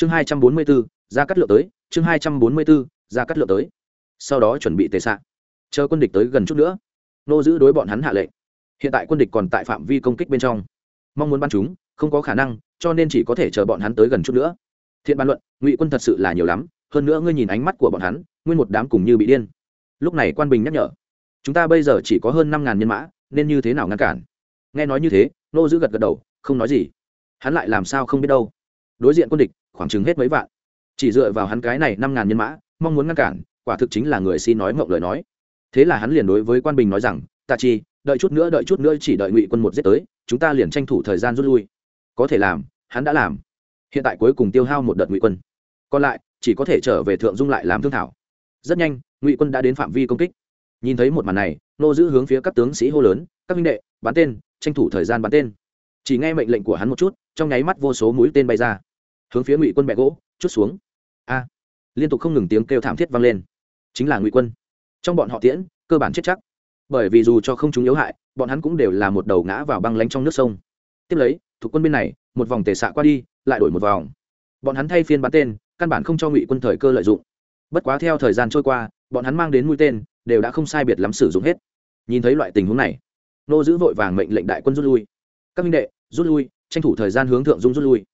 chương hai trăm bốn mươi bốn ra cắt lượng tới, chương hai trăm bốn mươi bốn ra cắt lượng tới. Sau đó chuẩn bị tề xạ chờ quân địch tới gần chút nữa. Nô giữ đối bọn hắn hạ lệnh. Hiện tại quân địch còn tại phạm vi công kích bên trong. Mong muốn bắn chúng, không có khả năng, cho nên chỉ có thể chờ bọn hắn tới gần chút nữa. Thiện bàn luận, ngụy quân thật sự là nhiều lắm, hơn nữa ngươi nhìn ánh mắt của bọn hắn, nguyên một đám cùng như bị điên. Lúc này quan bình nhắc nhở, chúng ta bây giờ chỉ có hơn năm ngàn nhân mã, nên như thế nào ngăn cản? Nghe nói như thế, nô giữ gật gật đầu, không nói gì. Hắn lại làm sao không biết đâu đối diện quân địch, khoảng chừng hết mấy vạn. Chỉ dựa vào hắn cái này năm ngàn nhân mã, mong muốn ngăn cản, quả thực chính là người xin nói mộng lời nói. Thế là hắn liền đối với quan bình nói rằng, ta chi, đợi chút nữa, đợi chút nữa chỉ đợi ngụy quân một giết tới, chúng ta liền tranh thủ thời gian rút lui. Có thể làm, hắn đã làm. Hiện tại cuối cùng tiêu hao một đợt ngụy quân. Còn lại, chỉ có thể trở về thượng dung lại làm thương thảo. Rất nhanh, ngụy quân đã đến phạm vi công kích. Nhìn thấy một màn này, nô giữ hướng phía các tướng sĩ hô lớn, các minh đệ, bắn tên, tranh thủ thời gian bắn tên. Chỉ nghe mệnh lệnh của hắn một chút, trong nháy mắt vô số mũi tên bay ra hướng phía ngụy quân bẹ gỗ, chút xuống. A! Liên tục không ngừng tiếng kêu thảm thiết vang lên. Chính là ngụy quân. Trong bọn họ tiễn, cơ bản chết chắc. Bởi vì dù cho không chúng yếu hại, bọn hắn cũng đều là một đầu ngã vào băng lanh trong nước sông. Tiếp lấy, thuộc quân bên này, một vòng tề xạ qua đi, lại đổi một vòng. Bọn hắn thay phiên bắn tên, căn bản không cho ngụy quân thời cơ lợi dụng. Bất quá theo thời gian trôi qua, bọn hắn mang đến mũi tên, đều đã không sai biệt lắm sử dụng hết. Nhìn thấy loại tình huống này, nô giữ vội vàng mệnh lệnh đại quân rút lui. Các minh đệ, rút lui, tranh thủ thời gian hướng thượng dung rút lui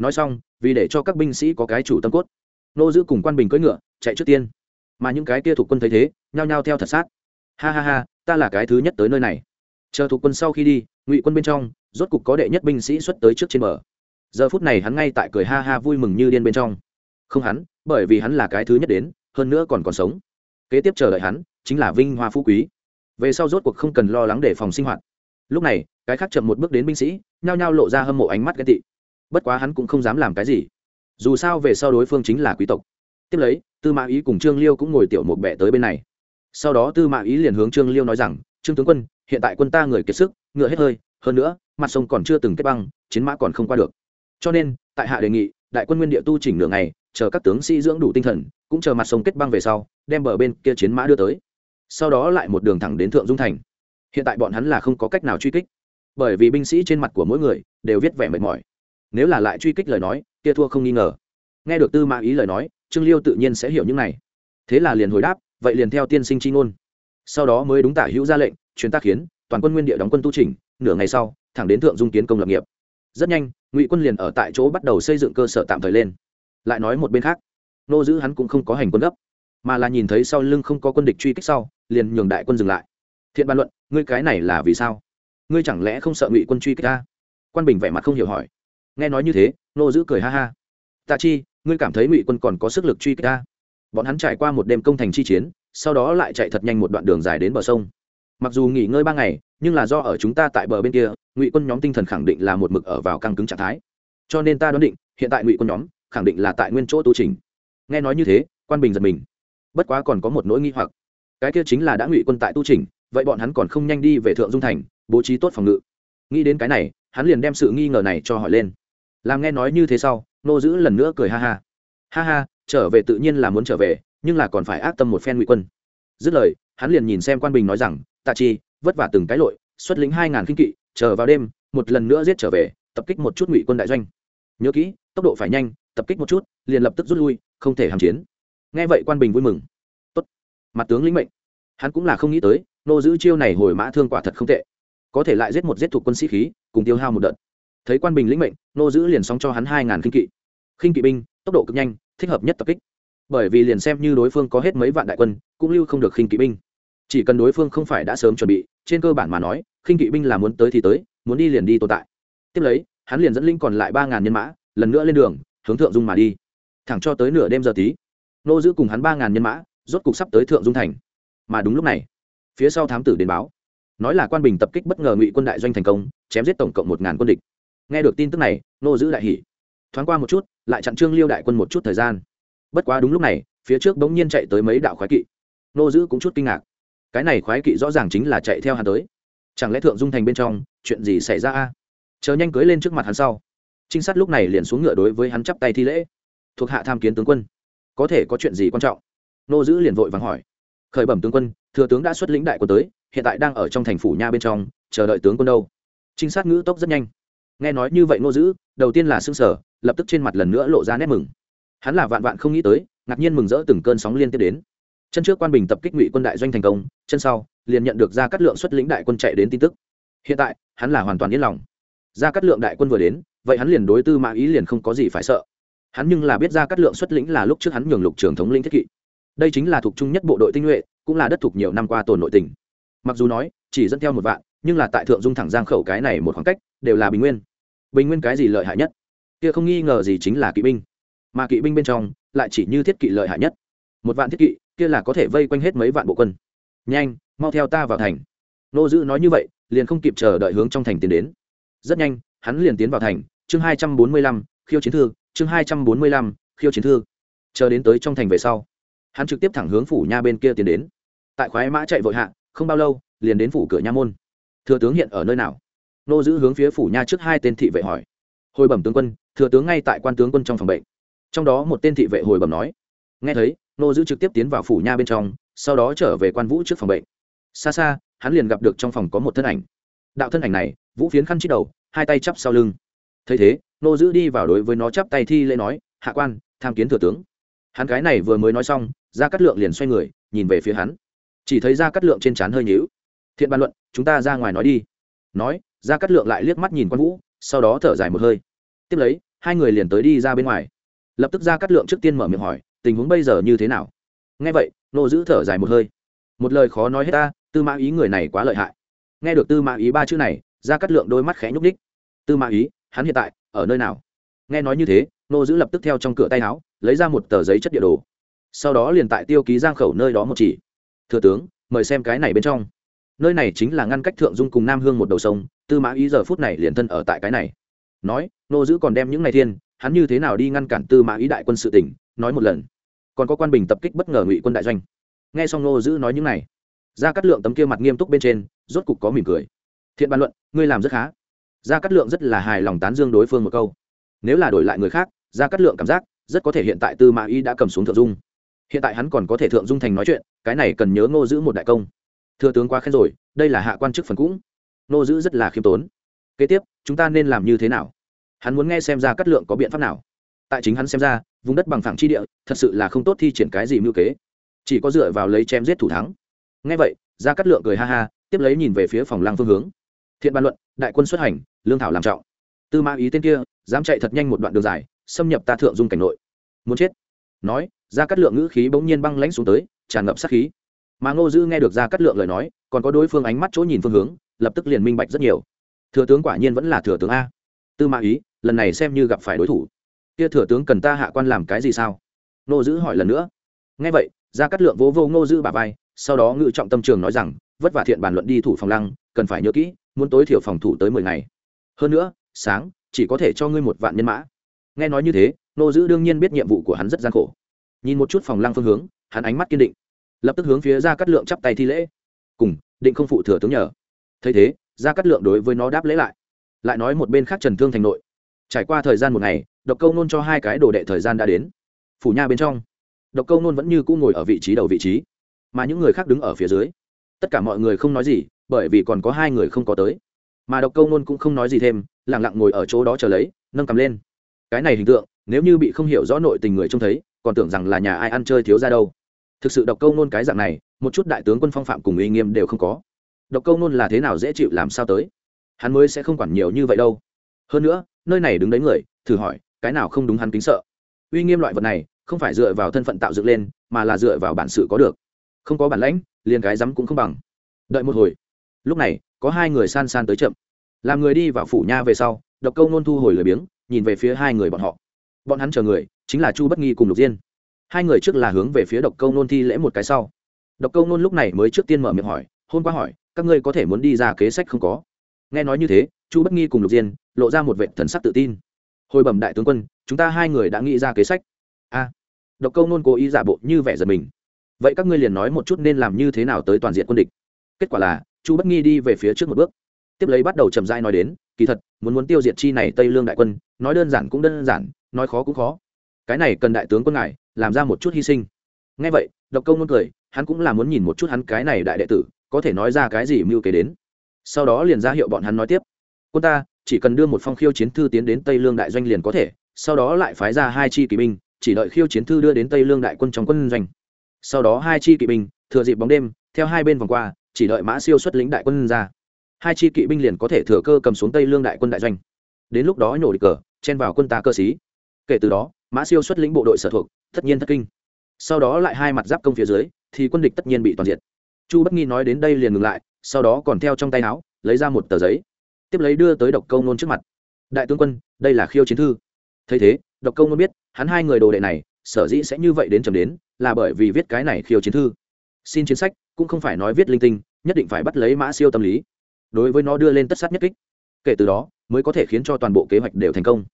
nói xong, vì để cho các binh sĩ có cái chủ tâm cốt, nô giữ cùng quan bình cưỡi ngựa, chạy trước tiên. Mà những cái kia thuộc quân thấy thế, nhao nhao theo thật sát. Ha ha ha, ta là cái thứ nhất tới nơi này. Chờ thuộc quân sau khi đi, ngụy quân bên trong, rốt cục có đệ nhất binh sĩ xuất tới trước trên bờ. Giờ phút này hắn ngay tại cười ha ha vui mừng như điên bên trong. Không hắn, bởi vì hắn là cái thứ nhất đến, hơn nữa còn còn sống. Kế tiếp chờ đợi hắn, chính là vinh hoa phú quý. Về sau rốt cuộc không cần lo lắng để phòng sinh hoạt. Lúc này, cái khác chậm một bước đến binh sĩ, nhao nhao lộ ra hâm mộ ánh mắt ghen tị bất quá hắn cũng không dám làm cái gì. Dù sao về sau đối phương chính là quý tộc. Tiếp lấy, tư mã ý cùng trương liêu cũng ngồi tiểu một bệ tới bên này. Sau đó tư mã ý liền hướng trương liêu nói rằng, trương tướng quân, hiện tại quân ta người kiệt sức, ngựa hết hơi, hơn nữa, mặt sông còn chưa từng kết băng, chiến mã còn không qua được. Cho nên, tại hạ đề nghị, đại quân nguyên địa tu chỉnh nửa ngày, chờ các tướng sĩ dưỡng đủ tinh thần, cũng chờ mặt sông kết băng về sau, đem bờ bên kia chiến mã đưa tới. Sau đó lại một đường thẳng đến thượng dung thành. Hiện tại bọn hắn là không có cách nào truy kích. Bởi vì binh sĩ trên mặt của mỗi người đều viết vẻ mệt mỏi nếu là lại truy kích lời nói, kia thua không nghi ngờ. Nghe được tư mã ý lời nói, trương liêu tự nhiên sẽ hiểu những này. Thế là liền hồi đáp, vậy liền theo tiên sinh c h i ngôn. Sau đó mới đúng tả hữu ra lệnh, truyền tác khiến, toàn quân nguyên địa đóng quân tu trình nửa ngày sau, thẳng đến thượng dung kiến công lập nghiệp. Rất nhanh, ngụy quân liền ở tại chỗ bắt đầu xây dựng cơ sở tạm thời lên. Lại nói một bên khác, nô giữ hắn cũng không có hành quân gấp, mà là nhìn thấy sau lưng không có quân địch truy kích sau, liền nhường đại quân dừng lại. Thiện bàn luận, ngươi cái này là vì sao? Ngươi chẳng lẽ không sợ ngụy quân truy kích ta? Quan bình vẻ mặt không hiểu hỏi nghe nói như thế, nô giữ cười ha ha. Tạ chi, ngươi cảm thấy ngụy quân còn có sức lực truy kích ta? Bọn hắn trải qua một đêm công thành chi chiến, sau đó lại chạy thật nhanh một đoạn đường dài đến bờ sông. Mặc dù nghỉ ngơi ba ngày, nhưng là do ở chúng ta tại bờ bên kia, ngụy quân nhóm tinh thần khẳng định là một mực ở vào căng cứng trạng thái. Cho nên ta đoán định, hiện tại ngụy quân nhóm khẳng định là tại nguyên chỗ tu trình. Nghe nói như thế, quan bình giật mình. Bất quá còn có một nỗi nghi hoặc. Cái kia chính là đã ngụy quân tại tu trình, vậy bọn hắn còn không nhanh đi về thượng dung thành, bố trí tốt phòng ngự. Nghĩ đến cái này, hắn liền đem sự nghi ngờ này cho hỏi lên làm nghe nói như thế sau, nô giữ lần nữa cười ha ha. Ha ha, trở về tự nhiên là muốn trở về, nhưng là còn phải ác tâm một phen ngụy quân. Dứt lời, hắn liền nhìn xem quan bình nói rằng, tạ chi, vất vả từng cái lội, xuất lĩnh hai ngàn kinh kỵ, chờ vào đêm, một lần nữa giết trở về, tập kích một chút ngụy quân đại doanh. Nhớ kỹ, tốc độ phải nhanh, tập kích một chút, liền lập tức rút lui, không thể hàm chiến. Nghe vậy quan bình vui mừng. Tốt, mặt tướng lĩnh mệnh. Hắn cũng là không nghĩ tới, nô giữ chiêu này hồi mã thương quả thật không tệ. Có thể lại giết một giết thuộc quân sĩ khí, cùng tiêu hao một đợt thấy quan bình lĩnh mệnh nô giữ liền sóng cho hắn hai ngàn khinh kỵ. Khinh kỵ binh, tốc độ cực nhanh, thích hợp nhất tập kích. Bởi vì liền xem như đối phương có hết mấy vạn đại quân, cũng lưu không được khinh kỵ binh. Chỉ cần đối phương không phải đã sớm chuẩn bị, trên cơ bản mà nói, khinh kỵ binh là muốn tới thì tới, muốn đi liền đi tồn tại. Tiếp lấy, hắn liền dẫn linh còn lại ba ngàn nhân mã, lần nữa lên đường, hướng thượng dung mà đi. Thẳng cho tới nửa đêm giờ tí nô giữ cùng hắn ba ngàn nhân mã, rốt cục sắp tới thượng dung thành. Mà đúng lúc này, phía sau thám tử đến báo, nói là quan bình tập kích bất ngờ ngụy quân đại doanh thành công, chém giết tổng cộng một ngàn quân địch nghe được tin tức này nô giữ đại hỉ. Thoáng qua một chút, lại chặn trương liêu đại quân một chút thời gian. Bất quá đúng lúc này, phía trước bỗng nhiên chạy tới mấy đạo khoái kỵ. Nô giữ cũng chút kinh ngạc. Cái này khoái kỵ rõ ràng chính là chạy theo hắn tới. Chẳng lẽ thượng dung thành bên trong, chuyện gì xảy ra a? Chờ nhanh cưới lên trước mặt hắn sau. Trinh sát lúc này liền xuống ngựa đối với hắn chắp tay thi lễ. Thuộc hạ tham kiến tướng quân. Có thể có chuyện gì quan trọng? Nô giữ liền vội vàng hỏi. Khởi bẩm tướng quân, thừa tướng đã xuất lĩnh đại quân tới, hiện tại đang ở trong thành phủ nha bên trong, chờ đợi tướng quân đâu? Trinh sát ngữ tốc rất nhanh nghe nói như vậy nô dữ, đầu tiên là xương sở lập tức trên mặt lần nữa lộ ra nét mừng. Hắn là vạn vạn không nghĩ tới, ngạc nhiên mừng rỡ từng cơn sóng liên tiếp đến. Chân trước quan bình tập kích ngụy quân đại doanh thành công, chân sau, liền nhận được ra cắt lượng xuất lĩnh đại quân chạy đến tin tức. Hiện tại, hắn là hoàn toàn yên lòng. Ra cắt lượng đại quân vừa đến, vậy hắn liền đối tư mã ý liền không có gì phải sợ. Hắn nhưng là biết ra cắt lượng xuất lĩnh là lúc trước hắn nhường lục trường thống lĩnh thiết kỵ. Đây chính là thuộc trung nhất bộ đội tinh nhuệ, cũng là đất thuộc nhiều năm qua tồn nội tình. Mặc dù nói, chỉ dẫn theo một vạn, nhưng là tại thượng dung thẳng giang khẩu cái này một khoảng cách, đều là bình nguyên bình nguyên cái gì lợi hại nhất? Kia không nghi ngờ gì chính là kỵ binh. Mà kỵ binh bên trong, lại chỉ như thiết kỵ lợi hại nhất. Một vạn thiết kỵ, kia là có thể vây quanh hết mấy vạn bộ quân. Nhanh, mau theo ta vào thành. Nô dữ nói như vậy, liền không kịp chờ đợi hướng trong thành tiến đến. Rất nhanh, hắn liền tiến vào thành. Chương hai trăm bốn mươi lăm, khiêu chiến thư. Chương hai trăm bốn mươi lăm, khiêu chiến thư. Chờ đến tới trong thành về sau, hắn trực tiếp thẳng hướng phủ nha bên kia tiến đến. Tại khoái mã chạy vội hạ, không bao lâu, liền đến phủ cửa nha môn. Thừa tướng hiện ở nơi nào? Nô giữ hướng phía phủ nha trước hai tên thị vệ hỏi. Hồi bẩm tướng quân, thừa tướng ngay tại quan tướng quân trong phòng bệnh. Trong đó một tên thị vệ hồi bẩm nói. Nghe thấy, nô giữ trực tiếp tiến vào phủ nha bên trong, sau đó trở về quan vũ trước phòng bệnh. Xa xa, hắn liền gặp được trong phòng có một thân ảnh. Đạo thân ảnh này, vũ phiến khăn chít đầu, hai tay chắp sau lưng. Thấy thế, nô giữ đi vào đối với nó chắp tay thi lễ nói, hạ quan, tham kiến thừa tướng. Hắn cái này vừa mới nói xong ra cắt lượng liền xoay người, nhìn về phía hắn. Chỉ thấy ra cắt lượng trên trán hơi nhíu. Thiện bàn luận, chúng ta ra ngoài nói đi. Nói ra cắt lượng lại liếc mắt nhìn quan vũ, sau đó thở dài một hơi. Tiếp lấy, hai người liền tới đi ra bên ngoài. Lập tức ra cắt lượng trước tiên mở miệng hỏi, tình huống bây giờ như thế nào? Nghe vậy, nô giữ thở dài một hơi. Một lời khó nói hết ta, tư mã ý người này quá lợi hại. Nghe được tư mã ý ba chữ này ra cắt lượng đôi mắt khẽ nhúc đích tư mã ý, hắn hiện tại, ở nơi nào? Nghe nói như thế, nô giữ lập tức theo trong cửa tay áo, lấy ra một tờ giấy chất địa đồ. Sau đó liền tại tiêu ký giang khẩu nơi đó một chỉ. Thừa tướng, mời xem cái này bên trong. Nơi này chính là ngăn cách thượng dung cùng nam hương một đầu sông tư mã ý giờ phút này liền thân ở tại cái này. Nói, nô giữ còn đem những ngày thiên, hắn như thế nào đi ngăn cản tư mã ý đại quân sự tỉnh nói một lần. Còn có quan bình tập kích bất ngờ ngụy quân đại doanh. Nghe xong nô giữ nói những này ra cắt lượng tấm kia mặt nghiêm túc bên trên, rốt cục có mỉm cười. Thiện bàn luận, ngươi làm rất khá. Ra cắt lượng rất là hài lòng tán dương đối phương một câu. Nếu là đổi lại người khác ra cắt lượng cảm giác rất có thể hiện tại tư mã ý đã cầm xuống thượng dung. Hiện tại hắn còn có thể thượng dung thành nói chuyện, cái này cần nhớ ngô giữ một đại công. Thưa tướng quá khen rồi, đây là hạ quan chức phần cũng nô giữ rất là khiêm tốn. Kế tiếp, chúng ta nên làm như thế nào? Hắn muốn nghe xem ra cắt lượng có biện pháp nào. Tại chính hắn xem ra, vùng đất bằng phẳng chi địa, thật sự là không tốt thi triển cái gì mưu kế. Chỉ có dựa vào lấy chém giết thủ thắng. Ngay vậy ra cắt lượng cười ha ha, tiếp lấy nhìn về phía phòng lăng phương hướng. Thiện bàn luận, đại quân xuất hành, lương thảo làm trọng. Tư mã ý tên kia, dám chạy thật nhanh một đoạn đường dài, xâm nhập ta thượng dung cảnh nội. Muốn chết. Nói ra cắt lượng ngữ khí bỗng nhiên băng lãnh xuống tới, tràn ngập sát khí. Mà ngô dư nghe được ra cắt lượng lời nói, còn có đối phương ánh mắt chỗ nhìn phương hướng lập tức liền minh bạch rất nhiều. Thừa tướng quả nhiên vẫn là thừa tướng a. Tư mã ý, lần này xem như gặp phải đối thủ. Kia thừa tướng cần ta hạ quan làm cái gì sao? Nô dữ hỏi lần nữa. Nghe vậy ra cắt lượng vô vô ngô dữ bà vai, sau đó ngự trọng tâm trường nói rằng, vất vả thiện bàn luận đi thủ phòng lăng, cần phải nhớ kỹ, muốn tối thiểu phòng thủ tới mười ngày. Hơn nữa, sáng, chỉ có thể cho ngươi một vạn nhân mã. Nghe nói như thế nô dữ đương nhiên biết nhiệm vụ của hắn rất gian khổ. Nhìn một chút phòng lăng phương hướng, hắn ánh mắt kiên định. Lập tức hướng phía ra cắt lượng chắp tay thi lễ. Cùng, định không phụ thừa tướng nhờ thấy thế ra cắt lượng đối với nó đáp lễ lại. Lại nói một bên khác trần thương thành nội. Trải qua thời gian một ngày, độc câu nôn cho hai cái đồ đệ thời gian đã đến. Phủ nha bên trong, độc câu nôn vẫn như cũ ngồi ở vị trí đầu vị trí. Mà những người khác đứng ở phía dưới. Tất cả mọi người không nói gì, bởi vì còn có hai người không có tới. Mà độc câu nôn cũng không nói gì thêm lẳng lặng ngồi ở chỗ đó chờ lấy, nâng cầm lên. Cái này hình tượng, nếu như bị không hiểu rõ nội tình người trông thấy, còn tưởng rằng là nhà ai ăn chơi thiếu ra đâu. Thực sự độc câu nôn cái dạng này, một chút đại tướng quân phong phạm cùng uy nghiêm đều không có độc câu nôn là thế nào dễ chịu, làm sao tới? Hắn mới sẽ không quản nhiều như vậy đâu. Hơn nữa, nơi này đứng đấy người, thử hỏi, cái nào không đúng hắn kính sợ? Uy nghiêm loại vật này, không phải dựa vào thân phận tạo dựng lên, mà là dựa vào bản sự có được. Không có bản lãnh, liền cái rắm cũng không bằng. Đợi một hồi. Lúc này, có hai người san san tới chậm. Làm người đi vào phủ nha về sau, độc câu nôn thu hồi lười biếng, nhìn về phía hai người bọn họ. Bọn hắn chờ người, chính là chu bất nghi cùng lục diên. Hai người trước là hướng về phía độc câu nôn thi lễ một cái sau. Độc câu nôn lúc này mới trước tiên mở miệng hỏi hôm qua hỏi các ngươi có thể muốn đi ra kế sách không có. Nghe nói như thế, chu bất nghi cùng lục diên lộ ra một vệ thần sắc tự tin. Hồi bẩm đại tướng quân, chúng ta hai người đã nghĩ ra kế sách. A, độc câu nôn cố ý giả bộ như vẻ giật mình. Vậy các ngươi liền nói một chút nên làm như thế nào tới toàn diện quân địch. Kết quả là, chu bất nghi đi về phía trước một bước. Tiếp lấy bắt đầu chậm rãi nói đến, kỳ thật, muốn muốn tiêu diệt chi này tây lương đại quân, nói đơn giản cũng đơn giản, nói khó cũng khó. Cái này cần đại tướng quân ngài làm ra một chút hy sinh. Ngay vậy, độc công nôn cười, hắn cũng là muốn nhìn một chút hắn cái này đại đệ tử có thể nói ra cái gì mưu kế đến. Sau đó liền ra hiệu bọn hắn nói tiếp. Quân ta, chỉ cần đưa một phong khiêu chiến thư tiến đến tây lương đại doanh liền có thể, sau đó lại phái ra hai chi kỵ binh, chỉ đợi khiêu chiến thư đưa đến tây lương đại quân trong quân doanh. Sau đó hai chi kỵ binh, thừa dịp bóng đêm, theo hai bên vòng qua, chỉ đợi mã siêu xuất lĩnh đại quân ra. Hai chi kỵ binh liền có thể thừa cơ cầm xuống tây lương đại quân đại doanh. Đến lúc đó nhổ địch cờ, chen vào quân ta cơ sĩ. Kể từ đó, mã siêu xuất lĩnh bộ đội sở thuộc, tất nhiên thất kinh. Sau đó lại hai mặt giáp công phía dưới, thì quân địch tất nhiên bị toàn diện chu bất nghi nói đến đây liền ngừng lại, sau đó còn theo trong tay áo, lấy ra một tờ giấy, tiếp lấy đưa tới độc câu nôn trước mặt. Đại tướng quân, đây là khiêu chiến thư. Thấy thế, độc câu nôn biết, hắn hai người đồ đệ này, sở dĩ sẽ như vậy đến chầm đến, là bởi vì viết cái này khiêu chiến thư. Xin chiến sách, cũng không phải nói viết linh tinh, nhất định phải bắt lấy mã siêu tâm lý. Đối với nó đưa lên tất sát nhất kích. Kể từ đó, mới có thể khiến cho toàn bộ kế hoạch đều thành công.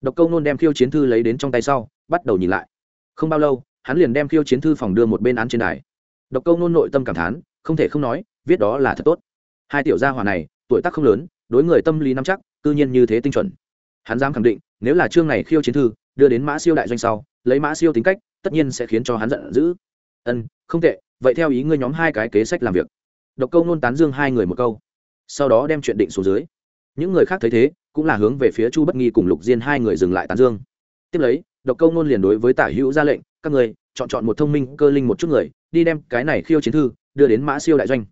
Độc câu nôn đem khiêu chiến thư lấy đến trong tay sau, bắt đầu nhìn lại. Không bao lâu, hắn liền đem khiêu chiến thư phòng đưa một bên án trên đài độc câu nôn nội tâm cảm thán, không thể không nói, viết đó là thật tốt. Hai tiểu gia hỏa này, tuổi tác không lớn, đối người tâm lý nắm chắc tự nhiên như thế tinh chuẩn. Hắn dám khẳng định, nếu là chương này khiêu chiến thư, đưa đến mã siêu đại doanh sau, lấy mã siêu tính cách, tất nhiên sẽ khiến cho hắn giận dữ. Ân, không tệ, vậy theo ý ngươi nhóm hai cái kế sách làm việc. Độc câu nôn tán dương hai người một câu. Sau đó đem chuyện định xuống dưới. Những người khác thấy thế, cũng là hướng về phía chu bất nghi cùng lục diên hai người dừng lại tán dương. Tiếp lấy, độc câu nôn liền đối với tả hữu ra lệnh, các người, chọn chọn một thông minh, cơ linh một chút người đi đem cái này khiêu chiến thư đưa đến mã siêu đại doanh.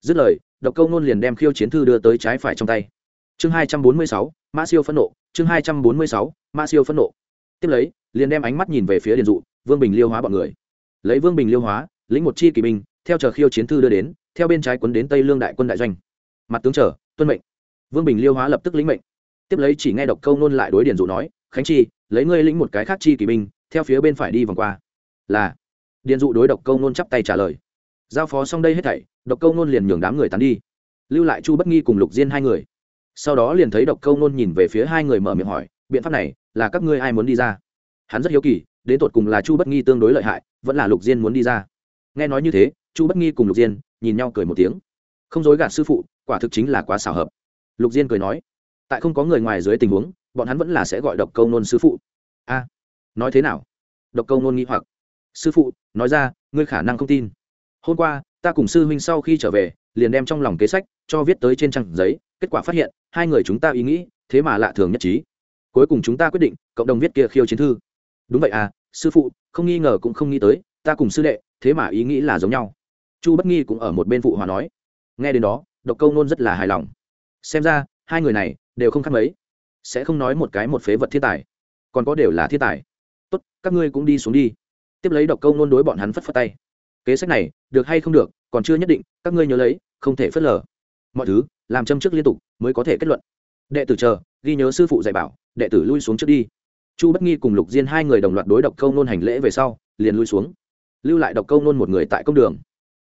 Dứt lời, độc câu nôn liền đem khiêu chiến thư đưa tới trái phải trong tay. Chương hai trăm bốn mươi sáu, mã siêu phẫn nộ. Chương hai trăm bốn mươi sáu, mã siêu phẫn nộ. Tiếp lấy, liền đem ánh mắt nhìn về phía điền dụ, vương bình liêu hóa bọn người. Lấy vương bình liêu hóa, lĩnh một chi kỳ binh, theo chờ khiêu chiến thư đưa đến, theo bên trái quấn đến tây lương đại quân đại doanh. Mặt tướng chờ, tuân mệnh. Vương bình liêu hóa lập tức lĩnh mệnh. Tiếp lấy chỉ nghe độc câu nôn lại đối điền dụ nói, khánh chi, lấy ngươi lĩnh một cái khác chi kỳ binh, theo phía bên phải đi vòng qua. Là điền dụ đối độc câu nôn chắp tay trả lời. Giao phó xong đây hết thảy, độc câu nôn liền nhường đám người tán đi. Lưu lại chu bất nghi cùng lục diên hai người. Sau đó liền thấy độc câu nôn nhìn về phía hai người mở miệng hỏi, biện pháp này là các ngươi ai muốn đi ra? Hắn rất hiếu kỳ, đến tột cùng là chu bất nghi tương đối lợi hại, vẫn là lục diên muốn đi ra. Nghe nói như thế, chu bất nghi cùng lục diên nhìn nhau cười một tiếng. Không dối gạt sư phụ, quả thực chính là quá xảo hợp. Lục diên cười nói, tại không có người ngoài dưới tình huống, bọn hắn vẫn là sẽ gọi độc câu nôn sư phụ. A, nói thế nào? Độc câu nôn nghĩ hoặc sư phụ, nói ra, ngươi khả năng không tin. Hôm qua, ta cùng sư huynh sau khi trở về, liền đem trong lòng kế sách cho viết tới trên trang giấy, kết quả phát hiện, hai người chúng ta ý nghĩ, thế mà lạ thường nhất trí. Cuối cùng chúng ta quyết định, cộng đồng viết kia khiêu chiến thư. Đúng vậy à sư phụ, không nghi ngờ cũng không nghĩ tới, ta cùng sư đệ, thế mà ý nghĩ là giống nhau. Chu bất nghi cũng ở một bên phụ hòa nói. Nghe đến đó, độc câu nôn rất là hài lòng. Xem ra, hai người này đều không khác mấy. Sẽ không nói một cái một phế vật thiên tài. Còn có đều là thiên tài. Tốt, các ngươi cũng đi xuống đi tiếp lấy độc câu nôn đối bọn hắn phất phất tay. Kế sách này, được hay không được, còn chưa nhất định, các ngươi nhớ lấy, không thể phớt lờ. Mọi thứ, làm châm trước liên tục, mới có thể kết luận. Đệ tử chờ, ghi nhớ sư phụ dạy bảo, đệ tử lui xuống trước đi. Chu bất nghi cùng lục diên hai người đồng loạt đối độc câu nôn hành lễ về sau, liền lui xuống. Lưu lại độc câu nôn một người tại công đường.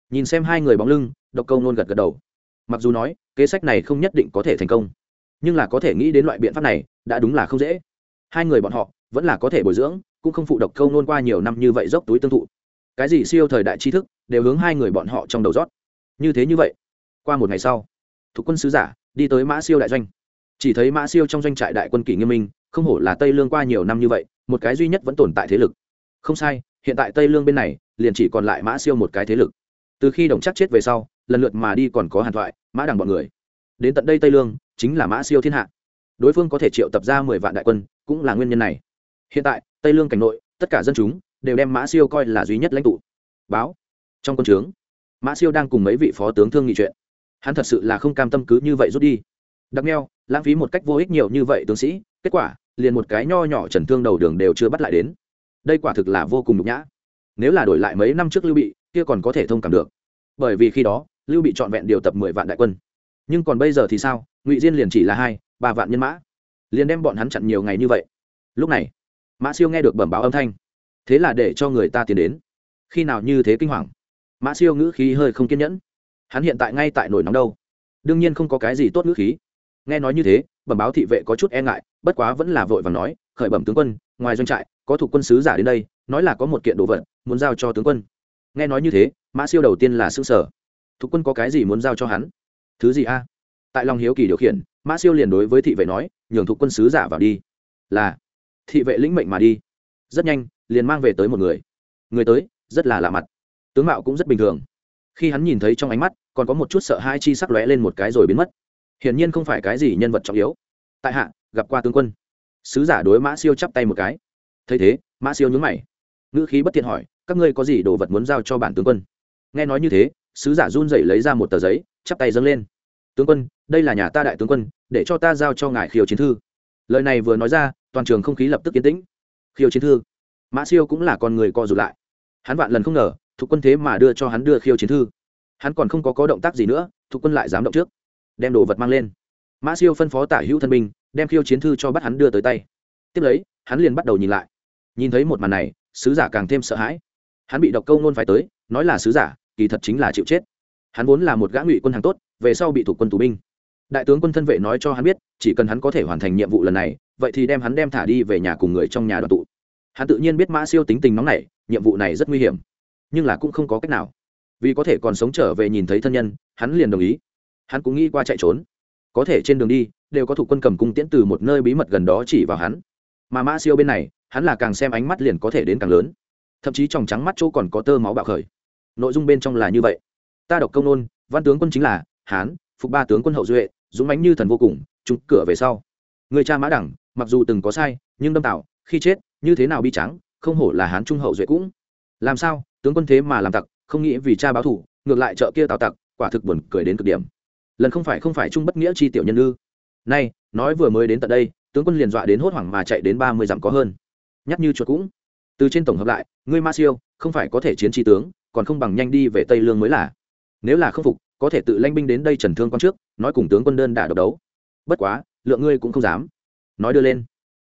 Nhìn xem hai người bóng lưng, độc câu nôn gật gật đầu. Mặc dù nói, kế sách này không nhất định có thể thành công, nhưng là có thể nghĩ đến loại biện pháp này, đã đúng là không dễ. Hai người bọn họ, vẫn là có thể bồi dưỡng cũng không phụ độc câu nôn qua nhiều năm như vậy dốc túi tương thụ. Cái gì siêu thời đại tri thức, đều hướng hai người bọn họ trong đầu rót. Như thế như vậy, qua một ngày sau, thuộc quân sứ giả đi tới mã siêu đại doanh. Chỉ thấy mã siêu trong doanh trại đại quân kỷ nghiêm minh, không hổ là tây lương qua nhiều năm như vậy, một cái duy nhất vẫn tồn tại thế lực. Không sai, hiện tại tây lương bên này, liền chỉ còn lại mã siêu một cái thế lực. Từ khi đồng chắc chết về sau, lần lượt mà đi còn có hàn thoại, mã đằng bọn người. Đến tận đây tây lương, chính là mã siêu thiên hạ. Đối phương có thể triệu tập ra mười vạn đại quân, cũng là nguyên nhân này. Hiện tại tây lương cảnh nội, tất cả dân chúng đều đem mã siêu coi là duy nhất lãnh tụ. Báo. Trong quân trướng, mã siêu đang cùng mấy vị phó tướng thương nghị chuyện. Hắn thật sự là không cam tâm cứ như vậy rút đi. Đặc neo lãng phí một cách vô ích nhiều như vậy tướng sĩ, kết quả, liền một cái nho nhỏ trần thương đầu đường đều chưa bắt lại đến. Đây quả thực là vô cùng nhục nhã. Nếu là đổi lại mấy năm trước lưu bị, kia còn có thể thông cảm được. Bởi vì khi đó, lưu bị trọn vẹn điều tập mười vạn đại quân. Nhưng còn bây giờ thì sao? Ngụy diên liền chỉ là hai, ba vạn nhân mã. Liền đem bọn hắn chặn nhiều ngày như vậy. Lúc này mã siêu nghe được bẩm báo âm thanh. Thế là để cho người ta tiến đến. Khi nào như thế kinh hoàng. Mã siêu ngữ khí hơi không kiên nhẫn. Hắn hiện tại ngay tại nổi nóng đâu. Đương nhiên không có cái gì tốt ngữ khí. Nghe nói như thế, bẩm báo thị vệ có chút e ngại, bất quá vẫn là vội và nói, khởi bẩm tướng quân, ngoài doanh trại, có thuộc quân sứ giả đến đây, nói là có một kiện đồ vật muốn giao cho tướng quân. Nghe nói như thế, mã siêu đầu tiên là xương sở thuộc quân có cái gì muốn giao cho hắn? Thứ gì a? Tại lòng hiếu kỳ điều khiển, mã siêu liền đối với thị vệ nói, nhường thuộc quân sứ giả vào đi. Là thị vệ lĩnh mệnh mà đi. Rất nhanh, liền mang về tới một người. Người tới, rất là lạ mặt. Tướng mạo cũng rất bình thường. Khi hắn nhìn thấy trong ánh mắt, còn có một chút sợ hai chi sắc lóe lên một cái rồi biến mất. Hiển nhiên không phải cái gì nhân vật trọng yếu. Tại hạ, gặp qua tướng quân. Sứ giả đối mã siêu chắp tay một cái. Thấy thế, mã siêu nhún mày. Ngữ khí bất tiện hỏi, các ngươi có gì đồ vật muốn giao cho bản tướng quân? Nghe nói như thế, sứ giả run rẩy lấy ra một tờ giấy, chắp tay dâng lên. Tướng quân, đây là nhà ta đại tướng quân, để cho ta giao cho ngài khiêu chiến thư lời này vừa nói ra, toàn trường không khí lập tức yên tĩnh. Khiêu chiến thư. Mã siêu cũng là con người co rụt lại. Hắn vạn lần không ngờ, thuộc quân thế mà đưa cho hắn đưa khiêu chiến thư. Hắn còn không có có động tác gì nữa, thuộc quân lại dám động trước. Đem đồ vật mang lên. Mã siêu phân phó tả hữu thân binh, đem khiêu chiến thư cho bắt hắn đưa tới tay. Tiếp lấy, hắn liền bắt đầu nhìn lại. Nhìn thấy một màn này, sứ giả càng thêm sợ hãi. Hắn bị độc câu nôn phải tới, nói là sứ giả, kỳ thật chính là chịu chết. Hắn vốn là một gã ngụy quân hàng tốt, về sau bị thủ quân tù binh đại tướng quân thân vệ nói cho hắn biết, chỉ cần hắn có thể hoàn thành nhiệm vụ lần này, vậy thì đem hắn đem thả đi về nhà cùng người trong nhà đoàn tụ. Hắn tự nhiên biết mã siêu tính tình nóng này nhiệm vụ này rất nguy hiểm. Nhưng là cũng không có cách nào. Vì có thể còn sống trở về nhìn thấy thân nhân, hắn liền đồng ý. Hắn cũng nghĩ qua chạy trốn. Có thể trên đường đi, đều có thủ quân cầm cung tiễn từ một nơi bí mật gần đó chỉ vào hắn. Mà mã siêu bên này, hắn là càng xem ánh mắt liền có thể đến càng lớn. Thậm chí trong trắng mắt chỗ còn có tơ máu bạo khởi. Nội dung bên trong là như vậy. Ta đọc công nôn, văn tướng quân chính là hán, phục ba tướng quân hậu duệ dũng mãnh như thần vô cùng, trúng cửa về sau. Người cha mã đẳng, mặc dù từng có sai, nhưng đâm tạo, khi chết, như thế nào bi trắng không hổ là hán trung hậu duệ cũng. Làm sao, tướng quân thế mà làm tặc, không nghĩ vì cha báo thủ ngược lại chợ kia tào tặc, quả thực buồn cười đến cực điểm. Lần không phải không phải trung bất nghĩa chi tiểu nhân ư. Nay, nói vừa mới đến tận đây, tướng quân liền dọa đến hốt hoảng mà chạy đến ba mươi dặm có hơn. Nhắc như chuột cũng. Từ trên tổng hợp lại, ngươi ma siêu, không phải có thể chiến tri tướng, còn không bằng nhanh đi về tây lương mới là. Nếu là không phục, có thể tự lanh binh đến đây trần thương con trước nói cùng tướng quân đơn đả độc đấu. Bất quá, lượng ngươi cũng không dám. Nói đưa lên.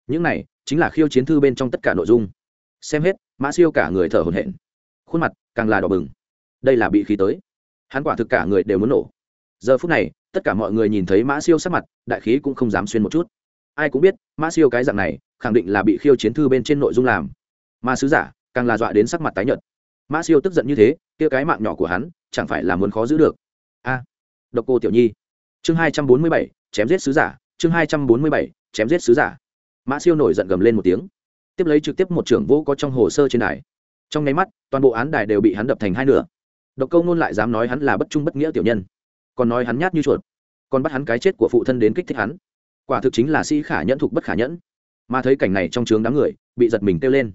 Những này chính là khiêu chiến thư bên trong tất cả nội dung. Xem hết, mã siêu cả người thở hổn hển. Khuôn mặt càng là đỏ bừng. Đây là bị khí tới. Hắn quả thực cả người đều muốn nổ. Giờ phút này, tất cả mọi người nhìn thấy mã siêu sắc mặt, đại khí cũng không dám xuyên một chút. Ai cũng biết, mã siêu cái dạng này, khẳng định là bị khiêu chiến thư bên trên nội dung làm. Mà sứ giả, càng là dọa đến sắc mặt tái nhợt. Mã siêu tức giận như thế, kia cái mạng nhỏ của hắn, chẳng phải là muốn khó giữ được. A, độc cô tiểu nhi chương hai trăm bốn mươi bảy, chém giết sứ giả, chương hai trăm bốn mươi bảy, chém giết sứ giả. Mã siêu nổi giận gầm lên một tiếng. Tiếp lấy trực tiếp một trưởng vô có trong hồ sơ trên đài. Trong nháy mắt, toàn bộ án đài đều bị hắn đập thành hai nửa. Độc câu nôn lại dám nói hắn là bất trung bất nghĩa tiểu nhân. Còn nói hắn nhát như chuột. Còn bắt hắn cái chết của phụ thân đến kích thích hắn. Quả thực chính là sĩ khả nhẫn thục bất khả nhẫn. Mà thấy cảnh này trong trướng đám người, bị giật mình kêu lên.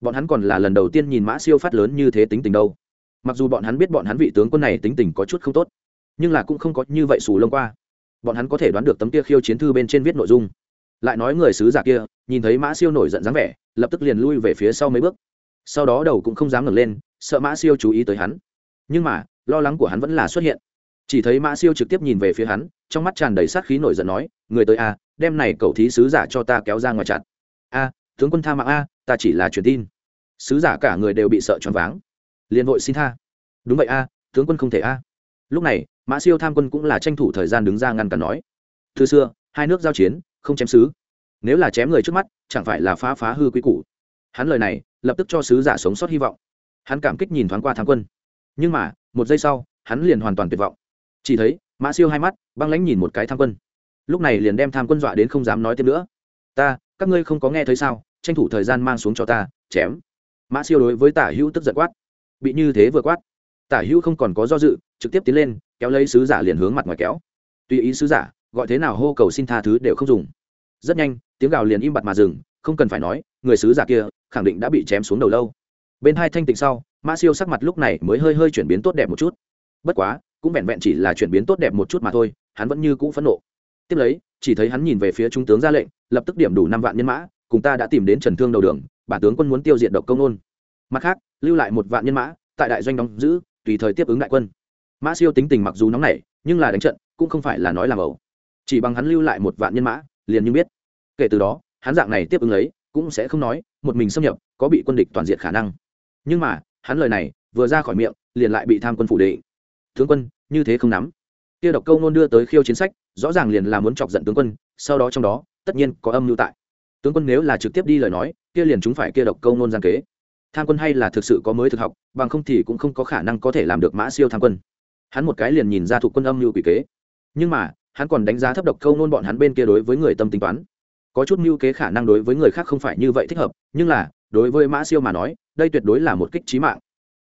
Bọn hắn còn là lần đầu tiên nhìn mã siêu phát lớn như thế tính tình đâu. Mặc dù bọn hắn biết bọn hắn vị tướng quân này tính tình có chút không tốt nhưng là cũng không có như vậy xù lông qua. Bọn hắn có thể đoán được tấm kia khiêu chiến thư bên trên viết nội dung. Lại nói người sứ giả kia, nhìn thấy mã siêu nổi giận dáng vẻ, lập tức liền lui về phía sau mấy bước. Sau đó đầu cũng không dám ngẩng lên, sợ mã siêu chú ý tới hắn. Nhưng mà, lo lắng của hắn vẫn là xuất hiện. Chỉ thấy mã siêu trực tiếp nhìn về phía hắn, trong mắt tràn đầy sát khí nổi giận nói, người tới a, đem này cậu thí sứ giả cho ta kéo ra ngoài chặt. A, tướng quân tha mạng a, ta chỉ là truyền tin. Sứ giả cả người đều bị sợ choáng váng. Liền vội xin tha. Đúng vậy a, tướng quân không thể a. Lúc này mã siêu tham quân cũng là tranh thủ thời gian đứng ra ngăn cản nói, từ xưa, hai nước giao chiến, không chém sứ. Nếu là chém người trước mắt, chẳng phải là phá phá hư quy củ. Hắn lời này, lập tức cho sứ giả sống sót hy vọng. Hắn cảm kích nhìn thoáng qua tham quân. Nhưng mà, một giây sau, hắn liền hoàn toàn tuyệt vọng. Chỉ thấy, mã siêu hai mắt, băng lãnh nhìn một cái tham quân. Lúc này liền đem tham quân dọa đến không dám nói tiếp nữa. Ta, các ngươi không có nghe thấy sao? Tranh thủ thời gian mang xuống cho ta, chém. Mã siêu đối với tả hữu tức giận quát. Bị như thế vừa quát, tả hữu không còn có do dự, trực tiếp tiến lên kéo lấy sứ giả liền hướng mặt ngoài kéo. Tùy ý sứ giả, gọi thế nào hô cầu xin tha thứ đều không dùng. Rất nhanh, tiếng gào liền im bặt mà dừng, không cần phải nói, người sứ giả kia khẳng định đã bị chém xuống đầu lâu. Bên hai thanh tịnh sau mã siêu sắc mặt lúc này mới hơi hơi chuyển biến tốt đẹp một chút. Bất quá, cũng vẹn vẹn chỉ là chuyển biến tốt đẹp một chút mà thôi, hắn vẫn như cũ phẫn nộ. Tiếp lấy, chỉ thấy hắn nhìn về phía trung tướng ra lệnh, lập tức điểm đủ năm vạn nhân mã, cùng ta đã tìm đến trần thương đầu đường, bản tướng quân muốn tiêu diệt độc công nôn. Mặt khác, lưu lại một vạn nhân mã, tại đại doanh đóng giữ, tùy thời tiếp ứng đại quân mã siêu tính tình mặc dù nóng nảy, nhưng là đánh trận, cũng không phải là nói làm ẩu. Chỉ bằng hắn lưu lại một vạn nhân mã, liền như biết. Kể từ đó, hắn dạng này tiếp ứng lấy, cũng sẽ không nói, một mình xâm nhập, có bị quân địch toàn diện khả năng. Nhưng mà, hắn lời này, vừa ra khỏi miệng, liền lại bị tham quân phủ đệ tướng quân, như thế không nắm. Kia độc câu nôn đưa tới khiêu chiến sách, rõ ràng liền là muốn chọc giận tướng quân, sau đó trong đó, tất nhiên có âm mưu tại. Tướng quân nếu là trực tiếp đi lời nói, kia liền chúng phải kia độc câu nôn gian kế. Tham quân hay là thực sự có mới thực học, bằng không thì cũng không có khả năng có thể làm được mã siêu tham quân hắn một cái liền nhìn ra thuộc quân âm mưu quỷ kế. Nhưng mà, hắn còn đánh giá thấp độc câu nôn bọn hắn bên kia đối với người tâm tính toán. Có chút mưu kế khả năng đối với người khác không phải như vậy thích hợp, nhưng là, đối với mã siêu mà nói, đây tuyệt đối là một kích trí mạng.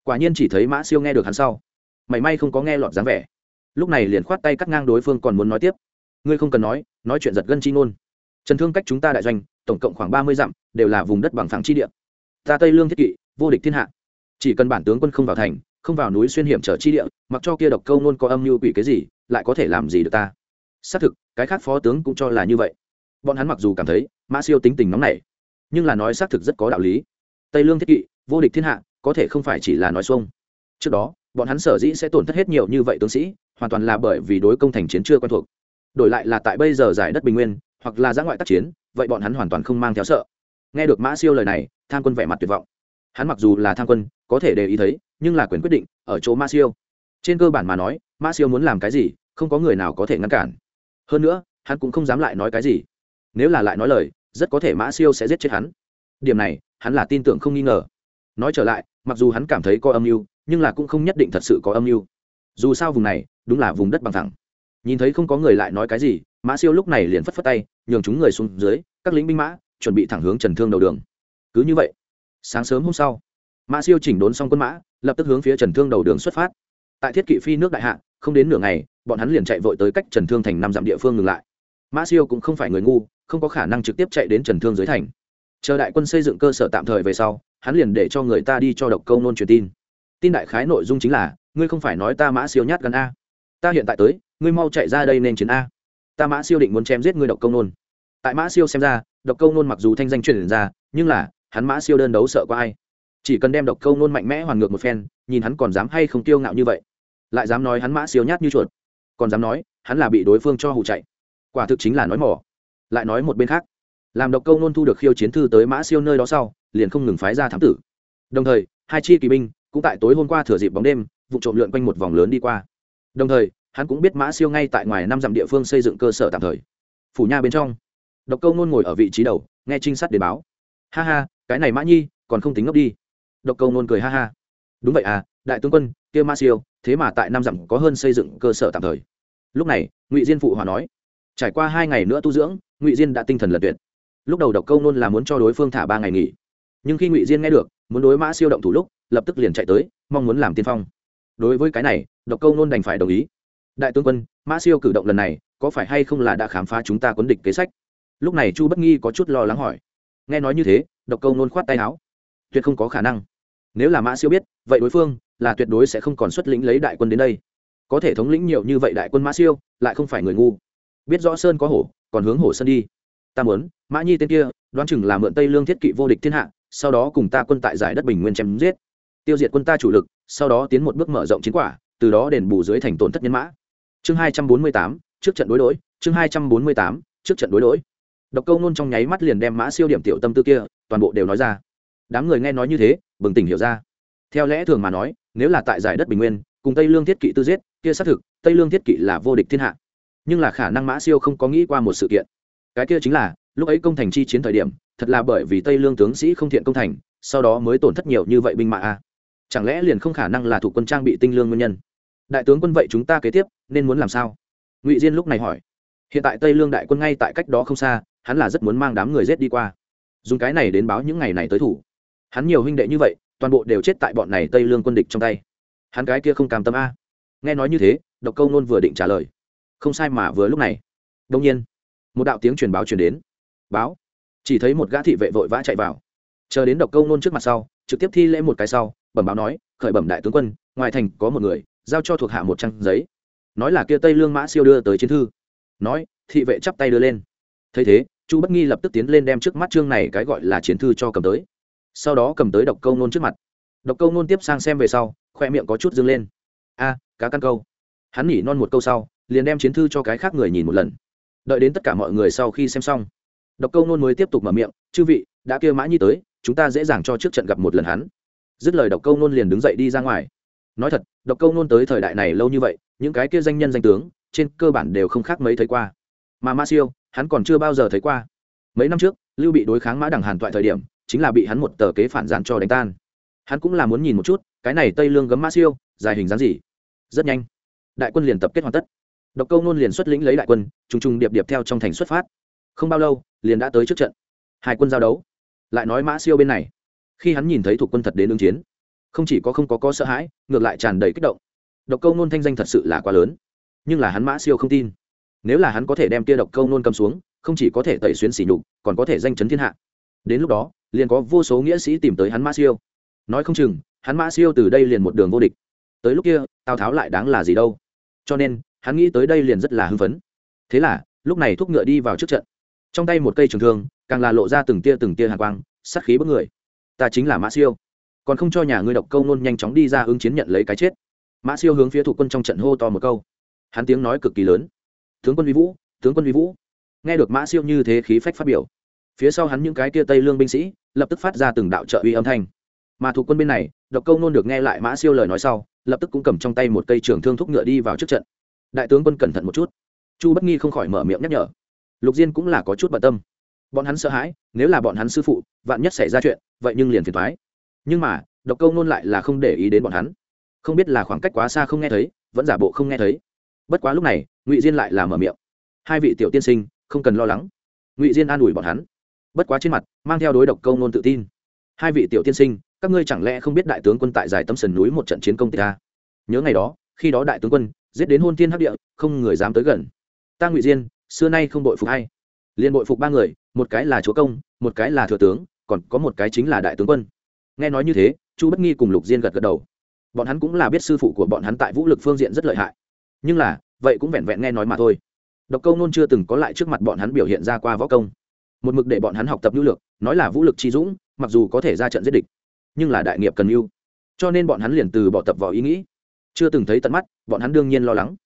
Quả nhiên chỉ thấy mã siêu nghe được hắn sau, mảy may không có nghe lọt dáng vẻ. Lúc này liền khoát tay cắt ngang đối phương còn muốn nói tiếp. Ngươi không cần nói nói chuyện giật gân chi ngôn. Trần thương cách chúng ta đại doanh, tổng cộng khoảng ba mươi dặm, đều là vùng đất bằng phẳng chi địa. Ta tây lương thiết kỵ, vô địch thiên hạ. Chỉ cần bản tướng quân không vào thành không vào núi xuyên hiểm trở chi địa, mặc cho kia độc câu nôn có âm mưu quỷ cái gì, lại có thể làm gì được ta? Xác thực, cái khác phó tướng cũng cho là như vậy. Bọn hắn mặc dù cảm thấy, mã siêu tính tình nóng nảy, nhưng là nói xác thực rất có đạo lý. Tây lương thiết kỵ, vô địch thiên hạ, có thể không phải chỉ là nói xuông. Trước đó, bọn hắn sở dĩ sẽ tổn thất hết nhiều như vậy tướng sĩ, hoàn toàn là bởi vì đối công thành chiến chưa quen thuộc. Đổi lại là tại bây giờ giải đất bình nguyên, hoặc là giã ngoại tác chiến, vậy bọn hắn hoàn toàn không mang theo sợ. Nghe được mã siêu lời này, tham quân vẻ mặt tuyệt vọng hắn mặc dù là tham quân, có thể để ý thấy, nhưng là quyền quyết định, ở chỗ ma siêu. Trên cơ bản mà nói, ma siêu muốn làm cái gì, không có người nào có thể ngăn cản. Hơn nữa, hắn cũng không dám lại nói cái gì. Nếu là lại nói lời, rất có thể mã siêu sẽ giết chết hắn. Điểm này, hắn là tin tưởng không nghi ngờ. Nói trở lại, mặc dù hắn cảm thấy có âm mưu, nhưng là cũng không nhất định thật sự có âm mưu. Dù sao vùng này, đúng là vùng đất bằng thẳng. Nhìn thấy không có người lại nói cái gì mã siêu lúc này liền phất phất tay, nhường chúng người xuống dưới, các lính binh mã, chuẩn bị thẳng hướng trần thương đầu đường. Cứ như vậy sáng sớm hôm sau, mã siêu chỉnh đốn xong quân mã, lập tức hướng phía trần thương đầu đường xuất phát. Tại thiết kỵ phi nước đại hạ, không đến nửa ngày, bọn hắn liền chạy vội tới cách trần thương thành năm dặm địa phương ngừng lại. Mã siêu cũng không phải người ngu, không có khả năng trực tiếp chạy đến trần thương dưới thành. Chờ đại quân xây dựng cơ sở tạm thời về sau, hắn liền để cho người ta đi cho độc câu nôn truyền tin. Tin đại khái nội dung chính là, ngươi không phải nói ta mã siêu nhát gần a. Ta hiện tại tới, ngươi mau chạy ra đây nên chiến a. Ta mã siêu định muốn chém giết ngươi độc câu nôn. Tại mã siêu xem ra, độc câu nôn mặc dù thanh danh truyền ra, nhưng là hắn mã siêu đơn đấu sợ có ai. Chỉ cần đem độc câu nôn mạnh mẽ hoàn ngược một phen, nhìn hắn còn dám hay không tiêu ngạo như vậy. Lại dám nói hắn mã siêu nhát như chuột. Còn dám nói, hắn là bị đối phương cho hụ chạy. Quả thực chính là nói mỏ lại nói một bên khác. Làm độc câu nôn thu được khiêu chiến thư tới mã siêu nơi đó sau, liền không ngừng phái ra thám tử. Đồng thời, hai chi kỳ binh cũng tại tối hôm qua thừa dịp bóng đêm, vụ trộm lượn quanh một vòng lớn đi qua. Đồng thời, hắn cũng biết mã siêu ngay tại ngoài năm dặm địa phương xây dựng cơ sở tạm thời. Phủ nha bên trong, độc câu nôn ngồi ở vị trí đầu, nghe trinh sát đề báo. Ha ha cái này mã nhi còn không tính ngốc đi. Độc câu nôn cười ha ha. Đúng vậy à đại tướng quân, kia mã siêu, thế mà tại năm dặm có hơn xây dựng cơ sở tạm thời. Lúc này, ngụy diên phụ hòa nói, trải qua hai ngày nữa tu dưỡng, ngụy diên đã tinh thần lật tuyệt. Lúc đầu độc câu nôn là muốn cho đối phương thả ba ngày nghỉ. Nhưng khi ngụy diên nghe được, muốn đối mã siêu động thủ lúc, lập tức liền chạy tới, mong muốn làm tiên phong. Đối với cái này, độc câu nôn đành phải đồng ý. Đại tướng quân, mã siêu cử động lần này, có phải hay không là đã khám phá chúng ta quấn địch kế sách? Lúc này chu bất nghi có chút lo lắng hỏi. Nghe nói như thế độc câu nôn khoát tay áo. Tuyệt không có khả năng. Nếu là mã siêu biết, vậy đối phương là tuyệt đối sẽ không còn xuất lĩnh lấy đại quân đến đây. Có thể thống lĩnh nhiều như vậy đại quân mã siêu, lại không phải người ngu. Biết rõ sơn có hổ, còn hướng hổ sơn đi. Ta muốn, mã nhi tên kia, đoán chừng là mượn tây lương thiết kỵ vô địch thiên hạ, sau đó cùng ta quân tại giải đất bình nguyên chém giết. Tiêu diệt quân ta chủ lực, sau đó tiến một bước mở rộng chiến quả, từ đó đền bù dưới thành tổn thất nhân mã. Chương hai trăm bốn mươi tám, trước trận đối đối, chương hai trăm bốn mươi tám, trước trận đối đối độc câu nôn trong nháy mắt liền đem mã siêu điểm tiểu tâm tư kia toàn bộ đều nói ra. Đám người nghe nói như thế, bừng tỉnh hiểu ra. Theo lẽ thường mà nói, nếu là tại giải đất bình nguyên, cùng tây lương thiết kỵ tư giết, kia xác thực, tây lương thiết kỵ là vô địch thiên hạ. Nhưng là khả năng mã siêu không có nghĩ qua một sự kiện. Cái kia chính là, lúc ấy công thành chi chiến thời điểm, thật là bởi vì tây lương tướng sĩ không thiện công thành, sau đó mới tổn thất nhiều như vậy binh mã a. Chẳng lẽ liền không khả năng là thủ quân trang bị tinh lương nguyên nhân? Đại tướng quân vậy chúng ta kế tiếp, nên muốn làm sao? Ngụy diên lúc này hỏi hiện tại tây lương đại quân ngay tại cách đó không xa, hắn là rất muốn mang đám người rết đi qua. Dùng cái này đến báo những ngày này tới thủ. Hắn nhiều huynh đệ như vậy, toàn bộ đều chết tại bọn này tây lương quân địch trong tay. Hắn cái kia không cam tâm a. Nghe nói như thế, độc câu nôn vừa định trả lời. Không sai mà vừa lúc này. Đông nhiên, một đạo tiếng truyền báo truyền đến. Báo. Chỉ thấy một gã thị vệ vội vã chạy vào. Chờ đến độc câu nôn trước mặt sau, trực tiếp thi lễ một cái sau, bẩm báo nói, khởi bẩm đại tướng quân, ngoài thành có một người, giao cho thuộc hạ một trang giấy. Nói là kia tây lương mã siêu đưa tới chiến thư nói, thị vệ chắp tay đưa lên. Thấy thế, chu bất nghi lập tức tiến lên đem trước mắt chương này cái gọi là chiến thư cho cầm tới. Sau đó cầm tới độc câu nôn trước mặt. Độc câu nôn tiếp sang xem về sau, khoe miệng có chút dâng lên. A, cá căn câu. Hắn nhỉ non một câu sau, liền đem chiến thư cho cái khác người nhìn một lần. Đợi đến tất cả mọi người sau khi xem xong, độc câu nôn mới tiếp tục mở miệng, chư vị, đã kêu mã nhi tới, chúng ta dễ dàng cho trước trận gặp một lần hắn. Dứt lời độc câu nôn liền đứng dậy đi ra ngoài. Nói thật, độc câu nôn tới thời đại này lâu như vậy, những cái kia danh nhân danh tướng trên cơ bản đều không khác mấy thấy qua. Mà ma siêu, hắn còn chưa bao giờ thấy qua. Mấy năm trước, lưu bị đối kháng mã đằng hàn toại thời điểm, chính là bị hắn một tờ kế phản gián cho đánh tan. Hắn cũng là muốn nhìn một chút, cái này tây lương gấm ma siêu, dài hình dáng gì? Rất nhanh. Đại quân liền tập kết hoàn tất. Độc câu nôn liền xuất lĩnh lấy đại quân, trùng trùng điệp điệp theo trong thành xuất phát. Không bao lâu, liền đã tới trước trận. Hai quân giao đấu. Lại nói mã siêu bên này. Khi hắn nhìn thấy thuộc quân thật đến ứng chiến, không chỉ có không có có sợ hãi, ngược lại tràn đầy kích động. Độc câu nôn thanh danh thật sự là quá lớn nhưng là hắn mã siêu không tin. Nếu là hắn có thể đem kia độc câu nôn cầm xuống, không chỉ có thể tẩy xuyến xỉ nhục, còn có thể danh chấn thiên hạ. Đến lúc đó, liền có vô số nghĩa sĩ tìm tới hắn mã siêu. Nói không chừng, hắn mã siêu từ đây liền một đường vô địch. Tới lúc kia, tào tháo lại đáng là gì đâu. Cho nên, hắn nghĩ tới đây liền rất là hưng phấn. Thế là, lúc này thúc ngựa đi vào trước trận. Trong tay một cây trường thương, càng là lộ ra từng tia từng tia hạ quang, sát khí bức người. Ta chính là mã siêu. Còn không cho nhà ngươi độc câu nôn nhanh chóng đi ra ứng chiến nhận lấy cái chết. Mã siêu hướng phía thủ quân trong trận hô to một câu hắn tiếng nói cực kỳ lớn. Tướng quân vi vũ, tướng quân vi vũ. Nghe được mã siêu như thế khí phách phát biểu. Phía sau hắn những cái kia tây lương binh sĩ, lập tức phát ra từng đạo trợ uy âm thanh. Mà thuộc quân bên này, độc câu nôn được nghe lại mã siêu lời nói sau, lập tức cũng cầm trong tay một cây trường thương thúc ngựa đi vào trước trận. Đại tướng quân cẩn thận một chút. Chu bất nghi không khỏi mở miệng nhắc nhở. Lục diên cũng là có chút bận tâm. Bọn hắn sợ hãi, nếu là bọn hắn sư phụ, vạn nhất xảy ra chuyện, vậy nhưng liền phiền thoái nhưng mà, độc câu nôn lại là không để ý đến bọn hắn. Không biết là khoảng cách quá xa không nghe thấy, vẫn giả bộ không nghe thấy bất quá lúc này, ngụy diên lại là mở miệng. Hai vị tiểu tiên sinh, không cần lo lắng. Ngụy diên an ủi bọn hắn. Bất quá trên mặt, mang theo đối độc câu nôn tự tin. Hai vị tiểu tiên sinh, các ngươi chẳng lẽ không biết đại tướng quân tại giải tâm sườn núi một trận chiến công tịch a nhớ ngày đó, khi đó đại tướng quân giết đến hôn thiên hấp địa, không người dám tới gần. Ta ngụy diên, xưa nay không bội phục hay liền bội phục ba người, một cái là chúa công, một cái là thừa tướng, còn có một cái chính là đại tướng quân. Nghe nói như thế, chu bất nghi cùng lục diên gật gật đầu. Bọn hắn cũng là biết sư phụ của bọn hắn tại vũ lực phương diện rất lợi hại nhưng là, vậy cũng vẹn vẹn nghe nói mà thôi. Độc câu nôn chưa từng có lại trước mặt bọn hắn biểu hiện ra qua võ công. Một mực để bọn hắn học tập nhu lược, nói là vũ lực chi dũng, mặc dù có thể ra trận giết địch, nhưng là đại nghiệp cần mưu cho nên bọn hắn liền từ bỏ tập vào ý nghĩ. Chưa từng thấy tận mắt, bọn hắn đương nhiên lo lắng.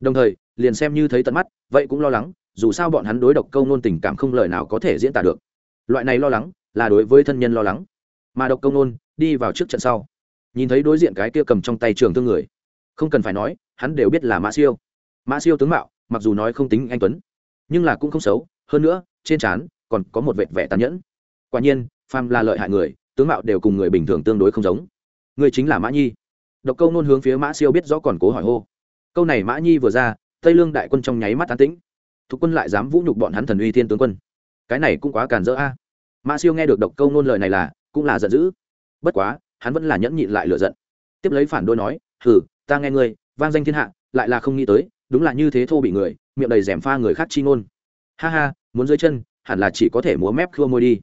Đồng thời, liền xem như thấy tận mắt, vậy cũng lo lắng, dù sao bọn hắn đối độc câu nôn tình cảm không lời nào có thể diễn tả được. Loại này lo lắng, là đối với thân nhân lo lắng. Mà độc câu nôn, đi vào trước trận sau, nhìn thấy đối diện cái kia cầm trong tay trường thương người không cần phải nói, hắn đều biết là mã siêu. Mã siêu tướng mạo, mặc dù nói không tính anh tuấn, nhưng là cũng không xấu, hơn nữa, trên trán còn có một vệt vẻ tàn nhẫn. Quả nhiên pham là lợi hại người, tướng mạo đều cùng người bình thường tương đối không giống. Người chính là mã nhi. Độc câu nôn hướng phía mã siêu biết rõ còn cố hỏi hô. Câu này mã nhi vừa ra, tây lương đại quân trong nháy mắt tán tĩnh. Thuộc quân lại dám vũ nhục bọn hắn thần uy thiên tướng quân. Cái này cũng quá càn rỡ a. Mã siêu nghe được độc câu nôn lời này là, cũng là giận dữ. Bất quá, hắn vẫn là nhẫn nhịn lại lựa giận. Tiếp lấy phản đôi nói, hừ ta nghe ngươi, vang danh thiên hạ, lại là không nghĩ tới, đúng là như thế thô bị người, miệng đầy rèm pha người khác chi ngôn. Ha ha, muốn dưới chân, hẳn là chỉ có thể múa mép khua môi đi.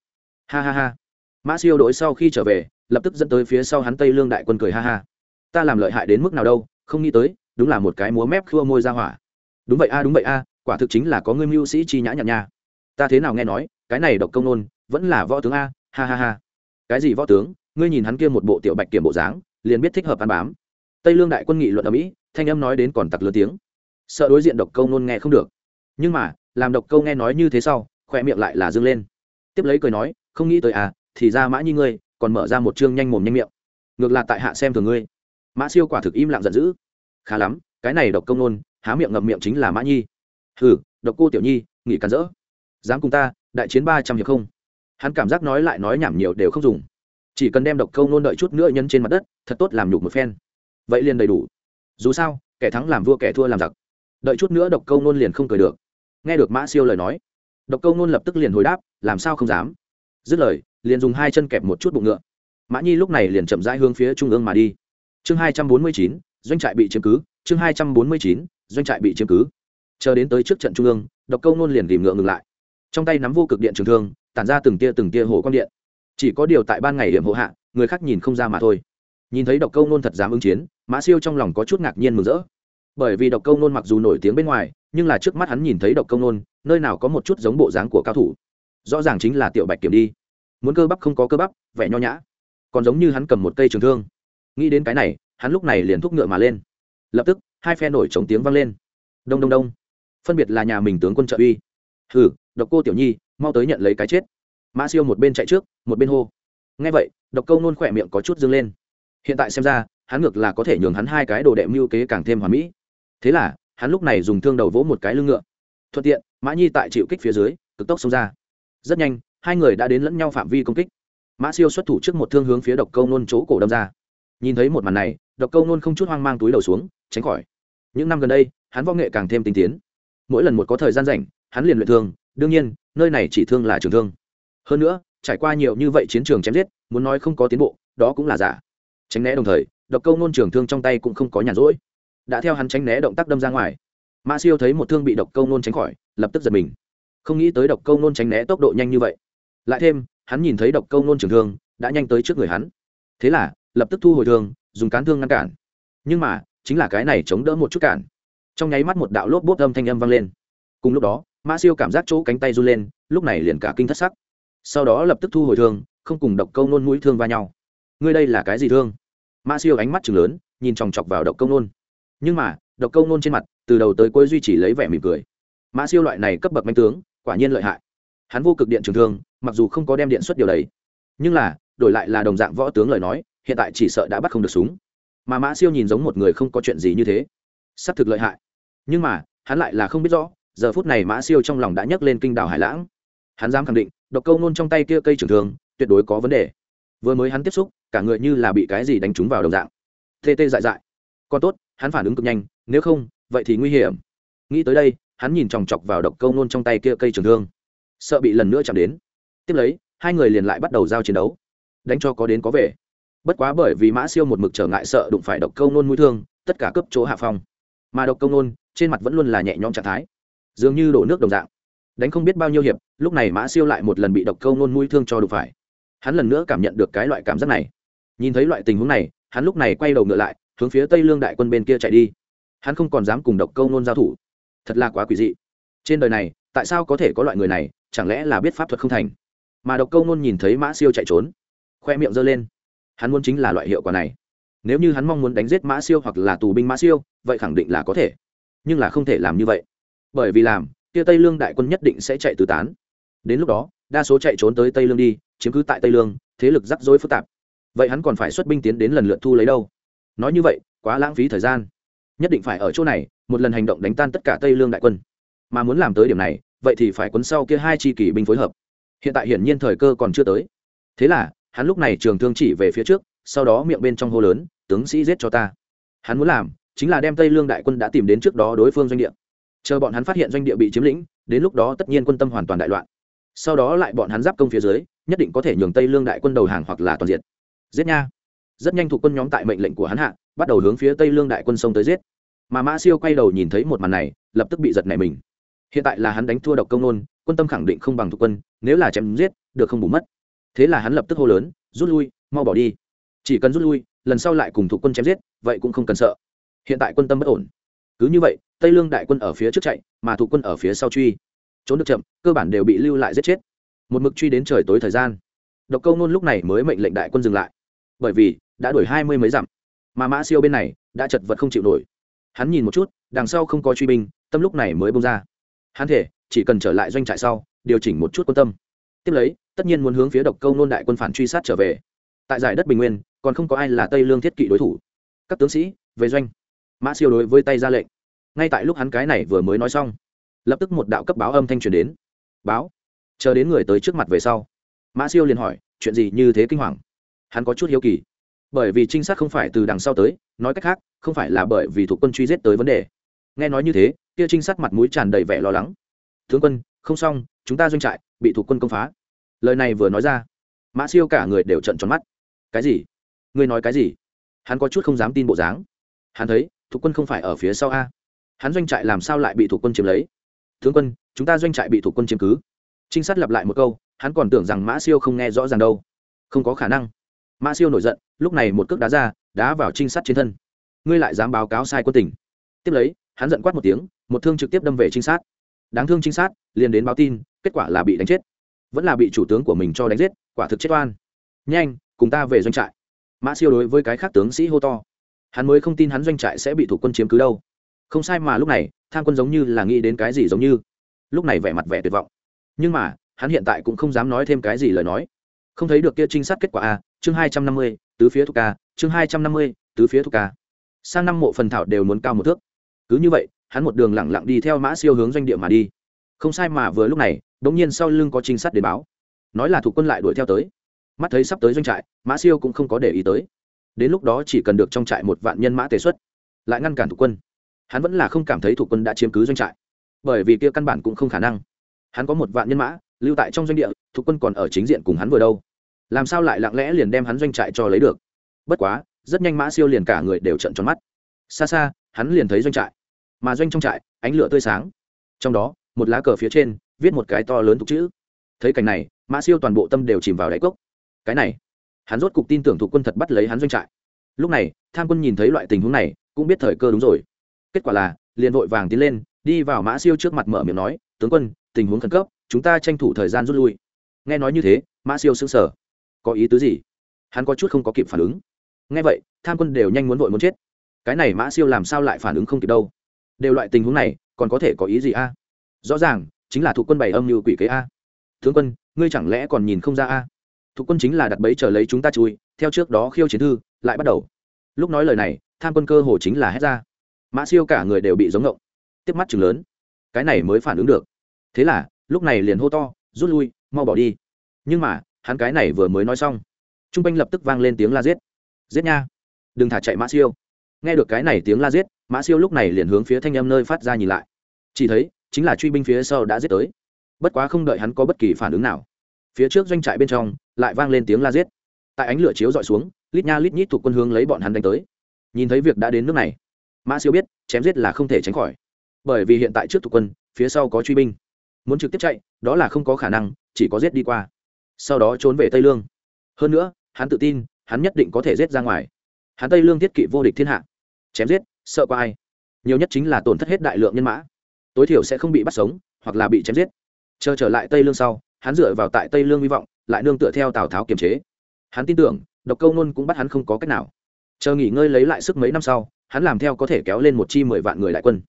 Ha ha ha. Mã siêu đổi sau khi trở về, lập tức dẫn tới phía sau hắn tây lương đại quân cười ha ha. Ta làm lợi hại đến mức nào đâu, không nghĩ tới, đúng là một cái múa mép khua môi ra hỏa. Đúng vậy a, đúng vậy a, quả thực chính là có ngươi mưu sĩ chi nhã nhặn nha. Ta thế nào nghe nói, cái này độc công nôn, vẫn là võ tướng a, ha ha ha. Cái gì võ tướng? Ngươi nhìn hắn kia một bộ tiểu bạch kiểm bộ dáng, liền biết thích hợp ăn bám tây lương đại quân nghị luận ở mỹ, thanh âm nói đến còn tặc lớn tiếng. Sợ đối diện độc câu nôn nghe không được. Nhưng mà, làm độc câu nghe nói như thế sau khoe miệng lại là dâng lên. Tiếp lấy cười nói, không nghĩ tới à thì ra mã nhi ngươi, còn mở ra một chương nhanh mồm nhanh miệng. Ngược lại tại hạ xem thường ngươi. Mã siêu quả thực im lặng giận dữ. Khá lắm, cái này độc công nôn, há miệng ngậm miệng chính là mã nhi. Hừ, độc cô tiểu nhi, nghỉ cắn rỡ. Dám cùng ta, đại chiến ba trăm hiệp không? Hắn cảm giác nói lại nói nhảm nhiều đều không dùng. Chỉ cần đem độc câu nôn đợi chút nữa nhân trên mặt đất, thật tốt làm nhục một phen vậy liền đầy đủ. Dù sao, kẻ thắng làm vua kẻ thua làm giặc. Đợi chút nữa độc câu nôn liền không cười được. Nghe được mã siêu lời nói, độc câu nôn lập tức liền hồi đáp, làm sao không dám. Dứt lời, liền dùng hai chân kẹp một chút bụng ngựa. Mã nhi lúc này liền chậm rãi hướng phía trung ương mà đi. Chương hai trăm bốn mươi chín, doanh trại bị chiếm cứ. Chương hai trăm bốn mươi chín, doanh trại bị chiếm cứ. Chờ đến tới trước trận trung ương, độc câu nôn liền tìm ngựa ngừng lại. Trong tay nắm vô cực điện trường thương, tản ra từng tia từng tia hồ quang điện. Chỉ có điều tại ban ngày điểm hộ hạ, người khác nhìn không ra mà thôi nhìn thấy độc câu nôn thật dám ứng chiến, mã siêu trong lòng có chút ngạc nhiên mừng rỡ. Bởi vì độc câu nôn mặc dù nổi tiếng bên ngoài, nhưng là trước mắt hắn nhìn thấy độc câu nôn, nơi nào có một chút giống bộ dáng của cao thủ. Rõ ràng chính là tiểu bạch kiểm đi. Muốn cơ bắp không có cơ bắp, vẻ nho nhã. Còn giống như hắn cầm một cây trường thương. Nghĩ đến cái này, hắn lúc này liền thúc ngựa mà lên. Lập tức, hai phe nổi chống tiếng vang lên. Đông đông đông. Phân biệt là nhà mình tướng quân trợ uy. Hừ, độc cô tiểu nhi, mau tới nhận lấy cái chết. Mã siêu một bên chạy trước, một bên hô. Nghe vậy, độc câu nôn khỏe miệng có chút dâng lên hiện tại xem ra, hắn ngược là có thể nhường hắn hai cái đồ đệ mưu kế càng thêm hoàn mỹ. Thế là, hắn lúc này dùng thương đầu vỗ một cái lưng ngựa. Thuận tiện, mã nhi tại chịu kích phía dưới, cực tốc xông ra. Rất nhanh, hai người đã đến lẫn nhau phạm vi công kích. Mã siêu xuất thủ trước một thương hướng phía độc câu nôn chỗ cổ đâm ra. Nhìn thấy một màn này, độc câu nôn không chút hoang mang túi đầu xuống, tránh khỏi. Những năm gần đây, hắn võ nghệ càng thêm tinh tiến. Mỗi lần một có thời gian rảnh, hắn liền luyện thương. Đương nhiên, nơi này chỉ thương là trường thương. Hơn nữa, trải qua nhiều như vậy chiến trường chém giết, muốn nói không có tiến bộ, đó cũng là giả tránh né đồng thời, độc câu nôn trường thương trong tay cũng không có nhàn rỗi. Đã theo hắn tránh né động tác đâm ra ngoài, ma siêu thấy một thương bị độc câu nôn tránh khỏi, lập tức giật mình. Không nghĩ tới độc câu nôn tránh né tốc độ nhanh như vậy. Lại thêm, hắn nhìn thấy độc câu nôn trường thương đã nhanh tới trước người hắn. Thế là, lập tức thu hồi thương, dùng cán thương ngăn cản. Nhưng mà, chính là cái này chống đỡ một chút cản. Trong nháy mắt một đạo lốp bốp âm thanh âm vang lên. Cùng lúc đó mã siêu cảm giác chỗ cánh tay run lên, lúc này liền cả kinh thất sắc. Sau đó lập tức thu hồi thương, không cùng độc câu nôn mũi thương va nhau. Ngươi đây là cái gì thương? Mã siêu ánh mắt chừng lớn, nhìn chòng chọc vào độc câu nôn. Nhưng mà, độc câu nôn trên mặt, từ đầu tới cuối duy trì lấy vẻ mỉm cười. Mã siêu loại này cấp bậc manh tướng, quả nhiên lợi hại. Hắn vô cực điện trường thương, mặc dù không có đem điện xuất điều đấy, nhưng là, đổi lại là đồng dạng võ tướng lời nói, hiện tại chỉ sợ đã bắt không được súng. Mà mã siêu nhìn giống một người không có chuyện gì như thế. S ắ c thực lợi hại. Nhưng mà, hắn lại là không biết rõ, giờ phút này mã siêu trong lòng đã nhấc lên kinh đảo hải lãng. Hắn dám khẳng định, độc câu nôn trong tay kia cây trường thường tuyệt đối có vấn đề. Vừa mới hắn tiếp xúc cả người như là bị cái gì đánh trúng vào đồng dạng. Tê tê dại dại. Còn tốt, hắn phản ứng cực nhanh, nếu không, vậy thì nguy hiểm. Nghĩ tới đây, hắn nhìn chòng chọc vào độc câu nôn trong tay kia cây trường thương. Sợ bị lần nữa chạm đến. Tiếp lấy, hai người liền lại bắt đầu giao chiến đấu. Đánh cho có đến có về. Bất quá bởi vì mã siêu một mực trở ngại sợ đụng phải độc câu nôn mũi thương, tất cả cấp chỗ hạ phong. Mà độc câu nôn, trên mặt vẫn luôn là nhẹ nhõm trạng thái. Dường như đổ nước đồng dạng. Đánh không biết bao nhiêu hiệp, lúc này mã siêu lại một lần bị độc câu nôn mũi thương cho đụng phải. Hắn lần nữa cảm nhận được cái loại cảm giác này nhìn thấy loại tình huống này, hắn lúc này quay đầu ngựa lại, hướng phía tây lương đại quân bên kia chạy đi. Hắn không còn dám cùng độc câu nôn giao thủ. Thật là quá quỷ dị. Trên đời này, tại sao có thể có loại người này, chẳng lẽ là biết pháp thuật không thành? Mà độc câu nôn nhìn thấy mã siêu chạy trốn, khoe miệng giơ lên. Hắn muốn chính là loại hiệu quả này. Nếu như hắn mong muốn đánh giết mã siêu hoặc là tù binh mã siêu, vậy khẳng định là có thể. Nhưng là không thể làm như vậy. Bởi vì làm, kia tây lương đại quân nhất định sẽ chạy tứ tán. Đến lúc đó, đa số chạy trốn tới tây lương đi, chiếm cứ tại tây lương, thế lực rắc rối phức tạp vậy hắn còn phải xuất binh tiến đến lần lượt thu lấy đâu? Nói như vậy, quá lãng phí thời gian. Nhất định phải ở chỗ này, một lần hành động đánh tan tất cả tây lương đại quân. Mà muốn làm tới điểm này, vậy thì phải quấn sau kia hai chi kỷ binh phối hợp. Hiện tại hiển nhiên thời cơ còn chưa tới. Thế là, hắn lúc này trường thương chỉ về phía trước, sau đó miệng bên trong hô lớn, tướng sĩ giết cho ta. Hắn muốn làm, chính là đem tây lương đại quân đã tìm đến trước đó đối phương doanh địa. Chờ bọn hắn phát hiện doanh địa bị chiếm lĩnh, đến lúc đó tất nhiên quân tâm hoàn toàn đại loạn. Sau đó lại bọn hắn giáp công phía dưới, nhất định có thể nhường tây lương đại quân đầu hàng hoặc là toàn diện giết nha. Rất nhanh thuộc quân nhóm tại mệnh lệnh của hắn hạ, bắt đầu hướng phía tây lương đại quân sông tới giết. Mà mã siêu quay đầu nhìn thấy một màn này, lập tức bị giật nảy mình. Hiện tại là hắn đánh thua độc công nôn, quân tâm khẳng định không bằng thuộc quân, nếu là chém giết, được không bù mất. Thế là hắn lập tức hô lớn, rút lui, mau bỏ đi. Chỉ cần rút lui, lần sau lại cùng thuộc quân chém giết, vậy cũng không cần sợ. Hiện tại quân tâm bất ổn. Cứ như vậy, tây lương đại quân ở phía trước chạy, mà thuộc quân ở phía sau truy. Trốn được chậm, cơ bản đều bị lưu lại giết chết. Một mực truy đến trời tối thời gian. Độc câu nôn lúc này mới mệnh lệnh đại quân dừng lại bởi vì đã đuổi hai mươi mấy dặm. Mà mã siêu bên này đã chật vật không chịu nổi. Hắn nhìn một chút, đằng sau không có truy binh, tâm lúc này mới bông ra. Hắn thể chỉ cần trở lại doanh trại sau, điều chỉnh một chút quan tâm. Tiếp lấy, tất nhiên muốn hướng phía độc câu nôn đại quân phản truy sát trở về. Tại giải đất bình nguyên, còn không có ai là tây lương thiết kỵ đối thủ. Các tướng sĩ, về doanh. Mã siêu đối với tay ra lệnh. Ngay tại lúc hắn cái này vừa mới nói xong, lập tức một đạo cấp báo âm thanh truyền đến. Báo, chờ đến người tới trước mặt về sau. Mã siêu liền hỏi, chuyện gì như thế kinh hoàng? Hắn có chút hiếu kỳ. Bởi vì trinh sát không phải từ đằng sau tới, nói cách khác, không phải là bởi vì thuộc quân truy giết tới vấn đề. Nghe nói như thế, kia trinh sát mặt mũi tràn đầy vẻ lo lắng. Tướng quân, không xong, chúng ta doanh trại bị thuộc quân công phá. Lời này vừa nói ra, mã siêu cả người đều trận tròn mắt. Cái gì? Ngươi nói cái gì? Hắn có chút không dám tin bộ dáng. Hắn thấy, thuộc quân không phải ở phía sau a. Hắn doanh trại làm sao lại bị thuộc quân chiếm lấy? Tướng quân, chúng ta doanh trại bị thuộc quân chiếm cứ. Trinh sát lặp lại một câu, hắn còn tưởng rằng mã siêu không nghe rõ ràng đâu. Không có khả năng mã siêu nổi giận, lúc này một cước đá ra, đá vào trinh sát trên thân. Ngươi lại dám báo cáo sai quân tình. Tiếp lấy, hắn giận quát một tiếng, một thương trực tiếp đâm về trinh sát. Đáng thương trinh sát, liền đến báo tin, kết quả là bị đánh chết. Vẫn là bị chủ tướng của mình cho đánh giết, quả thực chết oan. Nhanh, cùng ta về doanh trại. Mã siêu đối với cái khác tướng sĩ hô to. Hắn mới không tin hắn doanh trại sẽ bị thủ quân chiếm cứ đâu. Không sai mà lúc này, tham quân giống như là nghĩ đến cái gì giống như. Lúc này vẻ mặt vẻ tuyệt vọng. Nhưng mà, hắn hiện tại cũng không dám nói thêm cái gì lời nói. Không thấy được kia trinh sát kết quả à? Chương hai trăm năm mươi, tứ phía thuộc ca. Chương hai trăm năm mươi, tứ phía thuộc ca. Sang năm mộ phần thảo đều muốn cao một thước. Cứ như vậy, hắn một đường lẳng lặng đi theo mã siêu hướng doanh địa mà đi. Không sai mà vừa lúc này đ ỗ n g nhiên sau lưng có trinh sát đến báo. Nói là thủ quân lại đuổi theo tới. Mắt thấy sắp tới doanh trại, mã siêu cũng không có để ý tới. Đến lúc đó chỉ cần được trong trại một vạn nhân mã tề xuất, lại ngăn cản thủ quân. Hắn vẫn là không cảm thấy thủ quân đã chiếm cứ doanh trại. Bởi vì kia căn bản cũng không khả năng. Hắn có một vạn nhân mã, lưu tại trong doanh địa thủ quân còn ở chính diện cùng hắn vừa đâu làm sao lại lặng lẽ liền đem hắn doanh trại cho lấy được? Bất quá, rất nhanh mã siêu liền cả người đều trận tròn mắt. Xa xa, hắn liền thấy doanh trại. Mà doanh trong trại, ánh lửa tươi sáng. Trong đó, một lá cờ phía trên, viết một cái to lớn tục chữ. Thấy cảnh này, mã siêu toàn bộ tâm đều chìm vào đáy cốc. Cái này, hắn rốt cục tin tưởng thủ quân thật bắt lấy hắn doanh trại. Lúc này, tham quân nhìn thấy loại tình huống này, cũng biết thời cơ đúng rồi. Kết quả là, liền vội vàng tiến lên, đi vào mã siêu trước mặt mở miệng nói, tướng quân, tình huống khẩn cấp, chúng ta tranh thủ thời gian rút lui. Nghe nói như thế, mã siêu sững sờ có ý tứ gì? Hắn có chút không có kịp phản ứng. Nghe vậy, tham quân đều nhanh muốn vội muốn chết. Cái này mã siêu làm sao lại phản ứng không kịp đâu? Đều loại tình huống này, còn có thể có ý gì a? Rõ ràng, chính là thuộc quân bày âm như quỷ kế a. Tướng quân, ngươi chẳng lẽ còn nhìn không ra a? Thuộc quân chính là đặt bẫy chờ lấy chúng ta chui, theo trước đó khiêu chiến thư, lại bắt đầu. Lúc nói lời này, tham quân cơ hồ chính là hét ra. Mã siêu cả người đều bị giống ngộng. Tiếp mắt chừng lớn. Cái này mới phản ứng được. Thế là, lúc này liền hô to, rút lui, mau bỏ đi. Nhưng mà hắn cái này vừa mới nói xong t r u n g quanh lập tức vang lên tiếng la giết. Giết nha. Đừng thả chạy mã siêu. Nghe được cái này tiếng la giết, mã siêu lúc này liền hướng phía thanh âm nơi phát ra nhìn lại. Chỉ thấy, chính là truy binh phía sau đã giết tới. Bất quá không đợi hắn có bất kỳ phản ứng nào, phía trước doanh trại bên trong lại vang lên tiếng la giết. Tại ánh lửa chiếu dọi xuống, lít nha lít nhít thuộc quân hướng lấy bọn hắn đánh tới. Nhìn thấy việc đã đến nước này, mã siêu biết, chém giết là không thể tránh khỏi. Bởi vì hiện tại trước thuộc quân, phía sau có truy binh. Muốn trực tiếp chạy, đó là không có khả năng, chỉ có giết đi qua sau đó trốn về tây lương. Hơn nữa, hắn tự tin, hắn nhất định có thể giết ra ngoài. Hắn tây lương thiết kỵ vô địch thiên hạ. Chém giết, sợ qua ai? Nhiều nhất chính là tổn thất hết đại lượng nhân mã. Tối thiểu sẽ không bị bắt sống, hoặc là bị chém giết. Chờ trở lại tây lương sau, hắn dựa vào tại tây lương hy vọng, lại nương tựa theo tào tháo kiềm chế. Hắn tin tưởng, độc câu nôn cũng bắt hắn không có cách nào. Chờ nghỉ ngơi lấy lại sức mấy năm sau, hắn làm theo có thể kéo lên một chi mười vạn người đại quân.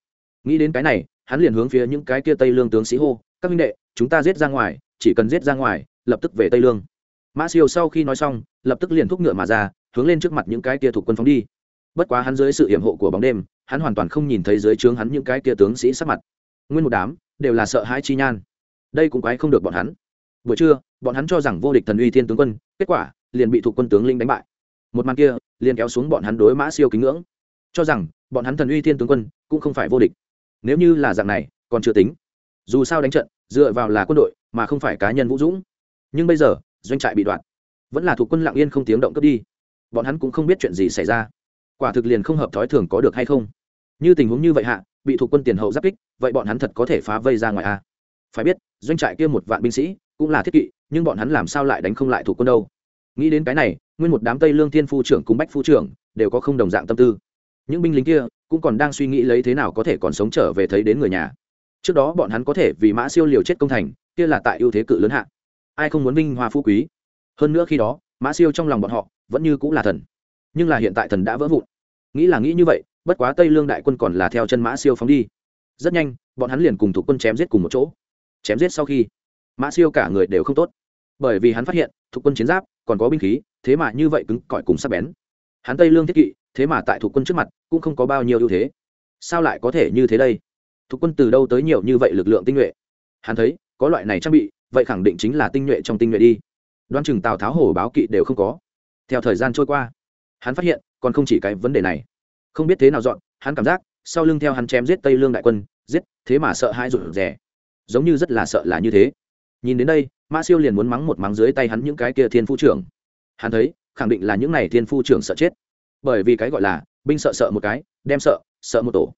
Nghĩ đến cái này, hắn liền hướng phía những cái kia tây lương tướng sĩ hô, các minh đệ, chúng ta giết ra ngoài, chỉ cần giết ra ngoài lập tức về tây lương. Mã siêu sau khi nói xong, lập tức liền thúc ngựa mà ra, hướng lên trước mặt những cái kia thuộc quân phóng đi. Bất quá hắn dưới sự hiểm hộ của bóng đêm, hắn hoàn toàn không nhìn thấy dưới trướng hắn những cái kia tướng sĩ sắc mặt. Nguyên một đám đều là sợ hãi chi nhan. Đây cũng quái không được bọn hắn. Buổi trưa, bọn hắn cho rằng vô địch thần uy thiên tướng quân, kết quả liền bị thuộc quân tướng linh đánh bại. Một màn kia liền kéo xuống bọn hắn đối mã siêu kính ngưỡng. Cho rằng bọn hắn thần uy thiên tướng quân cũng không phải vô địch. Nếu như là dạng này, còn chưa tính. Dù sao đánh trận, dựa vào là quân đội, mà không phải cá nhân vũ dũng nhưng bây giờ, doanh trại bị đoạn vẫn là thuộc quân lặng yên không tiếng động cướp đi. Bọn hắn cũng không biết chuyện gì xảy ra. Quả thực liền không hợp thói thường có được hay không. Như tình huống như vậy hạ, bị thuộc quân tiền hậu giáp kích, vậy bọn hắn thật có thể phá vây ra ngoài a. Phải biết, doanh trại kia một vạn binh sĩ cũng là thiết kỵ, nhưng bọn hắn làm sao lại đánh không lại thuộc quân đâu? Nghĩ đến cái này, nguyên một đám tây lương thiên phu trưởng cùng bách phu trưởng đều có không đồng dạng tâm tư. Những binh lính kia cũng còn đang suy nghĩ lấy thế nào có thể còn sống trở về thấy đến người nhà. Trước đó bọn hắn có thể vì mã siêu liều chết công thành, kia là tại ưu thế cự lớn hạ ai không muốn vinh hoa phú quý. Hơn nữa khi đó, mã siêu trong lòng bọn họ vẫn như cũng là thần, nhưng là hiện tại thần đã vỡ vụn. Nghĩ là nghĩ như vậy, bất quá tây lương đại quân còn là theo chân mã siêu phóng đi. Rất nhanh, bọn hắn liền cùng thuộc quân chém giết cùng một chỗ. Chém giết sau khi, mã siêu cả người đều không tốt. Bởi vì hắn phát hiện, thuộc quân chiến giáp còn có binh khí, thế mà như vậy cứng cỏi cùng sắc bén. Hắn tây lương thiết kỵ, thế mà tại thuộc quân trước mặt cũng không có bao nhiêu ưu thế. Sao lại có thể như thế đây? Thuộc quân từ đâu tới nhiều như vậy lực lượng tinh nhuệ? Hắn thấy, có loại này trang bị vậy khẳng định chính là tinh nhuệ trong tinh nhuệ đi. Đoán chừng tào tháo hổ báo kỵ đều không có. Theo thời gian trôi qua, hắn phát hiện còn không chỉ cái vấn đề này. Không biết thế nào dọn, hắn cảm giác sau lưng theo hắn chém giết tây lương đại quân, giết, thế mà sợ hai rụt rẻ giống như rất là sợ là như thế. Nhìn đến đây, ma siêu liền muốn mắng một mắng dưới tay hắn những cái kia thiên phu trưởng. Hắn thấy, khẳng định là những này thiên phu trưởng sợ chết. Bởi vì cái gọi là binh sợ sợ một cái, đem sợ sợ một tổ.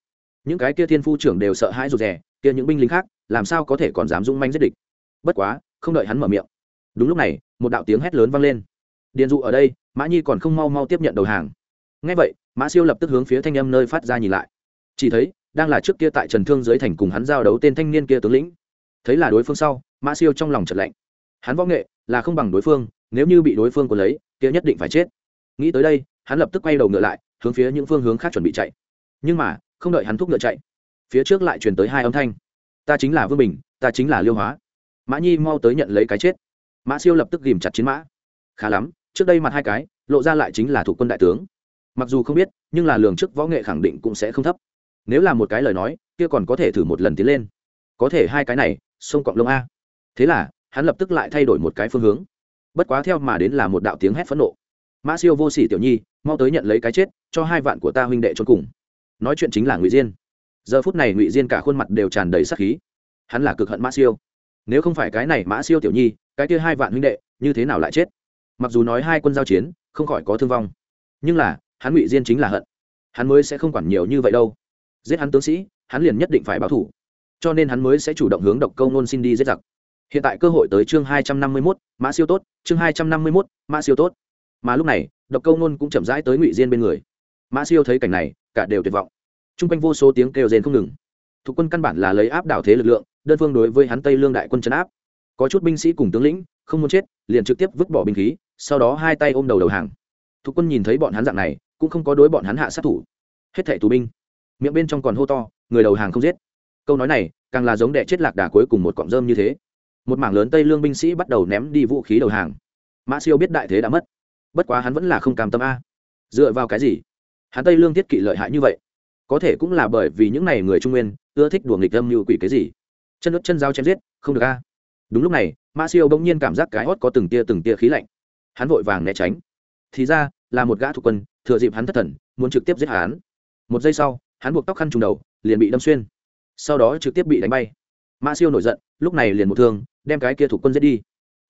Những cái kia thiên phu trưởng đều sợ hãi rụt rè, kia những binh lính khác, làm sao có thể còn dám dung manh giết địch? Bất quá, không đợi hắn mở miệng. Đúng lúc này, một đạo tiếng hét lớn vang lên. Điền dụ ở đây, mã nhi còn không mau mau tiếp nhận đầu hàng. Ngay vậy, mã siêu lập tức hướng phía thanh âm nơi phát ra nhìn lại. Chỉ thấy, đang là trước kia tại trần thương dưới thành cùng hắn giao đấu tên thanh niên kia tướng lĩnh. Thấy là đối phương sau, mã siêu trong lòng trật lạnh. Hắn võ nghệ là không bằng đối phương, nếu như bị đối phương còn lấy, kia nhất định phải chết. Nghĩ tới đây, hắn lập tức quay đầu ngựa lại, hướng phía những phương hướng khác chuẩn bị chạy. Nhưng mà, không đợi hắn thúc ngựa chạy, phía trước lại truyền tới hai âm thanh. Ta chính là vương bình, ta chính là liêu hóa mã nhi mau tới nhận lấy cái chết. Mã siêu lập tức ghìm chặt chiến mã. Khá lắm, trước đây mặt hai cái, lộ ra lại chính là thủ quân đại tướng. Mặc dù không biết, nhưng là lường trước võ nghệ khẳng định cũng sẽ không thấp. Nếu là một cái lời nói, kia còn có thể thử một lần tiến lên. Có thể hai cái này, sông cọng lông a. Thế là, hắn lập tức lại thay đổi một cái phương hướng. Bất quá theo mà đến là một đạo tiếng hét phẫn nộ. Mã siêu vô sỉ tiểu nhi, mau tới nhận lấy cái chết, cho hai vạn của ta huynh đệ cho cùng. Nói chuyện chính là ngụy diên. Giờ phút này ngụy diên cả khuôn mặt đều tràn đầy sắc khí. Hắn là cực hận mã siêu nếu không phải cái này mã siêu tiểu nhi, cái kia hai vạn huynh đệ, như thế nào lại chết? Mặc dù nói hai quân giao chiến, không khỏi có thương vong. Nhưng là, hắn ngụy diên chính là hận. Hắn mới sẽ không quản nhiều như vậy đâu. Giết hắn tướng sĩ, hắn liền nhất định phải báo thủ. Cho nên hắn mới sẽ chủ động hướng độc câu nôn xin đi giết giặc. Hiện tại cơ hội tới chương hai trăm năm mươi mốt, mã siêu tốt, chương hai trăm năm mươi mốt, mã siêu tốt. Mà lúc này, độc câu nôn cũng chậm rãi tới ngụy diên bên người. Mã siêu thấy cảnh này, cả đều tuyệt vọng. T r u n g quanh vô số tiếng kêu rền không ngừng. Thuộc quân căn bản là lấy áp đảo thế lực lượng đơn phương đối với hắn tây lương đại quân chấn áp. Có chút binh sĩ cùng tướng lĩnh, không muốn chết, liền trực tiếp vứt bỏ binh khí, sau đó hai tay ôm đầu đầu hàng. Thuộc quân nhìn thấy bọn hắn dạng này, cũng không có đối bọn hắn hạ sát thủ. Hết thẻ tù binh. Miệng bên trong còn hô to, người đầu hàng không giết. Câu nói này, càng là giống đẻ chết lạc đà cuối cùng một cọng rơm như thế. Một mảng lớn tây lương binh sĩ bắt đầu ném đi vũ khí đầu hàng. Mã siêu biết đại thế đã mất. Bất quá hắn vẫn là không cam tâm a. Dựa vào cái gì? Hắn tây lương thiết kỵ lợi hại như vậy. Có thể cũng là bởi vì những n à y người trung nguyên, ưa thích đùa nghịch âm như quỷ cái gì chân đứt chân dao chém giết, không được a. Đúng lúc này, ma siêu bỗng nhiên cảm giác cái hót có từng tia từng tia khí lạnh. Hắn vội vàng né tránh. Thì ra, là một gã thuộc quân, thừa dịp hắn thất thần, muốn trực tiếp giết hắn. Một giây sau, hắn buộc tóc khăn trùng đầu, liền bị đâm xuyên. Sau đó trực tiếp bị đánh bay. Ma siêu nổi giận, lúc này liền một thương, đem cái kia thuộc quân giết đi.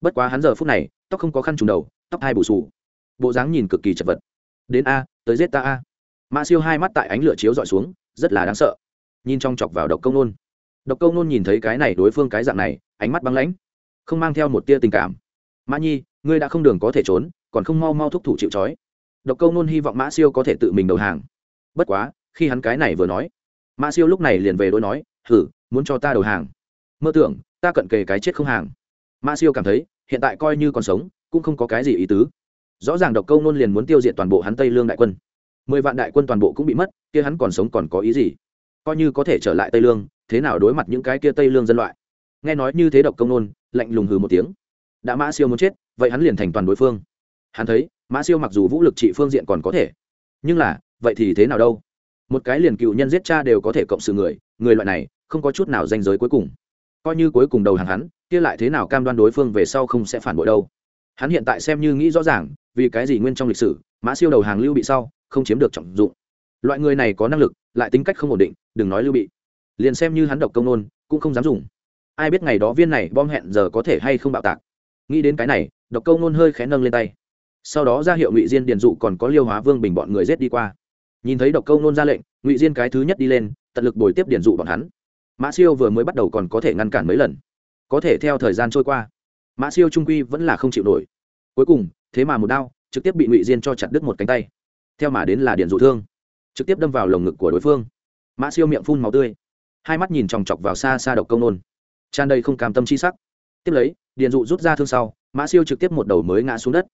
Bất quá hắn giờ phút này, tóc không có khăn trùng đầu, tóc hai bù sù bộ dáng nhìn cực kỳ chật vật. Đến a, tới giết ta a. Ma siêu hai mắt tại ánh lửa chiếu dọi xuống, rất là đáng sợ. Nhìn trong chọc vào độc công nôn độc Câu nôn nhìn thấy cái này đối phương cái dạng này, ánh mắt băng lãnh, không mang theo một tia tình cảm. Mã nhi, ngươi đã không đường có thể trốn, còn không mau mau thúc thủ chịu c độc câu nôn hy vọng mã siêu có thể tự mình đầu hàng. Bất quá, khi hắn cái này vừa nói, mã siêu lúc này liền về đối nói thử muốn cho ta đầu hàng? Mơ tưởng, ta cận kề cái chết không hàng. Mã siêu cảm thấy, hiện tại coi như còn sống, cũng không có cái gì ý tứ. Rõ ràng độc câu nôn liền muốn tiêu diệt toàn bộ hắn tây lương đại quân. Mười vạn đại quân toàn bộ cũng bị mất, kia hắn còn sống còn có ý gì? Coi như có thể trở lại tây lương, thế nào đối mặt những cái kia tây lương dân loại? Nghe nói như thế độc công nôn, lạnh lùng hừ một tiếng. Đã mã siêu muốn chết, vậy hắn liền thành toàn đối phương. Hắn thấy, mã siêu mặc dù vũ lực trị phương diện còn có thể, nhưng là, vậy thì thế nào đâu? Một cái liền cựu nhân giết cha đều có thể cộng sự người người loại này, không có chút nào danh giới cuối cùng. Coi như cuối cùng đầu hàng hắn, kia lại thế nào cam đoan đối phương về sau không sẽ phản bội đâu? Hắn hiện tại xem như nghĩ rõ ràng, vì cái gì nguyên trong lịch sử, mã siêu đầu hàng lưu bị sau, không chiếm được trọng dụng loại người này có năng lực, lại tính cách không ổn định, đừng nói lưu bị. Liền xem như hắn độc công nôn, cũng không dám dùng. Ai biết ngày đó viên này bom hẹn giờ có thể hay không bạo tạc. Nghĩ đến cái này, độc công nôn hơi khẽ nâng lên tay. Sau đó ra hiệu ngụy diên điền dụ còn có liêu hóa vương bình bọn người rết đi qua. Nhìn thấy độc công nôn ra lệnh, ngụy diên cái thứ nhất đi lên, tận lực bồi tiếp điền dụ bọn hắn. Mã siêu vừa mới bắt đầu còn có thể ngăn cản mấy lần. Có thể theo thời gian trôi qua, mã siêu trung quy vẫn là không chịu nổi. Cuối cùng, thế mà một đao, trực tiếp bị ngụy diên cho chặt đứt một cánh tay. Theo mà đến là điện dụ thương trực tiếp đâm vào lồng ngực của đối phương. Mã siêu miệng phun màu tươi. Hai mắt nhìn chòng chọc vào xa xa độc công nôn. Tràn đầy không cam tâm chi sắc. Tiếp lấy, điện dụ rút ra thương sau, mã siêu trực tiếp một đầu mới ngã xuống đất.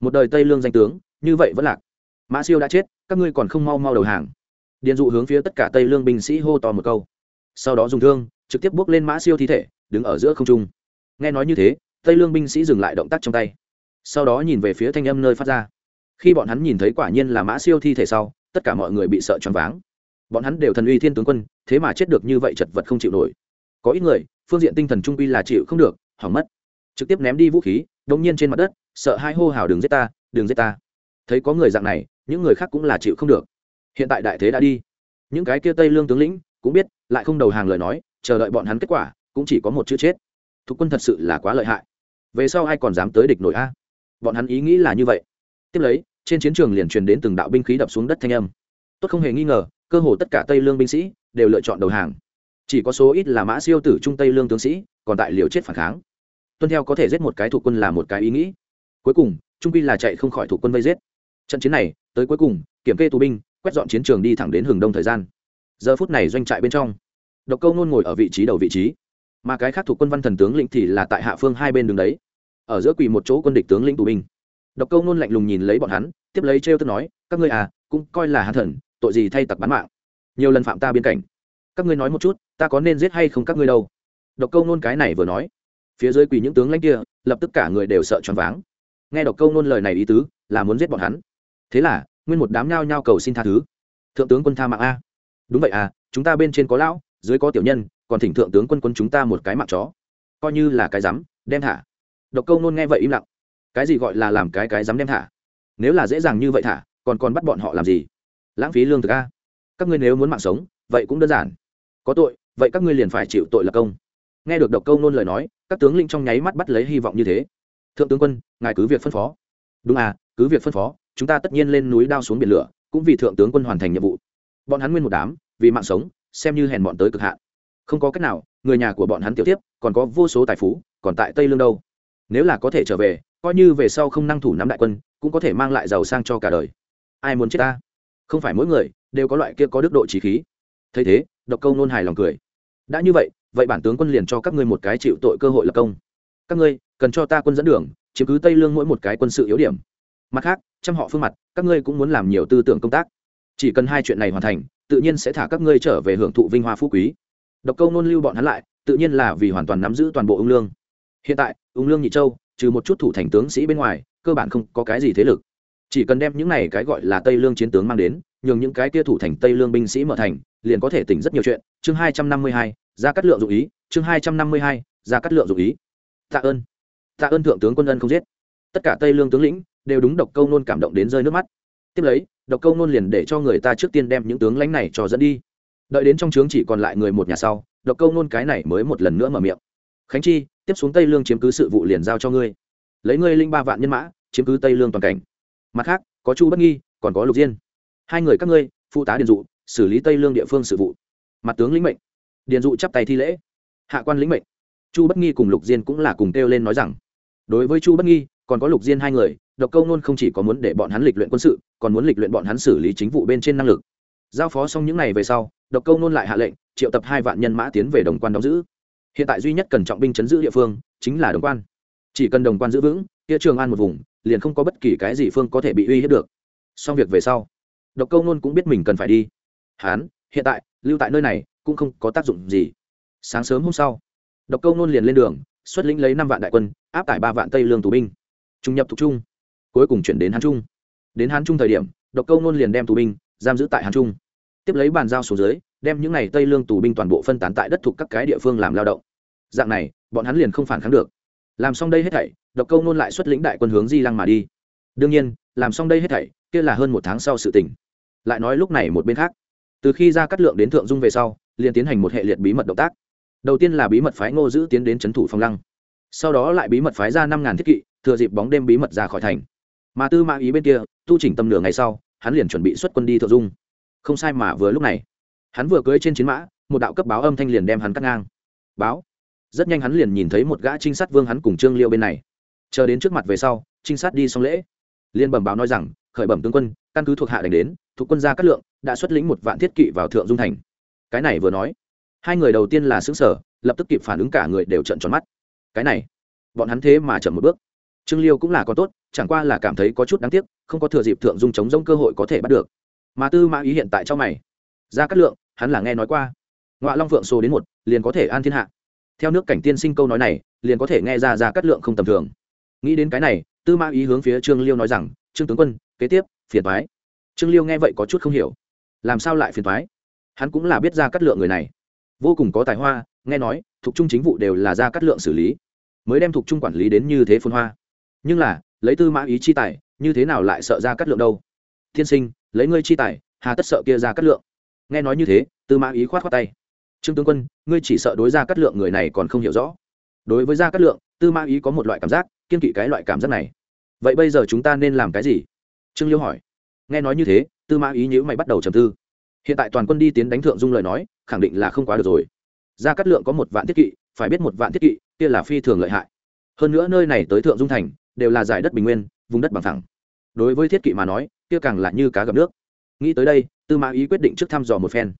Một đời tây lương danh tướng, như vậy vẫn lạc. Mã siêu đã chết, các ngươi còn không mau mau đầu hàng. Điện dụ hướng phía tất cả tây lương binh sĩ hô to một câu. Sau đó dùng thương, trực tiếp bước lên mã siêu thi thể, đứng ở giữa không trung. Nghe nói như thế, tây lương binh sĩ dừng lại động tác trong tay. Sau đó nhìn về phía thanh âm nơi phát ra. Khi bọn hắn nhìn thấy quả nhiên là mã siêu thi thể sau tất cả mọi người bị sợ choáng váng. Bọn hắn đều thần uy thiên tướng quân, thế mà chết được như vậy chật vật không chịu nổi. Có ít người, phương diện tinh thần trung uy là chịu không được, hỏng mất. Trực tiếp ném đi vũ khí đông nhiên trên mặt đất, sợ hai hô hào đường giết ta đường giết ta. Thấy có người dạng này, những người khác cũng là chịu không được. Hiện tại đại thế đã đi. Những cái kia tây lương tướng lĩnh cũng biết, lại không đầu hàng lời nói, chờ đợi bọn hắn kết quả, cũng chỉ có một chữ chết. Thục quân thật sự là quá lợi hại. Về sau ai còn dám tới địch nổi a? Bọn hắn ý nghĩ là như vậy. Tiếp lấy trên chiến trường liền truyền đến từng đạo binh khí đập xuống đất thanh âm. Tốt không hề nghi ngờ, cơ hồ tất cả tây lương binh sĩ đều lựa chọn đầu hàng. Chỉ có số ít là mã siêu tử trung tây lương tướng sĩ, còn tại liều chết phản kháng. Tuân theo có thể giết một cái thủ quân là một cái ý nghĩ. Cuối cùng, trung quy là chạy không khỏi thủ quân vây giết. Trận chiến này, tới cuối cùng, kiểm kê tù binh, quét dọn chiến trường đi thẳng đến hừng đông thời gian. Giờ phút này doanh trại bên trong, độc câu nôn ngồi ở vị trí đầu vị trí. Mà cái khác thủ quân văn thần tướng lĩnh thì là tại hạ phương hai bên đường đấy. Ở giữa quỳ một chỗ quân địch tướng lĩnh tù binh. Độc câu nôn lạnh lùng nhìn lấy bọn hắn tiếp lấy trêu tức nói, các ngươi à cũng coi là hạ thần, tội gì thay tặc bán mạng? Nhiều lần phạm ta biên cảnh. Các ngươi nói một chút, ta có nên giết hay không các ngươi đâu? Độc câu nôn cái này vừa nói, phía dưới quỳ những tướng lãnh kia, lập tức cả người đều sợ choáng váng. Nghe độc câu nôn lời này ý tứ, là muốn giết bọn hắn. Thế là, nguyên một đám nhao nhao cầu xin tha thứ. Thượng tướng quân tha mạng a. Đúng vậy à chúng ta bên trên có lão, dưới có tiểu nhân, còn thỉnh thượng tướng quân quân chúng ta một cái mạng chó. Coi như là cái rắm đem thả. Độc câu nôn nghe vậy im lặng. Cái gì gọi là làm cái cái dám đem thả? Nếu là dễ dàng như vậy thả, còn còn bắt bọn họ làm gì? Lãng phí lương thực a. Các ngươi nếu muốn mạng sống, vậy cũng đơn giản. Có tội, vậy các ngươi liền phải chịu tội lập công. Nghe được độc câu nôn lời nói, các tướng linh trong nháy mắt bắt lấy hy vọng như thế. Thượng tướng quân, ngài cứ việc phân phó. Đúng à cứ việc phân phó, chúng ta tất nhiên lên núi đao xuống biển lửa, cũng vì thượng tướng quân hoàn thành nhiệm vụ. Bọn hắn nguyên một đám, vì mạng sống, xem như hèn bọn tới cực hạn. Không có cách nào, người nhà của bọn hắn tiểu tiếp, còn có vô số tài phú, còn tại tây lương đâu. Nếu là có thể trở về, coi như về sau không năng thủ nắm đại quân cũng có thể mang lại giàu sang cho cả đời. Ai muốn chết ta? Không phải mỗi người đều có loại kia có đức độ trí khí. Thấy thế, độc câu nôn hài lòng cười. Đã như vậy vậy bản tướng quân liền cho các ngươi một cái chịu tội cơ hội lập công. Các ngươi cần cho ta quân dẫn đường, chiếm cứ tây lương mỗi một cái quân sự yếu điểm. Mặt khác, trăm họ phương mặt, các ngươi cũng muốn làm nhiều tư tưởng công tác. Chỉ cần hai chuyện này hoàn thành, tự nhiên sẽ thả các ngươi trở về hưởng thụ vinh hoa phú quý. Độc câu nôn lưu bọn hắn lại, tự nhiên là vì hoàn toàn nắm giữ toàn bộ ung lương. Hiện tại, ung lương nhị châu trừ một chút thủ thành tướng sĩ bên ngoài, cơ bản không có cái gì thế lực. Chỉ cần đem những này cái gọi là tây lương chiến tướng mang đến, nhường những cái kia thủ thành tây lương binh sĩ mở thành, liền có thể tỉnh rất nhiều chuyện. Chương hai trăm năm mươi hai, ra cắt lượng dụ ý. Chương hai trăm năm mươi hai, ra cắt lượng dụ ý. Tạ ơn. Tạ ơn thượng tướng quân ân không giết. Tất cả tây lương tướng lĩnh đều đúng độc câu nôn cảm động đến rơi nước mắt. Tiếp lấy, độc câu nôn liền để cho người ta trước tiên đem những tướng lãnh này cho dẫn đi. Đợi đến trong trướng chỉ còn lại người một nhà sau, độc câu nôn cái này mới một lần nữa mở miệng. Khánh chi tiếp xuống tây lương chiếm cứ sự vụ liền giao cho ngươi. Lấy ngươi linh ba vạn nhân mã, chiếm cứ tây lương toàn cảnh. Mặt khác, có chu bất nghi, còn có lục diên. Hai người các ngươi, phụ tá điền dụ, xử lý tây lương địa phương sự vụ. Mặt tướng lĩnh mệnh. Điền dụ chắp tay thi lễ. Hạ quan lĩnh mệnh. Chu bất nghi cùng lục diên cũng là cùng kêu lên nói rằng, đối với chu bất nghi, còn có lục diên hai người, độc câu nôn không chỉ có muốn để bọn hắn lịch luyện quân sự, còn muốn lịch luyện bọn hắn xử lý chính vụ bên trên năng lực. Giao phó xong những n à y về sau, độc câu nôn lại hạ lệnh, triệu tập hai vạn nhân mã tiến về đồng quan đóng giữ hiện tại duy nhất cần trọng binh chấn giữ địa phương chính là đồng quan. Chỉ cần đồng quan giữ vững, kia trường an một vùng, liền không có bất kỳ cái gì phương có thể bị uy hiếp được. Xong việc về sau, độc câu nôn cũng biết mình cần phải đi. Hán, hiện tại, lưu tại nơi này cũng không có tác dụng gì. Sáng sớm hôm sau, độc câu nôn liền lên đường, xuất lĩnh lấy năm vạn đại quân, áp tải ba vạn tây lương tù binh. Trung nhập thuộc trung, cuối cùng chuyển đến hán trung. Đến hán trung thời điểm, độc câu nôn liền đem tù binh giam giữ tại hán trung. Tiếp lấy bàn giao xuống dưới, đem những n à y tây lương tù binh toàn bộ phân tán tại đất thuộc các cái địa phương làm lao động dạng này, bọn hắn liền không phản kháng được. Làm xong đây hết thảy, độc câu nôn lại xuất lĩnh đại quân hướng di lăng mà đi. Đương nhiên, làm xong đây hết thảy, kia là hơn một tháng sau sự tình. Lại nói lúc này một bên khác, từ khi ra cắt lượng đến thượng dung về sau, liền tiến hành một hệ liệt bí mật động tác. Đầu tiên là bí mật phái ngô giữ tiến đến c h ấ n thủ phong lăng. Sau đó lại bí mật phái ra năm ngàn thiết kỵ, thừa dịp bóng đêm bí mật ra khỏi thành. Mà tư mã ý bên kia, tu chỉnh tầm nửa ngày sau, hắn liền chuẩn bị xuất quân đi thượng dung. Không sai mà vừa lúc này, hắn vừa cưới trên chiến mã, một đạo cấp báo âm thanh liền đem hắn cắt ngang. Báo rất nhanh hắn liền nhìn thấy một gã trinh sát vương hắn cùng trương liêu bên này chờ đến trước mặt về sau trinh sát đi xong lễ liên bẩm báo nói rằng khởi bẩm tướng quân căn cứ thuộc hạ đánh đến thuộc quân gia cát lượng đã xuất lĩnh một vạn thiết kỵ vào thượng dung thành cái này vừa nói hai người đầu tiên là xứng sở lập tức kịp phản ứng cả người đều trận tròn mắt cái này bọn hắn thế mà chậm một bước trương liêu cũng là có tốt chẳng qua là cảm thấy có chút đáng tiếc không có thừa dịp thượng dung chống rông cơ hội có thể bắt được mà tư mã ý hiện tại trong mày ra cát lượng hắn là nghe nói qua ngoại long phượng số đến một liền có thể an thiên hạ theo nước cảnh tiên sinh câu nói này, liền có thể nghe ra ra cát lượng không tầm thường. Nghĩ đến cái này, tư mã ý hướng phía trương liêu nói rằng, trương tướng quân, kế tiếp, phiền thoái trương liêu nghe vậy có chút không hiểu. Làm sao lại phiền thoái hắn cũng là biết ra cắt lượng người này. Vô cùng có tài hoa, nghe nói, thuộc trung chính vụ đều là ra cắt lượng xử lý. Mới đem thuộc trung quản lý đến như thế phun hoa. Nhưng là, lấy tư mã ý chi tài, như thế nào lại sợ ra cắt lượng đâu? Thiên sinh, lấy ngươi chi tài, hà tất sợ kia ra cắt lượng. Nghe nói như thế, tư mã ý khoát khoát tay trương tướng quân, ngươi chỉ sợ đối ra cắt lượng người này còn không hiểu rõ. Đối với gia cát lượng, tư mã ý có một loại cảm giác, kiên kỵ cái loại cảm giác này. Vậy bây giờ chúng ta nên làm cái gì? Trương liêu hỏi. Nghe nói như thế, tư mã ý nhữ mày bắt đầu trầm tư. Hiện tại toàn quân đi tiến đánh thượng dung lời nói, khẳng định là không quá được rồi. Gia cát lượng có một vạn thiết kỵ, phải biết một vạn thiết kỵ, kia là phi thường lợi hại. Hơn nữa nơi này tới thượng dung thành, đều là giải đất bình nguyên, vùng đất bằng thẳng đối với thiết kỵ mà nói, kia càng là như cá gặp nước. Nghĩ tới đây, tư mã ý quyết định trước thăm dò một phen.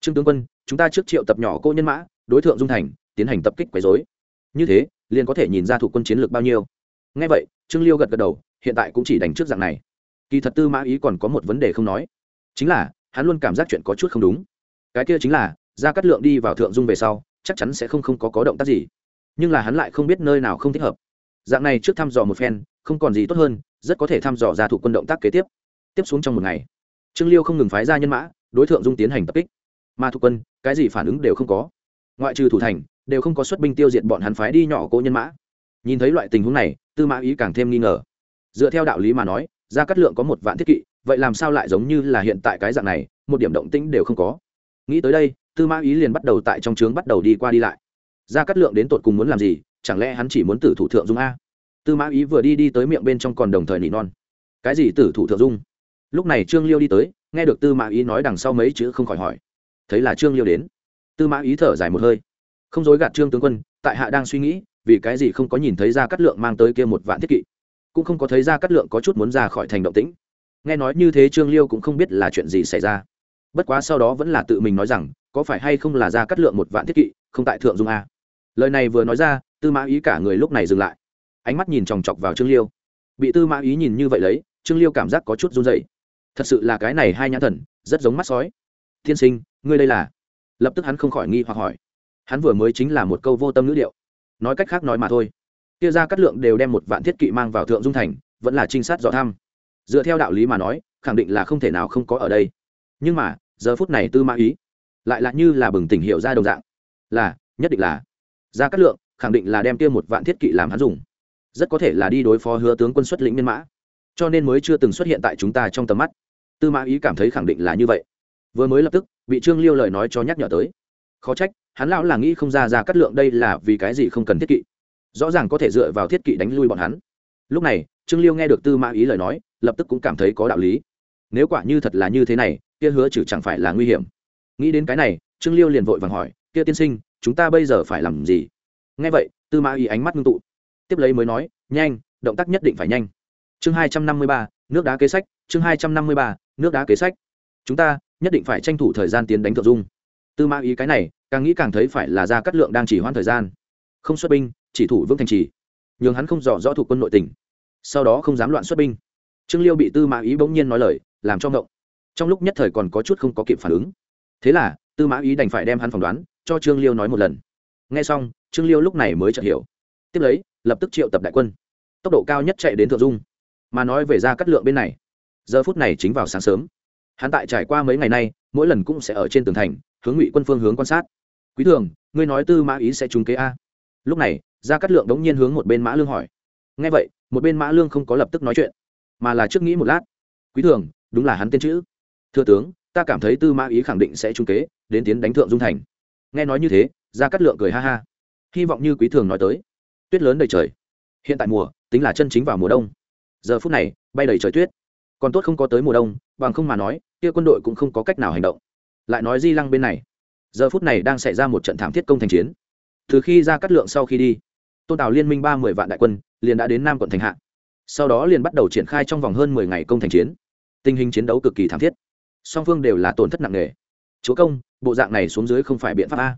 Trương tướng quân chúng ta trước triệu tập nhỏ cô nhân mã, đối tượng dung thành, tiến hành tập kích quấy dối như thế, liền có thể nhìn ra thủ quân chiến lược bao nhiêu. Ngay vậy, trương liêu gật gật đầu, hiện tại cũng chỉ đánh trước dạng này. Kỳ thật tư mã ý còn có một vấn đề không nói. Chính là, hắn luôn cảm giác chuyện có chút không đúng. Cái kia chính là ra cắt lượng đi vào thượng dung về sau, chắc chắn sẽ không không có có động tác gì. Nhưng là hắn lại không biết nơi nào không thích hợp. Dạng này trước thăm dò một phen, không còn gì tốt hơn, rất có thể thăm dò ra thủ quân động tác kế tiếp. Tiếp xuống trong một ngày, trương liêu không ngừng phái ra nhân mã, đối tượng dung tiến hành tập kích mà thủ quân, cái gì phản ứng đều không có. Ngoại trừ thủ thành, đều không có xuất binh tiêu diệt bọn hắn phái đi nhỏ cố nhân mã. Nhìn thấy loại tình huống này, tư mã ý càng thêm nghi ngờ. Dựa theo đạo lý mà nói, gia cát lượng có một vạn thiết kỵ, vậy làm sao lại giống như là hiện tại cái dạng này, một điểm động tĩnh đều không có? Nghĩ tới đây, tư mã ý liền bắt đầu tại trong trướng bắt đầu đi qua đi lại. Gia cát lượng đến tột cùng muốn làm gì, chẳng lẽ hắn chỉ muốn tử thủ thượng dung a? Tư mã ý vừa đi đi tới miệng bên trong còn đồng thời nỉ non. Cái gì tử thủ thượng dung? Lúc này trương liêu đi tới, nghe được tư mã ý nói đằng sau mấy chữ không khỏi hỏi thấy là trương liêu đến tư mã ý thở dài một hơi không dối gạt trương tướng quân tại hạ đang suy nghĩ vì cái gì không có nhìn thấy ra cắt lượng mang tới kia một vạn thiết kỵ cũng không có thấy ra cắt lượng có chút muốn ra khỏi thành động tĩnh nghe nói như thế trương liêu cũng không biết là chuyện gì xảy ra bất quá sau đó vẫn là tự mình nói rằng có phải hay không là ra cắt lượng một vạn thiết kỵ không tại thượng dung a lời này vừa nói ra tư mã ý cả người lúc này dừng lại ánh mắt nhìn chòng chọc vào trương liêu bị tư mã ý nhìn như vậy lấy trương liêu cảm giác có chút run dậy thật sự là cái này hai nhãn thần rất giống mắt sói tiên sinh ngươi đây là? Lập tức hắn không khỏi nghi hoặc hỏi. Hắn vừa mới chính là một câu vô tâm ngữ điệu. Nói cách khác nói mà thôi. Kia ra cắt lượng đều đem một vạn thiết kỵ mang vào thượng dung thành, vẫn là trinh sát dò thăm. Dựa theo đạo lý mà nói, khẳng định là không thể nào không có ở đây. Nhưng mà, giờ phút này tư mã ý lại là như là bừng tỉnh hiểu ra đồng dạng. Là, nhất định là. Ra cắt lượng khẳng định là đem kia một vạn thiết kỵ làm hắn dùng. Rất có thể là đi đối phó hứa tướng quân xuất lĩnh nhân mã. Cho nên mới chưa từng xuất hiện tại chúng ta trong tầm mắt. Tư mã ý cảm thấy khẳng định là như vậy. Vừa mới lập tức bị trương liêu lời nói cho nhắc nhở tới khó trách hắn lão là nghĩ không ra ra cắt lượng đây là vì cái gì không cần thiết kỵ rõ ràng có thể dựa vào thiết kỵ đánh lui bọn hắn lúc này trương liêu nghe được tư mã ý lời nói lập tức cũng cảm thấy có đạo lý nếu quả như thật là như thế này kia hứa chử chẳng phải là nguy hiểm nghĩ đến cái này trương liêu liền vội vàng hỏi kia tiên sinh chúng ta bây giờ phải làm gì nghe vậy tư mã ý ánh mắt ngưng tụ tiếp lấy mới nói nhanh động tác nhất định phải nhanh chương hai trăm năm mươi ba nước đá kế sách chương hai trăm năm mươi ba nước đá kế sách chúng ta nhất định phải tranh thủ thời gian tiến đánh thượng dung. Tư mã ý cái này, càng nghĩ càng thấy phải là ra cắt lượng đang chỉ hoãn thời gian. Không xuất binh, chỉ thủ vững thành trì. Nhường hắn không rõ rõ thuộc quân nội tỉnh sau đó không dám loạn xuất binh. Trương liêu bị tư mã ý bỗng nhiên nói lời, làm cho ngộng. Trong lúc nhất thời còn có chút không có kịp phản ứng. Thế là, tư mã ý đành phải đem hắn phỏng đoán, cho trương liêu nói một lần. Nghe xong, trương liêu lúc này mới chợt hiểu. Tiếp lấy, lập tức triệu tập đại quân. Tốc độ cao nhất chạy đến thượng dung. Mà nói về ra cắt lượng bên này. Giờ phút này chính vào sáng sớm hắn tại trải qua mấy ngày nay, mỗi lần cũng sẽ ở trên tường thành, hướng ngụy quân phương hướng quan sát. Quý thường, ngươi nói tư mã ý sẽ trúng kế a. Lúc này, Gia Cát lượng đống nhiên hướng một bên mã lương hỏi. Ngay vậy, một bên mã lương không có lập tức nói chuyện, mà là trước nghĩ một lát. Quý thường, đúng là hắn tên chữ. Thưa tướng, ta cảm thấy tư mã ý khẳng định sẽ trung kế, đến tiến đánh thượng dung thành. Nghe nói như thế, Gia Cát lượng cười ha ha. Hy vọng như quý thường nói tới. Tuyết lớn đầy trời. Hiện tại mùa, tính là chân chính vào mùa đông. Giờ phút này, bay đầy trời tuyết còn tốt không có tới mùa đông, bằng không mà nói, kia quân đội cũng không có cách nào hành động. Lại nói di lăng bên này, giờ phút này đang xảy ra một trận thảm thiết công thành chiến. Từ khi ra cắt lượng sau khi đi, tôn tào liên minh ba mươi vạn đại quân liền đã đến nam quận thành hạ. Sau đó liền bắt đầu triển khai trong vòng hơn mười ngày công thành chiến. Tình hình chiến đấu cực kỳ thảm thiết. Song phương đều là tổn thất nặng nề. Chúa công, bộ dạng này xuống dưới không phải biện pháp a.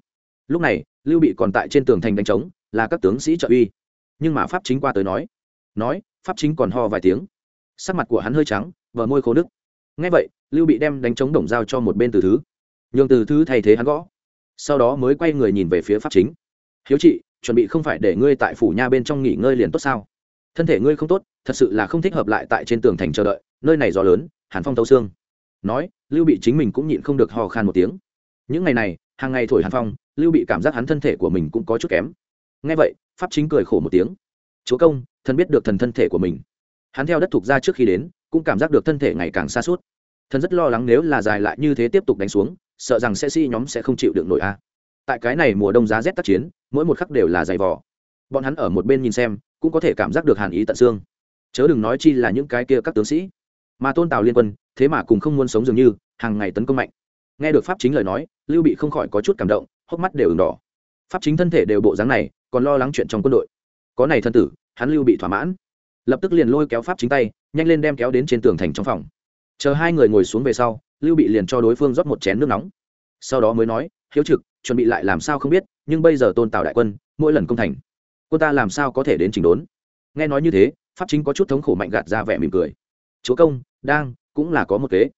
Lúc này, lưu bị còn tại trên tường thành đánh trống, là các tướng sĩ trợ uy. Nhưng mà pháp chính qua tới nói nói, pháp chính còn ho vài tiếng sắc mặt của hắn hơi trắng và môi khô nước ngay vậy, lưu bị đem đánh trống đồng dao cho một bên từ thứ. Nhường từ thứ thay thế hắn gõ. Sau đó mới quay người nhìn về phía pháp chính. Hiếu trị chuẩn bị không phải để ngươi tại phủ nha bên trong nghỉ ngơi liền tốt sao? Thân thể ngươi không tốt, thật sự là không thích hợp lại tại trên tường thành chờ đợi, nơi này gió lớn, hàn phong tấu xương. Nói, lưu bị chính mình cũng nhịn không được hò khan một tiếng. Những ngày này, hàng ngày thổi hàn phong, lưu bị cảm giác hắn thân thể của mình cũng có chút kém. Ngay vậy, pháp chính cười khổ một tiếng. Chúa công, thần biết được thần thân thể của mình hắn theo đất thuộc ra trước khi đến, cũng cảm giác được thân thể ngày càng xa suốt. Thần rất lo lắng nếu là dài lại như thế tiếp tục đánh xuống, sợ rằng sẽ si nhóm sẽ không chịu được nổi a. Tại cái này mùa đông giá rét tác chiến, mỗi một khắc đều là dày vỏ bọn hắn ở một bên nhìn xem, cũng có thể cảm giác được hàn ý tận xương. Chớ đừng nói chi là những cái kia các tướng sĩ, mà tôn tào liên quân, thế mà cùng không muốn sống dường như, hàng ngày tấn công mạnh. Nghe được pháp chính lời nói, lưu bị không khỏi có chút cảm động, hốc mắt đều ửng đỏ. Pháp chính thân thể đều bộ dáng này, còn lo lắng chuyện trong quân đội. Có này thân tử, hắn lưu bị thỏa mãn lập tức liền lôi kéo pháp chính tay, nhanh lên đem kéo đến trên tường thành trong phòng. Chờ hai người ngồi xuống về sau, lưu bị liền cho đối phương rót một chén nước nóng. Sau đó mới nói, hiếu trực, chuẩn bị lại làm sao không biết, nhưng bây giờ tôn tạo đại quân, mỗi lần công thành, quân ta làm sao có thể đến chỉnh đốn? Nghe nói như thế, pháp chính có chút thống khổ mạnh gạt ra vẻ mỉm cười. Chúa công, đang, cũng là có một kế.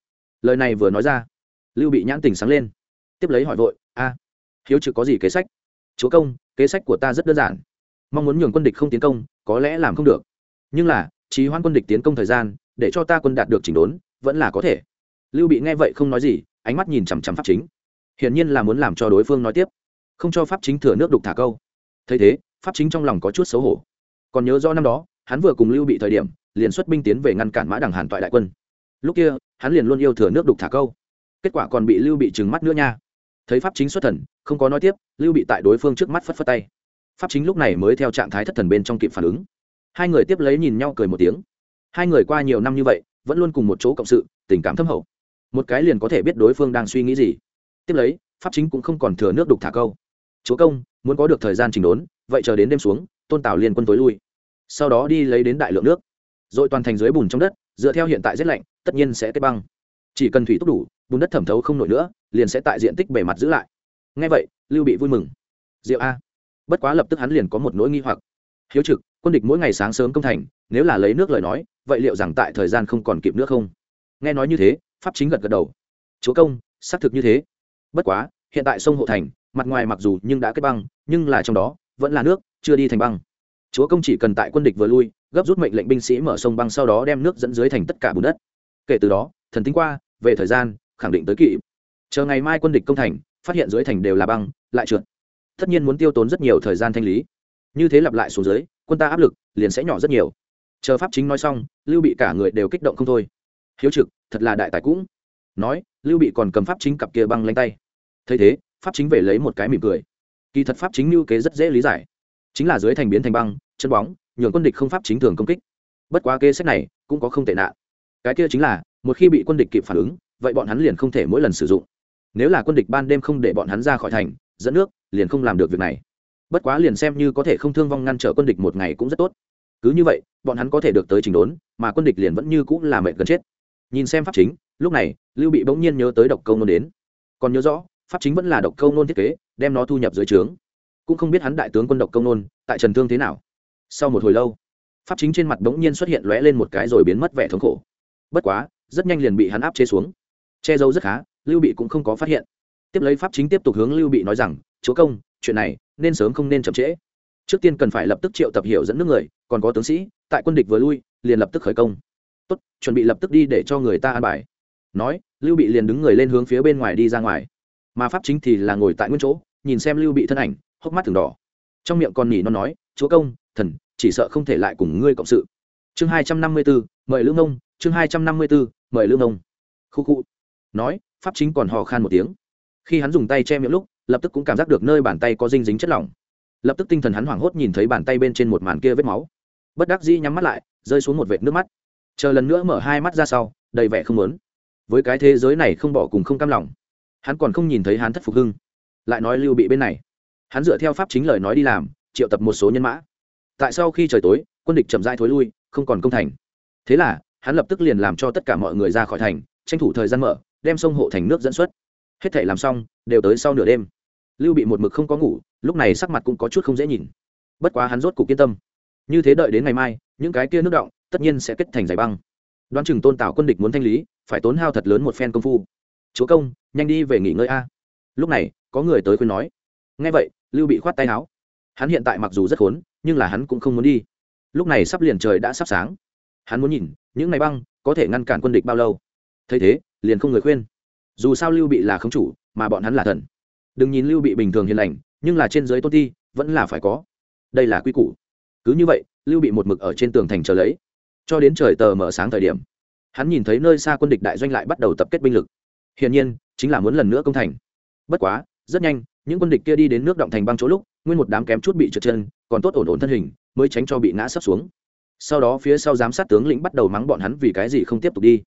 Lời này vừa nói ra, lưu bị nhãn tình sáng lên. Tiếp lấy hỏi vội, a, hiếu trực có gì kế sách? Chúa công, kế sách của ta rất đơn giản. Mong muốn nhường quân địch không tiến công, có lẽ làm không được nhưng là trí hoãn quân địch tiến công thời gian, để cho ta quân đạt được chỉnh đốn, vẫn là có thể. Lưu bị nghe vậy không nói gì, ánh mắt nhìn chằm chằm pháp chính. Hiển nhiên là muốn làm cho đối phương nói tiếp, không cho pháp chính thừa nước đục thả câu. Thấy thế, pháp chính trong lòng có chút xấu hổ. Còn nhớ do năm đó, hắn vừa cùng lưu bị thời điểm, liền xuất binh tiến về ngăn cản mã đằng hàn toại đại quân. Lúc kia, hắn liền luôn yêu thừa nước đục thả câu. Kết quả còn bị lưu bị trừng mắt nữa nha. Thấy pháp chính xuất thần, không có nói tiếp, lưu bị tại đối phương trước mắt phất phất tay. Pháp chính lúc này mới theo trạng thái thất thần bên trong kịp phản ứng hai người tiếp lấy nhìn nhau cười một tiếng. Hai người qua nhiều năm như vậy, vẫn luôn cùng một chỗ cộng sự, tình cảm thâm hậu. Một cái liền có thể biết đối phương đang suy nghĩ gì. Tiếp lấy, pháp chính cũng không còn thừa nước đục thả câu. Chúa công, muốn có được thời gian trình đốn, vậy chờ đến đêm xuống, tôn tảo liên quân tối lui. Sau đó đi lấy đến đại lượng nước. Rồi toàn thành dưới bùn trong đất, dựa theo hiện tại rét lạnh, tất nhiên sẽ kết băng. Chỉ cần thủy túc đủ, bùn đất thẩm thấu không nổi nữa, liền sẽ tại diện tích bề mặt giữ lại. Ngay vậy, lưu bị vui mừng. Diệu a. Bất quá lập tức hắn liền có một nỗi nghi hoặc. Hiếu trực quân địch mỗi ngày sáng sớm công thành, nếu là lấy nước lời nói, vậy liệu rằng tại thời gian không còn kịp nước không? Nghe nói như thế, pháp chính gật gật đầu. Chúa công, xác thực như thế. Bất quá, hiện tại sông hộ thành, mặt ngoài mặc dù nhưng đã kết băng, nhưng là trong đó, vẫn là nước, chưa đi thành băng. Chúa công chỉ cần tại quân địch vừa lui, gấp rút mệnh lệnh binh sĩ mở sông băng sau đó đem nước dẫn dưới thành tất cả bùn đất. Kể từ đó, thần tính qua, về thời gian, khẳng định tới kỵ chờ ngày mai quân địch công thành, phát hiện dưới thành đều là băng, lại trượt. Tất nhiên muốn tiêu tốn rất nhiều thời gian thanh lý. Như thế lặp lại xuống dưới quân ta áp lực liền sẽ nhỏ rất nhiều. Chờ pháp chính nói xong, lưu bị cả người đều kích động không thôi. Hiếu trực, thật là đại tài cũng. Nói, lưu bị còn cầm pháp chính cặp kia băng lanh tay. Thấy thế, pháp chính về lấy một cái mỉm cười. Kỳ thật pháp chính lưu kế rất dễ lý giải. Chính là dưới thành biến thành băng, chân bóng, nhường quân địch không pháp chính thường công kích. Bất quá kế sách này cũng có không tệ nạn. Cái kia chính là, một khi bị quân địch kịp phản ứng, vậy bọn hắn liền không thể mỗi lần sử dụng. Nếu là quân địch ban đêm không để bọn hắn ra khỏi thành, dẫn nước, liền không làm được việc này bất quá liền xem như có thể không thương vong ngăn trở quân địch một ngày cũng rất tốt. Cứ như vậy, bọn hắn có thể được tới trình đốn, mà quân địch liền vẫn như cũng là mệt gần chết. Nhìn xem pháp chính, lúc này, lưu bị bỗng nhiên nhớ tới độc câu nôn đến. Còn nhớ rõ, pháp chính vẫn là độc câu nôn thiết kế, đem nó thu nhập dưới trướng. Cũng không biết hắn đại tướng quân độc công nôn, tại trần thương thế nào. Sau một hồi lâu, pháp chính trên mặt bỗng nhiên xuất hiện lóe lên một cái rồi biến mất vẻ thống khổ. Bất quá, rất nhanh liền bị hắn áp chế xuống. Che giấu rất khá, lưu bị cũng không có phát hiện. Tiếp lấy pháp chính tiếp tục hướng lưu bị nói rằng, chúa công chuyện này nên sớm không nên chậm trễ. Trước tiên cần phải lập tức triệu tập hiểu dẫn nước người, còn có tướng sĩ, tại quân địch vừa lui, liền lập tức khởi công. Tốt, chuẩn bị lập tức đi để cho người ta an bài. Nói, lưu bị liền đứng người lên hướng phía bên ngoài đi ra ngoài. Mà pháp chính thì là ngồi tại nguyên chỗ, nhìn xem lưu bị thân ảnh, hốc mắt thường đỏ. Trong miệng còn nhỉ nó nói, chúa công, thần, chỉ sợ không thể lại cùng ngươi cộng sự. Chương hai trăm năm mươi bốn mời lương ông chương hai trăm năm mươi bốn mời lương ông khu khu nói, pháp chính còn hò khan một tiếng. Khi hắn dùng tay che miệng lúc lập tức cũng cảm giác được nơi bàn tay có dinh dính chất lỏng. Lập tức tinh thần hắn hoảng hốt nhìn thấy bàn tay bên trên một màn kia vết máu. Bất đắc dĩ nhắm mắt lại, rơi xuống một vệt nước mắt. Chờ lần nữa mở hai mắt ra sau, đầy vẻ không lớn với cái thế giới này không bỏ cùng không cam lòng. Hắn còn không nhìn thấy hắn thất phục hưng. Lại nói lưu bị bên này. Hắn dựa theo pháp chính lời nói đi làm, triệu tập một số nhân mã. Tại sau khi trời tối, quân địch chậm rãi thối lui, không còn công thành. Thế là, hắn lập tức liền làm cho tất cả mọi người ra khỏi thành, tranh thủ thời gian mở, đem sông hộ thành nước dẫn xuất. Hết thể làm xong, đều tới sau nửa đêm lưu bị một mực không có ngủ, lúc này sắc mặt cũng có chút không dễ nhìn. Bất quá hắn rốt cục yên tâm. Như thế đợi đến ngày mai, những cái kia nước động, tất nhiên sẽ kết thành giải băng. Đoán chừng tôn tạo quân địch muốn thanh lý, phải tốn hao thật lớn một phen công phu. Chúa công, nhanh đi về nghỉ ngơi a. Lúc này, có người tới khuyên nói. Ngay vậy, lưu bị khoát tay áo. Hắn hiện tại mặc dù rất khốn, nhưng là hắn cũng không muốn đi. Lúc này sắp liền trời đã sắp sáng. Hắn muốn nhìn, những ngày băng có thể ngăn cản quân địch bao lâu. Thấy thế, liền không người khuyên. Dù sao lưu bị là không chủ, mà bọn hắn là thần đừng nhìn lưu bị bình thường hiền lành, nhưng là trên dưới tôn ti, vẫn là phải có. Đây là quy củ. Cứ như vậy, lưu bị một mực ở trên tường thành chờ lấy. Cho đến trời tờ mở sáng thời điểm, hắn nhìn thấy nơi xa quân địch đại doanh lại bắt đầu tập kết binh lực. Hiển nhiên, chính là muốn lần nữa công thành. Bất quá, rất nhanh, những quân địch kia đi đến nước động thành băng chỗ lúc, nguyên một đám kém chút bị trượt chân, còn tốt ổn ổn thân hình, mới tránh cho bị ngã sấp xuống. Sau đó phía sau giám sát tướng lĩnh bắt đầu mắng bọn hắn vì cái gì không tiếp tục đi.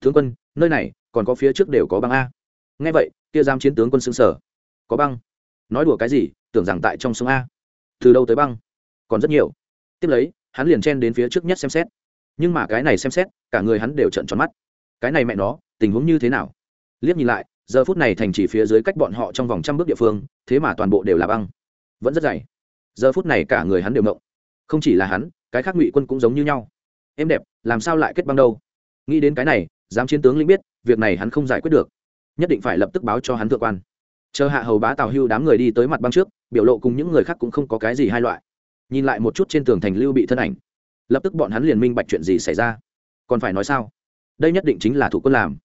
Tướng quân, nơi này còn có phía trước đều có băng a. Ngay vậy, kia giam chiến tướng quân xứng sở có băng. Nói đùa cái gì, tưởng rằng tại trong sông a. Từ đâu tới băng? Còn rất nhiều. Tiếp lấy, hắn liền chen đến phía trước nhất xem xét. Nhưng mà cái này xem xét, cả người hắn đều trận tròn mắt. Cái này mẹ nó, tình huống như thế nào? Liếc nhìn lại, giờ phút này thành chỉ phía dưới cách bọn họ trong vòng trăm bước địa phương, thế mà toàn bộ đều là băng. Vẫn rất dày. Giờ phút này cả người hắn đều mộng không chỉ là hắn, cái khác ngụy quân cũng giống như nhau. Em đẹp, làm sao lại kết băng đâu? Nghĩ đến cái này dám chiến tướng linh biết, việc này hắn không giải quyết được. Nhất định phải lập tức báo cho hắn thượng quan chờ hạ hầu bá tào hưu đám người đi tới mặt băng trước biểu lộ cùng những người khác cũng không có cái gì hai loại nhìn lại một chút trên tường thành lưu bị thân ảnh lập tức bọn hắn liền minh bạch chuyện gì xảy ra còn phải nói sao đây nhất định chính là thủ quân làm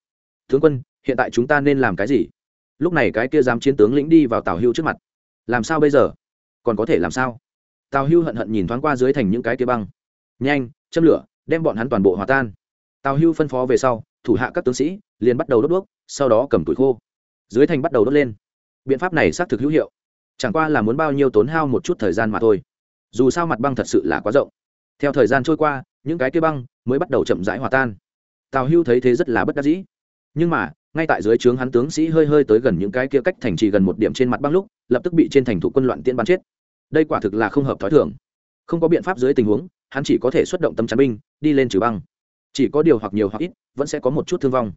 tướng quân hiện tại chúng ta nên làm cái gì lúc này cái kia dám chiến tướng lĩnh đi vào tào hưu trước mặt làm sao bây giờ còn có thể làm sao tào hưu hận hận nhìn thoáng qua dưới thành những cái kia băng nhanh châm lửa đem bọn hắn toàn bộ hòa tan tào hưu phân phó về sau thủ hạ các tướng sĩ liền bắt đầu đốt đuốc sau đó cầm tuổi khô dưới thành bắt đầu đốt lên biện pháp này xác thực hữu hiệu. Chẳng qua là muốn bao nhiêu tốn hao một chút thời gian mà thôi. Dù sao mặt băng thật sự là quá rộng. Theo thời gian trôi qua, những cái kia băng mới bắt đầu chậm rãi hòa tan. Tào hưu thấy thế rất là bất đắc dĩ. Nhưng mà, ngay tại dưới trướng hắn tướng sĩ hơi hơi tới gần những cái kia cách thành trì gần một điểm trên mặt băng lúc, lập tức bị trên thành thủ quân loạn tiên bắn chết. Đây quả thực là không hợp thói thường. Không có biện pháp dưới tình huống, hắn chỉ có thể xuất động tâm chắn binh, đi lên trừ băng. Chỉ có điều hoặc nhiều hoặc ít, vẫn sẽ có một chút thương vong.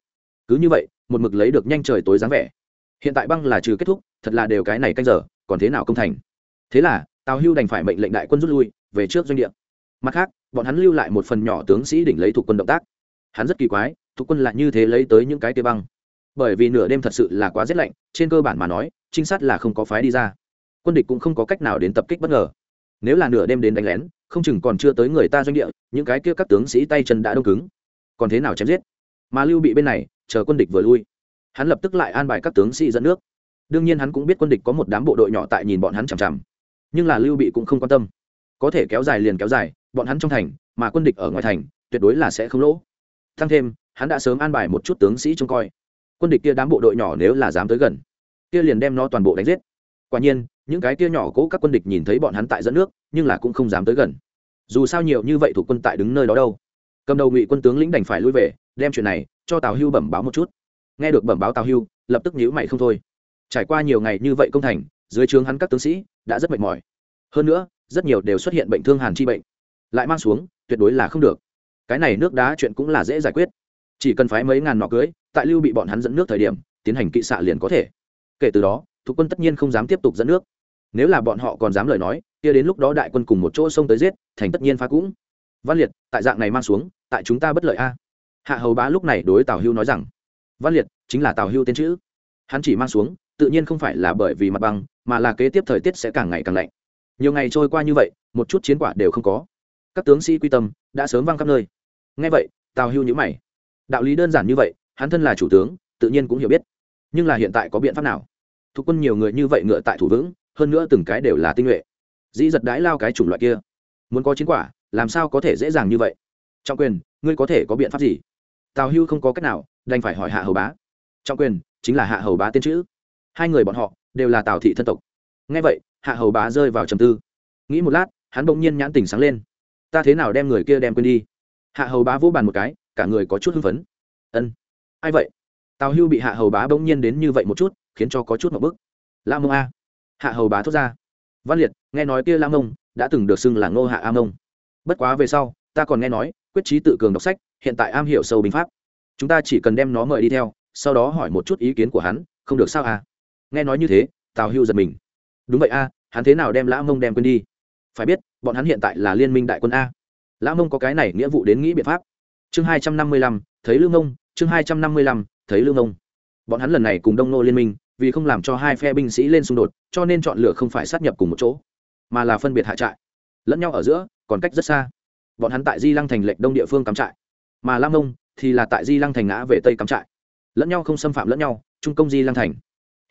Cứ như vậy, một mực lấy được nhanh trời tối dáng vẻ hiện tại băng là trừ kết thúc, thật là đều cái này canh giờ, còn thế nào công thành? Thế là, tào hưu đành phải mệnh lệnh đại quân rút lui, về trước doanh địa. Mặt khác, bọn hắn lưu lại một phần nhỏ tướng sĩ đỉnh lấy thuộc quân động tác. Hắn rất kỳ quái, thuộc quân lại như thế lấy tới những cái tia băng. Bởi vì nửa đêm thật sự là quá rét lạnh, trên cơ bản mà nói, trinh sát là không có phái đi ra. Quân địch cũng không có cách nào đến tập kích bất ngờ. Nếu là nửa đêm đến đánh lén, không chừng còn chưa tới người ta doanh địa, những cái kia các tướng sĩ tay chân đã đông cứng. Còn thế nào chém giết? Mà lưu bị bên này, chờ quân địch vừa lui hắn lập tức lại an bài các tướng sĩ dẫn nước. Đương nhiên hắn cũng biết quân địch có một đám bộ đội nhỏ tại nhìn bọn hắn chằm chằm. Nhưng là lưu bị cũng không quan tâm. Có thể kéo dài liền kéo dài, bọn hắn trong thành, mà quân địch ở ngoài thành, tuyệt đối là sẽ không lỗ. Thăng thêm, hắn đã sớm an bài một chút tướng sĩ trông coi. Quân địch kia đám bộ đội nhỏ nếu là dám tới gần, kia liền đem nó toàn bộ đánh giết. Quả nhiên, những cái kia nhỏ cố các quân địch nhìn thấy bọn hắn tại dẫn nước, nhưng là cũng không dám tới gần. Dù sao nhiều như vậy thủ quân tại đứng nơi đó đâu. Cầm đầu ngụy quân tướng lĩnh đành phải lui về, đem chuyện này cho tào hưu bẩm báo một chút nghe được bẩm báo tào hưu, lập tức nhíu mày không thôi. Trải qua nhiều ngày như vậy công thành, dưới trướng hắn các tướng sĩ đã rất mệt mỏi. Hơn nữa, rất nhiều đều xuất hiện bệnh thương hàn chi bệnh. Lại mang xuống, tuyệt đối là không được. Cái này nước đá chuyện cũng là dễ giải quyết. Chỉ cần phái mấy ngàn nọ cưới, tại lưu bị bọn hắn dẫn nước thời điểm, tiến hành kỵ xạ liền có thể. Kể từ đó, thuộc quân tất nhiên không dám tiếp tục dẫn nước. Nếu là bọn họ còn dám lời nói, kia đến lúc đó đại quân cùng một chỗ xông tới giết, thành tất nhiên phá cũng. Văn liệt, tại dạng này mang xuống, tại chúng ta bất lợi a. Hạ hầu bá lúc này đối tào hưu nói rằng văn liệt chính là tào hưu tên chữ. Hắn chỉ mang xuống tự nhiên không phải là bởi vì mặt bằng, mà là kế tiếp thời tiết sẽ càng ngày càng lạnh. Nhiều ngày trôi qua như vậy một chút chiến quả đều không có. Các tướng sĩ quy tâm đã sớm văng khắp nơi. Ngay vậy tào hưu nhữ mày. Đạo lý đơn giản như vậy hắn thân là chủ tướng tự nhiên cũng hiểu biết. Nhưng là hiện tại có biện pháp nào? Thuộc quân nhiều người như vậy ngựa tại thủ vững hơn nữa từng cái đều là tinh nhuệ. Dĩ giật đái lao cái chủng loại kia. Muốn có chiến quả làm sao có thể dễ dàng như vậy? Trọng quyền ngươi có thể có biện pháp gì? Tào hưu không có cách nào, đành phải hỏi hạ hầu bá. Trọng quyền chính là hạ hầu bá tên chữ. Hai người bọn họ đều là tào thị thân tộc. Ngay vậy, hạ hầu bá rơi vào trầm tư. Nghĩ một lát, hắn bỗng nhiên nhãn tỉnh sáng lên. Ta thế nào đem người kia đem quên đi? Hạ hầu bá vỗ bàn một cái, cả người có chút hưng phấn. Ân. Ai vậy? Tào hưu bị hạ hầu bá bỗng nhiên đến như vậy một chút, khiến cho có chút một bức. La mông a. Hạ hầu bá thốt ra. Văn liệt, nghe nói kia la mông đã từng được xưng là ngô hạ a mông. Bất quá về sau, ta còn nghe nói, quyết trí tự cường đọc sách hiện tại am hiểu sâu binh pháp. Chúng ta chỉ cần đem nó mời đi theo, sau đó hỏi một chút ý kiến của hắn, không được sao à? Nghe nói như thế, tào hưu giật mình. Đúng vậy a hắn thế nào đem lã mông đem quên đi? Phải biết, bọn hắn hiện tại là liên minh đại quân a. Lã mông có cái này nghĩa vụ đến nghĩ biện pháp. Chương hai trăm năm mươi lăm, thấy lương mông, chương hai trăm năm mươi lăm, thấy lương mông. Bọn hắn lần này cùng đông nô liên minh, vì không làm cho hai phe binh sĩ lên xung đột, cho nên chọn lựa không phải sát nhập cùng một chỗ, mà là phân biệt hạ trại. Lẫn nhau ở giữa, còn cách rất xa. Bọn hắn tại di lăng thành lệnh đông địa phương cắm trại mà lam mông thì là tại di lăng thành ngã về tây cắm trại. Lẫn nhau không xâm phạm lẫn nhau, trung công di lăng thành.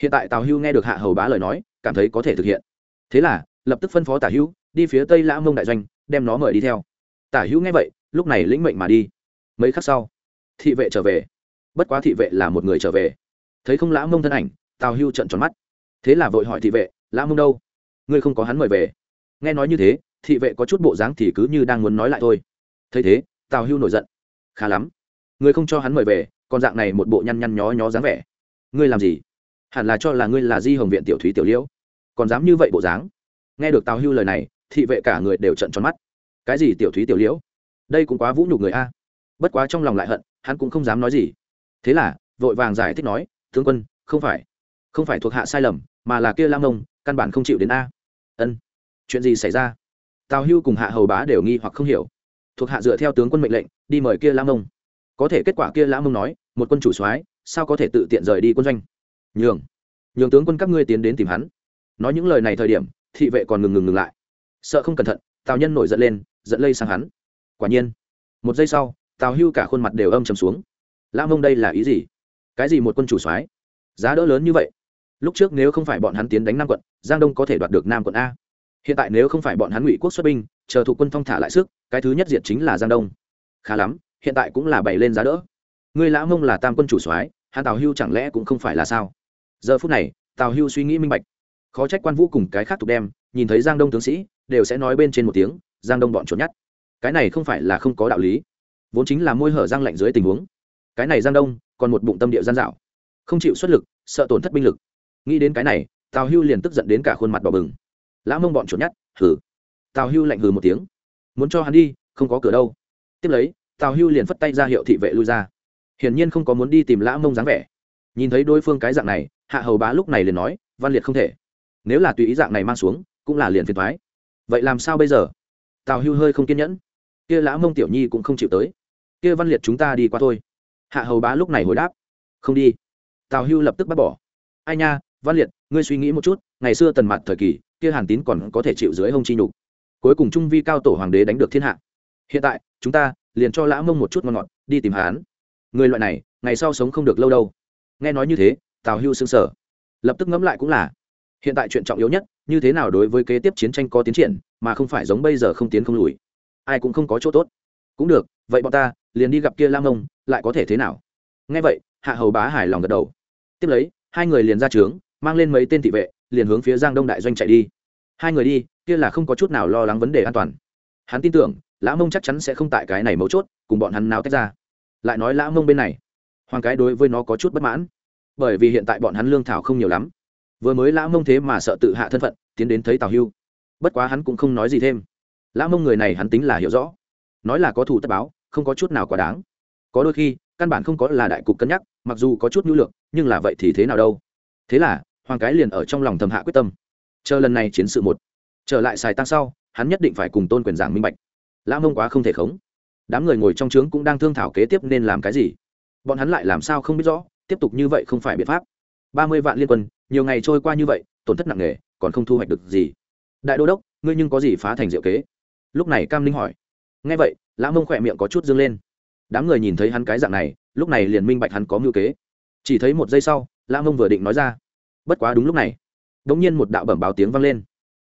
Hiện tại tào hưu nghe được hạ hầu bá lời nói, cảm thấy có thể thực hiện. Thế là, lập tức phân phó tả hữu, đi phía tây lã mông đại doanh, đem nó mời đi theo. Tả hữu nghe vậy, lúc này lĩnh mệnh mà đi. Mấy khắc sau, thị vệ trở về. Bất quá thị vệ là một người trở về. Thấy không lã mông thân ảnh, tào hưu trận tròn mắt. Thế là vội hỏi thị vệ, lã mông đâu? Ngươi không có hắn mời về. Nghe nói như thế, thị vệ có chút bộ dáng thì cứ như đang muốn nói lại thôi. Thấy thế, tào hưu nổi giận khá lắm. Ngươi không cho hắn mời về, còn dạng này một bộ nhăn nhăn nhó nhó dáng vẻ. Ngươi làm gì? Hẳn là cho là ngươi là di hồng viện tiểu thúy tiểu liễu. Còn dám như vậy bộ dáng? Nghe được tào hưu lời này, thị vệ cả người đều trận tròn mắt. Cái gì tiểu thúy tiểu liễu? Đây cũng quá vũ nhục người a. Bất quá trong lòng lại hận, hắn cũng không dám nói gì. Thế là, vội vàng giải thích nói, tướng quân, không phải. Không phải thuộc hạ sai lầm, mà là kia lam mông căn bản không chịu đến a. Ân, chuyện gì xảy ra? Tào hưu cùng hạ hầu bá đều nghi hoặc không hiểu. Thuộc hạ dựa theo tướng quân mệnh lệnh đi mời kia lam mông có thể kết quả kia lam mông nói, một quân chủ soái, sao có thể tự tiện rời đi quân doanh? Nhường nhường tướng quân các ngươi tiến đến tìm hắn. Nói những lời này thời điểm, thị vệ còn ngừng ngừng ngừng lại. Sợ không cẩn thận, tào nhân nổi giận lên dẫn lây sang hắn. Quả nhiên, một giây sau, tào hưu cả khuôn mặt đều âm trầm xuống. Lã mông đây là ý gì? Cái gì một quân chủ soái? Giá đỡ lớn như vậy. Lúc trước nếu không phải bọn hắn tiến đánh nam quận, giang đông có thể đoạt được nam quận a. Hiện tại nếu không phải bọn hắn ngụy quốc xuất binh, chờ thủ quân phong thả lại sức, cái thứ nhất diệt chính là giang đông khá lắm, hiện tại cũng là bày lên giá đỡ. Ngươi lã mông là tam quân chủ soái, hắn tào hưu chẳng lẽ cũng không phải là sao? Giờ phút này, tào hưu suy nghĩ minh bạch. Khó trách quan vũ cùng cái khác tục đem, nhìn thấy giang đông tướng sĩ, đều sẽ nói bên trên một tiếng, giang đông bọn trốn nhất cái này không phải là không có đạo lý. Vốn chính là môi hở giang lạnh dưới tình huống. Cái này giang đông, còn một bụng tâm địa gian dạo. Không chịu xuất lực, sợ tổn thất binh lực. Nghĩ đến cái này, tào hưu liền tức giận đến cả khuôn mặt đỏ bừng. Lã mông bọn trốn nhát hừ. Tào hưu lạnh hừ một tiếng. Muốn cho hắn đi, không có cửa đâu tiếp lấy, tào hưu liền phất tay ra hiệu thị vệ lui ra. Hiển nhiên không có muốn đi tìm lã mông dáng vẻ. Nhìn thấy đối phương cái dạng này, hạ hầu bá lúc này liền nói, văn liệt không thể. Nếu là tùy ý dạng này mang xuống, cũng là liền phiền thoái vậy làm sao bây giờ? Tào hưu hơi không kiên nhẫn. Kia lã mông tiểu nhi cũng không chịu tới. Kia văn liệt chúng ta đi qua thôi. Hạ hầu bá lúc này hồi đáp, không đi. Tào hưu lập tức bắt bỏ. Ai nha, văn liệt, ngươi suy nghĩ một chút, ngày xưa tần mặt thời kỳ, kia hàn tín còn có thể chịu dưới hông chi nhục. Cuối cùng trung vi cao tổ hoàng đế đánh được thiên hạ hiện tại, chúng ta liền cho lã mông một chút ngon ngọt, đi tìm hắn người loại này, ngày sau sống không được lâu đâu. Nghe nói như thế, tào hưu xương sở lập tức ngẫm lại cũng là, hiện tại chuyện trọng yếu nhất, như thế nào đối với kế tiếp chiến tranh có tiến triển, mà không phải giống bây giờ không tiến không lùi. Ai cũng không có chỗ tốt. Cũng được, vậy bọn ta liền đi gặp kia lam ông lại có thể thế nào? Nghe vậy, hạ hầu bá hài lòng gật đầu. Tiếp lấy, hai người liền ra trướng, mang lên mấy tên thị vệ, liền hướng phía giang đông đại doanh chạy đi. Hai người đi, kia là không có chút nào lo lắng vấn đề an toàn. Hắn tin tưởng lã mông chắc chắn sẽ không tại cái này mấu chốt, cùng bọn hắn nào tách ra. Lại nói lã mông bên này, hoàng cái đối với nó có chút bất mãn. Bởi vì hiện tại bọn hắn lương thảo không nhiều lắm. Vừa mới lã mông thế mà sợ tự hạ thân phận, tiến đến thấy tào hưu. Bất quá hắn cũng không nói gì thêm. Lã mông người này hắn tính là hiểu rõ. Nói là có thủ tất báo, không có chút nào quá đáng. Có đôi khi, căn bản không có là đại cục cân nhắc, mặc dù có chút nhu lược, nhưng là vậy thì thế nào đâu. Thế là, hoàng cái liền ở trong lòng thầm hạ quyết tâm. Chờ lần này chiến sự một, trở lại xài tăng sau, hắn nhất định phải cùng tôn quyền giảng minh bạch lã mông quá không thể khống. Đám người ngồi trong trướng cũng đang thương thảo kế tiếp nên làm cái gì. Bọn hắn lại làm sao không biết rõ, tiếp tục như vậy không phải biện pháp. Ba mươi vạn liên quân, nhiều ngày trôi qua như vậy, tổn thất nặng nề, còn không thu hoạch được gì. Đại đô đốc, ngươi nhưng có gì phá thành diệu kế? Lúc này cam linh hỏi. Nghe vậy, lã mông khỏe miệng có chút dâng lên. Đám người nhìn thấy hắn cái dạng này, lúc này liền minh bạch hắn có mưu kế. Chỉ thấy một giây sau, lã mông vừa định nói ra. Bất quá đúng lúc này đ ỗ n g nhiên một đạo bẩm báo tiếng vang lên.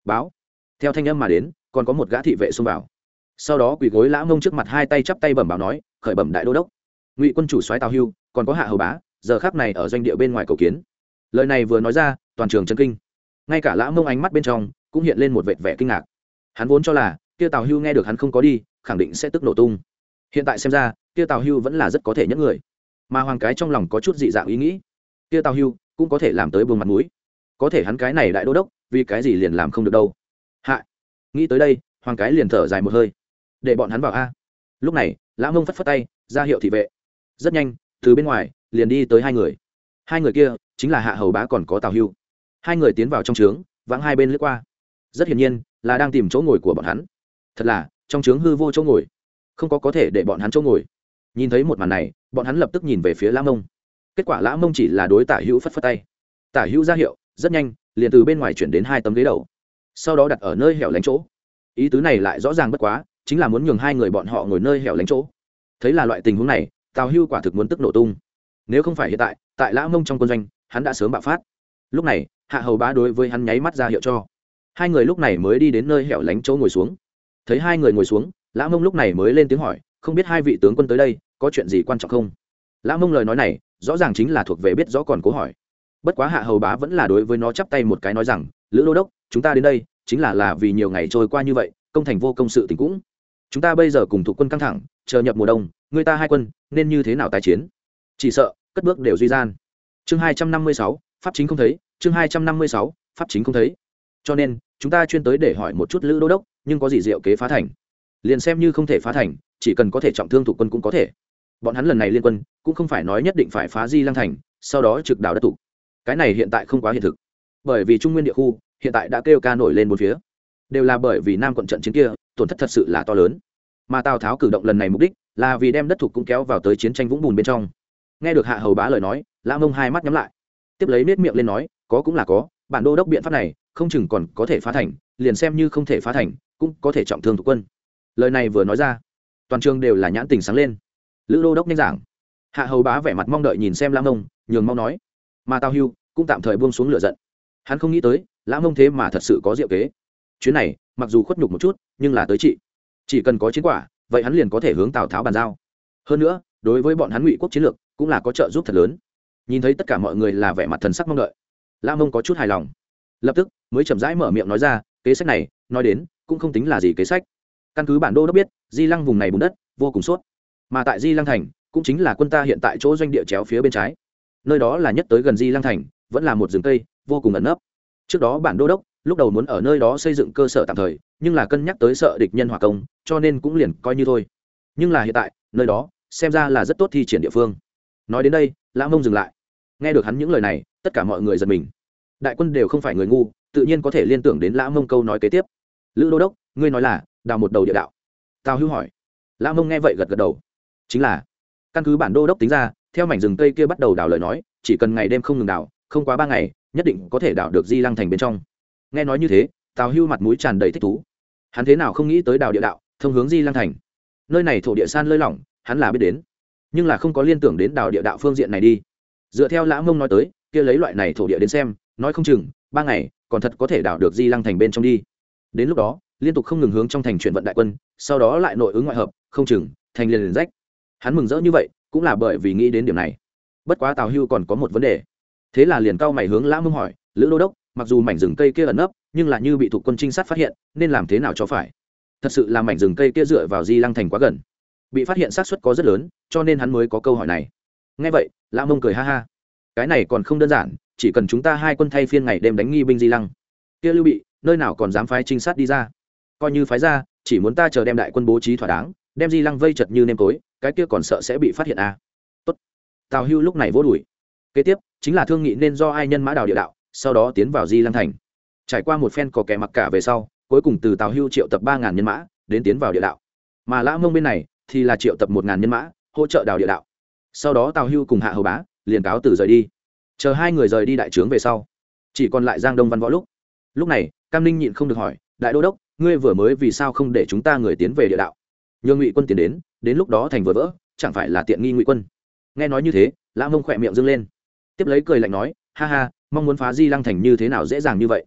Báo. Theo thanh âm mà đến, còn có một gã thị vệ xông vào sau đó quỳ gối lã mông trước mặt hai tay chắp tay bẩm báo nói, khởi bẩm đại đô đốc. Ngụy quân chủ soái tào hưu, còn có hạ hầu bá, giờ khác này ở doanh địa bên ngoài cầu kiến. Lời này vừa nói ra, toàn trường chân kinh. Ngay cả lã mông ánh mắt bên trong cũng hiện lên một vệt vẻ kinh ngạc. Hắn vốn cho là, kia tào hưu nghe được hắn không có đi, khẳng định sẽ tức nổ tung. Hiện tại xem ra, kia tào hưu vẫn là rất có thể nhất người. Mà hoàng cái trong lòng có chút dị dạng ý nghĩ. Kia tào hưu cũng có thể làm tới buông mặt mũi. Có thể hắn cái này đại đô đốc, vì cái gì liền làm không được đâu. Hạ, nghĩ tới đây, hoàng cái liền thở dài một hơi để bọn hắn vào a. Lúc này lã mông phất phất tay, ra hiệu thị vệ. Rất nhanh, từ bên ngoài, liền đi tới hai người. Hai người kia chính là hạ hầu bá còn có tào hưu. Hai người tiến vào trong trướng vắng hai bên lướt qua. Rất hiển nhiên, là đang tìm chỗ ngồi của bọn hắn. Thật là, trong trướng hư vô chỗ ngồi. Không có có thể để bọn hắn chỗ ngồi. Nhìn thấy một màn này, bọn hắn lập tức nhìn về phía lã mông kết quả lã mông chỉ là đối tả hữu phất phất tay. Tả hữu ra hiệu, rất nhanh, liền từ bên ngoài chuyển đến hai tấm ghế đầu. Sau đó đặt ở nơi hẻo lánh chỗ. Ý tứ này lại rõ ràng bất quá chính là muốn nhường hai người bọn họ ngồi nơi hẻo lánh chỗ. Thấy là loại tình huống này, tào hưu quả thực muốn tức nổ tung. Nếu không phải hiện tại tại lã mông trong quân doanh, hắn đã sớm bạo phát. Lúc này, hạ hầu bá đối với hắn nháy mắt ra hiệu cho. Hai người lúc này mới đi đến nơi hẻo lánh chỗ ngồi xuống. Thấy hai người ngồi xuống, lã mông lúc này mới lên tiếng hỏi, không biết hai vị tướng quân tới đây, có chuyện gì quan trọng không? Lã mông lời nói này, rõ ràng chính là thuộc về biết rõ còn cố hỏi. Bất quá hạ hầu bá vẫn là đối với nó chắp tay một cái nói rằng, lữ đô đốc, chúng ta đến đây, chính là là vì nhiều ngày trôi qua như vậy, công thành vô công sự tình cũng chúng ta bây giờ cùng thuộc quân căng thẳng, chờ nhập mùa đông, người ta hai quân, nên như thế nào tái chiến? Chỉ sợ, cất bước đều duy gian. Chương hai trăm năm mươi sáu, pháp chính không thấy, chương hai trăm năm mươi sáu, pháp chính không thấy. Cho nên, chúng ta chuyên tới để hỏi một chút lữ đô đốc, nhưng có gì diệu kế phá thành? Liền xem như không thể phá thành, chỉ cần có thể trọng thương thủ quân cũng có thể. Bọn hắn lần này liên quân, cũng không phải nói nhất định phải phá di lăng thành, sau đó trực đảo đất thủ cái này hiện tại không quá hiện thực. Bởi vì trung nguyên địa khu, hiện tại đã kêu ca nổi lên một phía. Đều là bởi vì nam quận trận chiến kia tổn thất thật sự là to lớn. Mà tào tháo cử động lần này mục đích là vì đem đất thục cũng kéo vào tới chiến tranh vũng bùn bên trong. Nghe được hạ hầu bá lời nói, lã mông hai mắt nhắm lại. Tiếp lấy nết miệng lên nói, có cũng là có, bản đô đốc biện pháp này, không chừng còn có thể phá thành, liền xem như không thể phá thành, cũng có thể trọng thương thuộc quân. Lời này vừa nói ra, toàn trường đều là nhãn tình sáng lên. Lữ đô đốc nhanh giảng. Hạ hầu bá vẻ mặt mong đợi nhìn xem lã mông, nhường mau nói. Mà tao hưu cũng tạm thời buông xuống lửa giận. Hắn không nghĩ tới, lã mông thế mà thật sự có diệu kế chuyến này, mặc dù khuất nhục một chút, nhưng là tới trị chỉ cần có chiến quả, vậy hắn liền có thể hướng tào tháo bàn giao. Hơn nữa, đối với bọn hắn ngụy quốc chiến lược, cũng là có trợ giúp thật lớn. Nhìn thấy tất cả mọi người là vẻ mặt thần sắc mong đợi. La mông có chút hài lòng. Lập tức, mới chậm rãi mở miệng nói ra, kế sách này, nói đến, cũng không tính là gì kế sách. Căn cứ bản đô đốc biết, di lăng vùng này bùn đất, vô cùng sốt. Mà tại di lăng thành, cũng chính là quân ta hiện tại chỗ doanh địa chéo phía bên trái. Nơi đó là nhất tới gần di lăng thành, vẫn là một rừng cây, vô cùng ẩn nấp. Trước đó bản đô đốc lúc đầu muốn ở nơi đó xây dựng cơ sở tạm thời, nhưng là cân nhắc tới sợ địch nhân hòa công, cho nên cũng liền coi như thôi. Nhưng là hiện tại, nơi đó, xem ra là rất tốt thi triển địa phương. Nói đến đây, lã mông dừng lại. Nghe được hắn những lời này, tất cả mọi người giật mình. Đại quân đều không phải người ngu, tự nhiên có thể liên tưởng đến lã mông câu nói kế tiếp. Lữ đô đốc, ngươi nói là, đào một đầu địa đạo. Tào hưu hỏi. Lã mông nghe vậy gật gật đầu. Chính là. Căn cứ bản đô đốc tính ra, theo mảnh rừng cây kia bắt đầu đào lời nói, chỉ cần ngày đêm không ngừng đào, không quá ba ngày, nhất định có thể đào được di lăng thành bên trong nghe nói như thế, tào hưu mặt mũi tràn đầy thích thú. Hắn thế nào không nghĩ tới đào địa đạo, thông hướng di lăng thành. Nơi này thổ địa san lơi lỏng, hắn là biết đến. Nhưng là không có liên tưởng đến đào địa đạo phương diện này đi. Dựa theo lã mông nói tới, kia lấy loại này thổ địa đến xem, nói không chừng, ba ngày, còn thật có thể đào được di lăng thành bên trong đi. Đến lúc đó, liên tục không ngừng hướng trong thành chuyển vận đại quân, sau đó lại nội ứng ngoại hợp, không chừng, thành liền liền rách. Hắn mừng rỡ như vậy, cũng là bởi vì nghĩ đến điểm này. Bất quá tào hưu còn có một vấn đề. Thế là liền cao mày hướng lã mông hỏi, lữ đô đốc mặc dù mảnh rừng cây kia ẩn nấp, nhưng là như bị thuộc quân trinh sát phát hiện, nên làm thế nào cho phải? Thật sự là mảnh rừng cây kia dựa vào di lăng thành quá gần. Bị phát hiện xác suất có rất lớn, cho nên hắn mới có câu hỏi này. Ngay vậy lã mông cười ha ha. Cái này còn không đơn giản, chỉ cần chúng ta hai quân thay phiên ngày đêm đánh nghi binh di lăng. Kia lưu bị, nơi nào còn dám phái trinh sát đi ra? Coi như phái ra, chỉ muốn ta chờ đem đại quân bố trí thỏa đáng, đem di lăng vây chật như nêm tối, cái kia còn sợ sẽ bị phát hiện à. Tốt. tào hưu lúc này vô đuổi kế tiếp, chính là thương nghị nên do ai nhân mã đào địa đạo sau đó tiến vào di lăng thành. Trải qua một phen có kẻ mặc cả về sau, cuối cùng từ tào hưu triệu tập ba ngàn nhân mã, đến tiến vào địa đạo. Mà lã mông bên này thì là triệu tập một ngàn nhân mã, hỗ trợ đào địa đạo. Sau đó tào hưu cùng hạ hầu bá liền cáo từ rời đi. Chờ hai người rời đi đại trướng về sau, chỉ còn lại giang đông văn võ lúc. Lúc này, cam ninh nhịn không được hỏi, đại đô đốc, ngươi vừa mới vì sao không để chúng ta người tiến về địa đạo? Nhờ ngụy quân tiến đến đến lúc đó thành vừa vỡ, chẳng phải là tiện nghi ngụy quân. Nghe nói như thế, lã mông khỏe miệng dâng lên. Tiếp lấy cười lạnh nói, ha ha mong muốn phá di lăng thành như thế nào dễ dàng như vậy.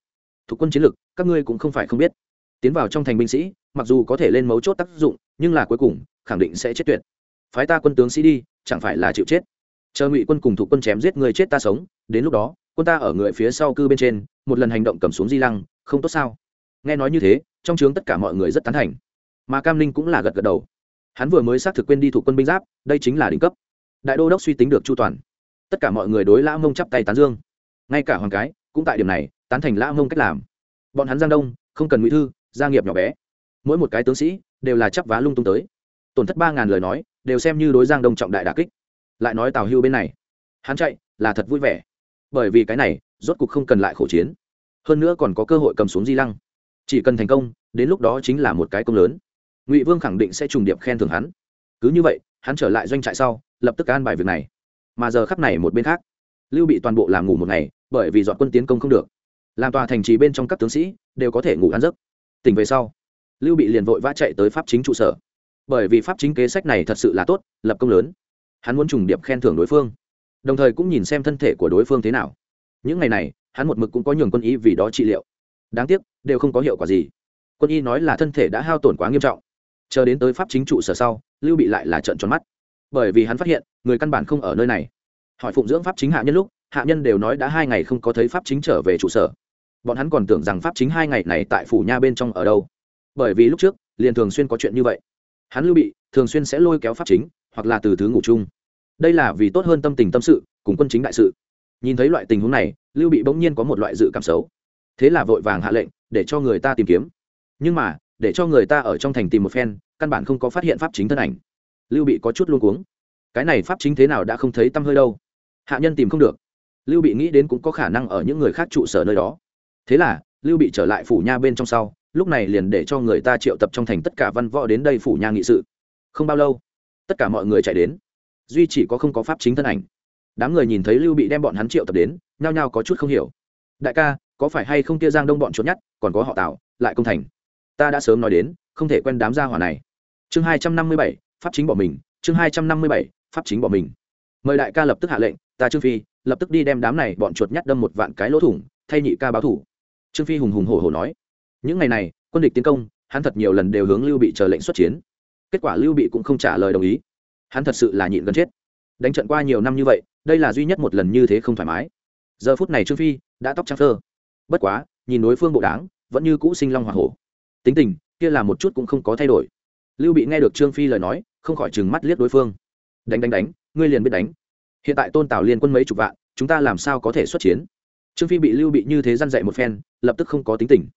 Thuộc quân chiến lược, các ngươi cũng không phải không biết. Tiến vào trong thành binh sĩ mặc dù có thể lên mấu chốt tác dụng nhưng là cuối cùng khẳng định sẽ chết tuyệt. Phái ta quân tướng sĩ đi chẳng phải là chịu chết. Chờ ngụy quân cùng thuộc quân chém giết người chết ta sống đến lúc đó quân ta ở người phía sau cư bên trên một lần hành động cầm xuống di lăng không tốt sao? Nghe nói như thế trong trướng tất cả mọi người rất tán thành. Mà cam linh cũng là gật gật đầu. Hắn vừa mới xác thực quên đi thuộc quân binh giáp đây chính là đỉnh cấp. Đại đô đốc suy tính được chu toàn. Tất cả mọi người đối lã mông chắp tay tán dương ngay cả hoàng cái, cũng tại điểm này, tán thành lã mông cách làm. Bọn hắn giang đông, không cần ngụy thư, gia nghiệp nhỏ bé. Mỗi một cái tướng sĩ, đều là chắp vá lung tung tới. Tổn thất ba ngàn lời nói, đều xem như đối giang đông trọng đại đà kích. Lại nói tào hưu bên này. Hắn chạy, là thật vui vẻ. Bởi vì cái này, rốt cục không cần lại khổ chiến. Hơn nữa còn có cơ hội cầm xuống di lăng. Chỉ cần thành công, đến lúc đó chính là một cái công lớn. Ngụy vương khẳng định sẽ trùng điệp khen thưởng hắn. Cứ như vậy, hắn trở lại doanh trại sau, lập tức an bài việc này. Mà giờ khắp này một bên khác lưu bị toàn bộ làm ngủ một ngày, bởi vì dọn quân tiến công không được. Làm tòa thành trì bên trong các tướng sĩ đều có thể ngủ ăn giấc. Tỉnh về sau, lưu bị liền vội vã chạy tới pháp chính trụ sở. Bởi vì pháp chính kế sách này thật sự là tốt, lập công lớn. Hắn muốn trùng điệp khen thưởng đối phương, đồng thời cũng nhìn xem thân thể của đối phương thế nào. Những ngày này, hắn một mực cũng có nhường quân y vì đó trị liệu. Đáng tiếc, đều không có hiệu quả gì. Quân y nói là thân thể đã hao tổn quá nghiêm trọng. Chờ đến tới pháp chính trụ sở sau, lưu bị lại là trận tròn mắt. Bởi vì hắn phát hiện, người căn bản không ở nơi này hỏi phụng dưỡng pháp chính hạ nhân lúc, hạ nhân đều nói đã hai ngày không có thấy pháp chính trở về trụ sở. Bọn hắn còn tưởng rằng pháp chính hai ngày này tại phủ nha bên trong ở đâu. Bởi vì lúc trước, liền thường xuyên có chuyện như vậy. Hắn lưu bị, thường xuyên sẽ lôi kéo pháp chính, hoặc là từ thứ ngủ chung. Đây là vì tốt hơn tâm tình tâm sự, cùng quân chính đại sự. Nhìn thấy loại tình huống này, lưu bị bỗng nhiên có một loại dự cảm xấu. Thế là vội vàng hạ lệnh, để cho người ta tìm kiếm. Nhưng mà, để cho người ta ở trong thành tìm một phen, căn bản không có phát hiện pháp chính thân ảnh. Lưu bị có chút luôn cuống cái này pháp chính thế nào đã không thấy tâm hơi đâu. Hạ nhân tìm không được. Lưu bị nghĩ đến cũng có khả năng ở những người khác trụ sở nơi đó. Thế là, lưu bị trở lại phủ nha bên trong sau, lúc này liền để cho người ta triệu tập trong thành tất cả văn võ đến đây phủ nha nghị sự. Không bao lâu, tất cả mọi người chạy đến. Duy chỉ có không có pháp chính thân ảnh. Đám người nhìn thấy lưu bị đem bọn hắn triệu tập đến, nhao nhao có chút không hiểu. Đại ca, có phải hay không kia giang đông bọn trốn nhất còn có họ tào, lại công thành? Ta đã sớm nói đến, không thể quen đám gia hỏa này. Chương hai trăm năm mươi bảy, pháp chính bỏ mình, chương hai trăm năm mươi bảy pháp chính bỏ mình. Mời đại ca lập tức hạ lệnh, ta trương phi, lập tức đi đem đám này bọn chuột nhắt đâm một vạn cái lỗ thủng, thay nhị ca báo thủ. Trương phi hùng hùng hổ hổ nói. Những ngày này, quân địch tiến công, hắn thật nhiều lần đều hướng lưu bị chờ lệnh xuất chiến. Kết quả lưu bị cũng không trả lời đồng ý. Hắn thật sự là nhịn gần chết. Đánh trận qua nhiều năm như vậy, đây là duy nhất một lần như thế không thoải mái. Giờ phút này trương phi đã tóc trắng thơ bất quá, nhìn đối phương bộ đáng vẫn như cũ sinh long hoa hổ. Tính tình, kia là một chút cũng không có thay đổi. Lưu bị nghe được trương phi lời nói, không khỏi chừng mắt liếc đối phương đánh đánh đánh, ngươi liền biết đánh. Hiện tại tôn tào liên quân mấy chục vạn, chúng ta làm sao có thể xuất chiến? Trương phi bị lưu bị như thế răn dậy một phen, lập tức không có tính tình.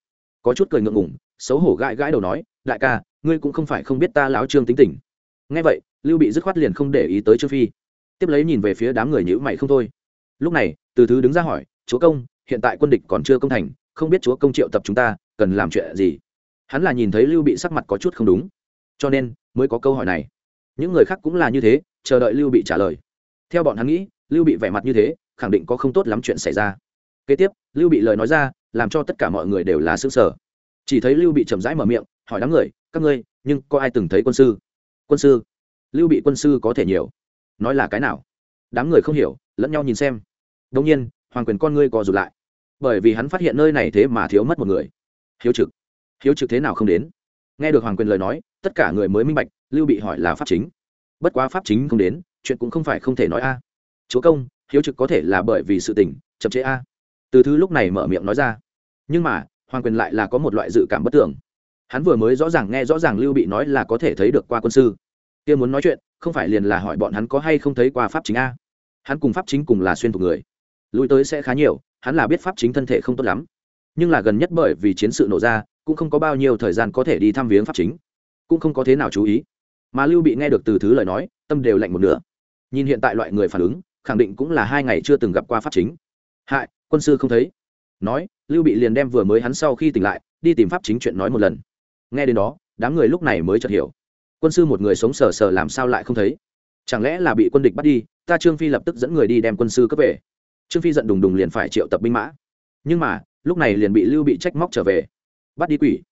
Có chút cười ngượng ngủng xấu hổ gãi gãi đầu nói, đại ca, ngươi cũng không phải không biết ta láo trương tính tình. Ngay vậy, lưu bị dứt khoát liền không để ý tới trương phi. Tiếp lấy nhìn về phía đám người nhữ mày không thôi. Lúc này, từ thứ đứng ra hỏi, chúa công, hiện tại quân địch còn chưa công thành, không biết chúa công triệu tập chúng ta, cần làm chuyện gì? Hắn là nhìn thấy lưu bị sắc mặt có chút không đúng. Cho nên mới có câu hỏi này. Những người khác cũng là như thế chờ đợi lưu bị trả lời. Theo bọn hắn nghĩ, lưu bị vẻ mặt như thế, khẳng định có không tốt lắm chuyện xảy ra. Kế tiếp, lưu bị lời nói ra, làm cho tất cả mọi người đều là xứng sở chỉ thấy lưu bị chậm rãi mở miệng, hỏi đám người, các ngươi, nhưng có ai từng thấy quân sư? Quân sư? Lưu bị quân sư có thể nhiều. Nói là cái nào? Đám người không hiểu, lẫn nhau nhìn xem. Đông nhiên, hoàng quyền con ngươi co rụt lại. Bởi vì hắn phát hiện nơi này thế mà thiếu mất một người. Hiếu trực. Hiếu trực thế nào không đến? Nghe được hoàng quyền lời nói, tất cả người mới minh bạch, lưu bị hỏi là pháp chính bất quá pháp chính không đến, chuyện cũng không phải không thể nói a. Chúa công, hiếu trực có thể là bởi vì sự tình, chậm chế a. Từ thứ lúc này mở miệng nói ra. Nhưng mà, hoàng quyền lại là có một loại dự cảm bất tưởng hắn vừa mới rõ ràng nghe rõ ràng lưu bị nói là có thể thấy được qua quân sư. Kia muốn nói chuyện, không phải liền là hỏi bọn hắn có hay không thấy qua pháp chính a. Hắn cùng pháp chính cùng là xuyên thuộc người. Lui tới sẽ khá nhiều, hắn là biết pháp chính thân thể không tốt lắm. Nhưng là gần nhất bởi vì chiến sự nổ ra, cũng không có bao nhiêu thời gian có thể đi thăm viếng pháp chính. Cũng không có thế nào chú ý mà lưu bị nghe được từ thứ lời nói, tâm đều lạnh một nửa. Nhìn hiện tại loại người phản ứng, khẳng định cũng là hai ngày chưa từng gặp qua pháp chính. Hại, quân sư không thấy. Nói, lưu bị liền đem vừa mới hắn sau khi tỉnh lại, đi tìm pháp chính chuyện nói một lần. Nghe đến đó, đám người lúc này mới chợt hiểu. Quân sư một người sống sờ sờ làm sao lại không thấy? Chẳng lẽ là bị quân địch bắt đi, ta trương phi lập tức dẫn người đi đem quân sư cấp về. Trương phi giận đùng đùng liền phải triệu tập binh mã. Nhưng mà, lúc này liền bị lưu bị trách móc trở về. Bắt đi quỷ.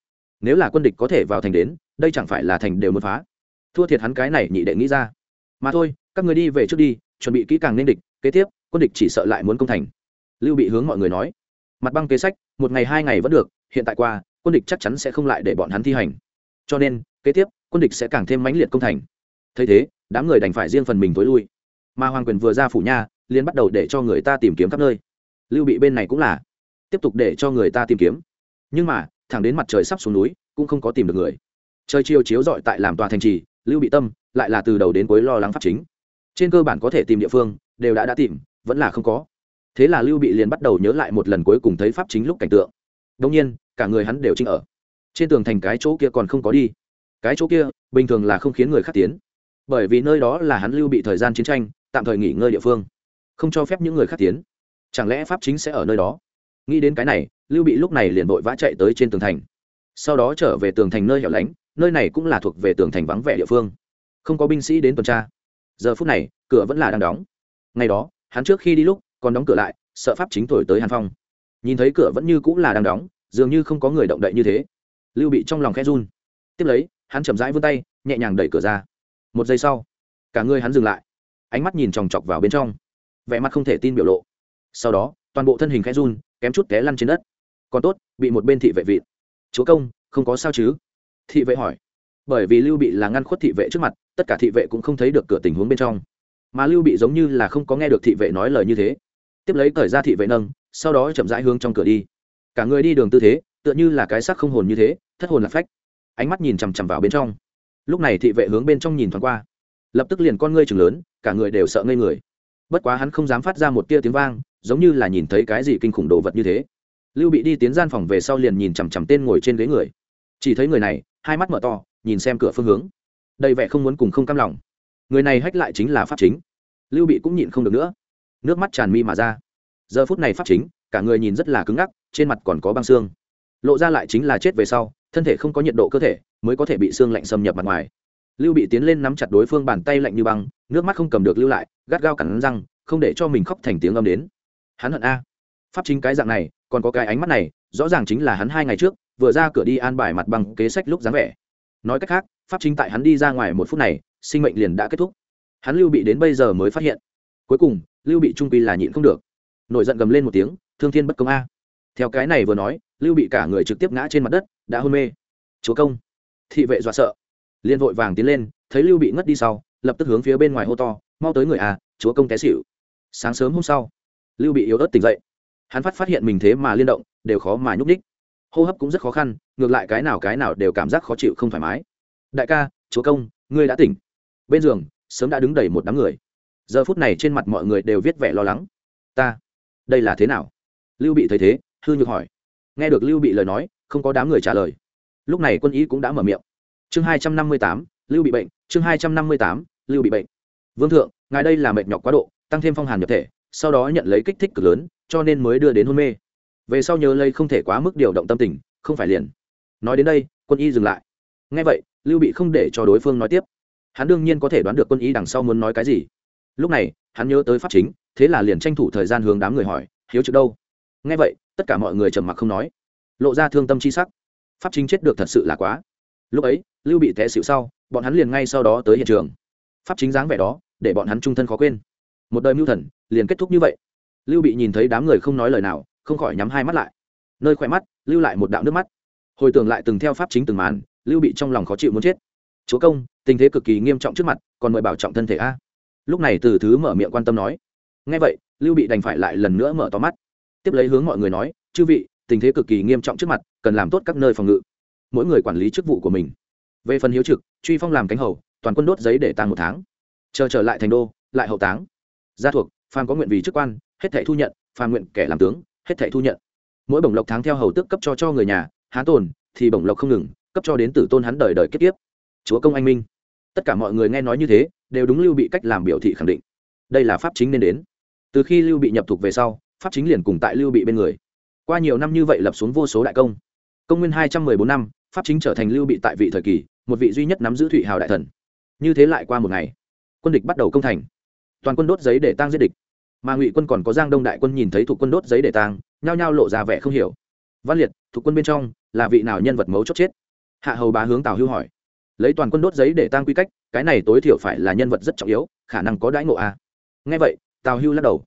Nếu là quân địch có thể vào thành đến, đây chẳng phải là thành đều muốn phá thua thiệt hắn cái này nhị đệ nghĩ ra. Mà thôi, các người đi về trước đi, chuẩn bị kỹ càng nên địch, kế tiếp, quân địch chỉ sợ lại muốn công thành. Lưu bị hướng mọi người nói. Mặt băng kế sách, một ngày hai ngày vẫn được, hiện tại qua, quân địch chắc chắn sẽ không lại để bọn hắn thi hành. Cho nên, kế tiếp, quân địch sẽ càng thêm mãnh liệt công thành. Thấy thế, đám người đành phải riêng phần mình thối lui. Mà hoàng quyền vừa ra phủ nha, liền bắt đầu để cho người ta tìm kiếm khắp nơi. Lưu bị bên này cũng là. Tiếp tục để cho người ta tìm kiếm. Nhưng mà, thẳng đến mặt trời sắp xuống núi, cũng không có tìm được người. Trời chiều chiếu dọi tại làm tòa thành trì lưu bị tâm lại là từ đầu đến cuối lo lắng pháp chính. Trên cơ bản có thể tìm địa phương, đều đã đã tìm, vẫn là không có. Thế là lưu bị liền bắt đầu nhớ lại một lần cuối cùng thấy pháp chính lúc cảnh tượng. Đông nhiên, cả người hắn đều trinh ở. Trên tường thành cái chỗ kia còn không có đi. Cái chỗ kia, bình thường là không khiến người khác tiến. Bởi vì nơi đó là hắn lưu bị thời gian chiến tranh, tạm thời nghỉ ngơi địa phương. Không cho phép những người khác tiến. Chẳng lẽ pháp chính sẽ ở nơi đó? Nghĩ đến cái này, lưu bị lúc này liền vội vã chạy tới trên tường thành. Sau đó trở về tường thành nơi hẻo lánh nơi này cũng là thuộc về tường thành vắng vẻ địa phương. Không có binh sĩ đến tuần tra. Giờ phút này, cửa vẫn là đang đóng. Ngày đó, hắn trước khi đi lúc, còn đóng cửa lại, sợ pháp chính thổi tới hàn phong. Nhìn thấy cửa vẫn như cũng là đang đóng, dường như không có người động đậy như thế. Lưu bị trong lòng khe run. Tiếp lấy, hắn chậm rãi vươn tay, nhẹ nhàng đẩy cửa ra. Một giây sau, cả người hắn dừng lại. Ánh mắt nhìn chòng chọc vào bên trong. Vẻ mặt không thể tin biểu lộ. Sau đó, toàn bộ thân hình khẽ run, kém chút té lăn trên đất. Còn tốt, bị một bên thị vệ vị chúa công, không có sao chứ? Thị vệ hỏi. Bởi vì lưu bị là ngăn khuất thị vệ trước mặt, tất cả thị vệ cũng không thấy được cửa tình huống bên trong. Mà lưu bị giống như là không có nghe được thị vệ nói lời như thế. Tiếp lấy thời ra thị vệ nâng, sau đó chậm rãi hướng trong cửa đi. Cả người đi đường tư thế, tựa như là cái xác không hồn như thế, thất hồn lạc phách. Ánh mắt nhìn chằm chằm vào bên trong. Lúc này thị vệ hướng bên trong nhìn thoáng qua. Lập tức liền con ngươi chừng lớn, cả người đều sợ ngây người. Bất quá hắn không dám phát ra một tia tiếng vang, giống như là nhìn thấy cái gì kinh khủng đồ vật như thế. Lưu bị đi tiến gian phòng về sau liền nhìn chằm chằm tên ngồi trên ghế người. Chỉ thấy người này hai mắt mở to, nhìn xem cửa phương hướng. Đầy vẻ không muốn cùng không cam lòng. Người này hách lại chính là pháp chính. Lưu bị cũng nhịn không được nữa. Nước mắt tràn mi mà ra. Giờ phút này pháp chính, cả người nhìn rất là cứng ngắc, trên mặt còn có băng xương. Lộ ra lại chính là chết về sau, thân thể không có nhiệt độ cơ thể, mới có thể bị xương lạnh xâm nhập mặt ngoài. Lưu bị tiến lên nắm chặt đối phương bàn tay lạnh như băng, nước mắt không cầm được lưu lại, gắt gao cắn răng, không để cho mình khóc thành tiếng âm đến. Hắn hận a. Pháp chính cái dạng này, còn có cái ánh mắt này, rõ ràng chính là hắn hai ngày trước vừa ra cửa đi an bài mặt bằng kế sách lúc dáng vẻ. Nói cách khác, pháp chính tại hắn đi ra ngoài một phút này, sinh mệnh liền đã kết thúc. Hắn lưu bị đến bây giờ mới phát hiện. Cuối cùng, lưu bị trung quy là nhịn không được. Nổi giận gầm lên một tiếng, thương thiên bất công a. Theo cái này vừa nói, lưu bị cả người trực tiếp ngã trên mặt đất, đã hôn mê. Chúa công. Thị vệ dọa sợ. Liền vội vàng tiến lên, thấy lưu bị ngất đi sau, lập tức hướng phía bên ngoài hô to, mau tới người à chúa công té xỉu. Sáng sớm hôm sau, lưu bị yếu ớt tỉnh dậy. Hắn phát phát hiện mình thế mà liên động, đều khó mà nhúc ních hô hấp cũng rất khó khăn, ngược lại cái nào cái nào đều cảm giác khó chịu không thoải mái. Đại ca, chúa công, ngươi đã tỉnh. Bên giường, sớm đã đứng đầy một đám người. Giờ phút này trên mặt mọi người đều viết vẻ lo lắng. Ta, đây là thế nào? Lưu bị thấy thế, hư nhược hỏi. Nghe được lưu bị lời nói, không có đám người trả lời. Lúc này quân ý cũng đã mở miệng. Chương hai trăm năm mươi tám, lưu bị bệnh, chương hai trăm năm mươi tám, lưu bị bệnh. Vương thượng, ngài đây là mệt nhọc quá độ, tăng thêm phong hàn nhập thể, sau đó nhận lấy kích thích cực lớn, cho nên mới đưa đến hôn mê về sau nhớ lây không thể quá mức điều động tâm tình, không phải liền. Nói đến đây, quân y dừng lại. Ngay vậy, lưu bị không để cho đối phương nói tiếp. Hắn đương nhiên có thể đoán được quân y đằng sau muốn nói cái gì. Lúc này, hắn nhớ tới pháp chính, thế là liền tranh thủ thời gian hướng đám người hỏi, hiếu trực đâu? Ngay vậy, tất cả mọi người trầm mặc không nói. Lộ ra thương tâm chi sắc. Pháp chính chết được thật sự là quá. Lúc ấy, lưu bị té xịu sau, bọn hắn liền ngay sau đó tới hiện trường. Pháp chính dáng vẻ đó, để bọn hắn trung thân khó quên. Một đời mưu thần, liền kết thúc như vậy. Lưu bị nhìn thấy đám người không nói lời nào không khỏi nhắm hai mắt lại. Nơi khỏe mắt, lưu lại một đạo nước mắt. Hồi tưởng lại từng theo pháp chính từng màn, lưu bị trong lòng khó chịu muốn chết. Chúa công, tình thế cực kỳ nghiêm trọng trước mặt, còn mời bảo trọng thân thể a. Lúc này từ thứ mở miệng quan tâm nói. Ngay vậy, lưu bị đành phải lại lần nữa mở to mắt. Tiếp lấy hướng mọi người nói, chư vị, tình thế cực kỳ nghiêm trọng trước mặt, cần làm tốt các nơi phòng ngự. Mỗi người quản lý chức vụ của mình. Về phần hiếu trực, truy phong làm cánh hầu, toàn quân đốt giấy để tàng một tháng. Chờ trở lại thành đô, lại hậu táng. Gia thuộc, phàm có nguyện vì chức quan, hết thể thu nhận, phàm nguyện kẻ làm tướng hết thảy thu nhận. Mỗi bổng lộc tháng theo hầu tước cấp cho cho người nhà hán tồn, thì bổng lộc không ngừng, cấp cho đến tử tôn hắn đời đời kết tiếp chúa công anh minh. Tất cả mọi người nghe nói như thế, đều đúng lưu bị cách làm biểu thị khẳng định. Đây là pháp chính nên đến. Từ khi lưu bị nhập thuộc về sau, pháp chính liền cùng tại lưu bị bên người. Qua nhiều năm như vậy lập xuống vô số đại công. Công nguyên hai trăm mười bốn năm, pháp chính trở thành lưu bị tại vị thời kỳ, một vị duy nhất nắm giữ thụy hào đại thần. Như thế lại qua một ngày, quân địch bắt đầu công thành. Toàn quân đốt giấy để tăng giết địch mà ngụy quân còn có giang đông đại quân nhìn thấy thuộc quân đốt giấy để tang, nhao nhao lộ ra vẻ không hiểu. Văn liệt thuộc quân bên trong là vị nào nhân vật mấu chốt chết? Hạ hầu bá hướng tào hưu hỏi. Lấy toàn quân đốt giấy để tang quy cách cái này tối thiểu phải là nhân vật rất trọng yếu khả năng có đãi ngộ a à. ngay vậy tào hưu lắc đầu.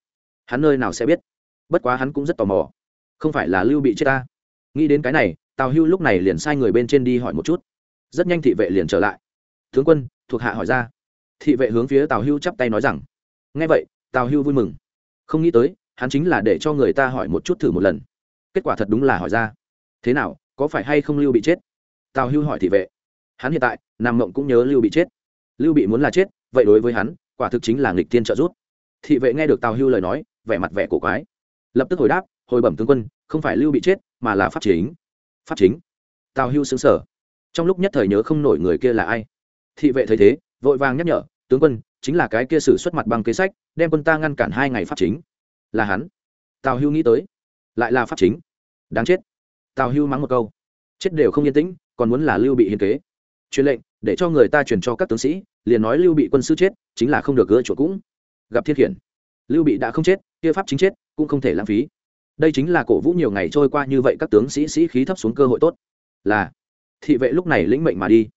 Hắn nơi nào sẽ biết? Bất quá hắn cũng rất tò mò. Không phải là lưu bị chết ta? Nghĩ đến cái này tào hưu lúc này liền sai người bên trên đi hỏi một chút. Rất nhanh thị vệ liền trở lại. Tướng quân thuộc hạ hỏi ra. Thị vệ hướng phía tào hưu chắp tay nói rằng. Nghe vậy tào hưu vui mừng không nghĩ tới, hắn chính là để cho người ta hỏi một chút thử một lần. Kết quả thật đúng là hỏi ra. Thế nào, có phải hay không lưu bị chết? Tào hưu hỏi thị vệ. Hắn hiện tại, nam mộng cũng nhớ lưu bị chết. Lưu bị muốn là chết, vậy đối với hắn, quả thực chính là nghịch tiên trợ giúp. Thị vệ nghe được tào hưu lời nói, vẻ mặt vẻ cổ quái. Lập tức hồi đáp, hồi bẩm tướng quân, không phải lưu bị chết, mà là pháp chính. Pháp chính? Tào hưu xứng sở trong lúc nhất thời nhớ không nổi người kia là ai. Thị vệ thấy thế, vội vàng nhắc nhở, tướng quân, chính là cái kia xử xuất mặt bằng kế sách đem quân ta ngăn cản hai ngày pháp chính. Là hắn. Tào hưu nghĩ tới. Lại là pháp chính. Đáng chết. Tào hưu mắng một câu. Chết đều không yên tĩnh, còn muốn là lưu bị hiên kế. Truyền lệnh, để cho người ta truyền cho các tướng sĩ, liền nói lưu bị quân sư chết, chính là không được gỡ chỗ cũng. Gặp thiên khiển. Lưu bị đã không chết, kia pháp chính chết, cũng không thể lãng phí. Đây chính là cổ vũ nhiều ngày trôi qua như vậy các tướng sĩ sĩ khí thấp xuống cơ hội tốt. Là. Thị vệ lúc này lĩnh mệnh mà đi.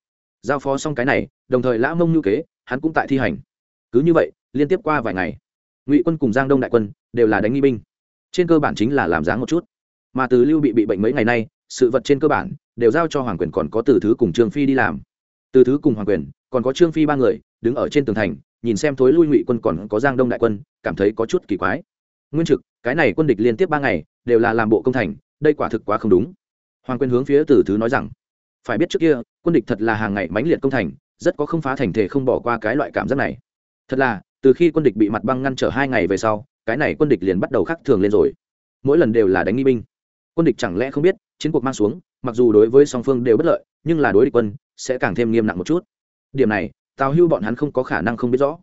Giao phó xong cái này, đồng thời lã mông như kế, hắn cũng tại thi hành cứ như vậy, liên tiếp qua vài ngày, ngụy quân cùng giang đông đại quân đều là đánh nghi binh. Trên cơ bản chính là làm dáng một chút. Mà từ lưu bị bị bệnh mấy ngày nay, sự vật trên cơ bản đều giao cho hoàng quyền còn có từ thứ cùng trương phi đi làm. Từ thứ cùng hoàng quyền, còn có trương phi ba người, đứng ở trên tường thành, nhìn xem thối lui ngụy quân còn có giang đông đại quân, cảm thấy có chút kỳ quái. Nguyên trực, cái này quân địch liên tiếp ba ngày, đều là làm bộ công thành, đây quả thực quá không đúng. Hoàng quyền hướng phía từ thứ nói rằng, phải biết trước kia, quân địch thật là hàng ngày mãnh liệt công thành, rất có không phá thành thể không bỏ qua cái loại cảm giác này thật là, từ khi quân địch bị mặt băng ngăn trở hai ngày về sau, cái này quân địch liền bắt đầu khắc thường lên rồi. Mỗi lần đều là đánh nghi binh. Quân địch chẳng lẽ không biết, chiến cuộc mang xuống, mặc dù đối với song phương đều bất lợi, nhưng là đối địch quân sẽ càng thêm nghiêm nặng một chút. Điểm này, tào hưu bọn hắn không có khả năng không biết rõ.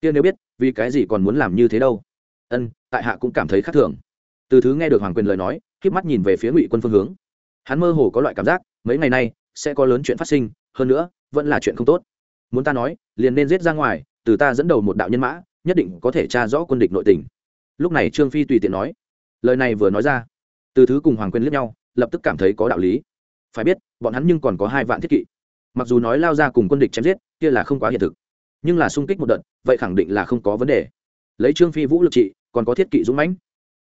Kia nếu biết, vì cái gì còn muốn làm như thế đâu? Ân, tại hạ cũng cảm thấy khác thường. Từ thứ nghe được hoàng quyền lời nói k mắt nhìn về phía ngụy quân phương hướng. Hắn mơ hồ có loại cảm giác, mấy ngày nay sẽ có lớn chuyện phát sinh, hơn nữa, vẫn là chuyện không tốt. Muốn ta nói, liền nên giết ra ngoài từ ta dẫn đầu một đạo nhân mã, nhất định có thể tra rõ quân địch nội tình. Lúc này trương phi tùy tiện nói. Lời này vừa nói ra, từ thứ cùng hoàng quyền liếc nhau, lập tức cảm thấy có đạo lý. Phải biết, bọn hắn nhưng còn có hai vạn thiết kỵ. Mặc dù nói lao ra cùng quân địch chém giết, kia là không quá hiện thực. Nhưng là sung kích một đợt, vậy khẳng định là không có vấn đề. Lấy trương phi vũ lực trị, còn có thiết kỵ dũng mãnh.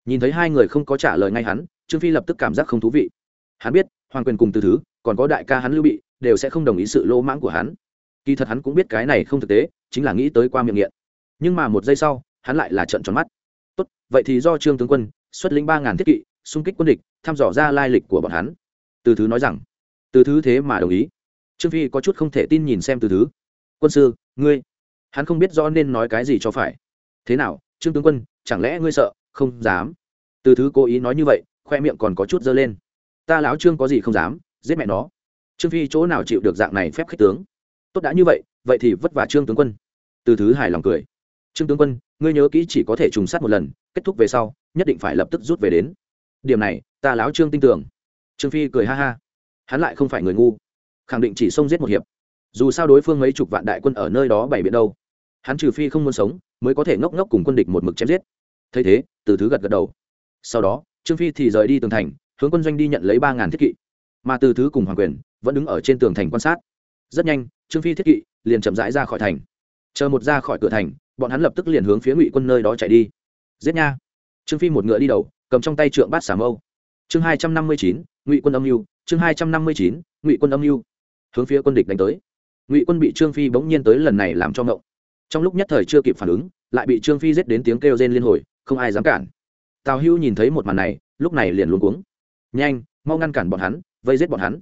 Nhìn thấy hai người không có trả lời ngay hắn, trương phi lập tức cảm giác không thú vị. Hắn biết, hoàng quyền cùng từ thứ, còn có đại ca hắn lưu bị, đều sẽ không đồng ý sự lỗ mãng của hắn kỳ thật hắn cũng biết cái này không thực tế, chính là nghĩ tới qua miệng nghiện. Nhưng mà một giây sau, hắn lại là trận tròn mắt. Tốt, vậy thì do trương tướng quân xuất lĩnh ba ngàn thiết kỵ, xung kích quân địch, thăm dò ra lai lịch của bọn hắn. Từ thứ nói rằng, từ thứ thế mà đồng ý. Trương phi có chút không thể tin nhìn xem từ thứ. Quân sư, ngươi, hắn không biết rõ nên nói cái gì cho phải. Thế nào, trương tướng quân, chẳng lẽ ngươi sợ, không dám? Từ thứ cố ý nói như vậy, khoe miệng còn có chút dơ lên. Ta láo trương có gì không dám, giết mẹ nó. Trương phi chỗ nào chịu được dạng này phép khích tướng? Tốt đã như vậy vậy thì vất vả trương tướng quân. Từ thứ hài lòng cười. Trương tướng quân, ngươi nhớ kỹ chỉ có thể trùng sát một lần, kết thúc về sau, nhất định phải lập tức rút về đến. Điểm này, ta láo trương tin tưởng. Trương phi cười ha ha. Hắn lại không phải người ngu. Khẳng định chỉ xông giết một hiệp. Dù sao đối phương mấy chục vạn đại quân ở nơi đó bày biện đâu. Hắn trừ phi không muốn sống, mới có thể ngốc ngốc cùng quân địch một mực chém giết. Thấy thế, từ thứ gật gật đầu. Sau đó, trương phi thì rời đi tường thành, hướng quân doanh đi nhận lấy ba ngàn thiết kỵ. Mà từ thứ cùng hoàng quyền, vẫn đứng ở trên tường thành quan sát rất nhanh, trương phi thiết kỵ liền chậm rãi ra khỏi thành. Chờ một ra khỏi cửa thành, bọn hắn lập tức liền hướng phía ngụy quân nơi đó chạy đi. Giết nha! Trương phi một ngựa đi đầu, cầm trong tay trượng bát xà mâu. Chương hai trăm năm mươi chín, ngụy quân âm mưu. Chương hai trăm năm mươi chín, ngụy quân âm mưu. Hướng phía quân địch đánh tới. Ngụy quân bị trương phi bỗng nhiên tới lần này làm cho ngộng. Trong lúc nhất thời chưa kịp phản ứng, lại bị trương phi giết đến tiếng kêu rên liên hồi, không ai dám cản. Tào hưu nhìn thấy một màn này, lúc này liền luống cuống. Nhanh, mau ngăn cản bọn hắn, vây giết bọn hắn.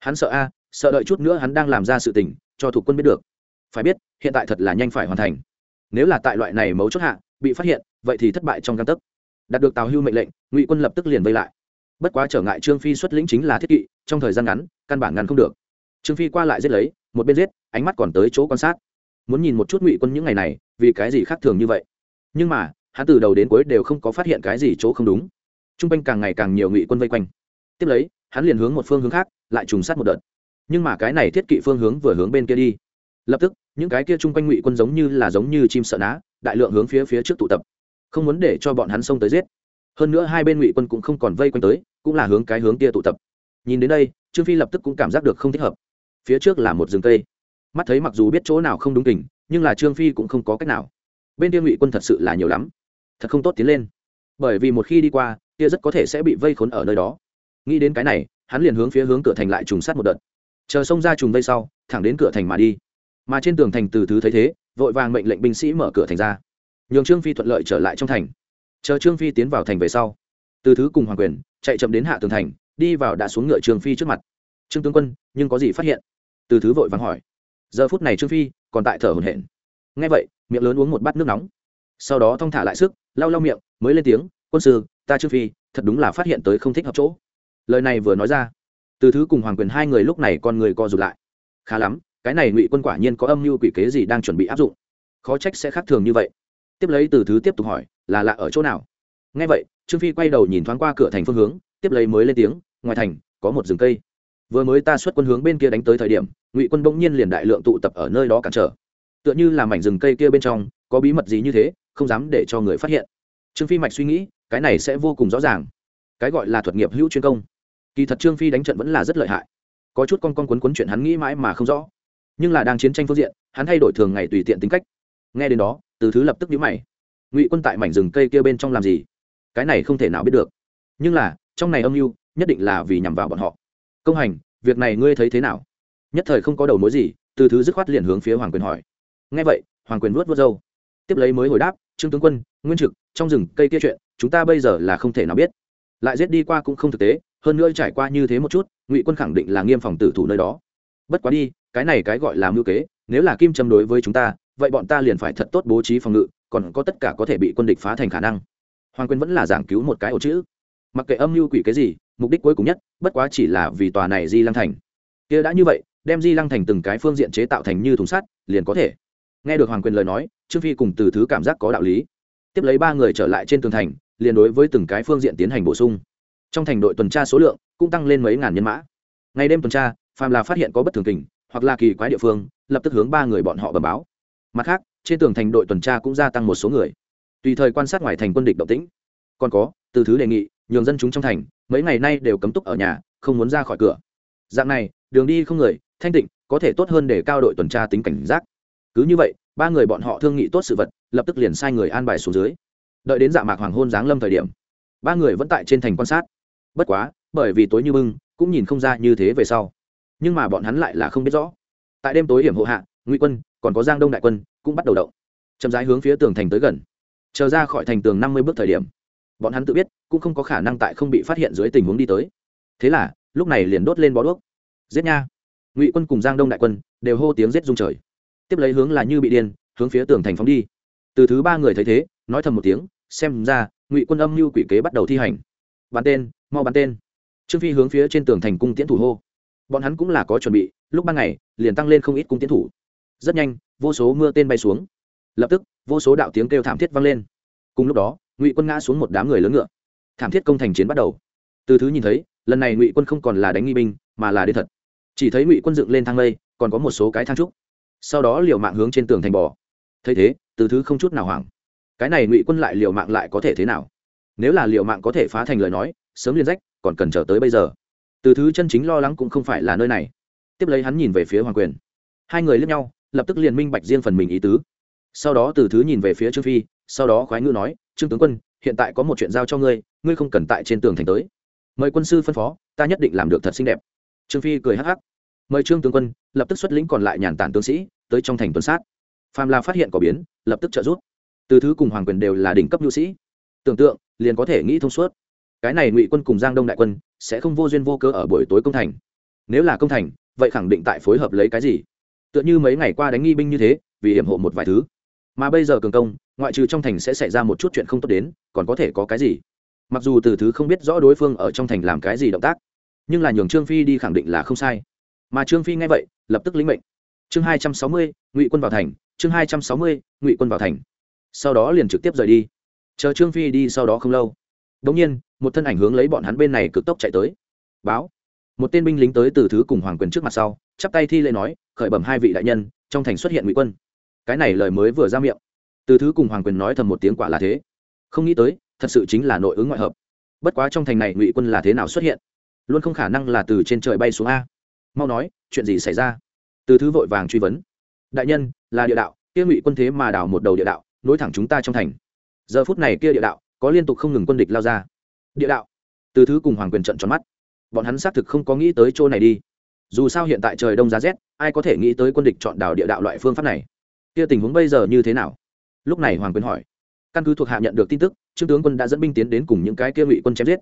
Hắn sợ a sợ đợi chút nữa hắn đang làm ra sự tình, cho thuộc quân biết được. Phải biết, hiện tại thật là nhanh phải hoàn thành. Nếu là tại loại này mấu chốt hạ, bị phát hiện, vậy thì thất bại trong căn tấc. Đạt được tào hưu mệnh lệnh, ngụy quân lập tức liền vây lại. Bất quá trở ngại trương phi xuất lĩnh chính là thiết kỵ, trong thời gian ngắn, căn bản ngăn không được. Trương phi qua lại giết lấy, một bên giết, ánh mắt còn tới chỗ quan sát. Muốn nhìn một chút ngụy quân những ngày này, vì cái gì khác thường như vậy. Nhưng mà, hắn từ đầu đến cuối đều không có phát hiện cái gì chỗ không đúng. T r u n g quanh càng ngày càng nhiều ngụy quân vây quanh. Tiếp lấy, hắn liền hướng một phương hướng khác, lại trùng sát một đợt nhưng mà cái này thiết kỵ phương hướng vừa hướng bên kia đi. Lập tức, những cái kia chung quanh ngụy quân giống như là giống như chim sợ ná, đại lượng hướng phía phía trước tụ tập. Không muốn để cho bọn hắn xông tới giết. Hơn nữa hai bên ngụy quân cũng không còn vây quanh tới, cũng là hướng cái hướng kia tụ tập. Nhìn đến đây, trương phi lập tức cũng cảm giác được không thích hợp. Phía trước là một rừng cây. Mắt thấy mặc dù biết chỗ nào không đúng tình nhưng là trương phi cũng không có cách nào. Bên kia ngụy quân thật sự là nhiều lắm. Thật không tốt tiến lên. Bởi vì một khi đi qua, kia rất có thể sẽ bị vây khốn ở nơi đó. Nghĩ đến cái này, hắn liền hướng phía hướng cửa thành lại trùng sát một đợt chờ xông ra trùng vây sau, thẳng đến cửa thành mà đi. Mà trên tường thành từ thứ thấy thế, vội vàng mệnh lệnh binh sĩ mở cửa thành ra. Nhường trương phi thuận lợi trở lại trong thành. Chờ trương phi tiến vào thành về sau, từ thứ cùng hoàng quyền chạy chậm đến hạ tường thành, đi vào đã xuống ngựa trương phi trước mặt. Trương tướng quân, nhưng có gì phát hiện? Từ thứ vội vàng hỏi. Giờ phút này trương phi còn tại thở hổn hển. Nghe vậy, miệng lớn uống một bát nước nóng. Sau đó thong thả lại sức, lau lau miệng, mới lên tiếng, quân sư, ta trương phi, thật đúng là phát hiện tới không thích hợp chỗ. Lời này vừa nói ra từ thứ cùng hoàng quyền hai người lúc này con người co rụt lại. Khá lắm, cái này ngụy quân quả nhiên có âm mưu quỷ kế gì đang chuẩn bị áp dụng. Khó trách sẽ khác thường như vậy. Tiếp lấy từ thứ tiếp tục hỏi, là lạ ở chỗ nào? Ngay vậy, trương phi quay đầu nhìn thoáng qua cửa thành phương hướng, tiếp lấy mới lên tiếng, ngoài thành, có một rừng cây. Vừa mới ta xuất quân hướng bên kia đánh tới thời điểm, ngụy quân bỗng nhiên liền đại lượng tụ tập ở nơi đó cản trở. Tựa như là mảnh rừng cây kia bên trong, có bí mật gì như thế, không dám để cho người phát hiện. Trương phi mạch suy nghĩ, cái này sẽ vô cùng rõ ràng. Cái gọi là thuật nghiệp hữu chuyên công kỳ thật trương phi đánh trận vẫn là rất lợi hại. Có chút con con quấn quấn chuyện hắn nghĩ mãi mà không rõ. Nhưng là đang chiến tranh phương diện, hắn thay đổi thường ngày tùy tiện tính cách. Nghe đến đó, từ thứ lập tức nhíu mày. Ngụy quân tại mảnh rừng cây kia bên trong làm gì? Cái này không thể nào biết được. Nhưng là, trong này âm mưu, nhất định là vì nhằm vào bọn họ. Công hành, việc này ngươi thấy thế nào? Nhất thời không có đầu mối gì, từ thứ dứt khoát liền hướng phía hoàng quyền hỏi. Nghe vậy, hoàng quyền vuốt vuốt râu. Tiếp lấy mới hồi đáp, trương tướng quân, nguyên trực, trong rừng cây kia chuyện, chúng ta bây giờ là không thể nào biết. Lại giết đi qua cũng không thực tế hơn nữa trải qua như thế một chút, ngụy quân khẳng định là nghiêm phòng tử thủ nơi đó. Bất quá đi, cái này cái gọi là mưu kế, nếu là kim châm đối với chúng ta, vậy bọn ta liền phải thật tốt bố trí phòng ngự, còn có tất cả có thể bị quân địch phá thành khả năng. Hoàng quyền vẫn là giảng cứu một cái ổ chữ. Mặc kệ âm mưu quỷ cái gì, mục đích cuối cùng nhất, bất quá chỉ là vì tòa này di lăng thành. Kia đã như vậy, đem di lăng thành từng cái phương diện chế tạo thành như thùng sắt, liền có thể. Nghe được hoàng quyền lời nói, trương phi cùng từ thứ cảm giác có đạo lý. Tiếp lấy ba người trở lại trên tường thành, liền đối với từng cái phương diện tiến hành bổ sung trong thành đội tuần tra số lượng cũng tăng lên mấy ngàn nhân mã. Ngày đêm tuần tra, phàm là phát hiện có bất thường tình hoặc là kỳ quái địa phương, lập tức hướng ba người bọn họ bẩm báo. Mặt khác, trên tường thành đội tuần tra cũng gia tăng một số người. Tùy thời quan sát ngoài thành quân địch động tĩnh. Còn có, từ thứ đề nghị, nhường dân chúng trong thành, mấy ngày nay đều cấm túc ở nhà, không muốn ra khỏi cửa. Dạng này, đường đi không người, thanh tịnh, có thể tốt hơn để cao đội tuần tra tính cảnh giác. Cứ như vậy, ba người bọn họ thương nghị tốt sự vật, lập tức liền sai người an bài xuống dưới. Đợi đến dạ mạc hoàng hôn giáng lâm thời điểm, ba người vẫn tại trên thành quan sát bất quá, bởi vì tối như bưng, cũng nhìn không ra như thế về sau. Nhưng mà bọn hắn lại là không biết rõ. Tại đêm tối hiểm hộ hạ, ngụy quân, còn có giang đông đại quân, cũng bắt đầu động. Chậm rãi hướng phía tường thành tới gần. Chờ ra khỏi thành tường năm mươi bước thời điểm, bọn hắn tự biết, cũng không có khả năng tại không bị phát hiện dưới tình huống đi tới. Thế là, lúc này liền đốt lên bó đuốc. Giết nha! Ngụy quân cùng giang đông đại quân đều hô tiếng giết dung trời. Tiếp lấy hướng là như bị điên, hướng phía tường thành phóng đi. Từ thứ ba người thấy thế, nói thầm một tiếng, xem ra, ngụy quân âm mưu quỷ kế bắt đầu thi hành. Bàn tên mau bắn tên. Trương phi hướng phía trên tường thành cung tiễn thủ hô. Bọn hắn cũng là có chuẩn bị, lúc ban ngày, liền tăng lên không ít cung tiễn thủ. Rất nhanh, vô số mưa tên bay xuống. Lập tức, vô số đạo tiếng kêu thảm thiết vang lên. Cùng lúc đó, ngụy quân ngã xuống một đám người lớn ngựa. Thảm thiết công thành chiến bắt đầu. Từ thứ nhìn thấy, lần này ngụy quân không còn là đánh nghi binh, mà là đến thật. Chỉ thấy ngụy quân dựng lên thang lây còn có một số cái thang trúc. Sau đó liều mạng hướng trên tường thành bò. Thấy thế, từ thứ không chút nào hoảng. Cái này ngụy quân lại liều mạng lại có thể thế nào? Nếu là liều mạng có thể phá thành lời nói sớm liền rách, còn cần chờ tới bây giờ. Từ thứ chân chính lo lắng cũng không phải là nơi này. Tiếp lấy hắn nhìn về phía hoàng quyền. Hai người lướt nhau, lập tức liền minh bạch riêng phần mình ý tứ. Sau đó từ thứ nhìn về phía trương phi, sau đó khoái ngữ nói, trương tướng quân, hiện tại có một chuyện giao cho ngươi ngươi không cần tại trên tường thành tới. Mời quân sư phân phó, ta nhất định làm được thật xinh đẹp. Trương phi cười hắc hắc. Mời trương tướng quân, lập tức xuất lĩnh còn lại nhàn tản tướng sĩ, tới trong thành tuần sát. Phàm là phát hiện có biến, lập tức trợ giúp. Từ thứ cùng hoàng quyền đều là đỉnh cấp nhu sĩ. Tưởng tượng, liền có thể nghĩ thông suốt cái này ngụy quân cùng giang đông đại quân sẽ không vô duyên vô cơ ở buổi tối công thành. Nếu là công thành, vậy khẳng định tại phối hợp lấy cái gì? Tựa như mấy ngày qua đánh nghi binh như thế, vì hiểm hộ một vài thứ. Mà bây giờ cường công, ngoại trừ trong thành sẽ xảy ra một chút chuyện không tốt đến, còn có thể có cái gì? Mặc dù từ thứ không biết rõ đối phương ở trong thành làm cái gì động tác, nhưng là nhường trương phi đi khẳng định là không sai. Mà trương phi nghe vậy, lập tức lĩnh mệnh. Chương hai trăm sáu mươi, ngụy quân vào thành. Chương hai trăm sáu mươi, ngụy quân vào thành. Sau đó liền trực tiếp rời đi. Chờ trương phi đi sau đó không lâu. Đ ỗ n g nhiên một thân ảnh hướng lấy bọn hắn bên này cực tốc chạy tới. Báo. Một tên binh lính tới từ thứ cùng hoàng quyền trước mặt sau, chắp tay thi lễ nói, khởi bẩm hai vị đại nhân, trong thành xuất hiện ngụy quân. Cái này lời mới vừa ra miệng. Từ thứ cùng hoàng quyền nói thầm một tiếng quả là thế. Không nghĩ tới, thật sự chính là nội ứng ngoại hợp. Bất quá trong thành này ngụy quân là thế nào xuất hiện? Luôn không khả năng là từ trên trời bay xuống a. Mau nói, chuyện gì xảy ra? Từ thứ vội vàng truy vấn. Đại nhân, là địa đạo, kia ngụy quân thế mà đào một đầu địa đạo, nối thẳng chúng ta trong thành. Giờ phút này kia địa đạo, có liên tục không ngừng quân địch lao ra địa đạo. Từ thứ cùng hoàng quyền trận tròn mắt, bọn hắn xác thực không có nghĩ tới chỗ này đi. Dù sao hiện tại trời đông giá rét, ai có thể nghĩ tới quân địch chọn đảo địa đạo loại phương pháp này? Kia tình huống bây giờ như thế nào? Lúc này hoàng quyền hỏi. Căn cứ thuộc hạ nhận được tin tức, trương tướng quân đã dẫn binh tiến đến cùng những cái kia ngụy quân chém giết.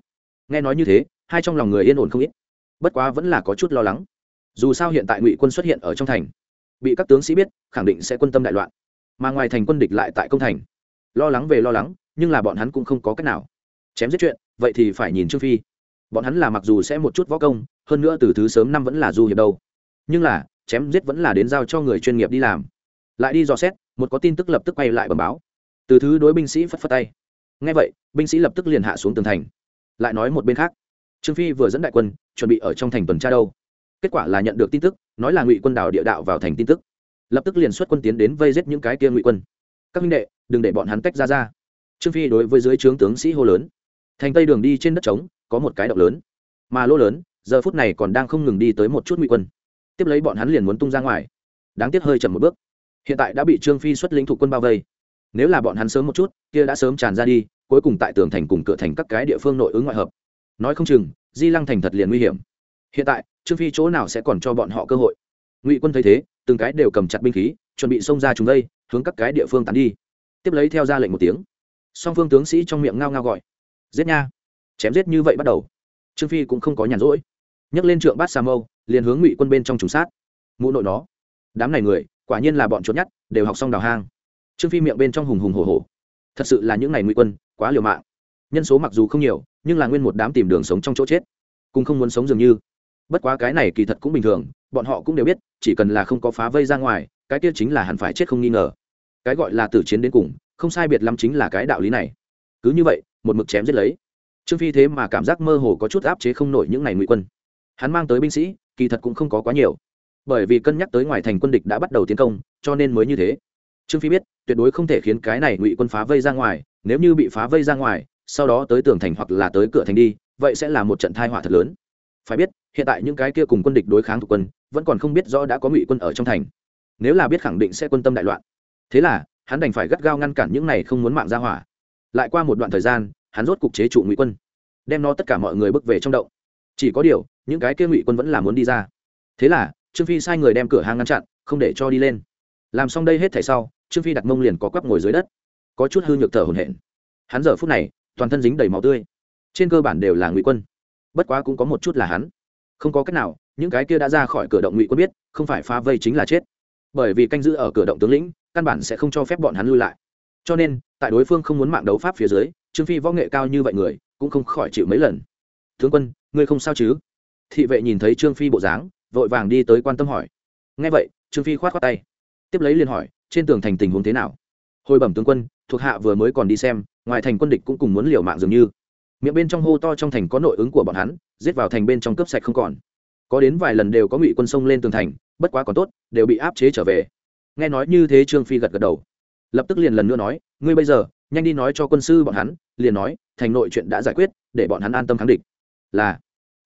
Nghe nói như thế, hai trong lòng người yên ổn không ít. Bất quá vẫn là có chút lo lắng. Dù sao hiện tại ngụy quân xuất hiện ở trong thành, bị các tướng sĩ biết, khẳng định sẽ quân tâm đại loạn. Mà ngoài thành quân địch lại tại công thành. Lo lắng về lo lắng, nhưng là bọn hắn cũng không có cách nào. Chém giết chuyện vậy thì phải nhìn trương phi. Bọn hắn là mặc dù sẽ một chút võ công, hơn nữa từ thứ sớm năm vẫn là du hiệp đâu. Nhưng là, chém giết vẫn là đến giao cho người chuyên nghiệp đi làm. Lại đi dò xét, một có tin tức lập tức quay lại bẩm báo. Từ thứ đối binh sĩ phất phất tay. Ngay vậy, binh sĩ lập tức liền hạ xuống tường thành. Lại nói một bên khác. Trương phi vừa dẫn đại quân, chuẩn bị ở trong thành tuần tra đâu. Kết quả là nhận được tin tức, nói là ngụy quân đảo địa đạo vào thành tin tức. Lập tức liền xuất quân tiến đến vây giết những cái kia ngụy quân. Các minh đệ, đừng để bọn hắn tách ra ra. Trương phi đối với dưới trướng tướng sĩ hô lớn thành tây đường đi trên đất trống, có một cái động lớn. Mà lỗ lớn, giờ phút này còn đang không ngừng đi tới một chút ngụy quân. Tiếp lấy bọn hắn liền muốn tung ra ngoài. Đáng tiếc hơi chậm một bước. Hiện tại đã bị trương phi xuất lĩnh thủ quân bao vây. Nếu là bọn hắn sớm một chút, kia đã sớm tràn ra đi, cuối cùng tại tường thành cùng cửa thành các cái địa phương nội ứng ngoại hợp. Nói không chừng, di lăng thành thật liền nguy hiểm. Hiện tại, trương phi chỗ nào sẽ còn cho bọn họ cơ hội? Ngụy quân thấy thế, từng cái đều cầm chặt binh khí, chuẩn bị xông ra chúng đây, hướng các cái địa phương tán đi. Tiếp lấy theo ra lệnh một tiếng. Song phương tướng sĩ trong miệng ngao ngao gọi giết nha. Chém giết như vậy bắt đầu. Trương phi cũng không có nhàn rỗi. Nhấc lên trượng bát sa mâu, liền hướng ngụy quân bên trong trùng sát. Mụ nội nó. Đám này người, quả nhiên là bọn trốn nhất đều học xong đào hang. Trương phi miệng bên trong hùng hùng hổ hổ. Thật sự là những ngày ngụy quân, quá liều mạng. Nhân số mặc dù không nhiều, nhưng là nguyên một đám tìm đường sống trong chỗ chết. Cũng không muốn sống dường như. Bất quá cái này kỳ thật cũng bình thường, bọn họ cũng đều biết, chỉ cần là không có phá vây ra ngoài, cái kia chính là hẳn phải chết không nghi ngờ. Cái gọi là tử chiến đến cùng, không sai biệt lắm chính là cái đạo lý này. Cứ như vậy một mực chém giết lấy. Trương phi thế mà cảm giác mơ hồ có chút áp chế không nổi những ngày ngụy quân. Hắn mang tới binh sĩ, kỳ thật cũng không có quá nhiều. Bởi vì cân nhắc tới ngoài thành quân địch đã bắt đầu tiến công, cho nên mới như thế. Trương phi biết, tuyệt đối không thể khiến cái này ngụy quân phá vây ra ngoài, nếu như bị phá vây ra ngoài, sau đó tới tường thành hoặc là tới cửa thành đi, vậy sẽ là một trận thai họa thật lớn. Phải biết, hiện tại những cái kia cùng quân địch đối kháng thuộc quân, vẫn còn không biết rõ đã có ngụy quân ở trong thành. Nếu là biết khẳng định sẽ quân tâm đại loạn. Thế là, hắn đành phải gắt gao ngăn cản những này không muốn mạng ra hỏa lại qua một đoạn thời gian, hắn rốt cục chế trụ ngụy quân, đem nó tất cả mọi người bước về trong động. Chỉ có điều, những cái kia ngụy quân vẫn là muốn đi ra. Thế là, trương phi sai người đem cửa hang ngăn chặn, không để cho đi lên. Làm xong đây hết thảy sau, trương phi đặt mông liền có quắp ngồi dưới đất. Có chút hư nhược thở hổn hển. Hắn giờ phút này, toàn thân dính đầy máu tươi. Trên cơ bản đều là ngụy quân. Bất quá cũng có một chút là hắn. Không có cách nào, những cái kia đã ra khỏi cửa động ngụy quân biết, không phải phá vây chính là chết. Bởi vì canh giữ ở cửa động tướng lĩnh, căn bản sẽ không cho phép bọn hắn lui lại cho nên, tại đối phương không muốn mạng đấu pháp phía dưới, trương phi võ nghệ cao như vậy người, cũng không khỏi chịu mấy lần. Tướng quân, ngươi không sao chứ? Thị vệ nhìn thấy trương phi bộ dáng, vội vàng đi tới quan tâm hỏi. Ngay vậy, trương phi khoát khoát tay. Tiếp lấy liền hỏi, trên tường thành tình huống thế nào? Hồi bẩm tướng quân, thuộc hạ vừa mới còn đi xem, ngoài thành quân địch cũng cùng muốn liều mạng dường như. Miệng bên trong hô to trong thành có nội ứng của bọn hắn, giết vào thành bên trong cướp sạch không còn. Có đến vài lần đều có ngụy quân sông lên tường thành, bất quá còn tốt, đều bị áp chế trở về. Nghe nói như thế, trương phi gật gật đầu lập tức liền lần nữa nói, ngươi bây giờ, nhanh đi nói cho quân sư bọn hắn, liền nói, thành nội chuyện đã giải quyết, để bọn hắn an tâm kháng địch. Là,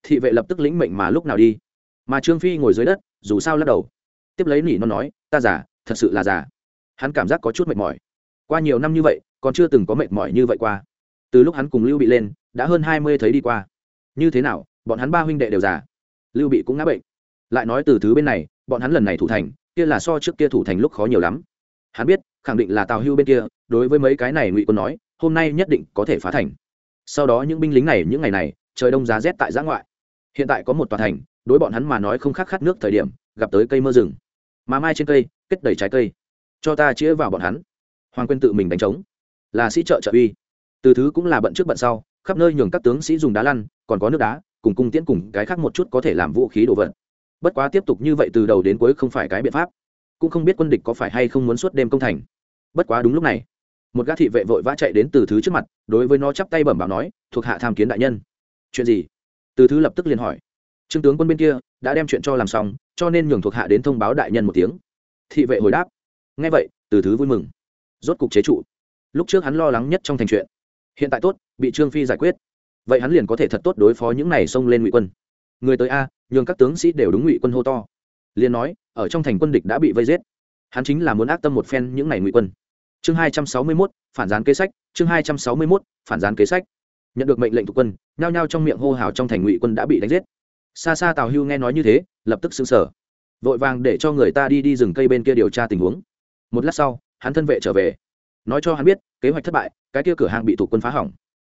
thị vệ lập tức lĩnh mệnh mà lúc nào đi. Mà trương phi ngồi dưới đất, dù sao lắc đầu. Tiếp lấy nỉ nó nói, ta giả thật sự là giả hắn cảm giác có chút mệt mỏi. Qua nhiều năm như vậy, còn chưa từng có mệt mỏi như vậy qua. Từ lúc hắn cùng lưu bị lên, đã hơn hai mươi thấy đi qua. Như thế nào, bọn hắn ba huynh đệ đều già? Lưu bị cũng ngã bệnh. Lại nói từ thứ bên này, bọn hắn lần này thủ thành, kia là so trước kia thủ thành lúc khó nhiều lắm. Hắn biết khẳng định là tào hưu bên kia, đối với mấy cái này ngụy quân nói, hôm nay nhất định có thể phá thành. Sau đó những binh lính này, những ngày này, trời đông giá rét tại giã ngoại. Hiện tại có một tòa thành, đối bọn hắn mà nói không khác khát nước thời điểm, gặp tới cây mơ rừng. Mà mai trên cây, kết đầy trái cây. Cho ta chĩa vào bọn hắn. Hoàng quân tự mình đánh trống. Là sĩ trợ trợ uy. Từ thứ cũng là bận trước bận sau, khắp nơi nhường các tướng sĩ dùng đá lăn, còn có nước đá, cùng cung tiễn cùng cái khác một chút có thể làm vũ khí đồ vật. Bất quá tiếp tục như vậy từ đầu đến cuối không phải cái biện pháp. Cũng không biết quân địch có phải hay không muốn suốt đêm công thành bất quá đúng lúc này, một gã thị vệ vội vã chạy đến từ thứ trước mặt, đối với nó chắp tay bẩm bảo nói, thuộc hạ tham kiến đại nhân. Chuyện gì? Từ thứ lập tức liền hỏi. Trương tướng quân bên kia đã đem chuyện cho làm xong, cho nên nhường thuộc hạ đến thông báo đại nhân một tiếng. Thị vệ hồi đáp. Ngay vậy, từ thứ vui mừng. Rốt cục chế trụ. Lúc trước hắn lo lắng nhất trong thành chuyện. Hiện tại tốt, bị trương phi giải quyết. Vậy hắn liền có thể thật tốt đối phó những này xông lên ngụy quân. Người tới a, nhường các tướng sĩ đều đúng ngụy quân hô to. Liền nói, ở trong thành quân địch đã bị vây giết. Hắn chính là muốn ác tâm một phen những này ngụy quân chương hai trăm sáu mươi mốt, phản gián kế sách. Chương hai trăm sáu mươi mốt, phản gián kế sách. Nhận được mệnh lệnh thuộc quân, nhao nhao trong miệng hô hào trong thành ngụy quân đã bị đánh giết. Xa xa tào hưu nghe nói như thế, lập tức xứng sở vội vàng để cho người ta đi đi rừng cây bên kia điều tra tình huống. Một lát sau, hắn thân vệ trở về. Nói cho hắn biết, kế hoạch thất bại, cái kia cửa hàng bị thủ quân phá hỏng.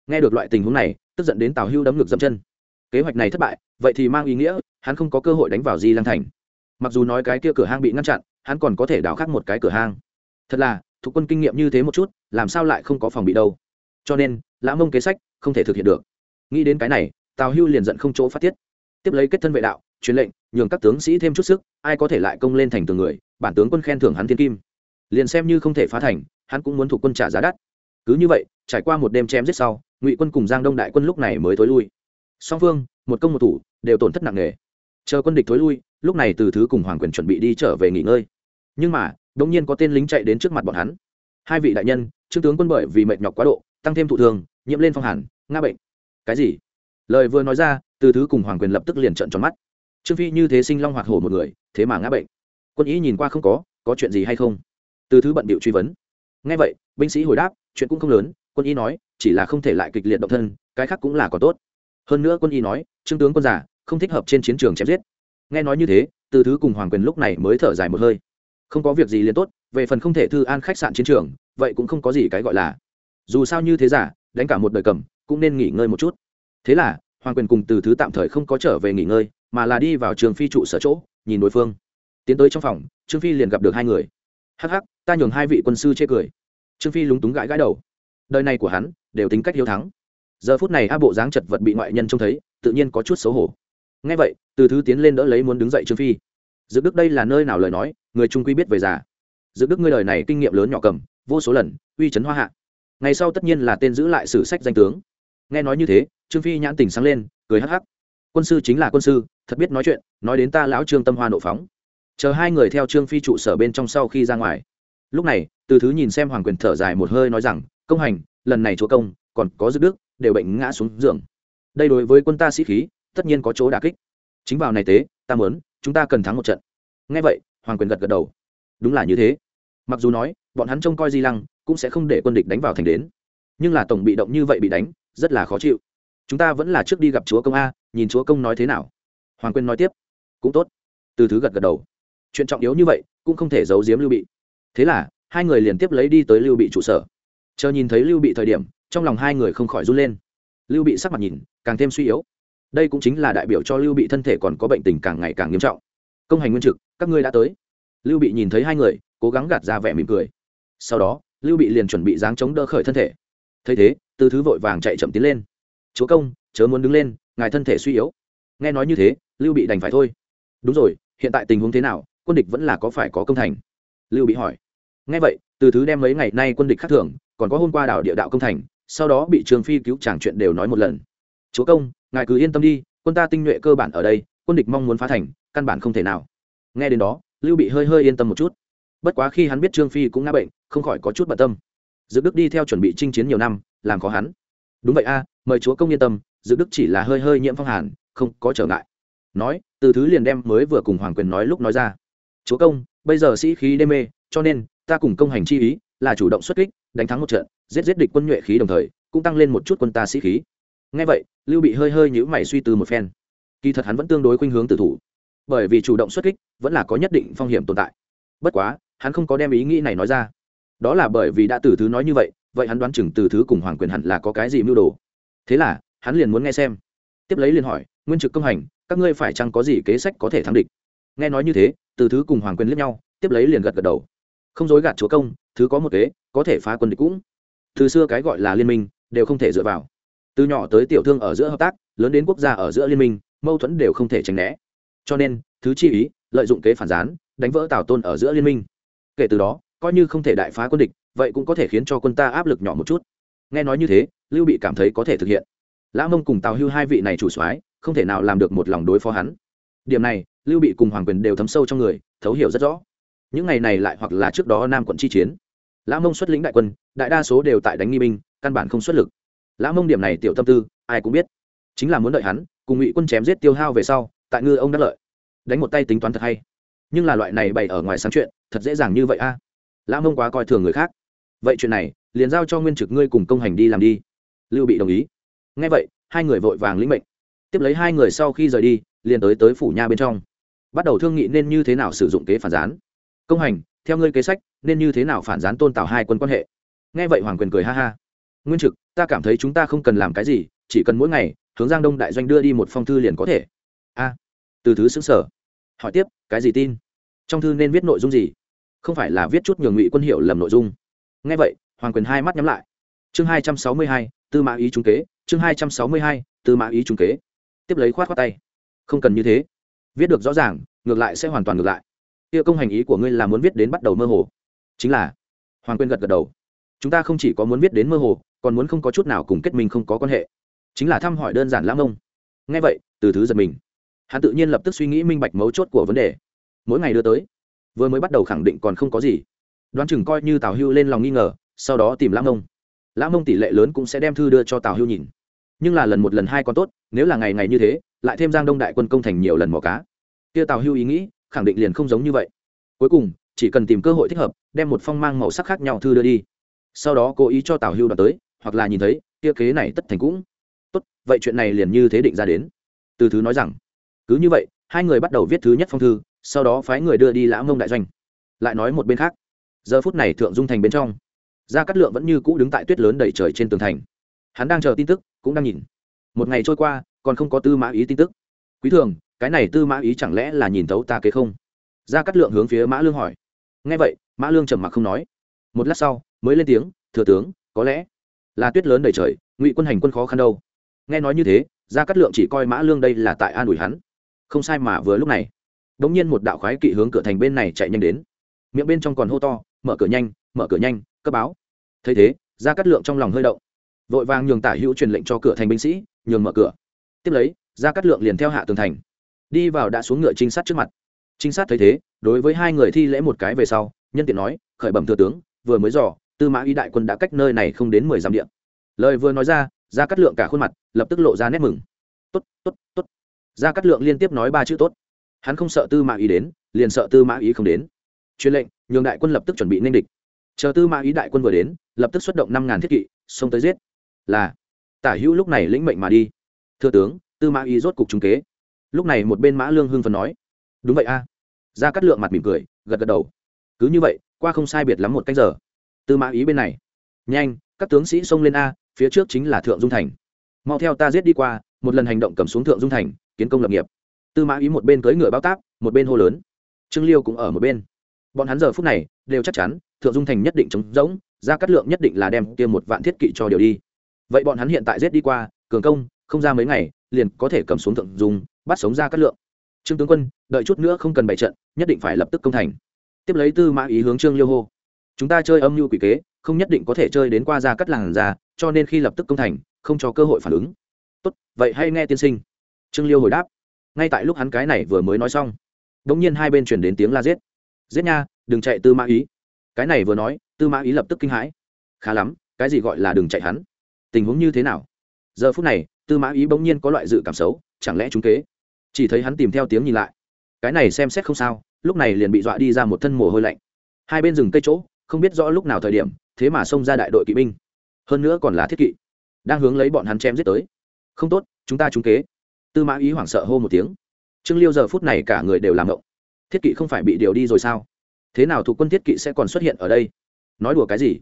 Nghe được loại tình huống này, tức giận đến tào hưu đấm ngực dậm chân. Kế hoạch này thất bại, vậy thì mang ý nghĩa, hắn không có cơ hội đánh vào di lăng thành. Mặc dù nói cái kia cửa hang bị ngăn chặn, hắn còn có thể đào khắc một cái cửa hang. Thật là thuộc quân kinh nghiệm như thế một chút, làm sao lại không có phòng bị đâu? Cho nên, lã mông kế sách không thể thực hiện được. Nghĩ đến cái này, tào hưu liền giận không chỗ phát tiết. Tiếp lấy kết thân vệ đạo, truyền lệnh, nhường các tướng sĩ thêm chút sức, ai có thể lại công lên thành tường người, bản tướng quân khen thưởng hắn thiên kim. Liền xem như không thể phá thành, hắn cũng muốn thuộc quân trả giá đắt. Cứ như vậy, trải qua một đêm chém giết sau, ngụy quân cùng giang đông đại quân lúc này mới thối lui. Song phương, một công một thủ, đều tổn thất nặng nề. Chờ quân địch thối lui, lúc này từ thứ cùng hoàng quyền chuẩn bị đi trở về nghỉ ngơi. Nhưng mà đống nhiên có tên lính chạy đến trước mặt bọn hắn. Hai vị đại nhân, trương tướng quân bởi vì mệt nhọc quá độ, tăng thêm thụ thường, nhiễm lên phong hàn nga bệnh. Cái gì? Lời vừa nói ra, từ thứ cùng hoàng quyền lập tức liền trận tròn mắt. Trương phi như thế sinh long hoạt hổ một người, thế mà ngã bệnh. Quân ý nhìn qua không có có chuyện gì hay không? Từ thứ bận bịu truy vấn. Ngay vậy, binh sĩ hồi đáp, chuyện cũng không lớn, quân y nói, chỉ là không thể lại kịch liệt động thân, cái khác cũng là có tốt. Hơn nữa quân y nói, trương tướng quân giả không thích hợp trên chiến trường chém giết. Nghe nói như thế, từ thứ cùng hoàng quyền lúc này mới thở dài một hơi không có việc gì liền tốt, về phần không thể thư an khách sạn chiến trường, vậy cũng không có gì cái gọi là. Dù sao như thế giả, đánh cả một đời cầm, cũng nên nghỉ ngơi một chút. Thế là, hoàng quyền cùng từ thứ tạm thời không có trở về nghỉ ngơi, mà là đi vào trường phi trụ sở chỗ, nhìn đối phương. Tiến tới trong phòng, trương phi liền gặp được hai người. Hắc hắc, ta nhường hai vị quân sư chê cười. Trương phi lúng túng gãi gãi đầu. Đời này của hắn, đều tính cách hiếu thắng. Giờ phút này a bộ dáng chật vật bị ngoại nhân trông thấy, tự nhiên có chút xấu hổ. Ngay vậy, từ thứ tiến lên đỡ lấy muốn đứng dậy trương phi dự đức đây là nơi nào lời nói, người trung quy biết về già. Dự đức ngươi đời này kinh nghiệm lớn nhỏ cầm, vô số lần, uy chấn hoa hạ. Ngày sau tất nhiên là tên giữ lại sử sách danh tướng. Nghe nói như thế, trương phi nhãn tình sáng lên, cười hắc hắc. Quân sư chính là quân sư, thật biết nói chuyện, nói đến ta lão trương tâm hoa nộ phóng. Chờ hai người theo trương phi trụ sở bên trong sau khi ra ngoài. Lúc này, từ thứ nhìn xem hoàng quyền thở dài một hơi nói rằng, công hành, lần này chúa công, còn có dư đức, đều bệnh ngã xuống giường. Đây đối với quân ta sĩ khí, tất nhiên có chỗ đả kích. Chính vào này tế, ta muốn chúng ta cần thắng một trận. Ngay vậy, hoàng quyền gật gật đầu. Đúng là như thế. Mặc dù nói, bọn hắn trông coi di lăng cũng sẽ không để quân địch đánh vào thành đến. Nhưng là tổng bị động như vậy bị đánh, rất là khó chịu. Chúng ta vẫn là trước đi gặp chúa công a, nhìn chúa công nói thế nào. Hoàng quyền nói tiếp. Cũng tốt. Từ thứ gật gật đầu. Chuyện trọng yếu như vậy cũng không thể giấu giếm lưu bị. Thế là, hai người liền tiếp lấy đi tới lưu bị trụ sở. Chờ nhìn thấy lưu bị thời điểm, trong lòng hai người không khỏi run lên. Lưu bị sắc mặt nhìn, càng thêm suy yếu đây cũng chính là đại biểu cho lưu bị thân thể còn có bệnh tình càng ngày càng nghiêm trọng. Công hành nguyên trực, các ngươi đã tới. Lưu bị nhìn thấy hai người, cố gắng gạt ra vẻ mỉm cười. Sau đó, lưu bị liền chuẩn bị dáng chống đỡ khởi thân thể. Thấy thế từ thứ vội vàng chạy chậm tiến lên. Chúa công, chớ muốn đứng lên, ngài thân thể suy yếu. Nghe nói như thế, lưu bị đành phải thôi. Đúng rồi, hiện tại tình huống thế nào, quân địch vẫn là có phải có công thành? Lưu bị hỏi. Nghe vậy từ thứ đem mấy ngày nay quân địch khác thường, còn có hôm qua đảo địa đạo công thành, sau đó bị trường phi cứu tràng chuyện đều nói một lần. Chúa công ngài cứ yên tâm đi, quân ta tinh nhuệ cơ bản ở đây, quân địch mong muốn phá thành, căn bản không thể nào. Nghe đến đó, lưu bị hơi hơi yên tâm một chút. Bất quá khi hắn biết trương phi cũng ngã bệnh, không khỏi có chút bận tâm. Dự đức đi theo chuẩn bị chinh chiến nhiều năm, làm khó hắn. Đúng vậy a, mời chúa công yên tâm dự đức chỉ là hơi hơi nhiễm phong hàn, không có trở ngại. Nói, từ thứ liền đem mới vừa cùng hoàng quyền nói lúc nói ra. Chúa công, bây giờ sĩ khí đê mê, cho nên ta cùng công hành chi ý là chủ động xuất kích, đánh thắng một trận, giết giết địch quân nhuệ khí đồng thời, cũng tăng lên một chút quân ta sĩ khí ngay vậy, lưu bị hơi hơi nhữ mày suy tư một phen. Kỳ thật hắn vẫn tương đối khuynh hướng tử thủ, bởi vì chủ động xuất kích vẫn là có nhất định phong hiểm tồn tại. Bất quá, hắn không có đem ý nghĩ này nói ra. Đó là bởi vì đã từ thứ nói như vậy vậy hắn đoán chừng từ thứ cùng hoàng quyền hẳn là có cái gì mưu đồ. Thế là, hắn liền muốn nghe xem. Tiếp lấy liền hỏi, nguyên trực công hành, các ngươi phải chăng có gì kế sách có thể thắng địch? Nghe nói như thế từ thứ cùng hoàng quyền liếc nhau, tiếp lấy liền gật gật đầu. Không dối gạt chúa công, thứ có một kế, có thể phá quân địch cũng. Từ xưa cái gọi là liên minh, đều không thể dựa vào từ nhỏ tới tiểu thương ở giữa hợp tác, lớn đến quốc gia ở giữa liên minh, mâu thuẫn đều không thể tránh né. Cho nên, thứ chi ý, lợi dụng kế phản gián, đánh vỡ tào tôn ở giữa liên minh. Kể từ đó, coi như không thể đại phá quân địch, vậy cũng có thể khiến cho quân ta áp lực nhỏ một chút. Nghe nói như thế, lưu bị cảm thấy có thể thực hiện. Lã mông cùng tào hưu hai vị này chủ soái, không thể nào làm được một lòng đối phó hắn. Điểm này, lưu bị cùng hoàng quyền đều thấm sâu trong người, thấu hiểu rất rõ. Những ngày này lại hoặc là trước đó nam quận chi chiến. Lã mông xuất lĩnh đại quân, đại đa số đều tại đánh nghi binh, căn bản không xuất lực lã mông điểm này tiểu tâm tư, ai cũng biết. Chính là muốn đợi hắn, cùng ngụy quân chém giết tiêu hao về sau, tại ngư ông đắc lợi. Đánh một tay tính toán thật hay. Nhưng là loại này bày ở ngoài sáng chuyện, thật dễ dàng như vậy a. À? lã mông quá coi thường người khác. Vậy chuyện này, liền giao cho nguyên trực ngươi cùng công hành đi làm đi. Lưu bị đồng ý. Ngay vậy, hai người vội vàng lĩnh mệnh. Tiếp lấy hai người sau khi rời đi, liền tới tới phủ nha bên trong. Bắt đầu thương nghị nên như thế nào sử dụng kế phản gián. Công hành, theo ngươi kế sách, nên như thế nào phản gián tôn tạo hai quân quan hệ. Nghe vậy hoàng quyền cười ha ha nguyên trực, ta cảm thấy chúng ta không cần làm cái gì, chỉ cần mỗi ngày, hướng giang đông đại doanh đưa đi một phong thư liền có thể. A. Từ thứ xứng sở hỏi tiếp, cái gì tin? Trong thư nên viết nội dung gì? Không phải là viết chút nhường ngụy quân hiệu lầm nội dung. Ngay vậy, hoàng quyền hai mắt nhắm lại. Chương hai trăm sáu mươi hai, tư mã ý trung kế. Chương hai trăm sáu mươi hai, tư mã ý trung kế. Tiếp lấy khoát khoát tay. Không cần như thế. Viết được rõ ràng, ngược lại sẽ hoàn toàn ngược lại. Kia công hành ý của ngươi là muốn viết đến bắt đầu mơ hồ. Chính là, hoàng quyền gật gật đầu chúng ta không chỉ có muốn viết đến mơ hồ, còn muốn không có chút nào cùng kết minh không có quan hệ. Chính là thăm hỏi đơn giản lãng ông ngay vậy, từ thứ giật mình. Hắn tự nhiên lập tức suy nghĩ minh bạch mấu chốt của vấn đề. Mỗi ngày đưa tới, vừa mới bắt đầu khẳng định còn không có gì. Đoán chừng coi như tào hưu lên lòng nghi ngờ, sau đó tìm lãng ông lãng ông tỷ lệ lớn cũng sẽ đem thư đưa cho tào hưu nhìn. Nhưng là lần một lần hai còn tốt, nếu là ngày ngày như thế, lại thêm giang đông đại quân công thành nhiều lần mò cá. Kia tào hưu ý nghĩ, khẳng định liền không giống như vậy. Cuối cùng, chỉ cần tìm cơ hội thích hợp, đem một phong mang màu sắc khác nhau thư đưa đi sau đó cố ý cho tào hưu đoạt tới, hoặc là nhìn thấy, kia kế này tất thành cũng. Tốt, vậy chuyện này liền như thế định ra đến. Từ thứ nói rằng, cứ như vậy, hai người bắt đầu viết thứ nhất phong thư, sau đó phái người đưa đi lã mông đại doanh. Lại nói một bên khác, giờ phút này thượng dung thành bên trong, gia cát lượng vẫn như cũ đứng tại tuyết lớn đầy trời trên tường thành. Hắn đang chờ tin tức, cũng đang nhìn. Một ngày trôi qua, còn không có tư mã ý tin tức. Quý thường, cái này tư mã ý chẳng lẽ là nhìn thấu ta kế không? Gia cát lượng hướng phía mã lương hỏi. Nghe vậy, mã lương trầm mặc không nói. Một lát sau mới lên tiếng, thừa tướng, có lẽ là tuyết lớn đầy trời, ngụy quân hành quân khó khăn đâu. Nghe nói như thế, gia cát lượng chỉ coi mã lương đây là tại an ủi hắn. Không sai mà vừa lúc này đ ỗ n g nhiên một đạo khoái kỵ hướng cửa thành bên này chạy nhanh đến. Miệng bên trong còn hô to, mở cửa nhanh, mở cửa nhanh, cấp báo. Thấy thế, gia cát lượng trong lòng hơi động. Vội vàng nhường tả hữu truyền lệnh cho cửa thành binh sĩ, nhường mở cửa. Tiếp lấy, gia cát lượng liền theo hạ tường thành, đi vào đã xuống ngựa trinh sát trước mặt. Trinh sát thấy thế, đối với hai người thi lễ một cái về sau, nhân tiện nói, khởi bẩm thừa tướng, vừa mới dò tư mã ý đại quân đã cách nơi này không đến mười dặm điện lời vừa nói ra ra cắt lượng cả khuôn mặt lập tức lộ ra nét mừng. Tốt tốt tốt. Ra cắt lượng liên tiếp nói ba chữ tốt. Hắn không sợ tư mã ý đến, liền sợ tư mã ý không đến. Truyền lệnh, nhường đại quân lập tức chuẩn bị nên địch. Chờ tư mã ý đại quân vừa đến, lập tức xuất động năm ngàn thiết kỵ, xông tới giết. Là, tả hữu lúc này lĩnh mệnh mà đi. Thưa tướng, tư mã ý rốt cục trung kế. Lúc này một bên mã lương hưng phần nói. Đúng vậy a. À. ra cắt lượng mặt mỉm cười, gật gật đầu. Cứ như vậy, qua không sai biệt lắm một cách giờ tư mã ý bên này. Nhanh các tướng sĩ xông lên a phía trước chính là thượng dung thành. Mau theo ta giết đi qua một lần hành động cầm xuống thượng dung thành kiến công lập nghiệp. Tư mã ý một bên cưỡi ngựa bao táp một bên hô lớn. Trương liêu cũng ở một bên. Bọn hắn giờ phút này đều chắc chắn thượng dung thành nhất định chống rỗng Ra cát lượng nhất định là đem kia một vạn thiết kỵ cho điều đi. Vậy bọn hắn hiện tại giết đi qua cường công không ra mấy ngày liền có thể cầm xuống thượng Dung, bắt sống Ra cát lượng. Trương tướng quân đợi chút nữa không cần bày trận nhất định phải lập tức công thành. Tiếp lấy tư mã ý hướng trương liêu hô chúng ta chơi âm mưu quỷ kế, không nhất định có thể chơi đến qua gia cắt làng ra cho nên khi lập tức công thành, không cho cơ hội phản ứng. Tốt, vậy hay nghe tiên sinh. Trương liêu hồi đáp. Ngay tại lúc hắn cái này vừa mới nói xong đ ỗ n g nhiên hai bên chuyển đến tiếng la giết. Giết nha, đừng chạy tư mã ý. Cái này vừa nói, tư mã ý lập tức kinh hãi. Khá lắm, cái gì gọi là đừng chạy hắn? Tình huống như thế nào? Giờ phút này, tư mã ý bỗng nhiên có loại dự cảm xấu, chẳng lẽ chúng kế? Chỉ thấy hắn tìm theo tiếng nhìn lại. Cái này xem xét không sao, lúc này liền bị dọa đi ra một thân mồ hôi lạnh. Hai bên rừng cây chỗ không biết rõ lúc nào thời điểm, thế mà xông ra đại đội kỵ binh. Hơn nữa còn là thiết kỵ, đang hướng lấy bọn hắn chém giết tới. Không tốt, chúng ta trúng kế. Tư mã ý hoảng sợ hô một tiếng. Trương liêu giờ phút này cả người đều làm ngộng. Thiết kỵ không phải bị điều đi rồi sao? Thế nào thuộc quân thiết kỵ sẽ còn xuất hiện ở đây? Nói đùa cái gì?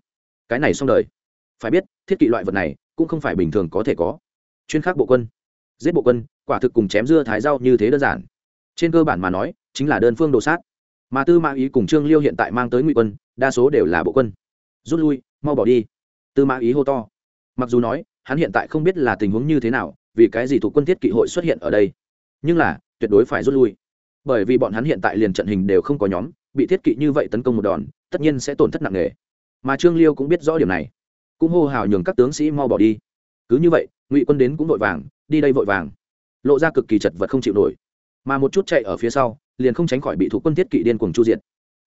Cái này xong đời. Phải biết, thiết kỵ loại vật này cũng không phải bình thường có thể có. Chuyên khắc bộ quân, giết bộ quân, quả thực cùng chém dưa thái rau như thế đơn giản. Trên cơ bản mà nói, chính là đơn phương đồ sát. Mà tư mã ý cùng trương liêu hiện tại mang tới ngụy quân đa số đều là bộ quân. Rút lui, mau bỏ đi. Tư mã ý hô to. Mặc dù nói, hắn hiện tại không biết là tình huống như thế nào, vì cái gì thuộc quân thiết kỵ hội xuất hiện ở đây. Nhưng là, tuyệt đối phải rút lui. Bởi vì bọn hắn hiện tại liền trận hình đều không có nhóm, bị thiết kỵ như vậy tấn công một đòn, tất nhiên sẽ tổn thất nặng nề. Mà trương liêu cũng biết rõ điểm này. Cũng hô hào nhường các tướng sĩ mau bỏ đi. Cứ như vậy, ngụy quân đến cũng vội vàng, đi đây vội vàng. Lộ ra cực kỳ chật vật không chịu nổi. Mà một chút chạy ở phía sau, liền không tránh khỏi bị thuộc quân thiết kỵ điên cuồng chu diệt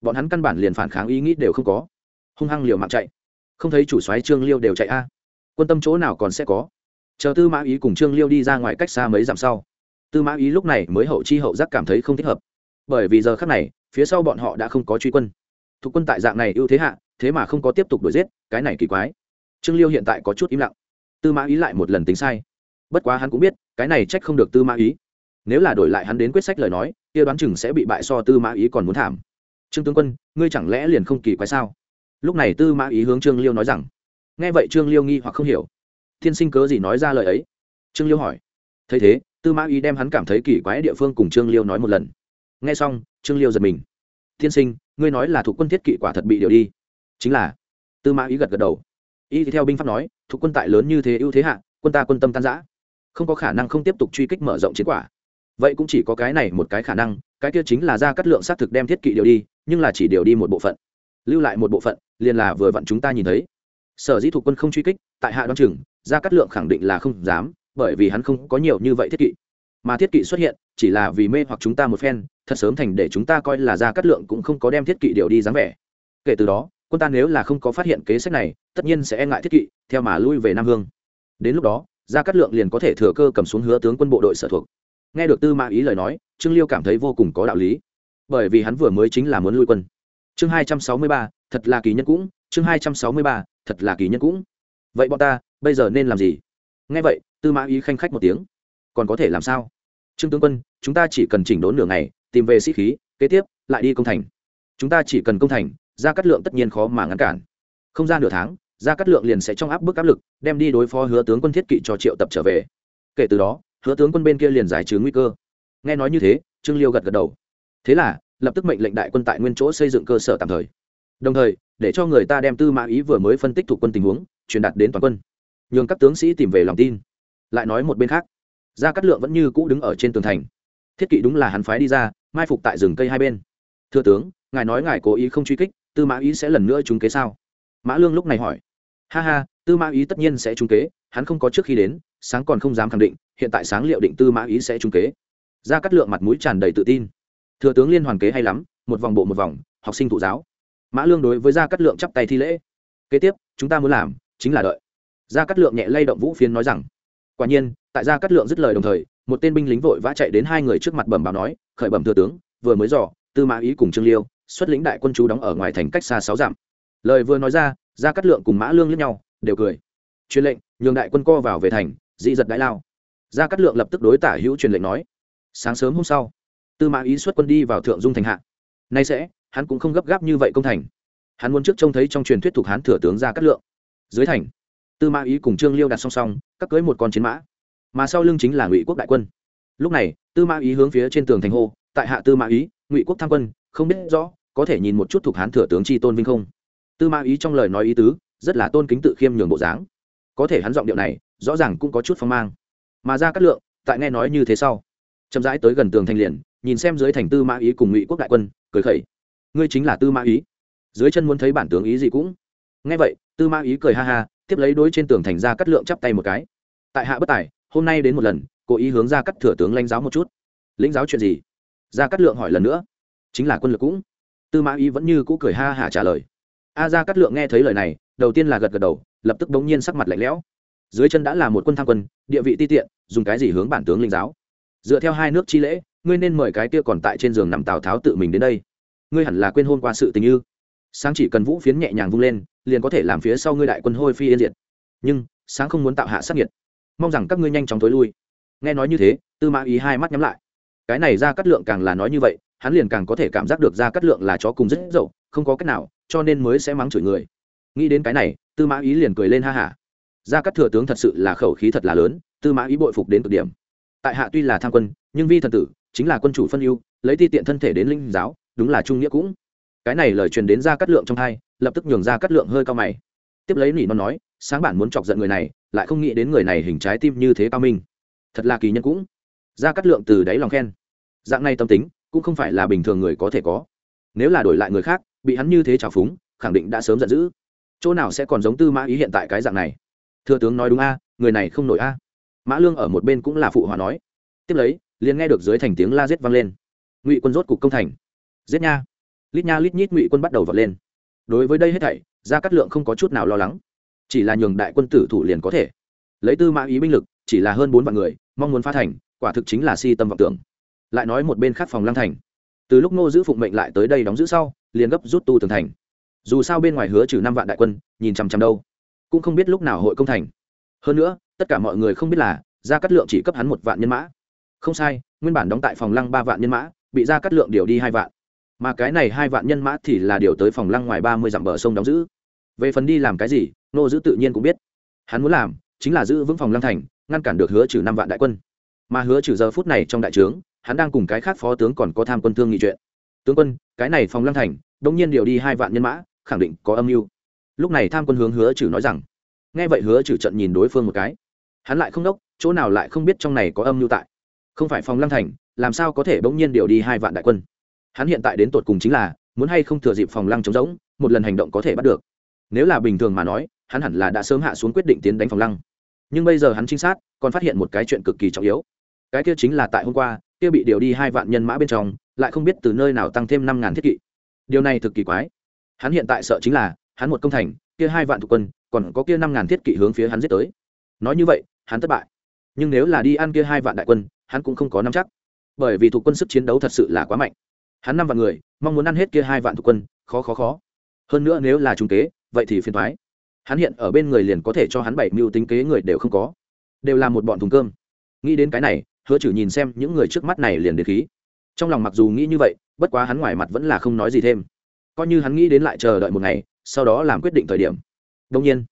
bọn hắn căn bản liền phản kháng ý nghĩ đều không có. Hung hăng liều mạng chạy. Không thấy chủ soái trương liêu đều chạy a. Quân tâm chỗ nào còn sẽ có? Chờ tư mã ý cùng trương liêu đi ra ngoài cách xa mấy dặm sau, tư mã ý lúc này mới hậu chi hậu giác cảm thấy không thích hợp. Bởi vì giờ khác này, phía sau bọn họ đã không có truy quân. Thuộc quân tại dạng này ưu thế hạ, thế mà không có tiếp tục đuổi giết, cái này kỳ quái. Trương liêu hiện tại có chút im lặng. Tư mã ý lại một lần tính sai. Bất quá hắn cũng biết, cái này trách không được tư mã ý. Nếu là đổi lại hắn đến quyết sách lời nói, kia đoán chừng sẽ bị bại so tư mã ý còn muốn thảm trương tướng quân, ngươi chẳng lẽ liền không kỳ quái sao? Lúc này tư mã ý hướng trương liêu nói rằng, nghe vậy trương liêu nghi hoặc không hiểu. Thiên sinh cớ gì nói ra lời ấy? Trương liêu hỏi. Thấy thế, tư mã ý đem hắn cảm thấy kỳ quái địa phương cùng trương liêu nói một lần. Nghe xong, trương liêu giật mình. Thiên sinh, ngươi nói là thuộc quân thiết kỵ quả thật bị điều đi. Chính là, tư mã ý gật gật đầu. Y theo binh pháp nói, thuộc quân tại lớn như thế ưu thế hạ, quân ta quân tâm tan giã không có khả năng không tiếp tục truy kích mở rộng chiến quả. Vậy cũng chỉ có cái này một cái khả năng, cái kia chính là ra cắt lượng xác thực đem thiết kỵ điều đi nhưng là chỉ điều đi một bộ phận. Lưu lại một bộ phận, liền là vừa vặn chúng ta nhìn thấy. Sở dĩ thuộc quân không truy kích, tại hạ đoan chừng ra cắt lượng khẳng định là không dám, bởi vì hắn không có nhiều như vậy thiết kỵ. Mà thiết kỵ xuất hiện, chỉ là vì mê hoặc chúng ta một phen, thật sớm thành để chúng ta coi là ra cắt lượng cũng không có đem thiết kỵ điều đi dáng vẻ. Kể từ đó, quân ta nếu là không có phát hiện kế sách này, tất nhiên sẽ e ngại thiết kỵ, theo mà lui về nam hương. Đến lúc đó ra cắt lượng liền có thể thừa cơ cầm xuống hứa tướng quân bộ đội sở thuộc. Nghe được tư mã ý lời nói, trương liêu cảm thấy vô cùng có đạo lý bởi vì hắn vừa mới chính là muốn lui quân. Chương hai trăm sáu mươi ba, thật là kỳ nhân cũng. Chương hai trăm sáu mươi ba, thật là kỳ nhân cũng. Vậy bọn ta, bây giờ nên làm gì? Nghe vậy, tư mã ý khanh khách một tiếng. Còn có thể làm sao? Trương tướng quân, chúng ta chỉ cần chỉnh đốn nửa ngày, tìm về sĩ khí, kế tiếp, lại đi công thành. Chúng ta chỉ cần công thành ra cắt lượng tất nhiên khó mà ngăn cản. Không ra nửa tháng ra cắt lượng liền sẽ trong áp bức áp lực, đem đi đối phó hứa tướng quân thiết kỵ cho triệu tập trở về. Kể từ đó, hứa tướng quân bên kia liền giải trừ nguy cơ. Nghe nói như thế, trương liêu gật gật đầu thế là, lập tức mệnh lệnh đại quân tại nguyên chỗ xây dựng cơ sở tạm thời. Đồng thời, để cho người ta đem tư mã ý vừa mới phân tích thuộc quân tình huống, truyền đạt đến toàn quân. Nhường các tướng sĩ tìm về lòng tin. Lại nói một bên khác, gia cát lượng vẫn như cũ đứng ở trên tường thành. Thiết kỵ đúng là hắn phái đi ra, mai phục tại rừng cây hai bên. Thưa tướng, ngài nói ngài cố ý không truy kích, tư mã ý sẽ lần nữa trúng kế sao? Mã lương lúc này hỏi. Ha ha, tư mã ý tất nhiên sẽ trúng kế, hắn không có trước khi đến, sáng còn không dám khẳng định, hiện tại sáng liệu định tư mã ý sẽ trúng kế. Gia cát lượng mặt mũi tràn đầy tự tin thừa tướng liên hoàn kế hay lắm, một vòng bộ một vòng, học sinh thụ giáo. Mã lương đối với gia cát lượng chắp tay thi lễ. Kế tiếp, chúng ta muốn làm chính là đợi. Gia cát lượng nhẹ lay động vũ phiến nói rằng, quả nhiên, tại gia cát lượng dứt lời đồng thời, một tên binh lính vội vã chạy đến hai người trước mặt bẩm báo nói, khởi bẩm thừa tướng, vừa mới dò, tư mã ý cùng trương liêu, xuất lĩnh đại quân chú đóng ở ngoài thành cách xa sáu dặm. Lời vừa nói ra, gia cát lượng cùng mã lương lẫn nhau, đều cười. Truyền lệnh, nhường đại quân co vào về thành, dị giật đại lao. Gia cát lượng lập tức đối tả hữu truyền lệnh nói, sáng sớm hôm sau tư mã ý xuất quân đi vào thượng dung thành hạ. Nay sẽ, hắn cũng không gấp gáp như vậy công thành. Hắn muốn trước trông thấy trong truyền thuyết thuộc hán thừa tướng gia cát lượng. Dưới thành, tư mã ý cùng trương liêu đặt song song cắt cưới một con chiến mã. Mà sau lưng chính là ngụy quốc đại quân. Lúc này, tư mã ý hướng phía trên tường thành hô, tại hạ tư mã ý, ngụy quốc tham quân, không biết rõ, có thể nhìn một chút thuộc hán thừa tướng tri tôn vinh không? Tư mã ý trong lời nói ý tứ, rất là tôn kính tự khiêm nhường bộ dáng. Có thể hắn giọng điệu này, rõ ràng cũng có chút phong mang. Mà ra cát lượng, tại nghe nói như thế sau, chậm rãi tới gần tường thành liền nhìn xem dưới thành tư mã ý cùng ngụy quốc đại quân, cười khẩy. Ngươi chính là tư mã ý. Dưới chân muốn thấy bản tướng ý gì cũng. Nghe vậy, tư mã ý cười ha ha, tiếp lấy đối trên tường thành ra cắt lượng chắp tay một cái. Tại hạ bất tài, hôm nay đến một lần, cố ý hướng ra cắt thừa tướng lãnh giáo một chút. Lĩnh giáo chuyện gì? Ra cắt lượng hỏi lần nữa. Chính là quân lực cũng. Tư mã ý vẫn như cũ cười ha hả trả lời. A, ra cắt lượng nghe thấy lời này, đầu tiên là gật gật đầu, lập tức đống nhiên sắc mặt lạnh lẽo. Dưới chân đã là một quân tham quân, địa vị ti tiện, dùng cái gì hướng bản tướng linh giáo? Dựa theo hai nước chi lễ ngươi nên mời cái kia còn tại trên giường nằm tào tháo tự mình đến đây. Ngươi hẳn là quên hôn qua sự tình ư? Sáng chỉ cần vũ phiến nhẹ nhàng vung lên, liền có thể làm phía sau ngươi đại quân hôi phi yên diệt. Nhưng, sáng không muốn tạo hạ sát nhiệt mong rằng các ngươi nhanh chóng tối lui. Nghe nói như thế, tư mã ý hai mắt nhắm lại. Cái này ra cắt lượng càng là nói như vậy, hắn liền càng có thể cảm giác được ra cắt lượng là chó cùng rất dậu, không có cách nào, cho nên mới sẽ mắng chửi người. Nghĩ đến cái này, tư mã ý liền cười lên ha hả. Ra cắt thừa tướng thật sự là khẩu khí thật là lớn, tư mã ý bội phục đến cực điểm. Tại hạ tuy là tham quân, nhưng vi thần tử chính là quân chủ phân ưu, lấy ti tiện thân thể đến linh giáo, đúng là trung nghĩa cũng. Cái này lời truyền đến ra cắt lượng trong hai, lập tức nhường ra cắt lượng hơi cao mày. Tiếp lấy nỉ non nói, sáng bản muốn chọc giận người này, lại không nghĩ đến người này hình trái tim như thế cao minh. Thật là kỳ nhân cũng. Ra cắt lượng từ đáy lòng khen. Dạng này tâm tính, cũng không phải là bình thường người có thể có. Nếu là đổi lại người khác, bị hắn như thế trào phúng, khẳng định đã sớm giận dữ. Chỗ nào sẽ còn giống tư mã ý hiện tại cái dạng này? Thưa tướng nói đúng a, người này không nổi a. Mã lương ở một bên cũng là phụ hòa nói. Tiếp lấy liền nghe được dưới thành tiếng la giết vang lên. Ngụy quân rốt cục công thành. Giết nha. Lít nha lít nhít ngụy quân bắt đầu vọt lên. Đối với đây hết thảy, gia cát lượng không có chút nào lo lắng. Chỉ là nhường đại quân tử thủ liền có thể. Lấy tư mã ý binh lực, chỉ là hơn bốn vạn người, mong muốn phá thành, quả thực chính là si tâm vọng tưởng. Lại nói một bên khác phòng lăng thành. Từ lúc nô giữ phụng mệnh lại tới đây đóng giữ sau, liền gấp rút tu tường thành. Dù sao bên ngoài hứa trừ năm vạn đại quân, nhìn chằm chằm đâu, cũng không biết lúc nào hội công thành. Hơn nữa, tất cả mọi người không biết là gia cát lượng chỉ cấp hắn một vạn nhân mã không sai, nguyên bản đóng tại phòng lăng ba vạn nhân mã, bị ra cắt lượng điều đi hai vạn. Mà cái này hai vạn nhân mã thì là điều tới phòng lăng ngoài ba mươi dặm bờ sông đóng giữ. Về phần đi làm cái gì, nô giữ tự nhiên cũng biết. Hắn muốn làm chính là giữ vững phòng lăng thành, ngăn cản được hứa trừ năm vạn đại quân. Mà hứa trừ giờ phút này trong đại trướng, hắn đang cùng cái khác phó tướng còn có tham quân thương nghị chuyện. Tướng quân, cái này phòng lăng thành đông nhiên điều đi hai vạn nhân mã, khẳng định có âm mưu. Lúc này tham quân hướng hứa trừ nói rằng, nghe vậy hứa trừ trận nhìn đối phương một cái. Hắn lại không đốc, chỗ nào lại không biết trong này có âm mưu tại không phải phòng lăng thành, làm sao có thể bỗng nhiên điều đi hai vạn đại quân? Hắn hiện tại đến tột cùng chính là, muốn hay không thừa dịp phòng lăng trống rỗng, một lần hành động có thể bắt được. Nếu là bình thường mà nói, hắn hẳn là đã sớm hạ xuống quyết định tiến đánh phòng lăng. Nhưng bây giờ hắn trinh sát, còn phát hiện một cái chuyện cực kỳ trọng yếu. Cái kia chính là tại hôm qua, kia bị điều đi hai vạn nhân mã bên trong, lại không biết từ nơi nào tăng thêm năm ngàn thiết kỵ. Điều này thực kỳ quái. Hắn hiện tại sợ chính là, hắn một công thành, kia hai vạn thuộc quân, còn có kia năm ngàn thiết kỵ hướng phía hắn giết tới. Nói như vậy, hắn thất bại nhưng nếu là đi ăn kia hai vạn đại quân, hắn cũng không có năm chắc. Bởi vì thuộc quân sức chiến đấu thật sự là quá mạnh. Hắn năm vạn người, mong muốn ăn hết kia hai vạn thuộc quân, khó khó khó. Hơn nữa nếu là trung kế, vậy thì phiền thoái hắn hiện ở bên người liền có thể cho hắn bảy mưu tính kế người đều không có. Đều là một bọn thùng cơm. Nghĩ đến cái này, hứa chử nhìn xem những người trước mắt này liền đến khí. Trong lòng mặc dù nghĩ như vậy, bất quá hắn ngoài mặt vẫn là không nói gì thêm. Coi như hắn nghĩ đến lại chờ đợi một ngày, sau đó làm quyết định thời điểm. Đông nhiên,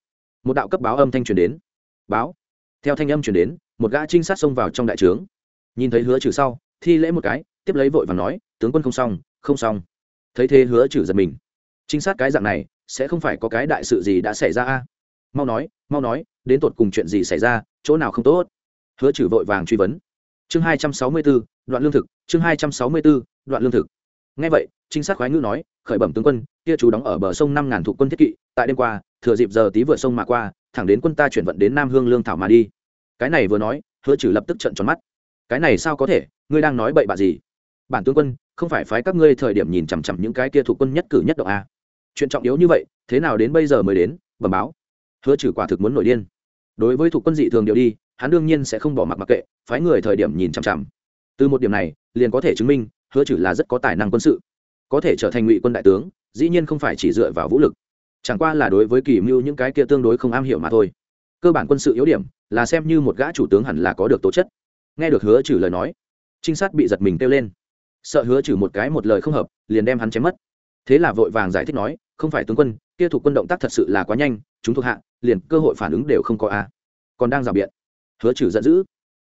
một đạo cấp báo âm thanh truyền đến. Báo. Theo thanh âm truyền đến một gã trinh sát xông vào trong đại trướng. Nhìn thấy hứa trừ sau, thi lễ một cái, tiếp lấy vội và nói, tướng quân không xong không xong. Thấy thế hứa trừ giật mình. Trinh sát cái dạng này, sẽ không phải có cái đại sự gì đã xảy ra a? Mau nói mau nói, đến tột cùng chuyện gì xảy ra, chỗ nào không tốt? Hứa trừ vội vàng truy vấn. Chương hai trăm sáu mươi b ố đoạn lương thực, chương hai trăm sáu mươi b ố đoạn lương thực. Ngay vậy, trinh sát khoái ngữ nói, khởi bẩm tướng quân, kia chú đóng ở bờ sông năm ngàn thuộc quân thiết kỵ, tại đêm qua, thừa dịp giờ tí vừa sông mà qua, thẳng đến quân ta chuyển vận đến nam hương lương thảo mà đi cái này vừa nói, hứa trừ lập tức trận tròn mắt. Cái này sao có thể? Ngươi đang nói bậy bạ gì? Bản tướng quân, không phải phái các ngươi thời điểm nhìn chằm chằm những cái kia thuộc quân nhất cử nhất động a chuyện trọng yếu như vậy, thế nào đến bây giờ mới đến? Bẩm báo. Hứa trừ quả thực muốn nổi điên. Đối với thuộc quân dị thường điều đi, hắn đương nhiên sẽ không bỏ mặc mặc kệ, phái người thời điểm nhìn chằm chằm. Từ một điểm này, liền có thể chứng minh, hứa trừ là rất có tài năng quân sự. Có thể trở thành ngụy quân đại tướng, dĩ nhiên không phải chỉ dựa vào vũ lực. Chẳng qua là đối với kỳ mưu những cái kia tương đối không am hiểu mà thôi cơ bản quân sự yếu điểm là xem như một gã chủ tướng hẳn là có được tố chất. Nghe được hứa trừ lời nói, trinh sát bị giật mình kêu lên. Sợ hứa trừ một cái một lời không hợp, liền đem hắn chém mất. Thế là vội vàng giải thích nói, không phải tướng quân, kia thuộc quân động tác thật sự là quá nhanh, chúng thuộc hạ, liền cơ hội phản ứng đều không có a. Còn đang rào biện, hứa trừ giận dữ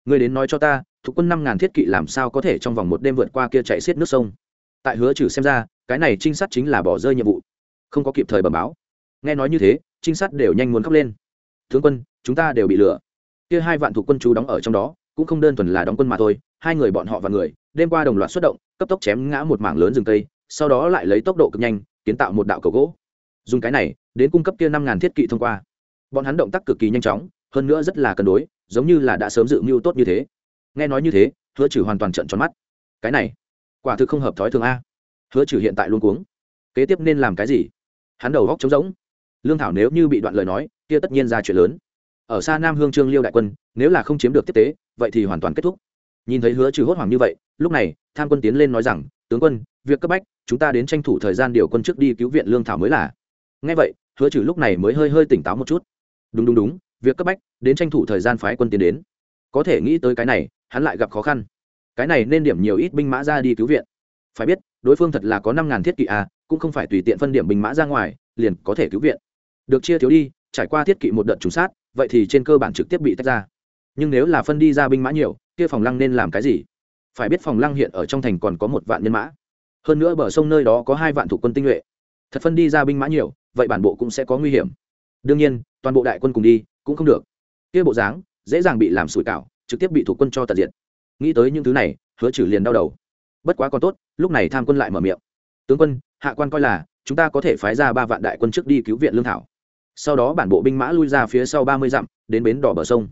người đến nói cho ta, thuộc quân năm ngàn thiết kỵ làm sao có thể trong vòng một đêm vượt qua kia chạy xiết nước sông? Tại hứa trừ xem ra, cái này trinh sát chính là bỏ rơi nhiệm vụ, không có kịp thời bẩm báo. Nghe nói như thế, trinh sát đều nhanh muốn khóc lên tướng quân, chúng ta đều bị lừa. Kia hai vạn thuộc quân chú đóng ở trong đó, cũng không đơn thuần là đóng quân mà thôi, hai người bọn họ và người, đêm qua đồng loạt xuất động, cấp tốc chém ngã một mảng lớn rừng cây, sau đó lại lấy tốc độ cực nhanh, kiến tạo một đạo cầu gỗ. Dùng cái này, đến cung cấp kia năm ngàn thiết kỵ thông qua. Bọn hắn động tác cực kỳ nhanh chóng, hơn nữa rất là cân đối, giống như là đã sớm dự mưu tốt như thế. Nghe nói như thế, hứa trừ hoàn toàn trận tròn mắt. Cái này, quả thực không hợp thói thường a. Hứa trừ hiện tại luôn cuống. Kế tiếp nên làm cái gì? Hắn đầu góc trống rỗng lương thảo nếu như bị đoạn lời nói, kia tất nhiên ra chuyện lớn. Ở xa nam hương trương liêu đại quân, nếu là không chiếm được tiếp tế, vậy thì hoàn toàn kết thúc. Nhìn thấy hứa trừ hốt hoảng như vậy, lúc này, tham quân tiến lên nói rằng, tướng quân, việc cấp bách, chúng ta đến tranh thủ thời gian điều quân trước đi cứu viện lương thảo mới là. Ngay vậy, hứa trừ lúc này mới hơi hơi tỉnh táo một chút. Đúng đúng đúng, việc cấp bách, đến tranh thủ thời gian phái quân tiến đến. Có thể nghĩ tới cái này, hắn lại gặp khó khăn. Cái này nên điểm nhiều ít binh mã ra đi cứu viện. Phải biết, đối phương thật là có năm ngàn thiết kỵ à cũng không phải tùy tiện phân điểm binh mã ra ngoài, liền có thể cứu viện được chia thiếu đi, trải qua thiết kỵ một đợt trùng sát, vậy thì trên cơ bản trực tiếp bị tách ra. Nhưng nếu là phân đi ra binh mã nhiều, kia phòng lăng nên làm cái gì? Phải biết phòng lăng hiện ở trong thành còn có một vạn nhân mã. Hơn nữa bờ sông nơi đó có hai vạn thủ quân tinh nhuệ. Thật phân đi ra binh mã nhiều, vậy bản bộ cũng sẽ có nguy hiểm. Đương nhiên, toàn bộ đại quân cùng đi, cũng không được. Kia bộ dáng, dễ dàng bị làm sủi cảo, trực tiếp bị thủ quân cho tận diệt. Nghĩ tới những thứ này, hứa trừ liền đau đầu. Bất quá còn tốt, lúc này tham quân lại mở miệng. Tướng quân, hạ quan coi là, chúng ta có thể phái ra ba vạn đại quân trước đi cứu viện lương thảo sau đó bản bộ binh mã lui ra phía sau ba mươi dặm, đến bến đỏ bờ sông.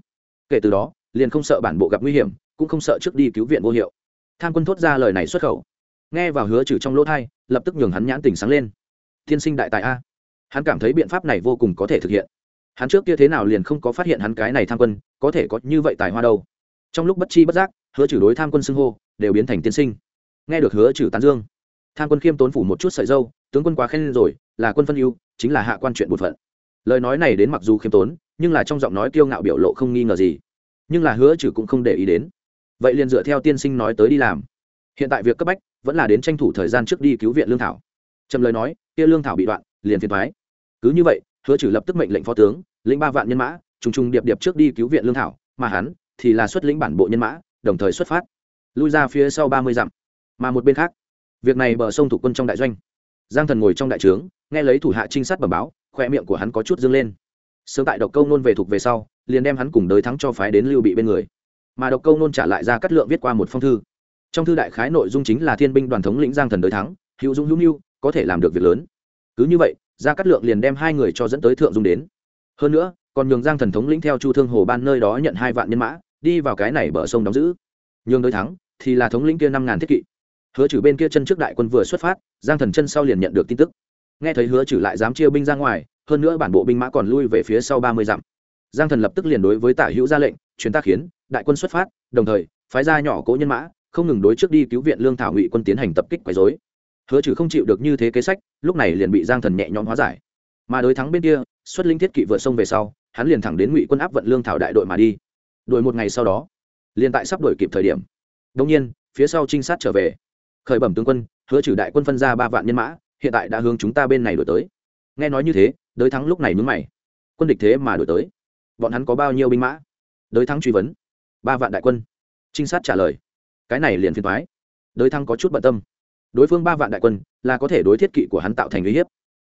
Kể từ đó, liền không sợ bản bộ gặp nguy hiểm, cũng không sợ trước đi cứu viện vô hiệu. Tham quân thốt ra lời này xuất khẩu. Nghe vào hứa trừ trong lỗ thai, lập tức nhường hắn nhãn tình sáng lên. Tiên sinh đại tài a. Hắn cảm thấy biện pháp này vô cùng có thể thực hiện. Hắn trước kia thế nào liền không có phát hiện hắn cái này tham quân, có thể có như vậy tài hoa đâu. Trong lúc bất chi bất giác, hứa trừ đối tham quân xưng hô, đều biến thành tiên sinh. Nghe được hứa trừ tán dương, tham quân khiêm tốn phủ một chút sợi dâu, tướng quân quá khen rồi, là quân phân ưu, chính là hạ quan chuyện bột phận lời nói này đến mặc dù khiêm tốn, nhưng là trong giọng nói kiêu ngạo biểu lộ không nghi ngờ gì. Nhưng là hứa trừ cũng không để ý đến. Vậy liền dựa theo tiên sinh nói tới đi làm. Hiện tại việc cấp bách vẫn là đến tranh thủ thời gian trước đi cứu viện lương thảo. Trầm lời nói, kia lương thảo bị đoạn, liền phiền thoái cứ như vậy, hứa trừ lập tức mệnh lệnh phó tướng, lĩnh ba vạn nhân mã, trùng trùng điệp điệp trước đi cứu viện lương thảo, mà hắn thì là xuất lĩnh bản bộ nhân mã, đồng thời xuất phát. Lui ra phía sau ba mươi dặm, mà một bên khác. Việc này bờ sông thủ quân trong đại doanh. Giang thần ngồi trong đại trướng, nghe lấy thủ hạ trinh sát bẩm báo khoe miệng của hắn có chút dâng lên. Sớm tại độc câu nôn về thuộc về sau, liền đem hắn cùng đới thắng cho phái đến lưu bị bên người. Mà độc câu nôn trả lại ra cắt lượng viết qua một phong thư. Trong thư đại khái nội dung chính là thiên binh đoàn thống lĩnh giang thần đới thắng, hữu dụng hữu mưu, có thể làm được việc lớn. Cứ như vậy, ra cắt lượng liền đem hai người cho dẫn tới thượng dung đến. Hơn nữa, còn nhường giang thần thống lĩnh theo chu thương hồ ban nơi đó nhận hai vạn nhân mã, đi vào cái này bờ sông đóng giữ. Nhường đới thắng thì là thống lĩnh kia năm ngàn thiết kỵ. Hứa trừ bên kia chân trước đại quân vừa xuất phát, giang thần chân sau liền nhận được tin tức nghe thấy hứa trừ lại dám chia binh ra ngoài, hơn nữa bản bộ binh mã còn lui về phía sau ba mươi dặm. Giang thần lập tức liền đối với tả hữu ra lệnh chuyến ta khiến, đại quân xuất phát, đồng thời, phái ra nhỏ cố nhân mã, không ngừng đối trước đi cứu viện lương thảo ngụy quân tiến hành tập kích quấy dối hứa trừ không chịu được như thế kế sách, lúc này liền bị giang thần nhẹ nhõm hóa giải. Mà đối thắng bên kia, xuất linh thiết kỵ vượt sông về sau, hắn liền thẳng đến ngụy quân áp vận lương thảo đại đội mà đi. Đội một ngày sau đó, liền tại sắp đổi kịp thời điểm. Đông nhiên, phía sau trinh sát trở về. Khởi bẩm tướng quân, hứa trừ đại quân phân ra ba vạn nhân mã hiện tại đã hướng chúng ta bên này đổi tới. Nghe nói như thế, đới thắng lúc này mướn mày. Quân địch thế mà đổi tới. Bọn hắn có bao nhiêu binh mã? Đới thắng truy vấn. Ba vạn đại quân. Trinh sát trả lời. Cái này liền phiền thoái đới thắng có chút bận tâm. Đối phương ba vạn đại quân là có thể đối thiết kỵ của hắn tạo thành uy hiếp.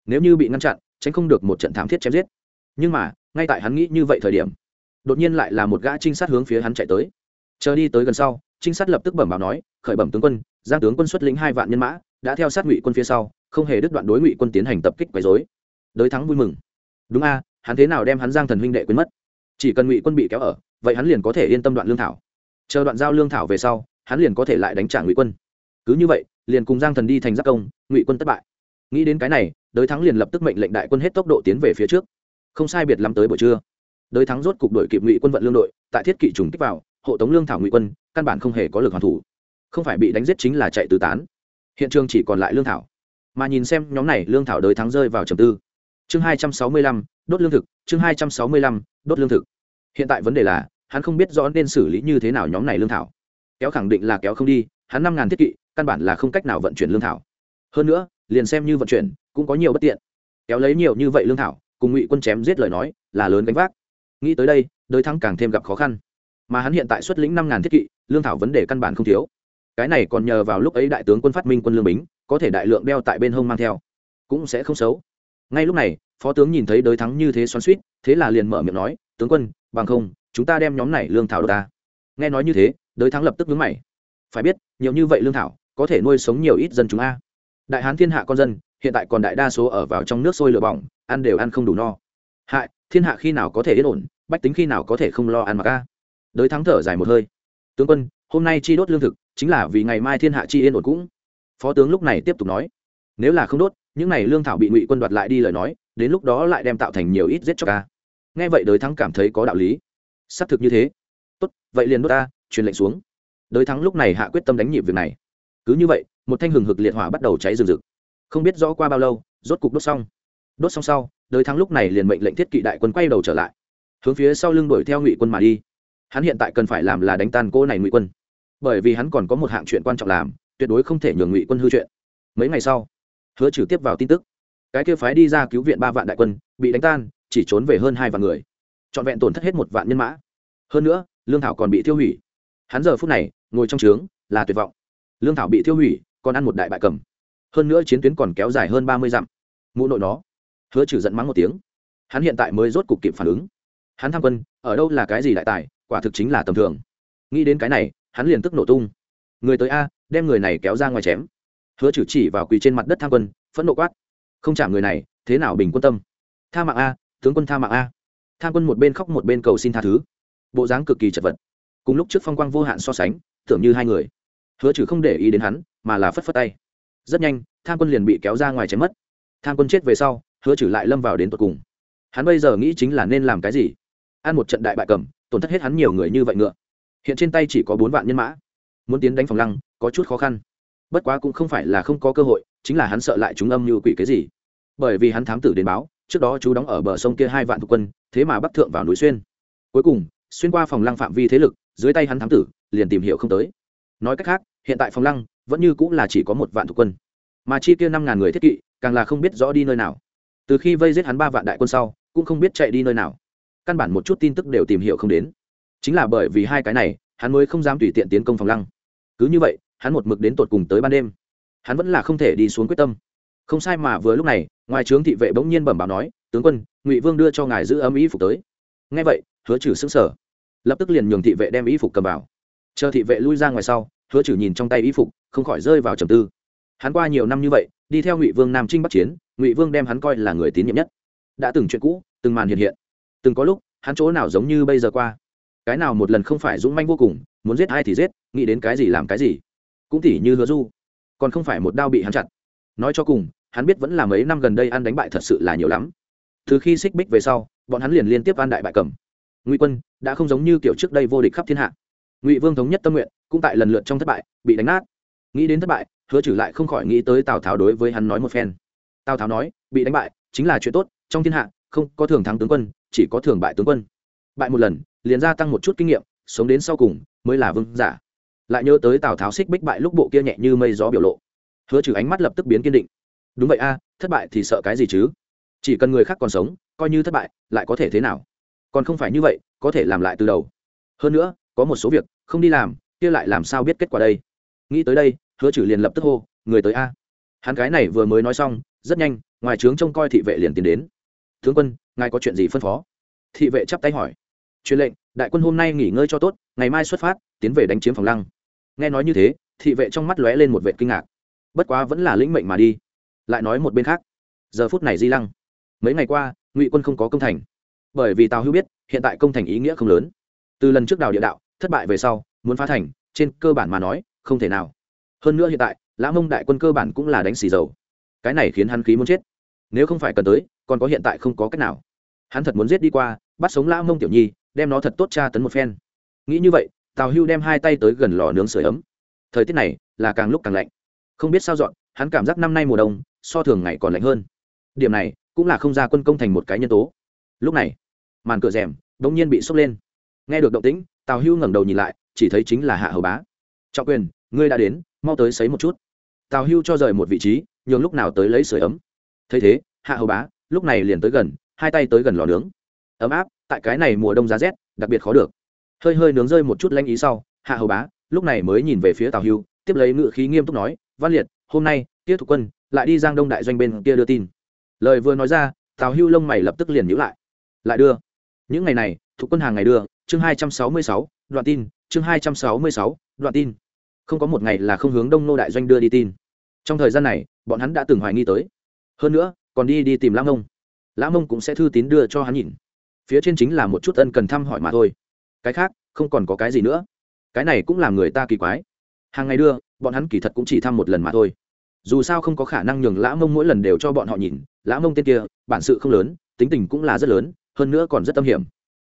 Nếu như bị ngăn chặn, tránh không được một trận thảm thiết chém giết. Nhưng mà, ngay tại hắn nghĩ như vậy thời điểm, đột nhiên lại là một gã trinh sát hướng phía hắn chạy tới. Chờ đi tới gần sau, trinh sát lập tức bẩm báo nói, khởi bẩm tướng quân, giang tướng quân xuất lĩnh hai vạn nhân mã, đã theo sát ngụy quân phía sau không hề đứt đoạn đối ngụy quân tiến hành tập kích quấy dối đới thắng vui mừng. Đúng a, hắn thế nào đem hắn giang thần huynh đệ quên mất? Chỉ cần ngụy quân bị kéo ở, vậy hắn liền có thể yên tâm đoạn lương thảo. Chờ đoạn giao lương thảo về sau, hắn liền có thể lại đánh trả ngụy quân. Cứ như vậy, liền cùng giang thần đi thành giác công, ngụy quân thất bại. Nghĩ đến cái này, đới thắng liền lập tức mệnh lệnh đại quân hết tốc độ tiến về phía trước. Không sai biệt lắm tới buổi trưa. Đới thắng rốt cục đội kịp ngụy quân vận lương đội, tại thiết kỵ trùng kích vào, hộ tống lương thảo ngụy quân, căn bản không hề có lực hoàn thủ. Không phải bị đánh giết chính là chạy tứ tán. Hiện trường chỉ còn lại lương thảo mà nhìn xem nhóm này lương thảo đới thắng rơi vào trầm tư. Chương hai trăm sáu mươi lăm, đốt lương thực, chương hai trăm sáu mươi lăm, đốt lương thực. Hiện tại vấn đề là, hắn không biết rõ nên xử lý như thế nào nhóm này lương thảo. Kéo khẳng định là kéo không đi, hắn năm ngàn thiết kỵ, căn bản là không cách nào vận chuyển lương thảo. Hơn nữa, liền xem như vận chuyển, cũng có nhiều bất tiện. Kéo lấy nhiều như vậy lương thảo, cùng ngụy quân chém giết lời nói, là lớn gánh vác. Nghĩ tới đây, đới thắng càng thêm gặp khó khăn. Mà hắn hiện tại xuất lĩnh năm ngàn thiết kỵ, lương thảo vấn đề căn bản không thiếu. Cái này còn nhờ vào lúc ấy đại tướng quân phát minh quân lương bính có thể đại lượng đeo tại bên hông mang theo, cũng sẽ không xấu. Ngay lúc này, phó tướng nhìn thấy đới thắng như thế xoắn suýt thế là liền mở miệng nói, tướng quân, bằng không, chúng ta đem nhóm này lương thảo đ ta nghe nói như thế, đới thắng lập tức vướng mày. Phải biết, nhiều như vậy lương thảo, có thể nuôi sống nhiều ít dân chúng a. Đại hán thiên hạ con dân, hiện tại còn đại đa số ở vào trong nước sôi lửa bỏng, ăn đều ăn không đủ no. Hại, thiên hạ khi nào có thể yên ổn, bách tính khi nào có thể không lo ăn mặc a? Đới thắng thở dài một hơi. Tướng quân, hôm nay chi đốt lương thực, chính là vì ngày mai thiên hạ chi yên ổn cũng phó tướng lúc này tiếp tục nói, nếu là không đốt, những n à y lương thảo bị ngụy quân đoạt lại đi lời nói, đến lúc đó lại đem tạo thành nhiều ít giết cho ca nghe vậy đới thắng cảm thấy có đạo lý. Xác thực như thế. Tốt, vậy liền đốt ta, truyền lệnh xuống. Đới thắng lúc này hạ quyết tâm đánh nhịp việc này. Cứ như vậy, một thanh hừng hực liệt hỏa bắt đầu cháy rừng rực. Không biết rõ qua bao lâu, rốt cục đốt xong. Đốt xong sau, đới thắng lúc này liền mệnh lệnh thiết kỵ đại quân quay đầu trở lại, hướng phía sau lưng đuổi theo ngụy quân mà đi. Hắn hiện tại cần phải làm là đánh tan cô này ngụy quân, bởi vì hắn còn có một hạng chuyện quan trọng làm tuyệt đối không thể nhường ngụy quân hư chuyện. Mấy ngày sau, hứa trừ tiếp vào tin tức. Cái kia phái đi ra cứu viện ba vạn đại quân, bị đánh tan, chỉ trốn về hơn hai vạn người. Trọn vẹn tổn thất hết một vạn nhân mã. Hơn nữa, lương thảo còn bị tiêu hủy. Hắn giờ phút này, ngồi trong trướng, là tuyệt vọng. Lương thảo bị tiêu hủy, còn ăn một đại bại cầm. Hơn nữa chiến tuyến còn kéo dài hơn ba mươi dặm. Mụ nội nó, hứa trừ giận mắng một tiếng. Hắn hiện tại mới rốt cục kịp phản ứng. Hắn tham quân, ở đâu là cái gì đại tài, quả thực chính là tầm thường. Nghĩ đến cái này, hắn liền tức nổ tung. Người tới a đem người này kéo ra ngoài chém. Hứa trừ chỉ vào quỳ trên mặt đất tham quân, phẫn nộ quát. Không trả người này, thế nào bình quân tâm? Tha mạng a, tướng quân tha mạng a. Tham quân một bên khóc một bên cầu xin tha thứ. Bộ dáng cực kỳ chật vật. Cùng lúc trước phong quang vô hạn so sánh, tưởng như hai người. Hứa trừ không để ý đến hắn, mà là phất phất tay. Rất nhanh, tham quân liền bị kéo ra ngoài chém mất. Tham quân chết về sau, hứa trừ lại lâm vào đến tột cùng. Hắn bây giờ nghĩ chính là nên làm cái gì? Ăn một trận đại bại cầm, tổn thất hết hắn nhiều người như vậy ngựa. Hiện trên tay chỉ có bốn vạn nhân mã. Muốn tiến đánh phòng lăng có chút khó khăn. Bất quá cũng không phải là không có cơ hội, chính là hắn sợ lại chúng âm như quỷ cái gì. Bởi vì hắn thám tử đến báo, trước đó chú đóng ở bờ sông kia hai vạn thuộc quân, thế mà bắc thượng vào núi xuyên. Cuối cùng, xuyên qua phòng lăng phạm vi thế lực, dưới tay hắn thám tử, liền tìm hiểu không tới. Nói cách khác, hiện tại phòng lăng vẫn như cũng là chỉ có một vạn thuộc quân. Mà chi kia năm ngàn người thiết kỵ, càng là không biết rõ đi nơi nào. Từ khi vây giết hắn ba vạn đại quân sau, cũng không biết chạy đi nơi nào. Căn bản một chút tin tức đều tìm hiểu không đến. Chính là bởi vì hai cái này, hắn mới không dám tùy tiện tiến công phòng lăng. Cứ như vậy hắn một mực đến tột cùng tới ban đêm. Hắn vẫn là không thể đi xuống quyết tâm. Không sai mà vừa lúc này, ngoài trướng thị vệ bỗng nhiên bẩm báo nói, tướng quân, ngụy vương đưa cho ngài giữ ấm ý phục tới. Ngay vậy, hứa trừ xứng sở lập tức liền nhường thị vệ đem ý phục cầm vào. Chờ thị vệ lui ra ngoài sau, hứa trừ nhìn trong tay ý phục, không khỏi rơi vào trầm tư. Hắn qua nhiều năm như vậy, đi theo ngụy vương nam trinh bắc chiến, ngụy vương đem hắn coi là người tín nhiệm nhất. Đã từng chuyện cũ, từng màn hiện hiện. Từng có lúc, hắn chỗ nào giống như bây giờ qua. Cái nào một lần không phải dũng manh vô cùng, muốn giết ai thì giết, nghĩ đến cái gì làm cái gì cũng tỉ như hứa du. Còn không phải một đao bị hắn chặt. Nói cho cùng, hắn biết vẫn là mấy năm gần đây ăn đánh bại thật sự là nhiều lắm. Từ khi xích bích về sau, bọn hắn liền liên tiếp ăn đại bại cầm. Ngụy quân, đã không giống như kiểu trước đây vô địch khắp thiên hạ. Ngụy vương thống nhất tâm nguyện, cũng tại lần lượt trong thất bại, bị đánh nát. Nghĩ đến thất bại, hứa trừ lại không khỏi nghĩ tới tào tháo đối với hắn nói một phen. Tào tháo nói, bị đánh bại, chính là chuyện tốt, trong thiên hạ, không có thường thắng tướng quân, chỉ có thường bại tướng quân. Bại một lần, liền gia tăng một chút kinh nghiệm, sống đến sau cùng, mới là vương giả lại nhớ tới tào tháo xích bích bại lúc bộ kia nhẹ như mây gió biểu lộ. Hứa trừ ánh mắt lập tức biến kiên định. Đúng vậy a, thất bại thì sợ cái gì chứ? Chỉ cần người khác còn sống, coi như thất bại, lại có thể thế nào? Còn không phải như vậy, có thể làm lại từ đầu. Hơn nữa, có một số việc, không đi làm, kia lại làm sao biết kết quả đây? Nghĩ tới đây, hứa trừ liền lập tức hô, người tới a. Hắn cái này vừa mới nói xong, rất nhanh, ngoài trướng trông coi thị vệ liền tiến đến. Tướng quân, ngài có chuyện gì phân phó? Thị vệ chắp tay hỏi. Truyền lệnh, đại quân hôm nay nghỉ ngơi cho tốt, ngày mai xuất phát tiến về đánh chiếm phòng lăng. Nghe nói như thế, thị vệ trong mắt lóe lên một vệ kinh ngạc. Bất quá vẫn là lĩnh mệnh mà đi. Lại nói một bên khác. Giờ phút này di lăng, mấy ngày qua, ngụy quân không có công thành. Bởi vì tào hữu biết, hiện tại công thành ý nghĩa không lớn. Từ lần trước đào địa đạo, thất bại về sau, muốn phá thành, trên cơ bản mà nói, không thể nào. Hơn nữa hiện tại, lã mông đại quân cơ bản cũng là đánh xì dầu. Cái này khiến hắn khí muốn chết. Nếu không phải cần tới, còn có hiện tại không có cách nào. Hắn thật muốn giết đi qua, bắt sống lã mông tiểu nhi, đem nó thật tốt tra tấn một phen. Nghĩ như vậy tào hưu đem hai tay tới gần lò nướng sửa ấm. Thời tiết này là càng lúc càng lạnh. Không biết sao dọn, hắn cảm giác năm nay mùa đông, so thường ngày còn lạnh hơn. Điểm này cũng là không ra quân công thành một cái nhân tố. Lúc này, màn cửa rèm đ ỗ n g nhiên bị sốc lên. Nghe được động tĩnh, tào hưu ngẩng đầu nhìn lại, chỉ thấy chính là hạ hầu bá. Trọng quyền, ngươi đã đến, mau tới xấy một chút. Tào hưu cho rời một vị trí, nhường lúc nào tới lấy sửa ấm. Thấy thế, hạ hầu bá lúc này liền tới gần, hai tay tới gần lò nướng. Ấm áp, tại cái này mùa đông giá rét, đặc biệt khó được hơi hơi nướng rơi một chút lanh ý sau, hạ hầu bá, lúc này mới nhìn về phía tào hưu, tiếp lấy ngự khí nghiêm túc nói, văn liệt, hôm nay, tiết thục quân lại đi giang đông đại doanh bên kia đưa tin. Lời vừa nói ra, tào hưu lông mày lập tức liền nhữ lại. Lại đưa? Những ngày này thuộc quân hàng ngày đưa, chương hai trăm sáu mươi sáu, đoạn tin, chương hai trăm sáu mươi sáu, đoạn tin. Không có một ngày là không hướng đông nô đại doanh đưa đi tin. Trong thời gian này, bọn hắn đã từng hoài nghi tới. Hơn nữa, còn đi đi tìm lã mông. Lã mông cũng sẽ thư tín đưa cho hắn nhìn. Phía trên chính là một chút ân cần thăm hỏi mà thôi cái khác, không còn có cái gì nữa. Cái này cũng làm người ta kỳ quái. Hàng ngày đưa, bọn hắn kỳ thật cũng chỉ thăm một lần mà thôi. Dù sao không có khả năng nhường lã mông mỗi lần đều cho bọn họ nhìn, lã mông tên kia, bản sự không lớn, tính tình cũng là rất lớn, hơn nữa còn rất tâm hiểm.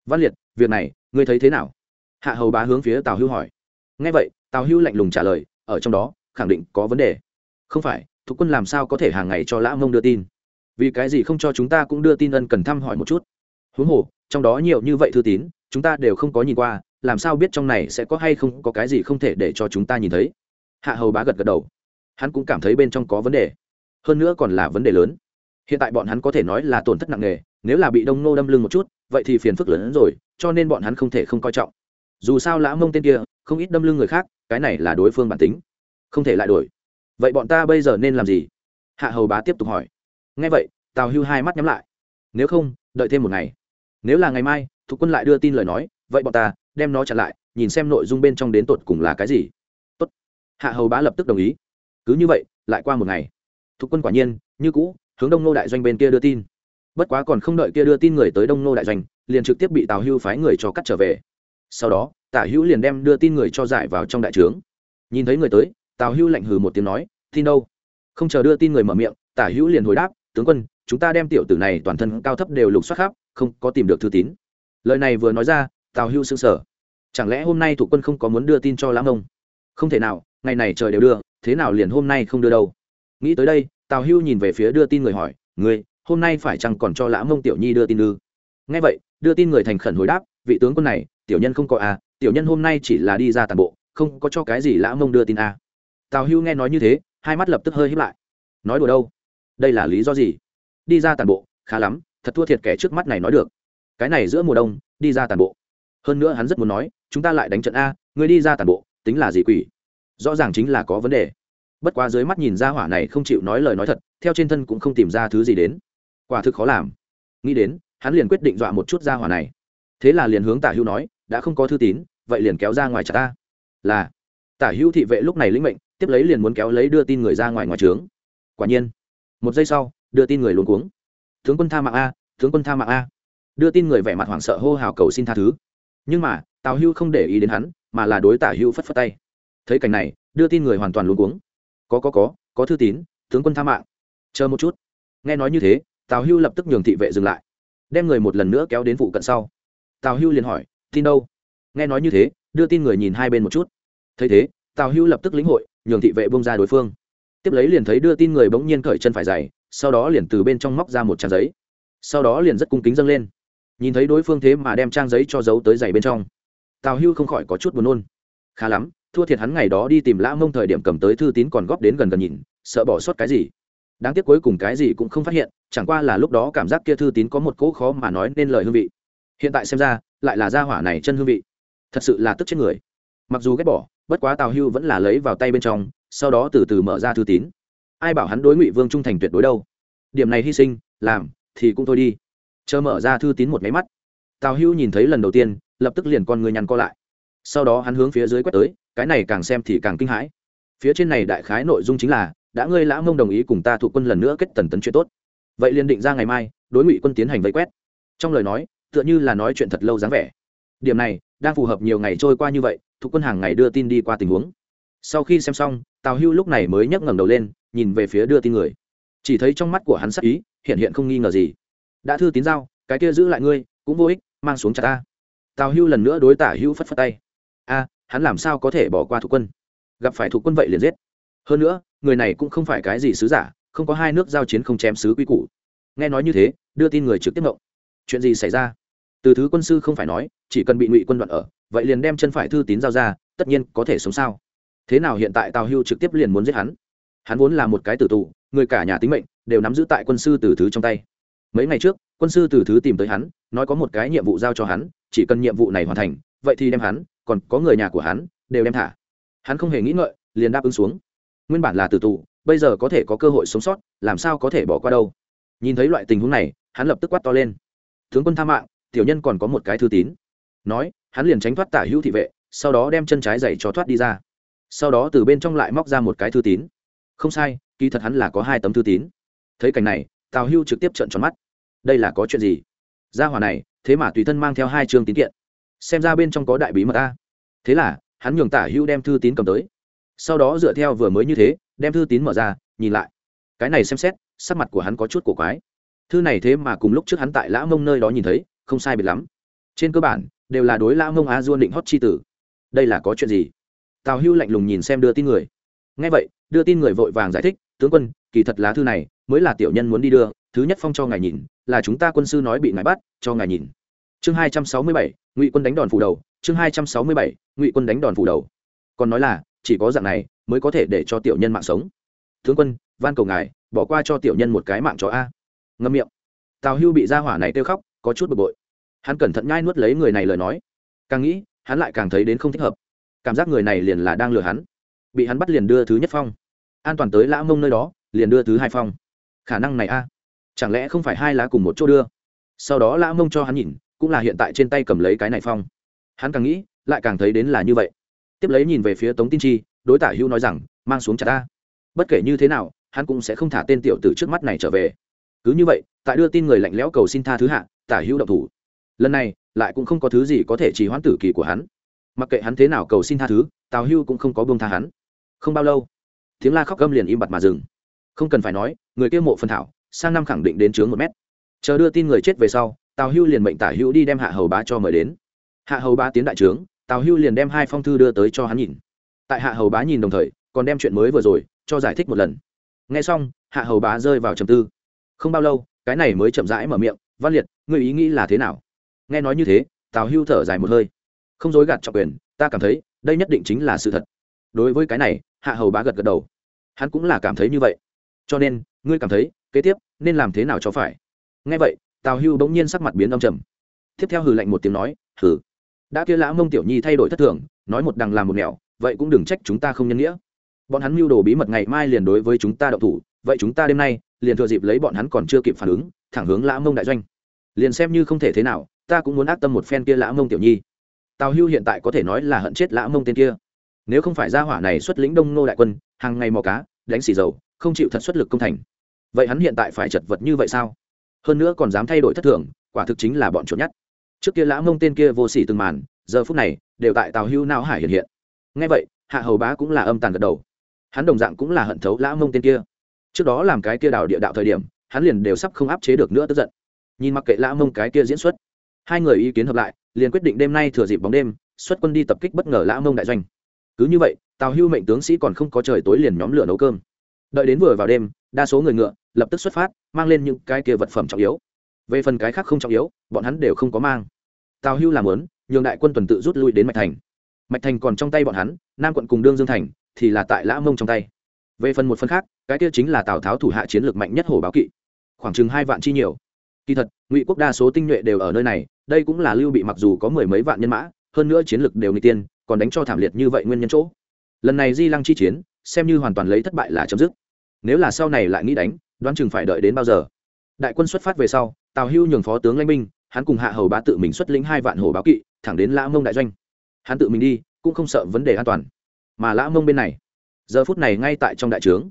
Văn liệt, việc này, ngươi thấy thế nào? Hạ hầu bá hướng phía tào hưu hỏi. Ngay vậy, tào hưu lạnh lùng trả lời, ở trong đó, khẳng định có vấn đề. Không phải, thuộc quân làm sao có thể hàng ngày cho lã mông đưa tin? Vì cái gì không cho chúng ta cũng đưa tin ân cần thăm hỏi một chút? Huống hồ trong đó nhiều như vậy thư tín, chúng ta đều không có nhìn qua, làm sao biết trong này sẽ có hay không có cái gì không thể để cho chúng ta nhìn thấy? Hạ hầu bá gật gật đầu. Hắn cũng cảm thấy bên trong có vấn đề. Hơn nữa còn là vấn đề lớn. Hiện tại bọn hắn có thể nói là tổn thất nặng nề, nếu là bị đông nô đâm lưng một chút, vậy thì phiền phức lớn hơn rồi, cho nên bọn hắn không thể không coi trọng. Dù sao lã mông tên kia, không ít đâm lưng người khác, cái này là đối phương bản tính. Không thể lại đổi. Vậy bọn ta bây giờ nên làm gì? Hạ hầu bá tiếp tục hỏi. Ngay vậy, tào hưu hai mắt nhắm lại. Nếu không, đợi thêm một ngày nếu là ngày mai, thuộc quân lại đưa tin lời nói, vậy bọn ta đem nó chặn lại, nhìn xem nội dung bên trong đến tột cùng là cái gì. Tốt. hạ hầu bá lập tức đồng ý. Cứ như vậy, lại qua một ngày. Thuộc quân quả nhiên, như cũ, hướng đông nô đại doanh bên kia đưa tin. Bất quá còn không đợi kia đưa tin người tới đông nô đại doanh, liền trực tiếp bị tào hưu phái người cho cắt trở về. Sau đó, tả hữu liền đem đưa tin người cho giải vào trong đại trướng. Nhìn thấy người tới, tào hưu lạnh hừ một tiếng nói, tin đâu? Không chờ đưa tin người mở miệng, tả hữu liền hồi đáp, tướng quân, chúng ta đem tiểu tử này toàn thân cao thấp đều lục soát khắp không có tìm được thư tín. Lời này vừa nói ra, tào hữu sững sờ. Chẳng lẽ hôm nay thủ quân không có muốn đưa tin cho lãng ông? Không thể nào, ngày này trời đều đưa, thế nào liền hôm nay không đưa đâu? Nghĩ tới đây, tào hưu nhìn về phía đưa tin người hỏi người hôm nay phải chăng còn cho lãm ông tiểu nhi đưa tin ư? Ngay vậy, đưa tin người thành khẩn hồi đáp, vị tướng quân này, tiểu nhân không có à tiểu nhân hôm nay chỉ là đi ra tàn bộ, không có cho cái gì lãm ông đưa tin à. tào hưu nghe nói như thế, hai mắt lập tức hơi hít lại. Nói đùa đâu? Đây là lý do gì? Đi ra tàn bộ, khá lắm thật thua thiệt kẻ trước mắt này nói được. Cái này giữa mùa đông, đi ra tàn bộ. Hơn nữa hắn rất muốn nói, chúng ta lại đánh trận a người đi ra tàn bộ, tính là gì quỷ? Rõ ràng chính là có vấn đề. Bất quá dưới mắt nhìn ra hỏa này không chịu nói lời nói thật, theo trên thân cũng không tìm ra thứ gì đến. Quả thực khó làm. Nghĩ đến, hắn liền quyết định dọa một chút ra hỏa này. Thế là liền hướng tả hữu nói, đã không có thư tín, vậy liền kéo ra ngoài chặt ta là, tả hữu thị vệ lúc này lĩnh mệnh, tiếp lấy liền muốn kéo lấy đưa tin người ra ngoài ngoài trướng. Quả nhiên, một giây sau, đưa tin người luôn cuống tướng quân tha mạng a, tướng quân tha mạng a. Đưa tin người vẻ mặt hoảng sợ hô hào cầu xin tha thứ. Nhưng mà, tào hưu không để ý đến hắn, mà là đối tả hưu phất phất tay. Thấy cảnh này, đưa tin người hoàn toàn luôn cuống. Có có có có thư tín, tướng quân tha mạng. Chờ một chút. Nghe nói như thế, tào hưu lập tức nhường thị vệ dừng lại. Đem người một lần nữa kéo đến vụ cận sau. Tào hưu liền hỏi, tin đâu? Nghe nói như thế, đưa tin người nhìn hai bên một chút. Thấy thế, tào hưu lập tức lĩnh hội, nhường thị vệ bông ra đối phương. Tiếp lấy liền thấy đưa tin người bỗng nhiên cởi chân phải dày sau đó liền từ bên trong móc ra một trang giấy. Sau đó liền rất cung kính dâng lên. Nhìn thấy đối phương thế mà đem trang giấy cho giấu tới giày bên trong. Tào hưu không khỏi có chút buồn nôn. Khá lắm, thua thiệt hắn ngày đó đi tìm lã mông thời điểm cầm tới thư tín còn góp đến gần gần nhìn, sợ bỏ sót cái gì. Đáng tiếc cuối cùng cái gì cũng không phát hiện, chẳng qua là lúc đó cảm giác kia thư tín có một cỗ khó mà nói nên lời hương vị. Hiện tại xem ra, lại là gia hỏa này chân hương vị. Thật sự là tức chết người. Mặc dù ghét bỏ, bất quá tào hưu vẫn là lấy vào tay bên trong, sau đó từ từ mở ra thư tín ai bảo hắn đối ngụy vương trung thành tuyệt đối đâu? Điểm này hy sinh, làm, thì cũng thôi đi. Chờ mở ra thư tín một máy mắt. Tào hưu nhìn thấy lần đầu tiên, lập tức liền con người nhăn co lại. Sau đó hắn hướng phía dưới quét tới, cái này càng xem thì càng kinh hãi. Phía trên này đại khái nội dung chính là, đã ngươi lã mông đồng ý cùng ta thụ quân lần nữa kết tần tấn chuyện tốt. Vậy liền định ra ngày mai, đối ngụy quân tiến hành vây quét. Trong lời nói, tựa như là nói chuyện thật lâu dáng vẻ. Điểm này, đang phù hợp nhiều ngày trôi qua như vậy, thuộc quân hàng ngày đưa tin đi qua tình huống sau khi xem xong, tào hưu lúc này mới nhấc ngẩng đầu lên, nhìn về phía đưa tin người. Chỉ thấy trong mắt của hắn sắc ý, hiện hiện không nghi ngờ gì. Đã thư tín giao, cái kia giữ lại ngươi, cũng vô ích, mang xuống chặt ta. Tào hưu lần nữa đối tả hưu phất phất tay. A, hắn làm sao có thể bỏ qua thuộc quân? Gặp phải thuộc quân vậy liền giết. Hơn nữa, người này cũng không phải cái gì sứ giả, không có hai nước giao chiến không chém sứ quy củ. Nghe nói như thế, đưa tin người trực tiếp mộng chuyện gì xảy ra? Từ thứ quân sư không phải nói, chỉ cần bị ngụy quân đoạn ở, vậy liền đem chân phải thư tín giao ra, tất nhiên có thể sống sao? Thế nào hiện tại tào hưu trực tiếp liền muốn giết hắn? Hắn vốn là một cái tử tù, người cả nhà tính mệnh đều nắm giữ tại quân sư tử thứ trong tay. Mấy ngày trước, quân sư tử thứ tìm tới hắn, nói có một cái nhiệm vụ giao cho hắn, chỉ cần nhiệm vụ này hoàn thành, vậy thì đem hắn, còn có người nhà của hắn, đều đem thả. Hắn không hề nghĩ ngợi, liền đáp ứng xuống. Nguyên bản là tử tù, bây giờ có thể có cơ hội sống sót, làm sao có thể bỏ qua đâu? Nhìn thấy loại tình huống này, hắn lập tức quát to lên. Tướng quân tha mạng, tiểu nhân còn có một cái thư tín. Nói, hắn liền tránh thoát tả hữu thị vệ, sau đó đem chân trái dày cho thoát đi ra sau đó từ bên trong lại móc ra một cái thư tín. Không sai, kỳ thật hắn là có hai tấm thư tín. Thấy cảnh này, tào hưu trực tiếp trận tròn mắt. Đây là có chuyện gì? Gia hỏa này, thế mà tùy thân mang theo hai chương tín kiện. Xem ra bên trong có đại bí mật ta thế là, hắn nhường tả hưu đem thư tín cầm tới. Sau đó dựa theo vừa mới như thế, đem thư tín mở ra, nhìn lại. Cái này xem xét, sắc mặt của hắn có chút cổ quái. Thư này thế mà cùng lúc trước hắn tại lã mông nơi đó nhìn thấy, không sai biệt lắm. Trên cơ bản, đều là đối lã mông a duôn định hót chi tử. Đây là có chuyện gì? Tào hưu lạnh lùng nhìn xem đưa tin người. Ngay vậy, đưa tin người vội vàng giải thích, tướng quân, kỳ thật lá thư này mới là tiểu nhân muốn đi đưa, thứ nhất phong cho ngài nhìn, là chúng ta quân sư nói bị ngài bắt, cho ngài nhìn. Chương hai trăm sáu mươi bảy, ngụy quân đánh đòn phủ đầu, chương hai trăm sáu mươi bảy, ngụy quân đánh đòn phủ đầu. Còn nói là, chỉ có dạng này mới có thể để cho tiểu nhân mạng sống. Tướng quân, van cầu ngài, bỏ qua cho tiểu nhân một cái mạng chó a. Ngâm miệng. Tào hưu bị ra hỏa này kêu khóc, có chút bực bội. Hắn cẩn thận nhai nuốt lấy người này lời nói. Càng nghĩ, hắn lại càng thấy đến không thích hợp cảm giác người này liền là đang lừa hắn. Bị hắn bắt liền đưa thứ nhất phong. An toàn tới lã mông nơi đó, liền đưa thứ hai phong. Khả năng này a. Chẳng lẽ không phải hai lá cùng một chỗ đưa? Sau đó lã mông cho hắn nhìn, cũng là hiện tại trên tay cầm lấy cái này phong. Hắn càng nghĩ, lại càng thấy đến là như vậy. Tiếp lấy nhìn về phía tống tin chi, đối tả hữu nói rằng, mang xuống chặt ta. Bất kể như thế nào, hắn cũng sẽ không thả tên tiểu tử trước mắt này trở về. Cứ như vậy, tại đưa tin người lạnh lẽo cầu xin tha thứ hạ, tả hữu động thủ. Lần này, lại cũng không có thứ gì có thể trì hoãn tử kỳ của hắn mặc kệ hắn thế nào cầu xin tha thứ, tào hưu cũng không có buông tha hắn. Không bao lâu, tiếng la khóc gâm liền im bặt mà dừng. Không cần phải nói, người kia mộ phân thảo, sang năm khẳng định đến chướng một mét. Chờ đưa tin người chết về sau, tào hưu liền mệnh tả hưu đi đem hạ hầu bá cho mời đến. Hạ hầu bá tiến đại trướng, tào hưu liền đem hai phong thư đưa tới cho hắn nhìn. Tại hạ hầu bá nhìn đồng thời, còn đem chuyện mới vừa rồi, cho giải thích một lần. Nghe xong, hạ hầu bá rơi vào trầm tư. Không bao lâu, cái này mới chậm rãi mở miệng, văn liệt người ý nghĩ là thế nào? Nghe nói như thế, tào hưu thở dài một hơi không dối gạt trọng quyền, ta cảm thấy, đây nhất định chính là sự thật. Đối với cái này, hạ hầu bá gật gật đầu. Hắn cũng là cảm thấy như vậy. Cho nên, ngươi cảm thấy, kế tiếp, nên làm thế nào cho phải? Nghe vậy, tào hưu bỗng nhiên sắc mặt biến âm trầm. Tiếp theo hừ lạnh một tiếng nói, hừ. Đã kia lã mông tiểu nhi thay đổi thất thường, nói một đằng làm một nẻo, vậy cũng đừng trách chúng ta không nhân nghĩa. Bọn hắn mưu đồ bí mật ngày mai liền đối với chúng ta đậu thủ, vậy chúng ta đêm nay, liền thừa dịp lấy bọn hắn còn chưa kịp phản ứng, thẳng hướng lã mông đại doanh. Liền xem như không thể thế nào, ta cũng muốn ác tâm một phen kia lã mông tiểu nhi tào hưu hiện tại có thể nói là hận chết lã mông tên kia. Nếu không phải gia hỏa này xuất lĩnh đông nô đại quân, hàng ngày mò cá, đánh xì dầu, không chịu thật xuất lực công thành. Vậy hắn hiện tại phải chật vật như vậy sao? Hơn nữa còn dám thay đổi thất thường, quả thực chính là bọn trộm nhất trước kia lã mông tên kia vô sỉ từng màn, giờ phút này, đều tại tào hưu nao hải hiện hiện. Ngay vậy, hạ hầu bá cũng là âm tàn gật đầu. Hắn đồng dạng cũng là hận thấu lã mông tên kia. Trước đó làm cái kia đảo địa đạo thời điểm, hắn liền đều sắp không áp chế được nữa tức giận. Nhìn mặc kệ lã mông cái kia diễn xuất, hai người ý kiến hợp lại liền quyết định đêm nay thừa dịp bóng đêm, xuất quân đi tập kích bất ngờ lã mông đại doanh. Cứ như vậy, tào hưu mệnh tướng sĩ còn không có trời tối liền nhóm lửa nấu cơm. Đợi đến vừa vào đêm, đa số người ngựa lập tức xuất phát, mang lên những cái kia vật phẩm trọng yếu. Về phần cái khác không trọng yếu, bọn hắn đều không có mang. Tào hưu làm lớn, nhường đại quân tuần tự rút lui đến mạch thành. Mạch thành còn trong tay bọn hắn, nam quận cùng đương dương thành thì là tại lã mông trong tay. Về phần một phần khác, cái kia chính là tào tháo thủ hạ chiến lược mạnh nhất hồ báo kỵ. Khoảng chừng hai vạn chi nhiều kỳ thật, ngụy quốc đa số tinh nhuệ đều ở nơi này, đây cũng là lưu bị mặc dù có mười mấy vạn nhân mã, hơn nữa chiến lược đều người tiên, còn đánh cho thảm liệt như vậy nguyên nhân chỗ. Lần này di lăng chi chiến, xem như hoàn toàn lấy thất bại là chấm dứt. Nếu là sau này lại nghĩ đánh, đoán chừng phải đợi đến bao giờ. Đại quân xuất phát về sau, tào hưu nhường phó tướng lãnh binh hắn cùng hạ hầu bá tự mình xuất lĩnh hai vạn hồ báo kỵ, thẳng đến lã mông đại doanh. Hắn tự mình đi, cũng không sợ vấn đề an toàn. Mà lã mông bên này, giờ phút này ngay tại trong đại trướng.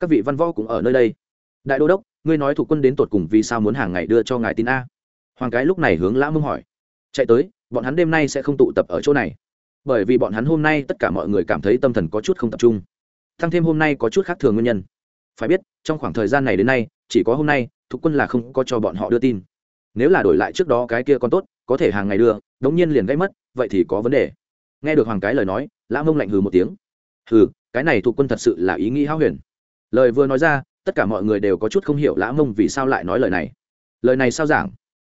Các vị văn võ cũng ở nơi đây. Đại đô đốc ngươi nói thủ quân đến tột cùng vì sao muốn hàng ngày đưa cho ngài tin a? Hoàng cái lúc này hướng lã mông hỏi. Chạy tới, bọn hắn đêm nay sẽ không tụ tập ở chỗ này. Bởi vì bọn hắn hôm nay tất cả mọi người cảm thấy tâm thần có chút không tập trung. Thăng thêm hôm nay có chút khác thường nguyên nhân. Phải biết, trong khoảng thời gian này đến nay, chỉ có hôm nay, thuộc quân là không có cho bọn họ đưa tin. Nếu là đổi lại trước đó cái kia còn tốt, có thể hàng ngày đưa, đống nhiên liền gãy mất, vậy thì có vấn đề. Nghe được hoàng cái lời nói, lã mông lạnh hừ một tiếng. Hừ, cái này thuộc quân thật sự là ý nghĩ háo huyền. Lời vừa nói ra tất cả mọi người đều có chút không hiểu lã mông vì sao lại nói lời này. Lời này sao giảng?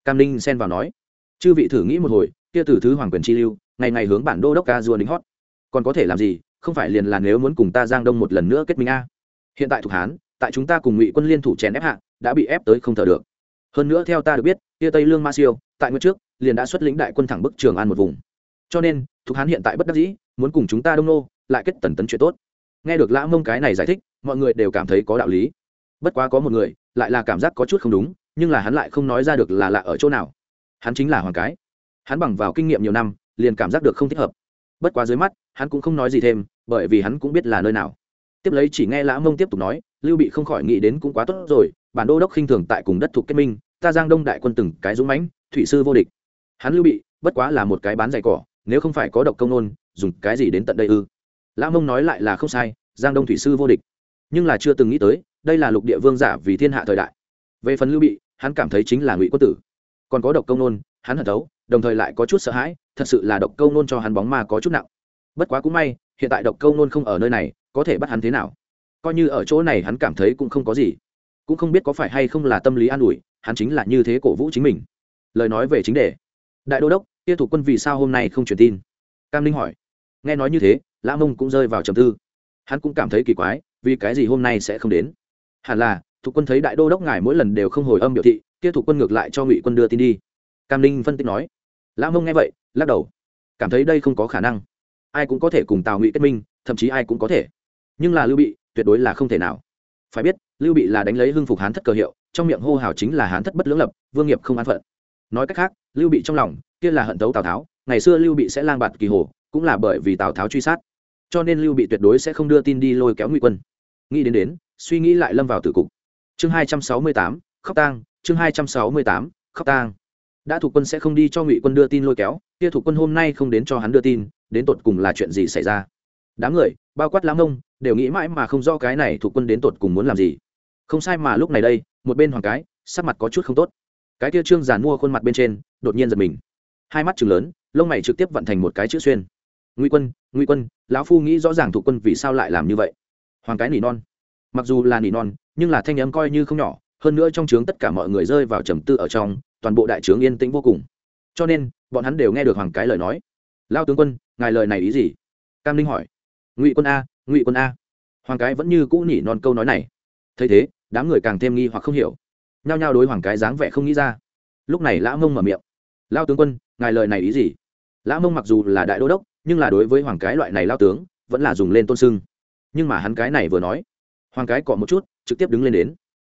Cam ninh xen vào nói. Chư vị thử nghĩ một hồi, kia từ thứ hoàng quyền chi lưu, ngày ngày hướng bản đô đốc ca dua đính hót. Còn có thể làm gì? Không phải liền là nếu muốn cùng ta giang đông một lần nữa kết minh a? Hiện tại thuộc hán, tại chúng ta cùng ngụy quân liên thủ chèn ép hạ, đã bị ép tới không thở được. Hơn nữa theo ta được biết, kia tây lương ma siêu, tại nguyên trước, liền đã xuất lĩnh đại quân thẳng bức trường an một vùng. Cho nên, thuộc hán hiện tại bất đắc dĩ, muốn cùng chúng ta đông nô, lại kết tần tấn chuyện tốt. Nghe được lã mông cái này giải thích, mọi người đều cảm thấy có đạo lý bất quá có một người, lại là cảm giác có chút không đúng, nhưng là hắn lại không nói ra được là lạ ở chỗ nào. Hắn chính là hoàng cái. Hắn bằng vào kinh nghiệm nhiều năm, liền cảm giác được không thích hợp. Bất quá dưới mắt, hắn cũng không nói gì thêm, bởi vì hắn cũng biết là nơi nào. Tiếp lấy chỉ nghe lã mông tiếp tục nói, lưu bị không khỏi nghĩ đến cũng quá tốt rồi, bản đô đốc khinh thường tại cùng đất thuộc kết minh, ta giang đông đại quân từng cái dũng mãnh, thủy sư vô địch. Hắn lưu bị, bất quá là một cái bán giày cỏ, nếu không phải có độc công nôn, dùng cái gì đến tận đây ư? Lã mông nói lại là không sai, giang đông thủy sư vô địch. Nhưng là chưa từng nghĩ tới đây là lục địa vương giả vì thiên hạ thời đại. Về phần lưu bị, hắn cảm thấy chính là ngụy quốc tử. Còn có độc công nôn, hắn hận thấu, đồng thời lại có chút sợ hãi, thật sự là độc câu nôn cho hắn bóng ma có chút nặng. Bất quá cũng may, hiện tại độc câu nôn không ở nơi này, có thể bắt hắn thế nào? Coi như ở chỗ này hắn cảm thấy cũng không có gì. Cũng không biết có phải hay không là tâm lý an ủi, hắn chính là như thế cổ vũ chính mình. Lời nói về chính đề. Đại đô đốc, kia thủ quân vì sao hôm nay không truyền tin? Cam linh hỏi. Nghe nói như thế, lã mông cũng rơi vào trầm tư. Hắn cũng cảm thấy kỳ quái, vì cái gì hôm nay sẽ không đến? Hẳn là thủ quân thấy đại đô đốc ngài mỗi lần đều không hồi âm biểu thị, kia thủ quân ngược lại cho ngụy quân đưa tin đi. Cam Ninh phân tích nói. Lã mông nghe vậy, lắc đầu. Cảm thấy đây không có khả năng. Ai cũng có thể cùng tào ngụy kết minh, thậm chí ai cũng có thể. Nhưng là lưu bị, tuyệt đối là không thể nào. Phải biết, lưu bị là đánh lấy hưng phục hán thất cờ hiệu, trong miệng hô hào chính là hán thất bất lưỡng lập, vương nghiệp không an phận. Nói cách khác, lưu bị trong lòng, kia là hận tấu tào tháo, ngày xưa lưu bị sẽ lang bạt kỳ hồ, cũng là bởi vì tào tháo truy sát. Cho nên lưu bị tuyệt đối sẽ không đưa tin đi lôi kéo ngụy quân. Nghĩ đến đến suy nghĩ lại lâm vào tử cục. Chương hai trăm sáu mươi tám, khóc tang, chương hai trăm sáu mươi tám, khóc tang. Đã thủ quân sẽ không đi cho ngụy quân đưa tin lôi kéo, kia thủ quân hôm nay không đến cho hắn đưa tin, đến tột cùng là chuyện gì xảy ra? Đám người, bao quát lãng ông đều nghĩ mãi mà không rõ cái này thủ quân đến tột cùng muốn làm gì. Không sai mà lúc này đây, một bên hoàng cái, sắc mặt có chút không tốt. Cái kia trương giàn mua khuôn mặt bên trên, đột nhiên giật mình. Hai mắt chừng lớn, lông mày trực tiếp vận thành một cái chữ xuyên. Nguy quân nguy quân, lão phu nghĩ rõ ràng thủ quân vì sao lại làm như vậy? Hoàng cái nỉ non mặc dù là nỉ non, nhưng là thanh âm coi như không nhỏ, hơn nữa trong trướng tất cả mọi người rơi vào trầm tư ở trong, toàn bộ đại trướng yên tĩnh vô cùng. Cho nên, bọn hắn đều nghe được hoàng cái lời nói. Lao tướng quân, ngài lời này ý gì? Cam linh hỏi. Ngụy quân a, ngụy quân a. Hoàng cái vẫn như cũ nỉ non câu nói này. Thấy thế, đám người càng thêm nghi hoặc không hiểu. Nhao nhao đối hoàng cái dáng vẻ không nghĩ ra. Lúc này lã mông mở miệng. Lao tướng quân, ngài lời này ý gì? Lã mông mặc dù là đại đô đốc, nhưng là đối với hoàng cái loại này lao tướng, vẫn là dùng lên tôn sưng. Nhưng mà hắn cái này vừa nói hoàng cái cọ một chút, trực tiếp đứng lên đến.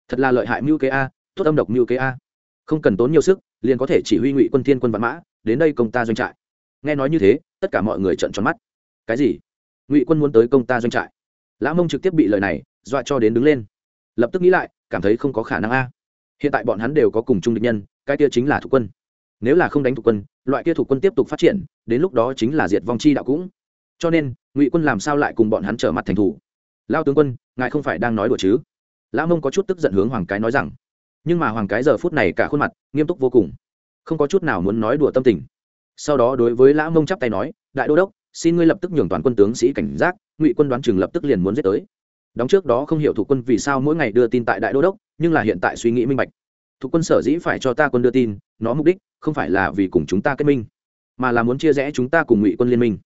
Thật là lợi hại mưu kế a, tốt âm độc mưu kế a. Không cần tốn nhiều sức, liền có thể chỉ huy ngụy quân thiên quân vạn mã, đến đây công ta doanh trại. Nghe nói như thế, tất cả mọi người trợn tròn mắt. Cái gì? Ngụy quân muốn tới công ta doanh trại. Lã mông trực tiếp bị lời này dọa cho đến đứng lên. Lập tức nghĩ lại, cảm thấy không có khả năng a. Hiện tại bọn hắn đều có cùng chung địch nhân, cái kia chính là thủ quân. Nếu là không đánh thủ quân, loại kia thủ quân tiếp tục phát triển, đến lúc đó chính là diệt vong chi đạo cũng. Cho nên, ngụy quân làm sao lại cùng bọn hắn trở mặt thành thủ? Lao tướng quân, ngài không phải đang nói đùa chứ? Lã mông có chút tức giận hướng hoàng cái nói rằng. Nhưng mà hoàng cái giờ phút này cả khuôn mặt nghiêm túc vô cùng. Không có chút nào muốn nói đùa tâm tình. Sau đó đối với lã mông chắp tay nói, đại đô đốc, xin ngươi lập tức nhường toàn quân tướng sĩ cảnh giác, ngụy quân đoán chừng lập tức liền muốn giết tới. Đóng trước đó không hiểu thủ quân vì sao mỗi ngày đưa tin tại đại đô đốc, nhưng là hiện tại suy nghĩ minh bạch. Thủ quân sở dĩ phải cho ta quân đưa tin, nó mục đích không phải là vì cùng chúng ta kết minh, mà là muốn chia rẽ chúng ta cùng ngụy quân liên minh.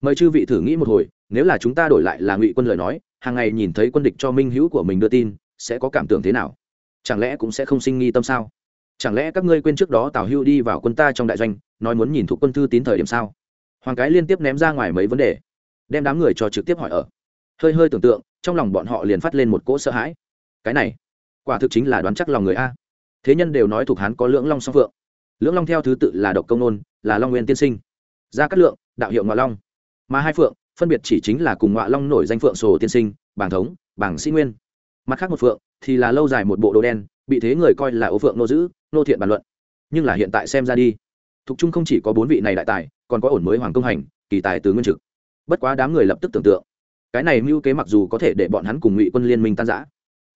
Mời chư vị thử nghĩ một hồi, nếu là chúng ta đổi lại là ngụy quân lời nói hàng ngày nhìn thấy quân địch cho minh hữu của mình đưa tin, sẽ có cảm tưởng thế nào? Chẳng lẽ cũng sẽ không sinh nghi tâm sao? Chẳng lẽ các ngươi quên trước đó tào hưu đi vào quân ta trong đại doanh, nói muốn nhìn thuộc quân thư tín thời điểm sao? Hoàng cái liên tiếp ném ra ngoài mấy vấn đề, đem đám người cho trực tiếp hỏi ở. Hơi hơi tưởng tượng, trong lòng bọn họ liền phát lên một cỗ sợ hãi. Cái này, quả thực chính là đoán chắc lòng người a. Thế nhân đều nói thuộc hán có lưỡng long song phượng. Lưỡng long theo thứ tự là độc công nôn, là long nguyên tiên sinh. Gia cát lượng, đạo hiệu ngoại long. Mà hai phượng phân biệt chỉ chính là cùng ngọa long nổi danh phượng sổ tiên sinh bảng thống bảng sĩ nguyên. Mặt khác một phượng thì là lâu dài một bộ đồ đen, bị thế người coi là ô phượng nô giữ nô thiện bàn luận. Nhưng là hiện tại xem ra đi thục trung không chỉ có bốn vị này đại tài, còn có ổn mới hoàng công hành, kỳ tài từ nguyên trực. Bất quá đám người lập tức tưởng tượng, cái này mưu kế mặc dù có thể để bọn hắn cùng ngụy quân liên minh tan giã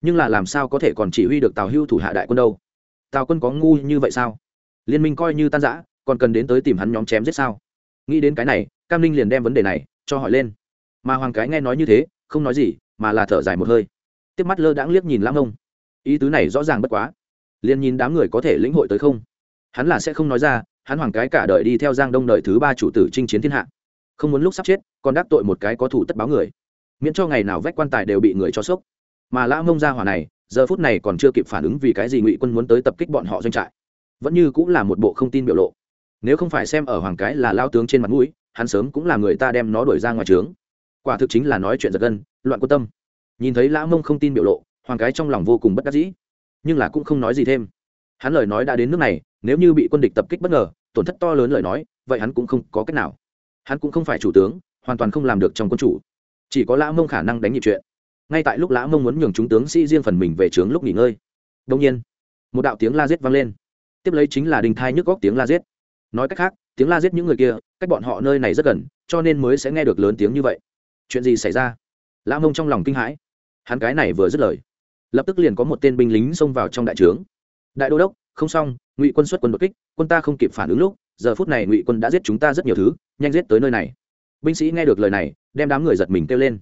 nhưng là làm sao có thể còn chỉ huy được tào hưu thủ hạ đại quân đâu? Tào quân có ngu như vậy sao? Liên minh coi như tan giã còn cần đến tới tìm hắn nhóm chém giết sao? Nghĩ đến cái này, cam ninh liền đem vấn đề này cho hỏi lên. Mà hoàng cái nghe nói như thế, không nói gì, mà là thở dài một hơi. Tiếp mắt lơ đãng liếc nhìn lãng ông. Ý tứ này rõ ràng bất quá. Liền nhìn đám người có thể lĩnh hội tới không? Hắn là sẽ không nói ra, hắn hoàng cái cả đời đi theo giang đông đợi thứ ba chủ tử chinh chiến thiên hạ. Không muốn lúc sắp chết, còn đắc tội một cái có thủ tất báo người. Miễn cho ngày nào vách quan tài đều bị người cho sốc. Mà lã mông ra hỏa này, giờ phút này còn chưa kịp phản ứng vì cái gì ngụy quân muốn tới tập kích bọn họ doanh trại. Vẫn như cũng là một bộ không tin biểu lộ. Nếu không phải xem ở hoàng cái là lao tướng trên mặt mũi hắn sớm cũng là người ta đem nó đuổi ra ngoài trướng. Quả thực chính là nói chuyện giật gân, loạn quan tâm. Nhìn thấy lã mông không tin biểu lộ, hoàng cái trong lòng vô cùng bất đắc dĩ. Nhưng là cũng không nói gì thêm. Hắn lời nói đã đến nước này, nếu như bị quân địch tập kích bất ngờ, tổn thất to lớn lời nói, vậy hắn cũng không có cách nào. Hắn cũng không phải chủ tướng, hoàn toàn không làm được trong quân chủ. Chỉ có lã mông khả năng đánh nhịp chuyện. Ngay tại lúc lã mông muốn nhường chúng tướng sĩ riêng phần mình về trướng lúc nghỉ ngơi đông nhiên, một đạo tiếng la giết vang lên. Tiếp lấy chính là đình thai nhức góc tiếng la giết. Nói cách khác tiếng la giết những người kia, cách bọn họ nơi này rất gần, cho nên mới sẽ nghe được lớn tiếng như vậy. Chuyện gì xảy ra? Lã mông trong lòng kinh hãi. Hắn cái này vừa dứt lời, lập tức liền có một tên binh lính xông vào trong đại trướng. Đại đô đốc, không xong, ngụy quân xuất quân đột kích, quân ta không kịp phản ứng lúc, giờ phút này ngụy quân đã giết chúng ta rất nhiều thứ, nhanh giết tới nơi này. Binh sĩ nghe được lời này, đem đám người giật mình kêu lên.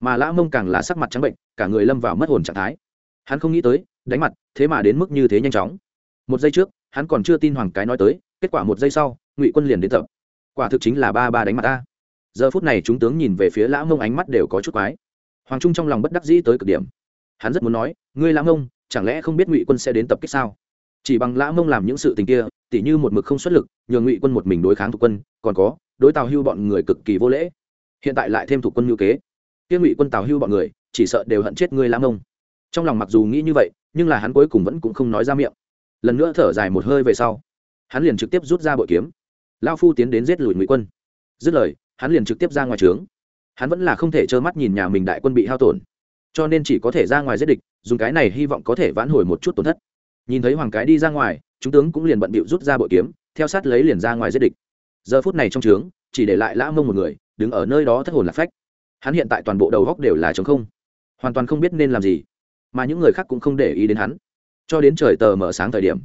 Mà lã mông càng là sắc mặt trắng bệnh, cả người lâm vào mất hồn trạng thái. Hắn không nghĩ tới, đánh mặt, thế mà đến mức như thế nhanh chóng. Một giây trước, hắn còn chưa tin hoàng cái nói tới, kết quả một giây sau ngụy quân liền đến tập. Quả thực chính là ba ba đánh mặt ta. Giờ phút này chúng tướng nhìn về phía lã mông ánh mắt đều có chút quái. Hoàng trung trong lòng bất đắc dĩ tới cực điểm. Hắn rất muốn nói, ngươi lã mông chẳng lẽ không biết ngụy quân sẽ đến tập kích sao? Chỉ bằng lã mông làm những sự tình kia, tỉ như một mực không xuất lực, nhường ngụy quân một mình đối kháng thuộc quân, còn có, đối tào hưu bọn người cực kỳ vô lễ. Hiện tại lại thêm thuộc quân ngữ kế. Kia ngụy quân tào hưu bọn người, chỉ sợ đều hận chết ngươi lã mông trong lòng mặc dù nghĩ như vậy, nhưng là hắn cuối cùng vẫn cũng không nói ra miệng. Lần nữa thở dài một hơi về sau, hắn liền trực tiếp rút ra bội kiếm lao phu tiến đến giết lùi ngụy quân. Dứt lời, hắn liền trực tiếp ra ngoài trướng. Hắn vẫn là không thể trơ mắt nhìn nhà mình đại quân bị hao tổn. Cho nên chỉ có thể ra ngoài giết địch, dùng cái này hy vọng có thể vãn hồi một chút tổn thất. Nhìn thấy hoàng cái đi ra ngoài, chúng tướng cũng liền bận bịu rút ra bội kiếm, theo sát lấy liền ra ngoài giết địch. Giờ phút này trong trướng, chỉ để lại lã mông một người, đứng ở nơi đó thất hồn lạc phách. Hắn hiện tại toàn bộ đầu góc đều là trống không, hoàn toàn không biết nên làm gì, mà những người khác cũng không để ý đến hắn. Cho đến trời tờ mở sáng thời điểm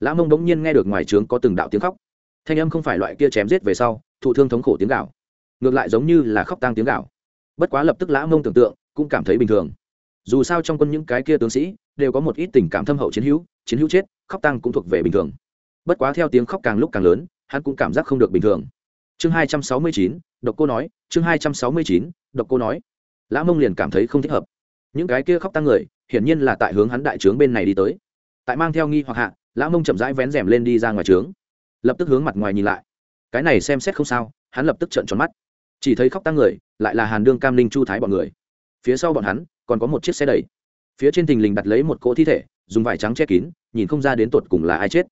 lã mông bỗng nhiên nghe được ngoài trướng có từng đạo tiếng khóc thanh âm không phải loại kia chém giết về sau, thụ thương thống khổ tiếng gạo ngược lại giống như là khóc tang tiếng gạo bất quá lập tức lã mông tưởng tượng, cũng cảm thấy bình thường. Dù sao trong quân những cái kia tướng sĩ, đều có một ít tình cảm thâm hậu chiến hữu chiến hữu chết, khóc tăng cũng thuộc về bình thường. Bất quá theo tiếng khóc càng lúc càng lớn, hắn cũng cảm giác không được bình thường. Chương hai trăm sáu mươi chín, độc cô nói, chương hai trăm sáu mươi chín, độc cô nói. Lã mông liền cảm thấy không thích hợp. Những cái kia khóc tăng người, hiển nhiên là tại hướng hắn đại trướng bên này đi tới. Tại mang theo nghi hoặc hạ, lã mông chậm rãi vén rèm lên đi ra ngoài trướng lập tức hướng mặt ngoài nhìn lại. Cái này xem xét không sao, hắn lập tức trợn tròn mắt. Chỉ thấy khóc tăng người, lại là hàn đương cam Ninh chu thái bọn người. Phía sau bọn hắn, còn có một chiếc xe đẩy. Phía trên thình lình đặt lấy một cỗ thi thể, dùng vải trắng che kín, nhìn không ra đến tột cùng là ai chết.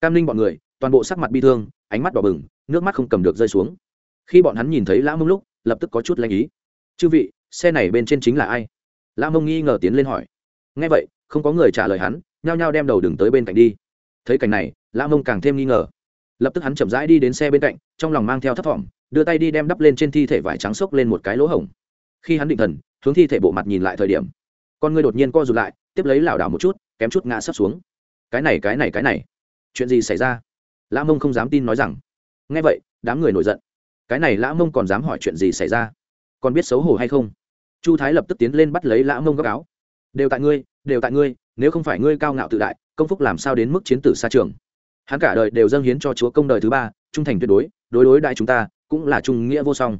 Cam Ninh bọn người, toàn bộ sắc mặt bi thương, ánh mắt đỏ bừng, nước mắt không cầm được rơi xuống. Khi bọn hắn nhìn thấy lã mông lúc, lập tức có chút lanh ý. Chư vị, xe này bên trên chính là ai? Lã mông nghi ngờ tiến lên hỏi. Ngay vậy, không có người trả lời hắn, nhao nhao đem đầu đừng tới bên cạnh đi. Thấy cảnh này, lã mông càng thêm nghi ngờ lập tức hắn chậm rãi đi đến xe bên cạnh, trong lòng mang theo thấp thỏm, đưa tay đi đem đắp lên trên thi thể vải trắng xốc lên một cái lỗ hổng. Khi hắn định thần, hướng thi thể bộ mặt nhìn lại thời điểm, con người đột nhiên co rụt lại, tiếp lấy lảo đảo một chút, kém chút ngã sấp xuống. Cái này cái này cái này. Chuyện gì xảy ra? Lã mông không dám tin nói rằng. Nghe vậy, đám người nổi giận. Cái này lã mông còn dám hỏi chuyện gì xảy ra? Còn biết xấu hổ hay không? Chu thái lập tức tiến lên bắt lấy lã mông góc áo. Đều tại ngươi, đều tại ngươi, nếu không phải ngươi cao ngạo tự đại, công phúc làm sao đến mức chiến tử xa trường? Hắn cả đời đều dâng hiến cho chúa công đời thứ ba, trung thành tuyệt đối đối đối đại chúng ta, cũng là trung nghĩa vô song.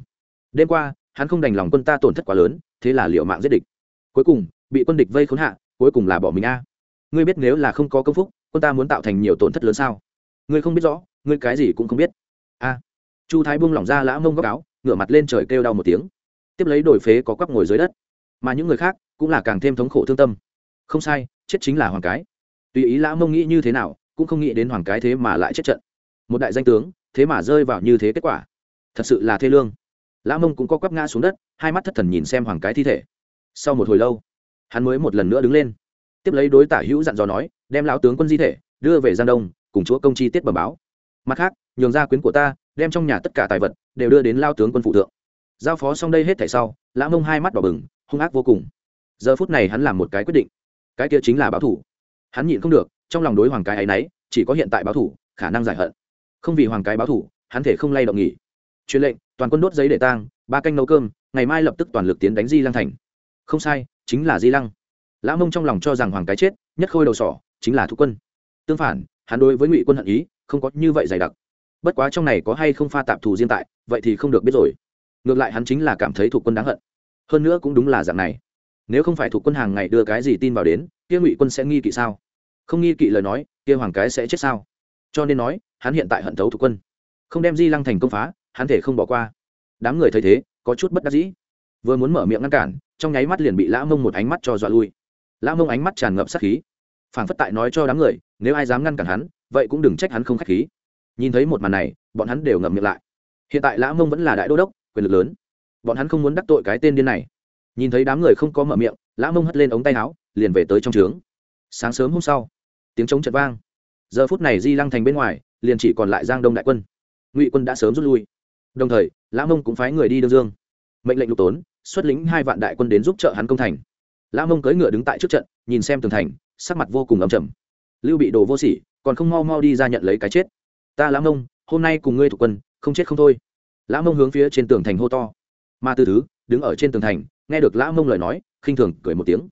Đêm qua, hắn không đành lòng quân ta tổn thất quá lớn, thế là liệu mạng giết địch. Cuối cùng, bị quân địch vây khốn hạ, cuối cùng là bỏ mình a. Ngươi biết nếu là không có công phúc, quân ta muốn tạo thành nhiều tổn thất lớn sao? Ngươi không biết rõ, ngươi cái gì cũng không biết. A. Chu thái buông lỏng ra lã mông góc áo, ngửa mặt lên trời kêu đau một tiếng. Tiếp lấy đổi phế có quắp ngồi dưới đất. Mà những người khác cũng là càng thêm thống khổ thương tâm. Không sai, chết chính là hoàng cái. Tùy ý lã mông nghĩ như thế nào cũng không nghĩ đến hoàng cái thế mà lại chết trận. Một đại danh tướng, thế mà rơi vào như thế kết quả. Thật sự là thê lương. Lã mông cũng có quắp ngã xuống đất, hai mắt thất thần nhìn xem hoàng cái thi thể. Sau một hồi lâu, hắn mới một lần nữa đứng lên. Tiếp lấy đối tả hữu dặn dò nói, đem lão tướng quân di thể, đưa về giang đông, cùng chúa công chi tiết bẩm báo. Mặt khác, nhường ra quyến của ta, đem trong nhà tất cả tài vật, đều đưa đến lao tướng quân phụ thượng. Giao phó xong đây hết thảy sau, lã mông hai mắt đỏ bừng, hung ác vô cùng. Giờ phút này hắn làm một cái quyết định. Cái kia chính là báo thủ. Hắn nhịn không được trong lòng đối hoàng cái ấy nấy chỉ có hiện tại báo thủ, khả năng giải hận. Không vì hoàng cái báo thủ, hắn thể không lay động nghỉ. Truyền lệnh, toàn quân đốt giấy để tang, ba canh nấu cơm, ngày mai lập tức toàn lực tiến đánh di lăng thành. Không sai, chính là di lăng. Lã mông trong lòng cho rằng hoàng cái chết, nhất khôi đầu sỏ, chính là thu quân. Tương phản, hắn đối với ngụy quân hận ý, không có như vậy dày đặc. Bất quá trong này có hay không pha tạp thù riêng tại, vậy thì không được biết rồi. Ngược lại hắn chính là cảm thấy thuộc quân đáng hận. Hơn nữa cũng đúng là dạng này. Nếu không phải thuộc quân hàng ngày đưa cái gì tin vào đến, kia ngụy quân sẽ nghi kỵ sao? Không nghi kỵ lời nói, kia hoàng cái sẽ chết sao? Cho nên nói, hắn hiện tại hận thấu thuộc quân. Không đem di lăng thành công phá, hắn thể không bỏ qua. Đám người thấy thế, có chút bất đắc dĩ. Vừa muốn mở miệng ngăn cản, trong nháy mắt liền bị lã mông một ánh mắt cho dọa lui. Lã mông ánh mắt tràn ngập sát khí. Phảng phất tại nói cho đám người, nếu ai dám ngăn cản hắn, vậy cũng đừng trách hắn không k h á c h khí. Nhìn thấy một màn này, bọn hắn đều ngậm miệng lại. Hiện tại lã mông vẫn là đại đô đốc, quyền lực lớn. Bọn hắn không muốn đắc tội cái tên điên này. Nhìn thấy đám người không có mở miệng, lã mông hất lên ống tay áo, liền về tới trong trướng. Sáng sớm hôm sau tiếng trống chật vang. Giờ phút này di lăng thành bên ngoài, liền chỉ còn lại giang đông đại quân. Ngụy quân đã sớm rút lui. Đồng thời, lã mông cũng phái người đi đương dương. Mệnh lệnh lục tốn, xuất lĩnh hai vạn đại quân đến giúp trợ hắn công thành. Lã mông cưỡi ngựa đứng tại trước trận, nhìn xem tường thành, sắc mặt vô cùng ấm chầm lưu bị đồ vô sỉ, còn không mau mau đi ra nhận lấy cái chết. Ta lã mông, hôm nay cùng ngươi thuộc quân, không chết không thôi. Lã mông hướng phía trên tường thành hô to. Ma tư thứ, đứng ở trên tường thành, nghe được lã mông lời nói, khinh thường cười một tiếng.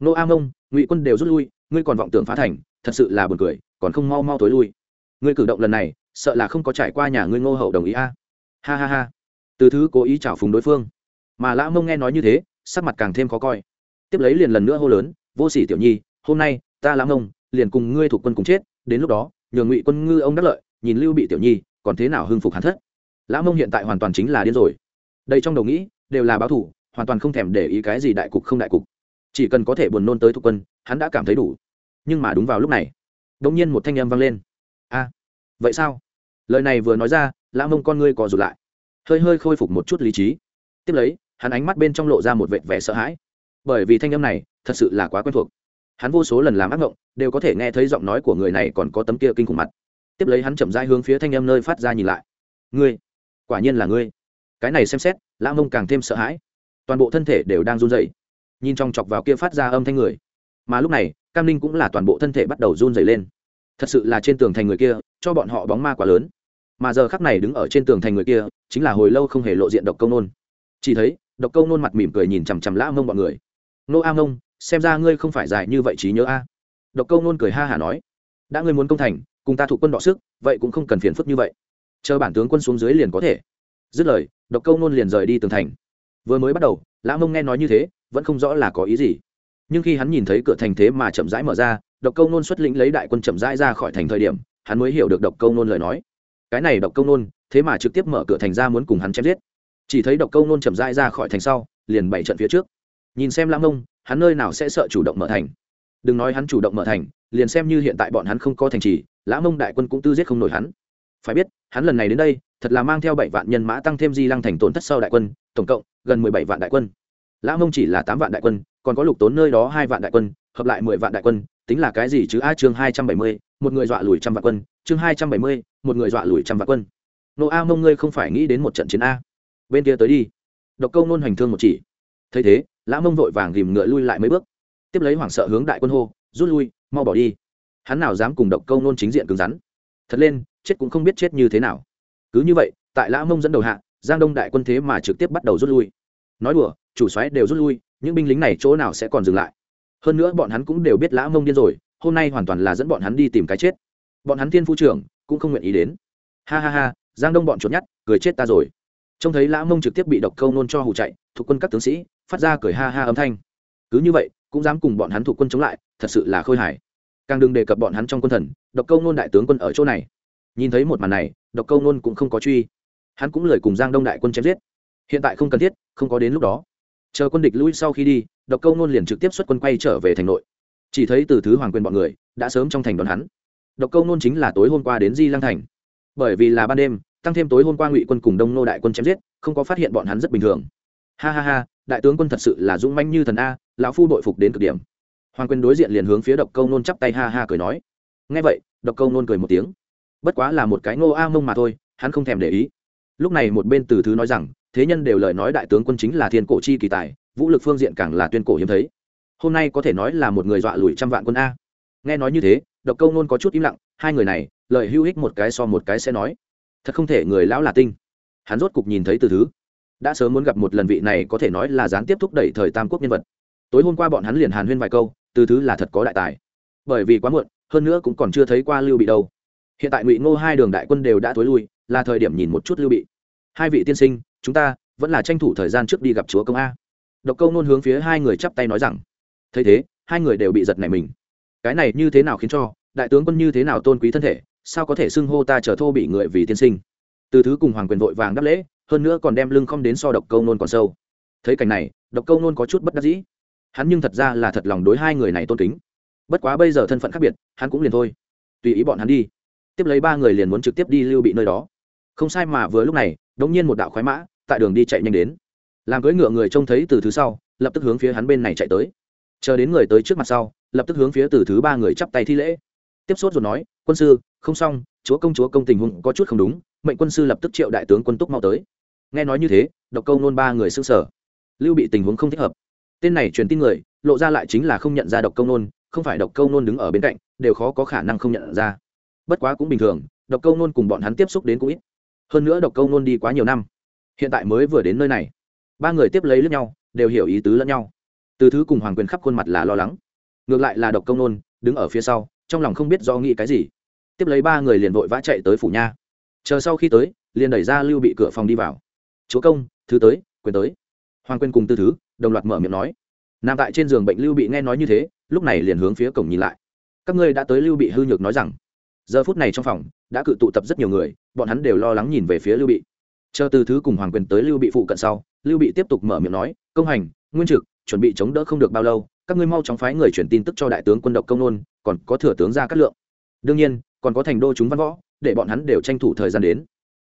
Nô a mông, ngụy quân đều rút lui, ngươi còn vọng tưởng phá thành thật sự là buồn cười, còn không mau mau tối lui. Ngươi cử động lần này, sợ là không có trải qua nhà ngươi ngô hậu đồng ý a. Ha ha ha. Từ thứ cố ý chảo phúng đối phương. Mà lã mông nghe nói như thế, sắc mặt càng thêm khó coi. Tiếp lấy liền lần nữa hô lớn, vô sỉ tiểu nhi, hôm nay, ta lã mông, liền cùng ngươi thuộc quân cùng chết, đến lúc đó, nhường ngụy quân ngư ông đắc lợi, nhìn lưu bị tiểu nhi, còn thế nào hưng phục hắn thất? Lã mông hiện tại hoàn toàn chính là điên rồi. Đây trong đầu nghĩ, đều là báo thủ hoàn toàn không thèm để ý cái gì đại cục không đại cục. Chỉ cần có thể buồn nôn tới thuộc quân, hắn đã cảm thấy đủ nhưng mà đúng vào lúc này, đ nhiên một thanh âm vang lên. A, vậy sao? Lời này vừa nói ra, lã mông con ngươi cò rụt lại, hơi hơi khôi phục một chút lý trí. Tiếp lấy, hắn ánh mắt bên trong lộ ra một vệt vẻ sợ hãi. Bởi vì thanh âm này thật sự là quá quen thuộc. Hắn vô số lần làm ác mộng đều có thể nghe thấy giọng nói của người này còn có tấm kia kinh khủng mặt. Tiếp lấy hắn chậm rãi hướng phía thanh âm nơi phát ra nhìn lại. Ngươi, quả nhiên là ngươi. Cái này xem xét, lã mông càng thêm sợ hãi. Toàn bộ thân thể đều đang run rẩy. Nhìn trong chọc vào kia phát ra âm thanh người. Mà lúc này cam ninh cũng là toàn bộ thân thể bắt đầu run rẩy lên. Thật sự là trên tường thành người kia, cho bọn họ bóng ma quá lớn. Mà giờ khắc này đứng ở trên tường thành người kia, chính là hồi lâu không hề lộ diện độc công nôn. Chỉ thấy, độc công nôn mặt mỉm cười nhìn chằm chằm lã mông bọn người. Nô a mông xem ra ngươi không phải dài như vậy trí nhớ a. Độc công nôn cười ha hả nói. Đã ngươi muốn công thành, cùng ta thụ quân đọ sức, vậy cũng không cần phiền phức như vậy. Chờ bản tướng quân xuống dưới liền có thể. Dứt lời, độc câu nôn liền rời đi tường thành. Vừa mới bắt đầu, lã mông nghe nói như thế, vẫn không rõ là có ý gì nhưng khi hắn nhìn thấy cửa thành thế mà chậm rãi mở ra độc câu nôn xuất lĩnh lấy đại quân chậm rãi ra khỏi thành thời điểm hắn mới hiểu được độc câu nôn lời nói. Cái này độc câu nôn thế mà trực tiếp mở cửa thành ra muốn cùng hắn chém giết. Chỉ thấy độc câu nôn chậm rãi ra khỏi thành sau liền bảy trận phía trước. Nhìn xem lã nông, hắn nơi nào sẽ sợ chủ động mở thành? Đừng nói hắn chủ động mở thành liền xem như hiện tại bọn hắn không có thành trì lãng mông đại quân cũng tư giết không nổi hắn. Phải biết hắn lần này đến đây thật là mang theo bảy vạn nhân mã tăng thêm di lăng thành tổn thất sau đại quân tổng cộng gần mười bảy vạn đại quân. Lãng mông chỉ là tám vạn đại quân còn có lục tốn nơi đó hai vạn đại quân, hợp lại mười vạn đại quân, tính là cái gì chứ? A, chương hai trăm bảy mươi, một người dọa lùi trăm vạn quân. Chương hai trăm bảy mươi, một người dọa lùi trăm vạn quân. Nô a, mông ngươi không phải nghĩ đến một trận chiến a. Bên kia tới đi. Độc câu nôn hoành thương một chỉ. Thấy thế, lã mông vội vàng ghìm ngựa lui lại mấy bước. Tiếp lấy hoảng sợ hướng đại quân hô, rút lui, mau bỏ đi. Hắn nào dám cùng độc câu nôn chính diện cứng rắn. Thật lên, chết cũng không biết chết như thế nào. Cứ như vậy, tại lã mông dẫn đầu hạ, giang đông đại quân thế mà trực tiếp bắt đầu rút lui. Nói đùa, chủ xoáy đều rút lui những binh lính này chỗ nào sẽ còn dừng lại? Hơn nữa bọn hắn cũng đều biết lã mông điên rồi, hôm nay hoàn toàn là dẫn bọn hắn đi tìm cái chết. Bọn hắn thiên phu trưởng cũng không nguyện ý đến. Ha ha ha, giang đông bọn trốn nhát cười chết ta rồi. Trông thấy lã mông trực tiếp bị độc câu nôn cho hù chạy, thuộc quân các tướng sĩ phát ra cười ha ha âm thanh. Cứ như vậy, cũng dám cùng bọn hắn thuộc quân chống lại, thật sự là khôi hài. Càng đừng đề cập bọn hắn trong quân thần, độc câu nôn đại tướng quân ở chỗ này. Nhìn thấy một màn này, độc câu nôn cũng không có truy. Hắn cũng lời cùng giang đông đại quân chém giết. Hiện tại không cần thiết, không có đến lúc đó chờ quân địch lui sau khi đi, độc câu nôn liền trực tiếp xuất quân quay trở về thành nội. Chỉ thấy từ thứ hoàng quyền bọn người đã sớm trong thành đón hắn. Độc câu nôn chính là tối hôm qua đến di lăng thành. Bởi vì là ban đêm, tăng thêm tối hôm qua ngụy quân cùng đông nô đại quân chém giết, không có phát hiện bọn hắn rất bình thường. Ha ha ha, đại tướng quân thật sự là dũng manh như thần a, lão phu đội phục đến cực điểm. Hoàng quyền đối diện liền hướng phía độc câu nôn chắp tay ha ha cười nói. Ngay vậy, độc câu nôn cười một tiếng. Bất quá là một cái ngô a mông mà thôi, hắn không thèm để ý. Lúc này một bên từ thứ nói rằng thế nhân đều lời nói đại tướng quân chính là thiên cổ chi kỳ tài, vũ lực phương diện càng là tuyên cổ hiếm thấy. Hôm nay có thể nói là một người dọa lùi trăm vạn quân a. Nghe nói như thế, độc câu nôn có chút im lặng, hai người này, lời hưu hích một cái so một cái sẽ nói. Thật không thể, người lão là tinh. Hắn rốt cục nhìn thấy từ thứ. Đã sớm muốn gặp một lần vị này có thể nói là gián tiếp thúc đẩy thời tam quốc nhân vật. Tối hôm qua bọn hắn liền hàn huyên vài câu, từ thứ là thật có đại tài. Bởi vì quá muộn, hơn nữa cũng còn chưa thấy qua lưu bị đâu. Hiện tại ngụy ngô hai đường đại quân đều đã thối lui, là thời điểm nhìn một chút lưu bị. Hai vị tiên sinh chúng ta vẫn là tranh thủ thời gian trước đi gặp chúa công a. Độc câu nôn hướng phía hai người chắp tay nói rằng, thấy thế, hai người đều bị giật này mình. Cái này như thế nào khiến cho, đại tướng quân như thế nào tôn quý thân thể, sao có thể xưng hô ta trở thô bị người vì tiên sinh? Từ thứ cùng hoàng quyền vội vàng đáp lễ, hơn nữa còn đem lưng không đến so độc câu nôn còn sâu. Thấy cảnh này, độc câu nôn có chút bất đắc dĩ. Hắn nhưng thật ra là thật lòng đối hai người này tôn kính. Bất quá bây giờ thân phận khác biệt, hắn cũng liền thôi. Tùy ý bọn hắn đi. Tiếp lấy ba người liền muốn trực tiếp đi lưu bị nơi đó không sai mà vừa lúc này, đống nhiên một đạo khoái mã, tại đường đi chạy nhanh đến. Làm cưỡi ngựa người trông thấy từ thứ sau, lập tức hướng phía hắn bên này chạy tới. Chờ đến người tới trước mặt sau, lập tức hướng phía từ thứ ba người chắp tay thi lễ. Tiếp sốt rồi nói, quân sư, không xong, chúa công chúa công tình huống có chút không đúng, mệnh quân sư lập tức triệu đại tướng quân túc mau tới. Nghe nói như thế, độc câu nôn ba người s sở lưu bị tình huống không thích hợp. Tên này truyền tin người, lộ ra lại chính là không nhận ra độc câu nôn, không phải độc câu nôn đứng ở bên cạnh, đều khó có khả năng không nhận ra. Bất quá cũng bình thường, độc câu nôn cùng bọn hắn tiếp xúc đến cũng ít hơn nữa độc câu nôn đi quá nhiều năm. Hiện tại mới vừa đến nơi này. Ba người tiếp lấy lẫn nhau, đều hiểu ý tứ lẫn nhau. Từ thứ cùng hoàng quyền khắp khuôn mặt là lo lắng. Ngược lại là độc công nôn, đứng ở phía sau, trong lòng không biết do nghĩ cái gì. Tiếp lấy ba người liền vội vã chạy tới phủ nha. Chờ sau khi tới, liền đẩy ra lưu bị cửa phòng đi vào. Chúa công, thứ tới, quyền tới. Hoàng quyền cùng tư thứ đồng loạt mở miệng nói. Nằm tại trên giường bệnh lưu bị nghe nói như thế, lúc này liền hướng phía cổng nhìn lại. Các ngươi đã tới lưu bị hư nhược nói rằng giờ phút này trong phòng, đã cự tụ tập rất nhiều người, bọn hắn đều lo lắng nhìn về phía lưu bị. Chờ từ thứ cùng hoàng quyền tới lưu bị phụ cận sau, lưu bị tiếp tục mở miệng nói, công hành, nguyên trực, chuẩn bị chống đỡ không được bao lâu, các ngươi mau chóng phái người chuyển tin tức cho đại tướng quân độc công nôn, còn có thừa tướng ra cát lượng. Đương nhiên, còn có thành đô chúng văn võ, để bọn hắn đều tranh thủ thời gian đến.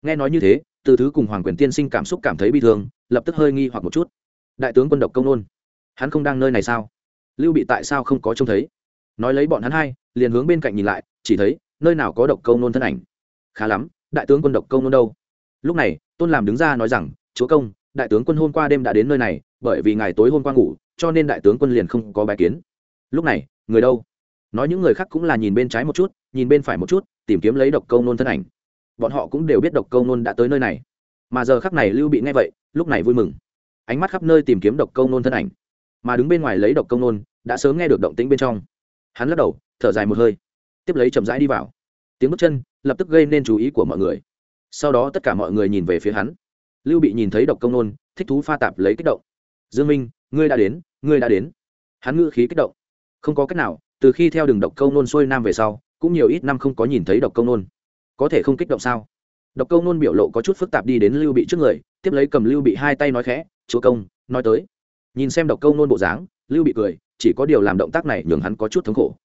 Nghe nói như thế, từ thứ cùng hoàng quyền tiên sinh cảm xúc cảm thấy bi thương, lập tức hơi nghi hoặc một chút. Đại tướng quân độc công nôn, hắn không đang nơi này sao? Lưu bị tại sao không có trông thấy? Nói lấy bọn hắn hai, liền hướng bên cạnh nhìn lại, chỉ thấy nơi nào có độc công nôn thân ảnh. Khá lắm, đại tướng quân độc công nôn đâu? Lúc này, tôn làm đứng ra nói rằng, chúa công, đại tướng quân hôm qua đêm đã đến nơi này, bởi vì ngày tối hôm qua ngủ, cho nên đại tướng quân liền không có bài kiến. Lúc này, người đâu? Nói những người khác cũng là nhìn bên trái một chút, nhìn bên phải một chút, tìm kiếm lấy độc câu nôn thân ảnh. Bọn họ cũng đều biết độc câu nôn đã tới nơi này. Mà giờ khắc này lưu bị nghe vậy, lúc này vui mừng. Ánh mắt khắp nơi tìm kiếm độc câu nôn thân ảnh. Mà đứng bên ngoài lấy độc câu nôn, đã sớm nghe được động tĩnh bên trong. Hắn lắc đầu, thở dài một hơi tiếp lấy chậm rãi đi vào. Tiếng bước chân lập tức gây nên chú ý của mọi người. Sau đó tất cả mọi người nhìn về phía hắn. Lưu bị nhìn thấy độc công nôn, thích thú pha tạp lấy kích động. Dương minh, ngươi đã đến, ngươi đã đến. Hắn ngữ khí kích động. Không có cách nào, từ khi theo đường độc câu nôn xuôi nam về sau, cũng nhiều ít năm không có nhìn thấy độc câu nôn. Có thể không kích động sao? Độc câu nôn biểu lộ có chút phức tạp đi đến lưu bị trước người, tiếp lấy cầm lưu bị hai tay nói khẽ, chúa công, nói tới. Nhìn xem độc câu nôn bộ dáng, lưu bị cười, chỉ có điều làm động tác này nhường hắn có chút thống khổ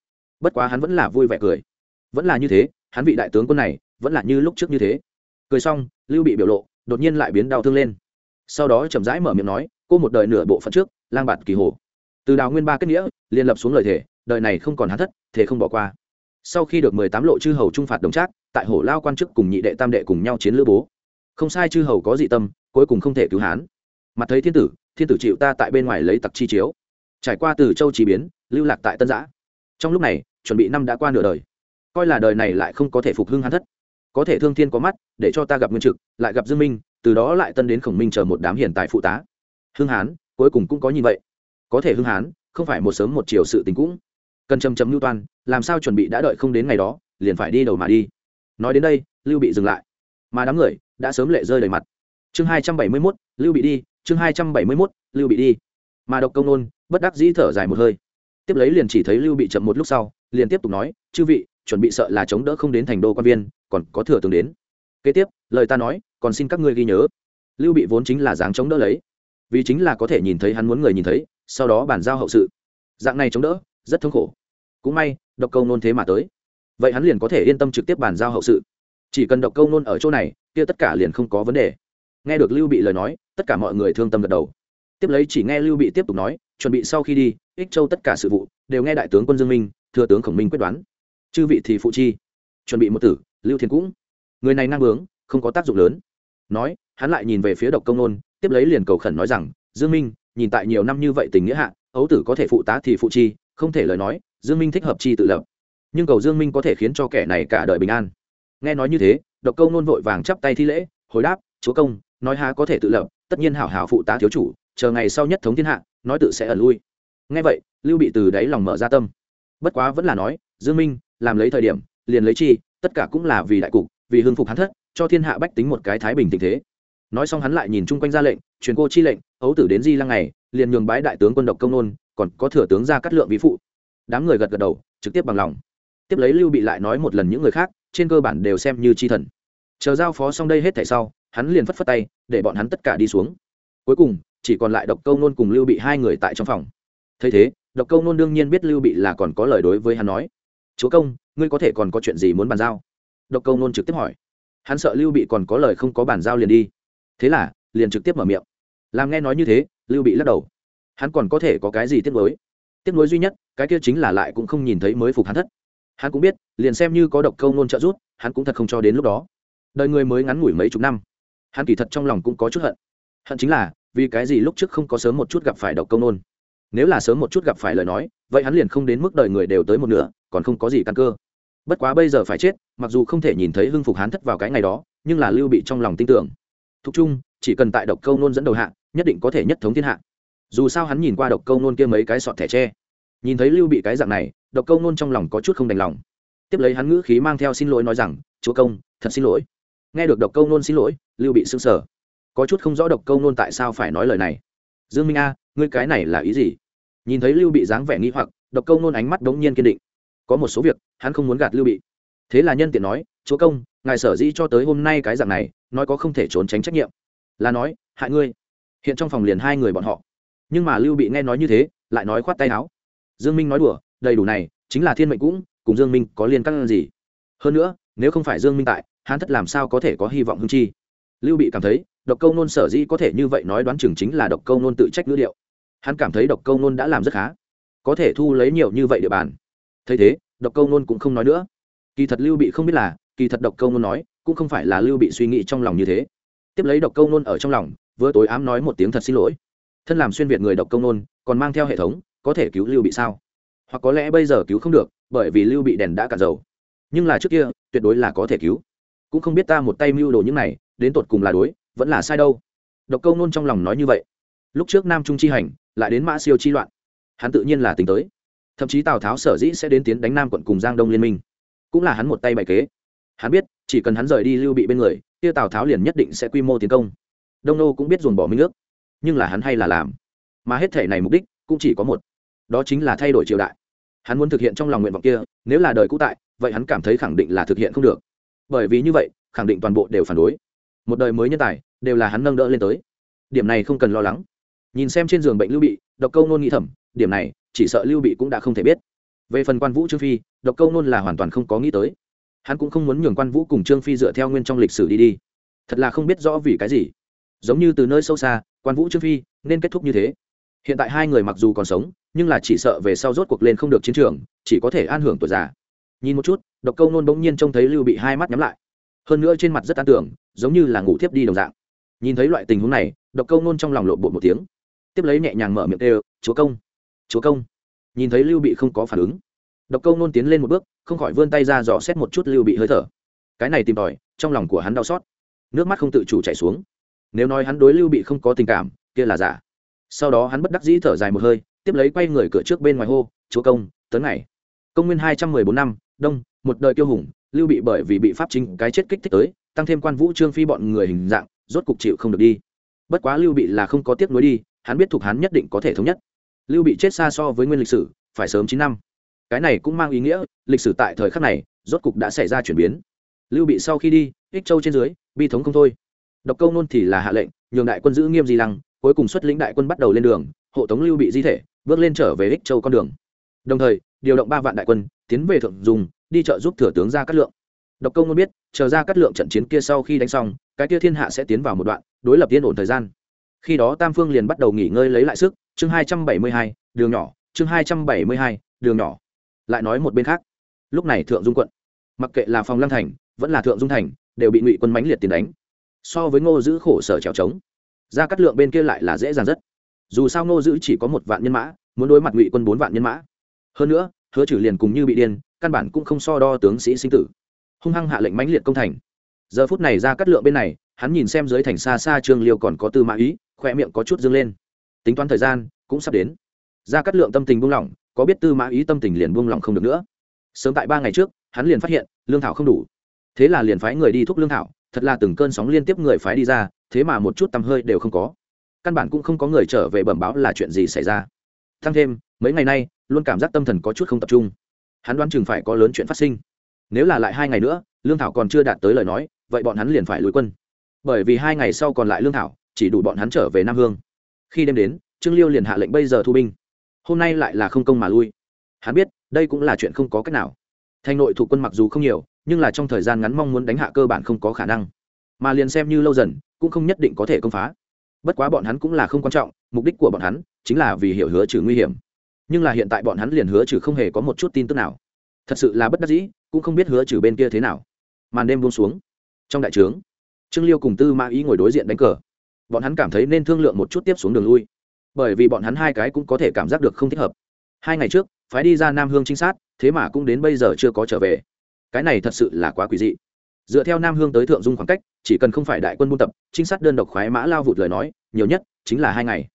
bất quá hắn vẫn là vui vẻ cười. Vẫn là như thế, hắn vị đại tướng quân này, vẫn là như lúc trước như thế. Cười xong, lưu bị biểu lộ, đột nhiên lại biến đau thương lên. Sau đó chậm rãi mở miệng nói, cô một đời nửa bộ phận trước, lang bạt kỳ hồ. Từ đào nguyên ba kết nghĩa liên lập xuống lời thể đời này không còn hắn thất thế không bỏ qua. Sau khi được mười tám lộ chư hầu trung phạt đồng trác, tại hổ lao quan chức cùng nhị đệ tam đệ cùng nhau chiến lữ bố. Không sai chư hầu có dị tâm, cuối cùng không thể cứu hán. Mặt thấy thiên tử thiên tử chịu ta tại bên ngoài lấy tặc chi chiếu. Trải qua từ châu chỉ biến, lưu lạc tại tân giã. Trong lúc này chuẩn bị năm đã qua nửa đời. Coi là đời này lại không có thể phục hưng hắn thất. Có thể thương thiên có mắt để cho ta gặp nguyên trực lại gặp dương minh từ đó lại tân đến khổng minh chờ một đám hiền tài phụ tá. Hưng hán cuối cùng cũng có như vậy. Có thể hưng hán không phải một sớm một chiều sự tình cũng. Cần chầm chầm lưu toan làm sao chuẩn bị đã đợi không đến ngày đó liền phải đi đầu mà đi. Nói đến đây lưu bị dừng lại. Mà đám người đã sớm lệ rơi đầy mặt. Chương hai trăm bảy mươi 271, lưu bị đi chương hai trăm bảy mươi 271, lưu bị đi. Mà độc công nôn bất đắc dĩ thở dài một hơi. Tiếp lấy liền chỉ thấy lưu bị chậm một lúc sau liền tiếp tục nói, chư vị, chuẩn bị sợ là chống đỡ không đến thành đô quan viên, còn có thừa tướng đến. Kế tiếp, lời ta nói, còn xin các ngươi ghi nhớ. Lưu bị vốn chính là dáng chống đỡ lấy. Vì chính là có thể nhìn thấy hắn muốn người nhìn thấy, sau đó bàn giao hậu sự. Dạng này chống đỡ, rất thống khổ. Cũng may, độc câu nôn thế mà tới. Vậy hắn liền có thể yên tâm trực tiếp bàn giao hậu sự. Chỉ cần độc câu nôn ở chỗ này, kia tất cả liền không có vấn đề. Nghe được lưu bị lời nói, tất cả mọi người thương tâm gật đầu. Tiếp lấy chỉ nghe lưu bị tiếp tục nói, chuẩn bị sau khi đi, ích châu tất cả sự vụ, đều nghe đại tướng quân dương minh thừa tướng khổng minh quyết đoán. Chư vị thì phụ chi. Chuẩn bị một tử, lưu thiên cũng. Người này năng bướng, không có tác dụng lớn. Nói, hắn lại nhìn về phía độc công nôn, tiếp lấy liền cầu khẩn nói rằng, dương minh, nhìn tại nhiều năm như vậy tình nghĩa hạ, ấu tử có thể phụ tá thì phụ chi, không thể lời nói, dương minh thích hợp chi tự lập. Nhưng cầu dương minh có thể khiến cho kẻ này cả đời bình an. Nghe nói như thế, độc công nôn vội vàng chắp tay thi lễ, hồi đáp, chúa công, nói há có thể tự lập, tất nhiên hảo hảo phụ tá thiếu chủ, chờ ngày sau nhất thống thiên hạ, nói tự sẽ ẩn lui. Nghe vậy, lưu bị từ đáy lòng mở ra tâm bất quá vẫn là nói, dương minh, làm lấy thời điểm, liền lấy chi, tất cả cũng là vì đại cục, vì hưng phục hắn thất, cho thiên hạ bách tính một cái thái bình tình thế. Nói xong hắn lại nhìn chung quanh ra lệnh, truyền cô chi lệnh, ấu tử đến di lăng này liền nhường bái đại tướng quân độc công nôn, còn có thừa tướng ra cắt lượng vĩ phụ. Đám người gật gật đầu, trực tiếp bằng lòng. Tiếp lấy lưu bị lại nói một lần những người khác, trên cơ bản đều xem như chi thần. Chờ giao phó xong đây hết thảy sau, hắn liền phất phất tay, để bọn hắn tất cả đi xuống. Cuối cùng, chỉ còn lại độc câu nôn cùng lưu bị hai người tại trong phòng. Thấy thế độc câu nôn đương nhiên biết lưu bị là còn có lời đối với hắn nói. Chúa công, ngươi có thể còn có chuyện gì muốn bàn giao? Độc câu nôn trực tiếp hỏi. Hắn sợ lưu bị còn có lời không có bàn giao liền đi. Thế là, liền trực tiếp mở miệng. Làm nghe nói như thế, lưu bị lắc đầu. Hắn còn có thể có cái gì tiếc nuối? Tiếc nuối duy nhất, cái kia chính là lại cũng không nhìn thấy mới phục hắn thất. Hắn cũng biết, liền xem như có độc câu nôn trợ giúp, hắn cũng thật không cho đến lúc đó. Đời người mới ngắn ngủi mấy chục năm. Hắn kỳ thật trong lòng cũng có chút hận. Hận chính là, vì cái gì lúc trước không có sớm một chút gặp phải độc câu nôn? Nếu là sớm một chút gặp phải lời nói, vậy hắn liền không đến mức đời người đều tới một nửa, còn không có gì căn cơ. Bất quá bây giờ phải chết, mặc dù không thể nhìn thấy hưng phục hắn thất vào cái ngày đó, nhưng là lưu bị trong lòng tin tưởng. Thúc chung chỉ cần tại độc câu nôn dẫn đầu hạ, nhất định có thể nhất thống thiên hạ. Dù sao hắn nhìn qua độc câu nôn kia mấy cái sọt thẻ tre. Nhìn thấy lưu bị cái dạng này, độc câu nôn trong lòng có chút không đành lòng. Tiếp lấy hắn ngữ khí mang theo xin lỗi nói rằng, chúa công, thật xin lỗi. Nghe được độc câu nôn xin lỗi, lưu bị s ư n g sở có chút không rõ độc câu nôn tại sao phải nói lời này. Dương minh a, ngươi cái này là ý gì? Nhìn thấy lưu bị dáng vẻ nghĩ hoặc, độc câu nôn ánh mắt đống nhiên kiên định. Có một số việc, hắn không muốn gạt lưu bị. Thế là nhân tiện nói, chúa công, ngài sở dĩ cho tới hôm nay cái dạng này, nói có không thể trốn tránh trách nhiệm. Là nói, hại ngươi. Hiện trong phòng liền hai người bọn họ. Nhưng mà lưu bị nghe nói như thế, lại nói khoát tay áo. Dương minh nói đùa, đầy đủ này, chính là thiên mệnh cũng, cùng dương minh có liên căn gì? Hơn nữa, nếu không phải dương minh tại, hắn thất làm sao có thể có hy vọng hưng chi? Lưu bị cảm thấy, độc câu nôn sở dĩ có thể như vậy nói đoán chừng chính là độc câu nôn tự trách ngữ điệu hắn cảm thấy độc câu nôn đã làm rất khá. Có thể thu lấy nhiều như vậy địa bàn. Thấy thế, độc câu nôn cũng không nói nữa. Kỳ thật lưu bị không biết là, kỳ thật độc câu nôn nói, cũng không phải là lưu bị suy nghĩ trong lòng như thế. Tiếp lấy độc câu nôn ở trong lòng, vừa tối ám nói một tiếng thật xin lỗi. Thân làm xuyên việt người độc câu nôn, còn mang theo hệ thống, có thể cứu lưu bị sao? Hoặc có lẽ bây giờ cứu không được, bởi vì lưu bị đèn đã cạn dầu. Nhưng là trước kia, tuyệt đối là có thể cứu. Cũng không biết ta một tay mưu đồ những này, đến tột cùng là đối, vẫn là sai đâu. Độc câu nôn trong lòng nói như vậy lúc trước nam trung chi hành, lại đến mã siêu chi loạn. Hắn tự nhiên là tính tới. Thậm chí tào tháo sở dĩ sẽ đến tiến đánh nam quận cùng giang đông liên minh. Cũng là hắn một tay bày kế. Hắn biết, chỉ cần hắn rời đi lưu bị bên người, kia tào tháo liền nhất định sẽ quy mô tiến công. Đông nô cũng biết dồn bỏ minh nước nhưng là hắn hay là làm. Mà hết thể này mục đích cũng chỉ có một. Đó chính là thay đổi triều đại. Hắn muốn thực hiện trong lòng nguyện vọng kia, nếu là đời cũ tại, vậy hắn cảm thấy khẳng định là thực hiện không được. Bởi vì như vậy, khẳng định toàn bộ đều phản đối. Một đời mới nhân tài, đều là hắn nâng đỡ lên tới. Điểm này không cần lo lắng nhìn xem trên giường bệnh lưu bị, độc câu nôn nghĩ thầm, điểm này, chỉ sợ lưu bị cũng đã không thể biết. Về phần quan vũ trương phi, độc câu nôn là hoàn toàn không có nghĩ tới. Hắn cũng không muốn nhường quan vũ cùng trương phi dựa theo nguyên trong lịch sử đi đi. Thật là không biết rõ vì cái gì. Giống như từ nơi sâu xa, quan vũ trương phi nên kết thúc như thế. Hiện tại hai người mặc dù còn sống, nhưng là chỉ sợ về sau rốt cuộc lên không được chiến trường, chỉ có thể an hưởng tuổi già. Nhìn một chút, độc câu nôn bỗng nhiên trông thấy lưu bị hai mắt nhắm lại. Hơn nữa trên mặt rất an tưởng, giống như là ngủ thiếp đi đồng dạng. Nhìn thấy loại tình huống này, độc câu nôn trong lòng lộn bộ một tiếng tiếp lấy nhẹ nhàng mở miệng kêu, chúa công chúa công. Nhìn thấy lưu bị không có phản ứng, độc câu nôn tiến lên một bước, không khỏi vươn tay ra dò xét một chút lưu bị hơi thở. Cái này tìm tòi, trong lòng của hắn đau xót. Nước mắt không tự chủ chảy xuống. Nếu nói hắn đối lưu bị không có tình cảm, kia là giả. Sau đó hắn bất đắc dĩ thở dài một hơi, tiếp lấy quay người cửa trước bên ngoài hô, chúa công, tấn này công nguyên hai trăm mười bốn năm, đông, một đời kiêu hùng, lưu bị bởi vì bị pháp chính cái chết kích thích tới, tăng thêm quan vũ trương phi bọn người hình dạng, rốt cục chịu không được đi. Bất quá lưu bị là không có tiếc nuối đi hắn biết thuộc hắn nhất định có thể thống nhất. Lưu bị chết xa so với nguyên lịch sử, phải sớm chín năm. Cái này cũng mang ý nghĩa, lịch sử tại thời khắc này, rốt cục đã xảy ra chuyển biến. Lưu bị sau khi đi, ích châu trên dưới, bi thống không thôi. Độc câu nôn thì là hạ lệnh, nhường đại quân giữ nghiêm di lăng, cuối cùng xuất lĩnh đại quân bắt đầu lên đường, hộ tống lưu bị di thể, bước lên trở về ích châu con đường. Đồng thời, điều động ba vạn đại quân, tiến về thượng dùng, đi trợ giúp thừa tướng ra cát lượng. Độc công nôn biết, chờ ra cát lượng trận chiến kia sau khi đánh xong, cái kia thiên hạ sẽ tiến vào một đoạn, đối lập yên ổn thời gian khi đó tam phương liền bắt đầu nghỉ ngơi lấy lại sức, chương hai trăm bảy mươi hai, đường nhỏ, chương hai trăm bảy mươi hai, đường nhỏ. Lại nói một bên khác. Lúc này thượng dung quận, mặc kệ là phòng lăng thành, vẫn là thượng dung thành, đều bị ngụy quân mãnh liệt tiền đánh. So với ngô giữ khổ sở trèo trống ra cắt lượng bên kia lại là dễ dàng rất. Dù sao ngô giữ chỉ có một vạn nhân mã, muốn đối mặt ngụy quân bốn vạn nhân mã. Hơn nữa, hứa trừ liền cùng như bị điên, căn bản cũng không so đo tướng sĩ sinh tử. Hung hăng hạ lệnh mãnh liệt công thành. Giờ phút này ra cắt lượng bên này, hắn nhìn xem dưới thành xa xa trương liêu còn có tư mã ý khoe miệng có chút dâng lên. Tính toán thời gian, cũng sắp đến. Ra cắt lượng tâm tình buông lỏng, có biết tư mã ý tâm tình liền buông lỏng không được nữa. Sớm tại ba ngày trước, hắn liền phát hiện, lương thảo không đủ. Thế là liền phái người đi thúc lương thảo, thật là từng cơn sóng liên tiếp người phái đi ra, thế mà một chút tầm hơi đều không có. Căn bản cũng không có người trở về bẩm báo là chuyện gì xảy ra. Thăng thêm, mấy ngày nay, luôn cảm giác tâm thần có chút không tập trung. Hắn đoán chừng phải có lớn chuyện phát sinh. Nếu là lại hai ngày nữa, lương thảo còn chưa đạt tới lời nói, vậy bọn hắn liền phải lùi quân. Bởi vì hai ngày sau còn lại lương thảo chỉ đủ bọn hắn trở về nam hương. Khi đêm đến, trương liêu liền hạ lệnh bây giờ thu binh. Hôm nay lại là không công mà lui. Hắn biết, đây cũng là chuyện không có cách nào. Thành nội thủ quân mặc dù không nhiều, nhưng là trong thời gian ngắn mong muốn đánh hạ cơ bản không có khả năng. Mà liền xem như lâu dần, cũng không nhất định có thể công phá. Bất quá bọn hắn cũng là không quan trọng, mục đích của bọn hắn chính là vì hiểu hứa trừ nguy hiểm. Nhưng là hiện tại bọn hắn liền hứa trừ không hề có một chút tin tức nào. Thật sự là bất đắc dĩ, cũng không biết hứa trừ bên kia thế nào. Màn đêm buông xuống. Trong đại trướng, trương liêu cùng tư mã ý ngồi đối diện đánh cờ bọn hắn cảm thấy nên thương lượng một chút tiếp xuống đường lui. Bởi vì bọn hắn hai cái cũng có thể cảm giác được không thích hợp. Hai ngày trước, phái đi ra nam hương trinh sát, thế mà cũng đến bây giờ chưa có trở về. Cái này thật sự là quá quỷ dị. Dựa theo nam hương tới thượng dung khoảng cách, chỉ cần không phải đại quân buôn tập, trinh sát đơn độc khoái mã lao vụt lời nói, nhiều nhất chính là hai ngày.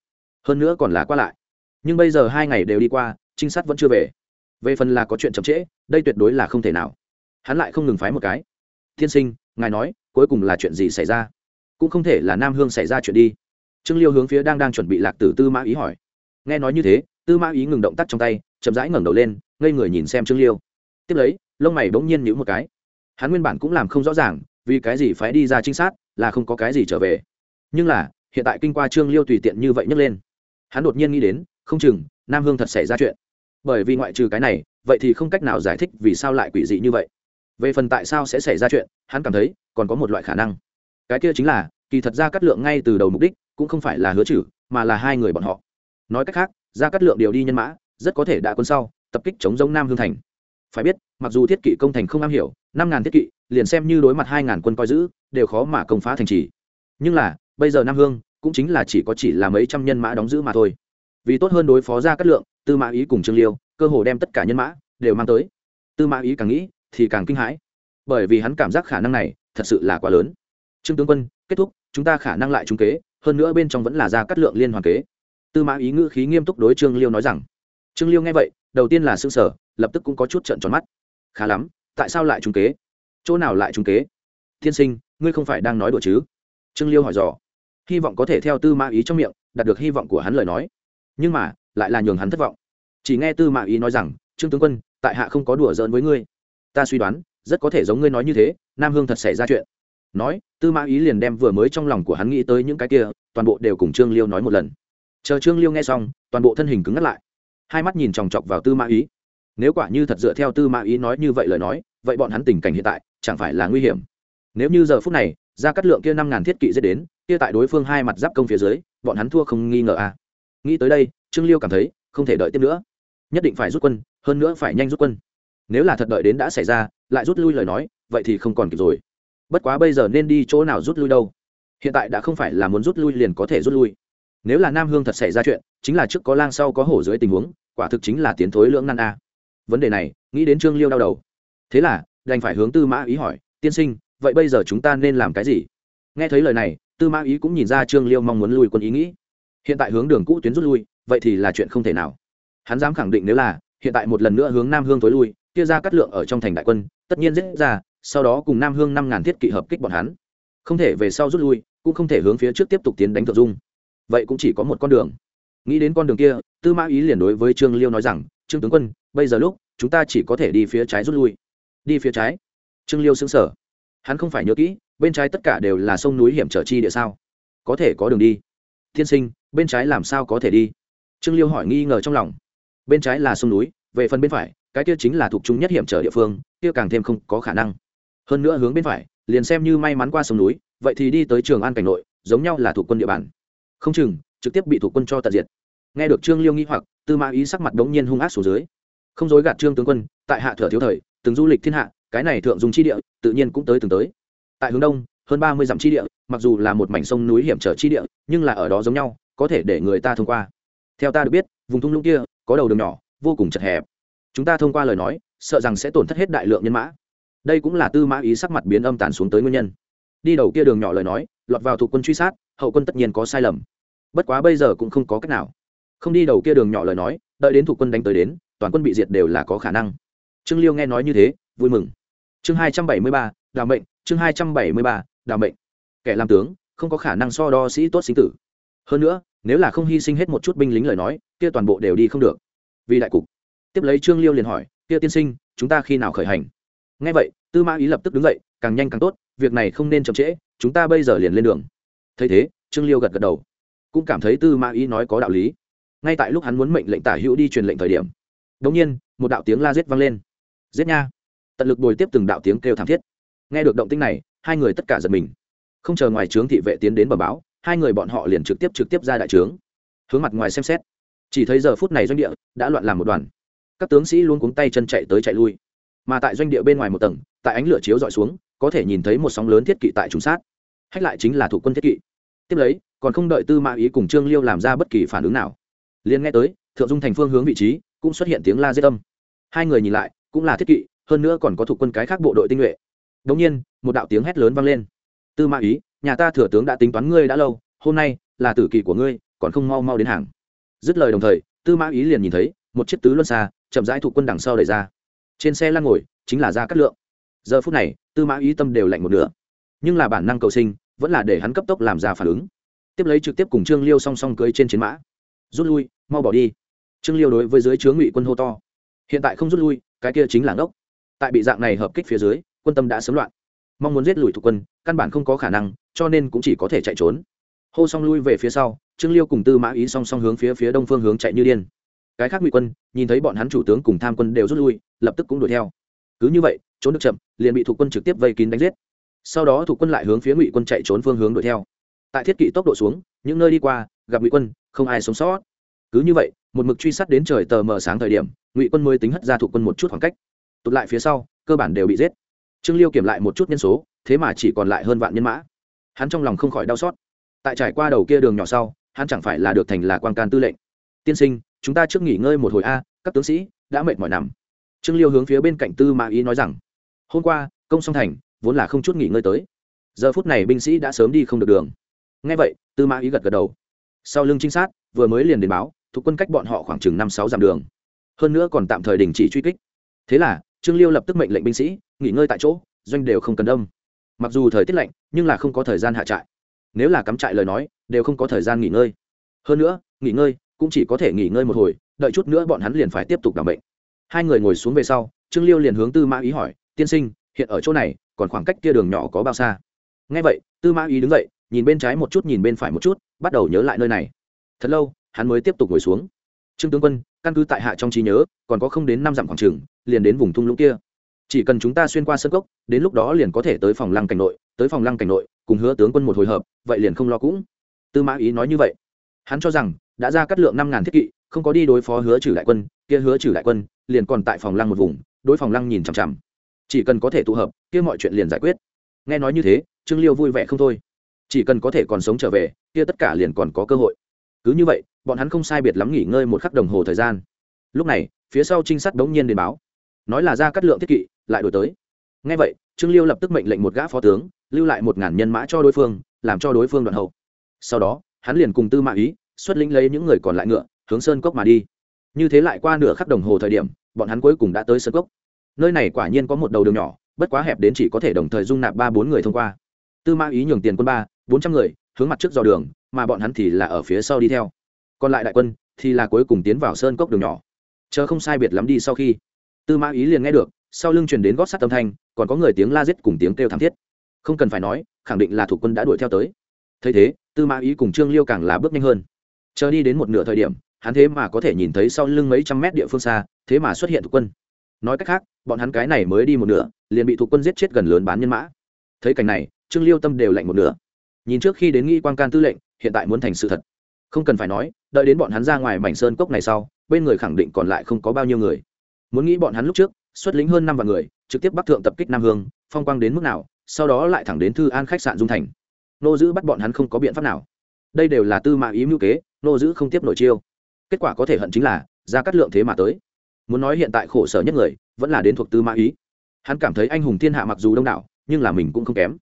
Hơn nữa còn là qua lại. Nhưng bây giờ hai ngày đều đi qua, trinh sát vẫn chưa về. Về phần là có chuyện chậm trễ, đây tuyệt đối là không thể nào. Hắn lại không ngừng phái một cái. Tiên sinh, ngài nói, cuối cùng là chuyện gì xảy ra? Cũng không thể là nam hương xảy ra chuyện đi. Trương liêu hướng phía đang đang chuẩn bị lạc tử tư mã ý hỏi. Nghe nói như thế, tư mã ý ngừng động tác trong tay, chậm rãi ngẩng đầu lên, ngây người nhìn xem trương liêu. Tiếp lấy, lông mày bỗng nhiên nhíu một cái. Hắn nguyên bản cũng làm không rõ ràng, vì cái gì phải đi ra trinh sát, là không có cái gì trở về. Nhưng là, hiện tại kinh qua trương liêu tùy tiện như vậy nhấc lên. Hắn đột nhiên nghĩ đến, không chừng, nam hương thật xảy ra chuyện. Bởi vì ngoại trừ cái này, vậy thì không cách nào giải thích vì sao lại quỷ dị như vậy. Về phần tại sao sẽ xảy ra chuyện, hắn cảm thấy, còn có một loại khả năng cái kia chính là, kỳ thật ra cắt lượng ngay từ đầu mục đích cũng không phải là hứa trừ, mà là hai người bọn họ. Nói cách khác ra cắt lượng điều đi nhân mã, rất có thể đã quân sau, tập kích chống giống nam hương thành. Phải biết, mặc dù thiết kỵ công thành không am hiểu, năm ngàn thiết kỵ, liền xem như đối mặt hai ngàn quân coi giữ, đều khó mà công phá thành trì. Nhưng là, bây giờ nam hương cũng chính là chỉ có chỉ là mấy trăm nhân mã đóng giữ mà thôi. Vì tốt hơn đối phó ra cắt lượng, tư mã ý cùng trương liêu, cơ hồ đem tất cả nhân mã đều mang tới. Tư mã ý càng nghĩ thì càng kinh hãi, bởi vì hắn cảm giác khả năng này thật sự là quá lớn trương tướng quân, kết thúc, chúng ta khả năng lại trúng kế, hơn nữa bên trong vẫn là ra cắt lượng liên hoàn kế. Tư mã ý ngữ khí nghiêm túc đối trương liêu nói rằng. Trương liêu nghe vậy, đầu tiên là xương sở lập tức cũng có chút trận tròn mắt. Khá lắm, tại sao lại trúng kế? Chỗ nào lại trúng kế? Tiên sinh, ngươi không phải đang nói đùa chứ? Trương liêu hỏi dò. Hy vọng có thể theo tư mã ý trong miệng, đạt được hy vọng của hắn lời nói. Nhưng mà, lại là nhường hắn thất vọng. Chỉ nghe tư mã ý nói rằng, trương tướng quân, tại hạ không có đùa giỡn với ngươi. Ta suy đoán, rất có thể giống ngươi nói như thế, nam hương thật xảy ra chuyện nói, tư mã ý liền đem vừa mới trong lòng của hắn nghĩ tới những cái kia, toàn bộ đều cùng trương liêu nói một lần. Chờ trương liêu nghe xong, toàn bộ thân hình cứng ngắt lại. Hai mắt nhìn chòng chọc vào tư mã ý. Nếu quả như thật dựa theo tư mã ý nói như vậy lời nói, vậy bọn hắn tình cảnh hiện tại chẳng phải là nguy hiểm. Nếu như giờ phút này ra cắt lượng kia năm ngàn thiết kỵ dễ đến, kia tại đối phương hai mặt giáp công phía dưới, bọn hắn thua không nghi ngờ à. Nghĩ tới đây, trương liêu cảm thấy không thể đợi tiếp nữa. Nhất định phải rút quân, hơn nữa phải nhanh rút quân. Nếu là thật đợi đến đã xảy ra, lại rút lui lời nói, vậy thì không còn kịp rồi bất quá bây giờ nên đi chỗ nào rút lui đâu? Hiện tại đã không phải là muốn rút lui liền có thể rút lui. Nếu là nam hương thật xảy ra chuyện, chính là trước có lang sau có hổ dưới tình huống, quả thực chính là tiến thối lưỡng nan a. Vấn đề này, nghĩ đến trương liêu đau đầu. Thế là, đành phải hướng tư mã ý hỏi, tiên sinh, vậy bây giờ chúng ta nên làm cái gì? Nghe thấy lời này, tư mã ý cũng nhìn ra trương liêu mong muốn lui quân ý nghĩ. Hiện tại hướng đường cũ tuyến rút lui, vậy thì là chuyện không thể nào. Hắn dám khẳng định nếu là, hiện tại một lần nữa hướng nam hương tối lui, kia ra cắt lượng ở trong thành đại quân, tất nhiên dễ ra sau đó cùng nam hương năm ngàn thiết kỵ hợp kích bọn hắn. Không thể về sau rút lui, cũng không thể hướng phía trước tiếp tục tiến đánh thượng dung. Vậy cũng chỉ có một con đường. Nghĩ đến con đường kia, tư mã ý liền đối với trương liêu nói rằng, trương tướng quân, bây giờ lúc, chúng ta chỉ có thể đi phía trái rút lui. Đi phía trái? Trương liêu xứng sở hắn không phải nhớ kỹ, bên trái tất cả đều là sông núi hiểm trở chi địa sao? Có thể có đường đi. Thiên sinh, bên trái làm sao có thể đi? Trương liêu hỏi nghi ngờ trong lòng. Bên trái là sông núi, về phần bên phải, cái kia chính là thuộc chúng nhất hiểm trở địa phương, kia càng thêm không có khả năng hơn nữa hướng bên phải, liền xem như may mắn qua sông núi, vậy thì đi tới trường an cảnh nội, giống nhau là thuộc quân địa bàn. Không chừng, trực tiếp bị thuộc quân cho tận diệt. Nghe được trương liêu nghĩ hoặc, tư mã ý sắc mặt đống nhiên hung ác xuống dưới. Không dối gạt trương tướng quân, tại hạ thừa thiếu thời, từng du lịch thiên hạ, cái này thượng dùng chi địa, tự nhiên cũng tới từng tới. Tại hướng đông, hơn ba mươi dặm chi địa, mặc dù là một mảnh sông núi hiểm trở chi địa, nhưng là ở đó giống nhau, có thể để người ta thông qua. Theo ta được biết, vùng thung lũng kia, có đầu đường nhỏ, vô cùng chật hẹp. Chúng ta thông qua lời nói, sợ rằng sẽ tổn thất hết đại lượng nhân mã đây cũng là tư mã ý sắc mặt biến âm tàn xuống tới nguyên nhân. Đi đầu kia đường nhỏ lời nói, lọt vào thuộc quân truy sát, hậu quân tất nhiên có sai lầm. Bất quá bây giờ cũng không có cách nào. Không đi đầu kia đường nhỏ lời nói, đợi đến thuộc quân đánh tới đến, toàn quân bị diệt đều là có khả năng. Trương liêu nghe nói như thế, vui mừng. Chương hai trăm bảy mươi ba, đào mệnh, chương hai trăm bảy mươi ba, đào mệnh. Kẻ làm tướng, không có khả năng so đo sĩ tốt sinh tử. Hơn nữa, nếu là không hy sinh hết một chút binh lính lời nói, kia toàn bộ đều đi không được. Vì đại cục. Tiếp lấy trương liêu liền hỏi, kia tiên sinh, chúng ta khi nào khởi hành? Ngay vậy, tư mã ý lập tức đứng dậy, càng nhanh càng tốt, việc này không nên chậm trễ, chúng ta bây giờ liền lên đường. Thấy thế, trương liêu gật gật đầu. Cũng cảm thấy tư mã ý nói có đạo lý. Ngay tại lúc hắn muốn mệnh lệnh tả hữu đi truyền lệnh thời điểm đống nhiên, một đạo tiếng la giết vang lên. Giết nha! Tận lực bồi tiếp từng đạo tiếng kêu thảm thiết. Nghe được động tĩnh này, hai người tất cả giật mình. Không chờ ngoài trướng thị vệ tiến đến bờ báo, hai người bọn họ liền trực tiếp trực tiếp ra đại trướng. Hướng mặt ngoài xem xét. Chỉ thấy giờ phút này doanh địa đã loạn làm một đoàn. Các tướng sĩ luôn cuống tay chân chạy tới chạy lui mà tại doanh địa bên ngoài một tầng, tại ánh lửa chiếu dọi xuống, có thể nhìn thấy một sóng lớn thiết kỵ tại trùng sát. Hách lại chính là thủ quân thiết kỵ. Tiếp lấy, còn không đợi tư mã ý cùng trương liêu làm ra bất kỳ phản ứng nào, liền nghe tới, thượng dung thành phương hướng vị trí, cũng xuất hiện tiếng la dết âm. Hai người nhìn lại, cũng là thiết kỵ, hơn nữa còn có thủ quân cái khác bộ đội tinh nhuệ. Đống nhiên, một đạo tiếng hét lớn vang lên. Tư mã ý, nhà ta thừa tướng đã tính toán ngươi đã lâu, hôm nay là tử kỳ của ngươi, còn không mau mau đến hàng. Dứt lời đồng thời, tư mã ý liền nhìn thấy, một chiếc tứ luân xa, chậm rãi thủ quân đằng sau đẩy ra trên xe lăn ngồi, chính là gia cát lượng. Giờ phút này, tư mã ý tâm đều lạnh một nửa. Nhưng là bản năng cầu sinh, vẫn là để hắn cấp tốc làm ra phản ứng. Tiếp lấy trực tiếp cùng trương liêu song song cưới trên chiến mã. Rút lui, mau bỏ đi. Trương liêu đối với dưới chướng ngụy quân hô to. Hiện tại không rút lui, cái kia chính là ngốc. Tại bị dạng này hợp kích phía dưới, quân tâm đã sớm loạn. Mong muốn giết lùi thủ quân, căn bản không có khả năng, cho nên cũng chỉ có thể chạy trốn. Hô xong lui về phía sau, trương liêu cùng tư mã ý song song hướng phía phía đông phương hướng chạy như điên cái khác ngụy quân, nhìn thấy bọn hắn chủ tướng cùng tham quân đều rút lui, lập tức cũng đuổi theo. Cứ như vậy, trốn được chậm, liền bị thủ quân trực tiếp vây kín đánh giết. Sau đó thủ quân lại hướng phía ngụy quân chạy trốn phương hướng đuổi theo. Tại thiết kỵ tốc độ xuống, những nơi đi qua, gặp ngụy quân, không ai sống sót. Cứ như vậy, một mực truy sát đến trời tờ mờ sáng thời điểm, ngụy quân mới tính hất ra thủ quân một chút khoảng cách. Tụt lại phía sau, cơ bản đều bị giết. Trương liêu kiểm lại một chút nhân số, thế mà chỉ còn lại hơn vạn nhân mã. Hắn trong lòng không khỏi đau xót. Tại trải qua đầu kia đường nhỏ sau, hắn chẳng phải là được thành là quan can tư lệnh. Tiên sinh chúng ta trước nghỉ ngơi một hồi a, các tướng sĩ đã mệt mỏi nằm. Trương liêu hướng phía bên cạnh tư mã ý nói rằng, hôm qua, công song thành, vốn là không chút nghỉ ngơi tới. Giờ phút này binh sĩ đã sớm đi không được đường. Ngay vậy, tư mã ý gật gật đầu. Sau lưng trinh sát, vừa mới liền đến báo, thuộc quân cách bọn họ khoảng chừng năm sáu dặm đường. Hơn nữa còn tạm thời đình chỉ truy kích. Thế là, trương liêu lập tức mệnh lệnh binh sĩ, nghỉ ngơi tại chỗ, doanh đều không cần đông. Mặc dù thời tiết lạnh, nhưng là không có thời gian hạ trại. Nếu là cắm trại lời nói, đều không có thời gian nghỉ ngơi. Hơn nữa, nghỉ ngơi cũng chỉ có thể nghỉ ngơi một hồi, đợi chút nữa bọn hắn liền phải tiếp tục đảm bệnh. Hai người ngồi xuống về sau, trương liêu liền hướng tư mã ý hỏi, tiên sinh, hiện ở chỗ này, còn khoảng cách kia đường nhỏ có bao xa? Ngay vậy, tư mã ý đứng dậy, nhìn bên trái một chút, nhìn bên phải một chút, bắt đầu nhớ lại nơi này. Thật lâu, hắn mới tiếp tục ngồi xuống. Trương tướng quân, căn cứ tại hạ trong trí nhớ, còn có không đến năm dặm khoảng trường, liền đến vùng thung lũng kia. Chỉ cần chúng ta xuyên qua sân cốc, đến lúc đó liền có thể tới phòng lăng cảnh nội, tới phòng lăng cảnh nội, cùng hứa tướng quân một hồi hợp, vậy liền không lo cũng. Tư mã ý nói như vậy. Hắn cho rằng đã ra cắt lượng năm ngàn thiết kỵ, không có đi đối phó hứa trừ đại quân, kia hứa trừ đại quân, liền còn tại phòng lăng một vùng, đối phòng lăng nhìn chằm chằm. Chỉ cần có thể tụ hợp, kia mọi chuyện liền giải quyết. Nghe nói như thế, trương liêu vui vẻ không thôi. Chỉ cần có thể còn sống trở về, kia tất cả liền còn có cơ hội. Cứ như vậy, bọn hắn không sai biệt lắm nghỉ ngơi một khắc đồng hồ thời gian. Lúc này, phía sau trinh sát đống nhiên đến báo. Nói là ra cắt lượng thiết kỵ, lại đổi tới. Ngay vậy, trương liêu lập tức mệnh lệnh một gã phó tướng, lưu lại một ngàn nhân mã cho đối phương, làm cho đối phương đoạn hậu. Sau đó, hắn liền cùng tư mã ý xuất lĩnh lấy những người còn lại ngựa, hướng sơn cốc mà đi. Như thế lại qua nửa khắc đồng hồ thời điểm, bọn hắn cuối cùng đã tới sơn cốc. Nơi này quả nhiên có một đầu đường nhỏ, bất quá hẹp đến chỉ có thể đồng thời dung nạp ba bốn người thông qua. Tư mã ý nhường tiền quân ba, bốn trăm người, hướng mặt trước dò đường, mà bọn hắn thì là ở phía sau đi theo. Còn lại đại quân thì là cuối cùng tiến vào sơn cốc đường nhỏ. Chờ không sai biệt lắm đi sau khi, tư mã ý liền nghe được, sau lưng truyền đến gót sắt âm thanh, còn có người tiếng la giết cùng tiếng kêu thảm thiết. Không cần phải nói, khẳng định là thủ quân đã đuổi theo tới. Thấy thế, tư mã ý cùng trương liêu càng là bước nhanh hơn chờ đi đến một nửa thời điểm, hắn thế mà có thể nhìn thấy sau lưng mấy trăm mét địa phương xa, thế mà xuất hiện thủ quân. Nói cách khác, bọn hắn cái này mới đi một nửa, liền bị thủ quân giết chết gần lớn bán nhân mã. Thấy cảnh này, trương liêu tâm đều lạnh một nửa. Nhìn trước khi đến nghi quan can tư lệnh, hiện tại muốn thành sự thật. Không cần phải nói, đợi đến bọn hắn ra ngoài mảnh sơn cốc này sau, bên người khẳng định còn lại không có bao nhiêu người. Muốn nghĩ bọn hắn lúc trước, xuất lính hơn năm vạn người, trực tiếp bắc thượng tập kích nam hương, phong quang đến mức nào, sau đó lại thẳng đến thư an khách sạn dung thành. Nô giữ bắt bọn hắn không có biện pháp nào đây đều là tư mã ý mưu kế, nô giữ không tiếp nổi chiêu. Kết quả có thể hận chính là, ra cắt lượng thế mà tới. Muốn nói hiện tại khổ sở nhất người, vẫn là đến thuộc tư mã ý. Hắn cảm thấy anh hùng thiên hạ mặc dù đông đảo, nhưng là mình cũng không kém.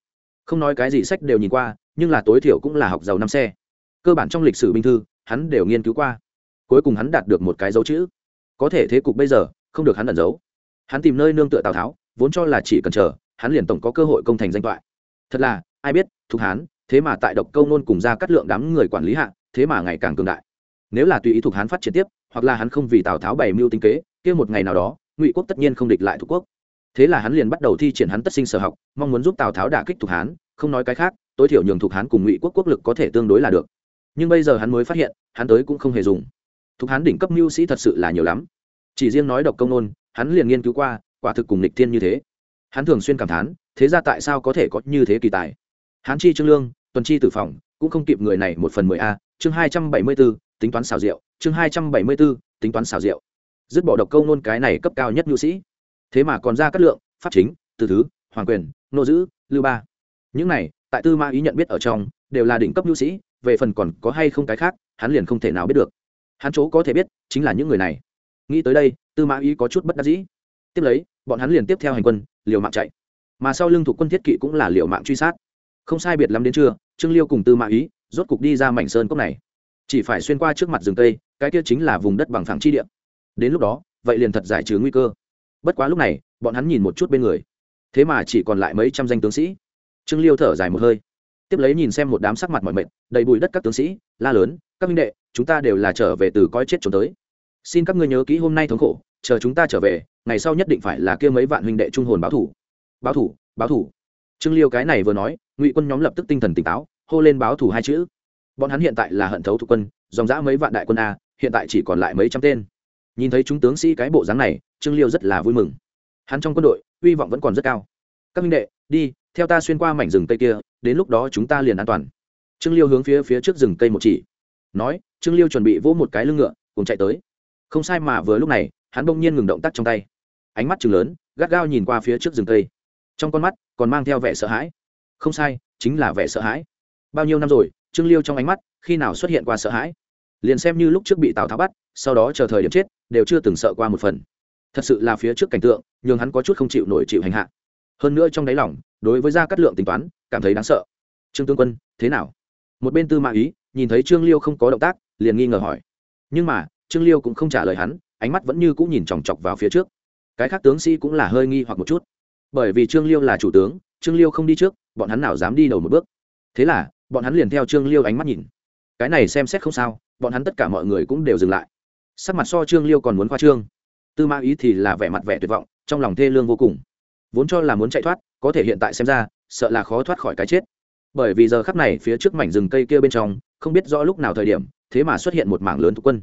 Không nói cái gì sách đều nhìn qua, nhưng là tối thiểu cũng là học giàu năm xe. Cơ bản trong lịch sử binh thư, hắn đều nghiên cứu qua. Cuối cùng hắn đạt được một cái dấu chữ. Có thể thế cục bây giờ, không được hắn ẩn giấu. Hắn tìm nơi nương tựa tào tháo, vốn cho là chỉ cần chờ, hắn liền tổng có cơ hội công thành danh toại. Thật là, ai biết, thục hán thế mà tại độc câu nôn cùng ra cắt lượng đám người quản lý hạ, thế mà ngày càng cường đại. Nếu là tùy ý thuộc hán phát triển tiếp, hoặc là hắn không vì tào tháo bày mưu tính kế, kia một ngày nào đó, ngụy quốc tất nhiên không địch lại thuộc quốc. Thế là hắn liền bắt đầu thi triển hắn tất sinh sở học, mong muốn giúp tào tháo đả kích thuộc hán, không nói cái khác, tối thiểu nhường thuộc hán cùng ngụy quốc quốc lực có thể tương đối là được. Nhưng bây giờ hắn mới phát hiện, hắn tới cũng không hề dùng. Thuộc hán đỉnh cấp mưu sĩ thật sự là nhiều lắm. Chỉ riêng nói độc công nôn, hắn liền nghiên cứu qua, quả thực cùng lịch thiên như thế. Hắn thường xuyên cảm thán, thế ra tại sao có thể có như thế kỳ tài? Hắn chi trương lương tuần chi tử phòng, cũng không kịp người này một phần mười a, chương hai trăm bảy mươi b ố tính toán xào rượu, chương hai trăm bảy mươi b ố tính toán xào rượu. Dứt bỏ độc câu nôn cái này cấp cao nhất nhu sĩ. Thế mà còn ra các lượng, pháp chính, từ thứ, hoàng quyền, nô giữ, lưu ba. Những này, tại tư ma ý nhận biết ở trong, đều là đỉnh cấp nhu sĩ, về phần còn có hay không cái khác, hắn liền không thể nào biết được. Hắn chỗ có thể biết, chính là những người này. Nghĩ tới đây, tư mã ý có chút bất đắc dĩ. Tiếp lấy, bọn hắn liền tiếp theo hành quân, liều mạng chạy. Mà sau lưng thủ quân thiết kỵ cũng là liều mạng truy sát không sai biệt lắm đến trưa, trương liêu cùng tư mã ý rốt cục đi ra mảnh sơn cốc này. Chỉ phải xuyên qua trước mặt rừng tây cái kia chính là vùng đất bằng phẳng chi địa. Đến lúc đó, vậy liền thật giải trừ nguy cơ. Bất quá lúc này, bọn hắn nhìn một chút bên người. Thế mà chỉ còn lại mấy trăm danh tướng sĩ. Trương liêu thở dài một hơi. Tiếp lấy nhìn xem một đám sắc mặt mọi mệt, đầy bụi đất các tướng sĩ, la lớn, các minh đệ, chúng ta đều là trở về từ coi chết trốn tới. Xin các ngươi nhớ kỹ hôm nay thống khổ, chờ chúng ta trở về, ngày sau nhất định phải là kia mấy vạn huynh đệ trung hồn báo thủ. Báo thủ báo thủ. Trương liêu cái này vừa nói ngụy quân nhóm lập tức tinh thần tỉnh táo, hô lên báo thủ hai chữ. Bọn hắn hiện tại là hận thấu thuộc quân, dòng dã mấy vạn đại quân a, hiện tại chỉ còn lại mấy trăm tên. Nhìn thấy chúng tướng sĩ cái bộ dáng này, trương liêu rất là vui mừng. Hắn trong quân đội hy vọng vẫn còn rất cao. Các minh đệ, đi, theo ta xuyên qua mảnh rừng cây kia, đến lúc đó chúng ta liền an toàn. Trương liêu hướng phía phía trước rừng cây một chỉ. Nói, trương liêu chuẩn bị vỗ một cái lưng ngựa, cùng chạy tới. Không sai mà vừa lúc này, hắn bỗng nhiên ngừng động tác trong tay. Ánh mắt chừng lớn, gắt gao nhìn qua phía trước rừng cây. Trong con mắt, còn mang theo vẻ sợ hãi không sai, chính là vẻ sợ hãi. Bao nhiêu năm rồi, trương liêu trong ánh mắt, khi nào xuất hiện qua sợ hãi? Liền xem như lúc trước bị tào tháo bắt, sau đó chờ thời điểm chết, đều chưa từng sợ qua một phần. Thật sự là phía trước cảnh tượng, nhường hắn có chút không chịu nổi chịu hành hạ. Hơn nữa trong đáy lòng, đối với gia cát lượng tính toán, cảm thấy đáng sợ. Trương tướng quân, thế nào? Một bên tư mã ý, nhìn thấy trương liêu không có động tác, liền nghi ngờ hỏi. Nhưng mà, trương liêu cũng không trả lời hắn, ánh mắt vẫn như cũng nhìn chòng chọc vào phía trước. Cái khác tướng sĩ cũng là hơi nghi hoặc một chút. Bởi vì trương liêu là chủ tướng trương liêu không đi trước, bọn hắn nào dám đi đầu một bước. Thế là, bọn hắn liền theo trương liêu ánh mắt nhìn. Cái này xem xét không sao, bọn hắn tất cả mọi người cũng đều dừng lại. Sắc mặt so trương liêu còn muốn khoa trương. Tư mã ý thì là vẻ mặt vẻ tuyệt vọng, trong lòng thê lương vô cùng. Vốn cho là muốn chạy thoát, có thể hiện tại xem ra, sợ là khó thoát khỏi cái chết. Bởi vì giờ khắp này phía trước mảnh rừng cây kia bên trong, không biết rõ lúc nào thời điểm, thế mà xuất hiện một mảng lớn thuộc quân.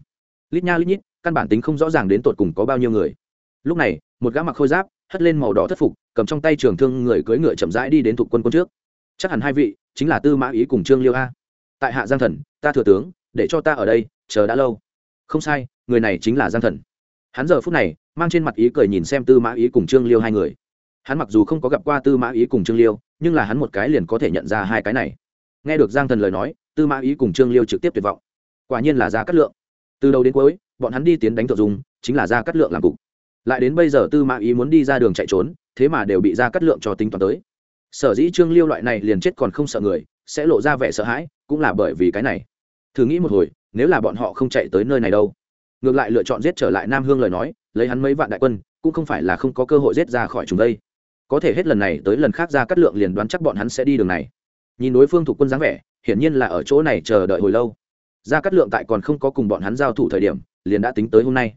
Lít nha lít nhít, căn bản tính không rõ ràng đến tột cùng có bao nhiêu người. Lúc này, một gã mặc khôi giáp, hất lên màu đỏ thất phục cầm trong tay trường thương người cưỡi ngựa chậm rãi đi đến thuộc quân quân trước. Chắc hẳn hai vị chính là tư mã ý cùng trương liêu a. Tại hạ giang thần, ta thừa tướng, để cho ta ở đây, chờ đã lâu. Không sai, người này chính là giang thần. Hắn giờ phút này, mang trên mặt ý cười nhìn xem tư mã ý cùng trương liêu hai người. Hắn mặc dù không có gặp qua tư mã ý cùng trương liêu, nhưng là hắn một cái liền có thể nhận ra hai cái này. Nghe được giang thần lời nói, tư mã ý cùng trương liêu trực tiếp tuyệt vọng. Quả nhiên là ra cắt lượng. Từ đầu đến cuối, bọn hắn đi tiến đánh thượng dùng, chính là ra cắt lượng làm cục. Lại đến bây giờ tư mã ý muốn đi ra đường chạy trốn thế mà đều bị ra cắt lượng cho tính toán tới. Sở dĩ trương liêu loại này liền chết còn không sợ người, sẽ lộ ra vẻ sợ hãi, cũng là bởi vì cái này. Thử nghĩ một hồi, nếu là bọn họ không chạy tới nơi này đâu? Ngược lại lựa chọn giết trở lại nam hương lời nói, lấy hắn mấy vạn đại quân, cũng không phải là không có cơ hội giết ra khỏi chúng đây. Có thể hết lần này tới lần khác ra cắt lượng liền đoán chắc bọn hắn sẽ đi đường này. Nhìn đối phương thuộc quân dáng vẻ, hiển nhiên là ở chỗ này chờ đợi hồi lâu. Ra cắt lượng tại còn không có cùng bọn hắn giao thủ thời điểm, liền đã tính tới hôm nay.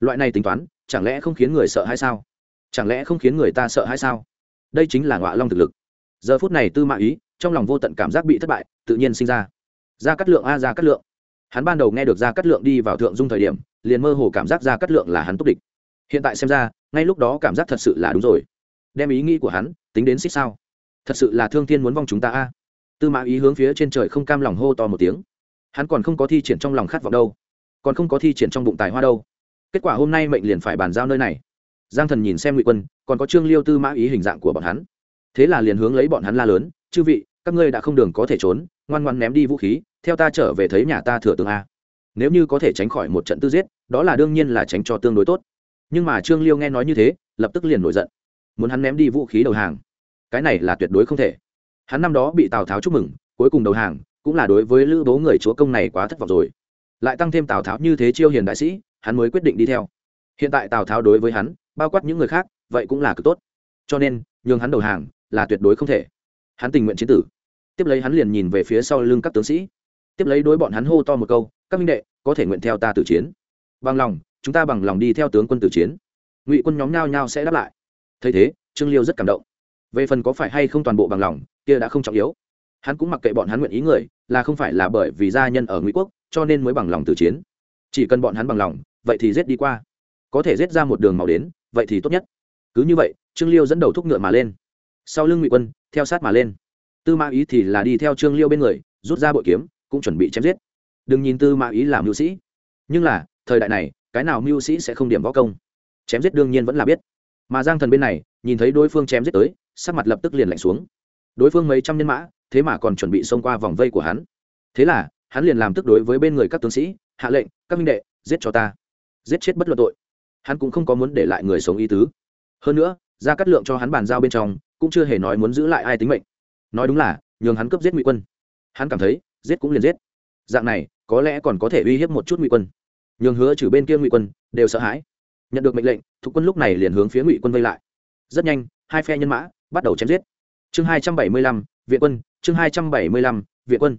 Loại này tính toán, chẳng lẽ không khiến người sợ hay sao? Chẳng lẽ không khiến người ta sợ hay sao? Đây chính là ngọa long thực lực. Giờ phút này tư mã ý, trong lòng vô tận cảm giác bị thất bại, tự nhiên sinh ra. Ra cắt lượng a ra cắt lượng. Hắn ban đầu nghe được ra cắt lượng đi vào thượng dung thời điểm, liền mơ hồ cảm giác ra cắt lượng là hắn túc địch. Hiện tại xem ra, ngay lúc đó cảm giác thật sự là đúng rồi. Đem ý nghĩ của hắn, tính đến xích sao? Thật sự là thương thiên muốn vong chúng ta a. Tư mã ý hướng phía trên trời không cam lòng hô to một tiếng. Hắn còn không có thi triển trong lòng khát vọng đâu, còn không có thi triển trong bụng tài hoa đâu. Kết quả hôm nay mệnh liền phải bàn giao nơi này giang thần nhìn xem ngụy quân, còn có trương liêu tư mã ý hình dạng của bọn hắn. Thế là liền hướng lấy bọn hắn la lớn, chư vị, các ngươi đã không đường có thể trốn, ngoan ngoan ném đi vũ khí, theo ta trở về thấy nhà ta thừa tướng a. Nếu như có thể tránh khỏi một trận tư giết, đó là đương nhiên là tránh cho tương đối tốt. Nhưng mà trương liêu nghe nói như thế, lập tức liền nổi giận. Muốn hắn ném đi vũ khí đầu hàng, cái này là tuyệt đối không thể. Hắn năm đó bị tào tháo chúc mừng, cuối cùng đầu hàng cũng là đối với lữ bố người chúa công này quá thất vọng rồi. Lại tăng thêm tào tháo như thế chiêu hiền đại sĩ, hắn mới quyết định đi theo. Hiện tại tào tháo đối với hắn bao quát những người khác, vậy cũng là cực tốt. Cho nên, nhường hắn đầu hàng là tuyệt đối không thể. Hắn tình nguyện chiến tử. Tiếp lấy hắn liền nhìn về phía sau lưng các tướng sĩ. Tiếp lấy đối bọn hắn hô to một câu, các minh đệ, có thể nguyện theo ta tử chiến. Bằng lòng, chúng ta bằng lòng đi theo tướng quân tử chiến. Ngụy quân nhóm nhao nhao sẽ đáp lại. Thấy thế, trương liêu rất cảm động. Về phần có phải hay không toàn bộ bằng lòng, kia đã không trọng yếu. Hắn cũng mặc kệ bọn hắn nguyện ý người, là không phải là bởi vì gia nhân ở ngụy quốc, cho nên mới bằng lòng tử chiến. Chỉ cần bọn hắn bằng lòng, vậy thì giết đi qua. Có thể giết ra một đường màu đến vậy thì tốt nhất. Cứ như vậy, trương liêu dẫn đầu thúc ngựa mà lên. Sau lưng ngụy quân, theo sát mà lên. Tư mã ý thì là đi theo trương liêu bên người, rút ra bội kiếm, cũng chuẩn bị chém giết. Đừng nhìn tư mã ý làm mưu sĩ, nhưng là, thời đại này, cái nào mưu sĩ sẽ không điểm võ công? Chém giết đương nhiên vẫn là biết. Mà giang thần bên này, nhìn thấy đối phương chém giết tới, sắc mặt lập tức liền lạnh xuống. Đối phương mấy trăm nhân mã, thế mà còn chuẩn bị xông qua vòng vây của hắn. Thế là, hắn liền làm tức đối với bên người các tướng sĩ, hạ lệnh, các minh đệ, giết cho ta. Giết chết bất luận tội hắn cũng không có muốn để lại người sống ý tứ. Hơn nữa, ra cắt lượng cho hắn bàn giao bên trong, cũng chưa hề nói muốn giữ lại ai tính mệnh. Nói đúng là, nhường hắn cướp giết ngụy quân. Hắn cảm thấy, giết cũng liền giết. Dạng này, có lẽ còn có thể uy hiếp một chút ngụy quân. Nhường hứa trừ bên kia ngụy quân, đều sợ hãi. Nhận được mệnh lệnh thuộc quân lúc này liền hướng phía ngụy quân vây lại. Rất nhanh, hai phe nhân mã bắt đầu chém giết. Chương hai trăm bảy mươi lăm, viện quân, chương hai trăm bảy mươi lăm, viện quân.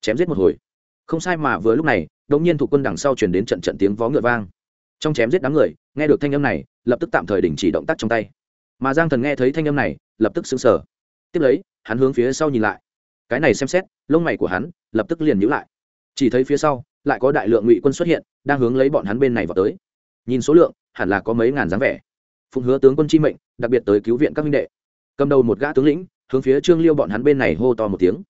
Chém giết một hồi. Không sai mà vừa lúc này đ ỗ n g nhiên thuộc quân đằng sau chuyển đến trận trận tiếng vó ngựa vang trong chém giết đám người, nghe được thanh âm này, lập tức tạm thời đình chỉ động tác trong tay. Mà giang thần nghe thấy thanh âm này, lập tức xứng sở tiếp lấy, hắn hướng phía sau nhìn lại. Cái này xem xét, lông mày của hắn lập tức liền nhữ lại. Chỉ thấy phía sau, lại có đại lượng ngụy quân xuất hiện, đang hướng lấy bọn hắn bên này vào tới. Nhìn số lượng, hẳn là có mấy ngàn dáng vẻ. Phụng hứa tướng quân chi mệnh, đặc biệt tới cứu viện các minh đệ. Cầm đầu một gã tướng lĩnh, hướng phía trương liêu bọn hắn bên này hô to một tiếng.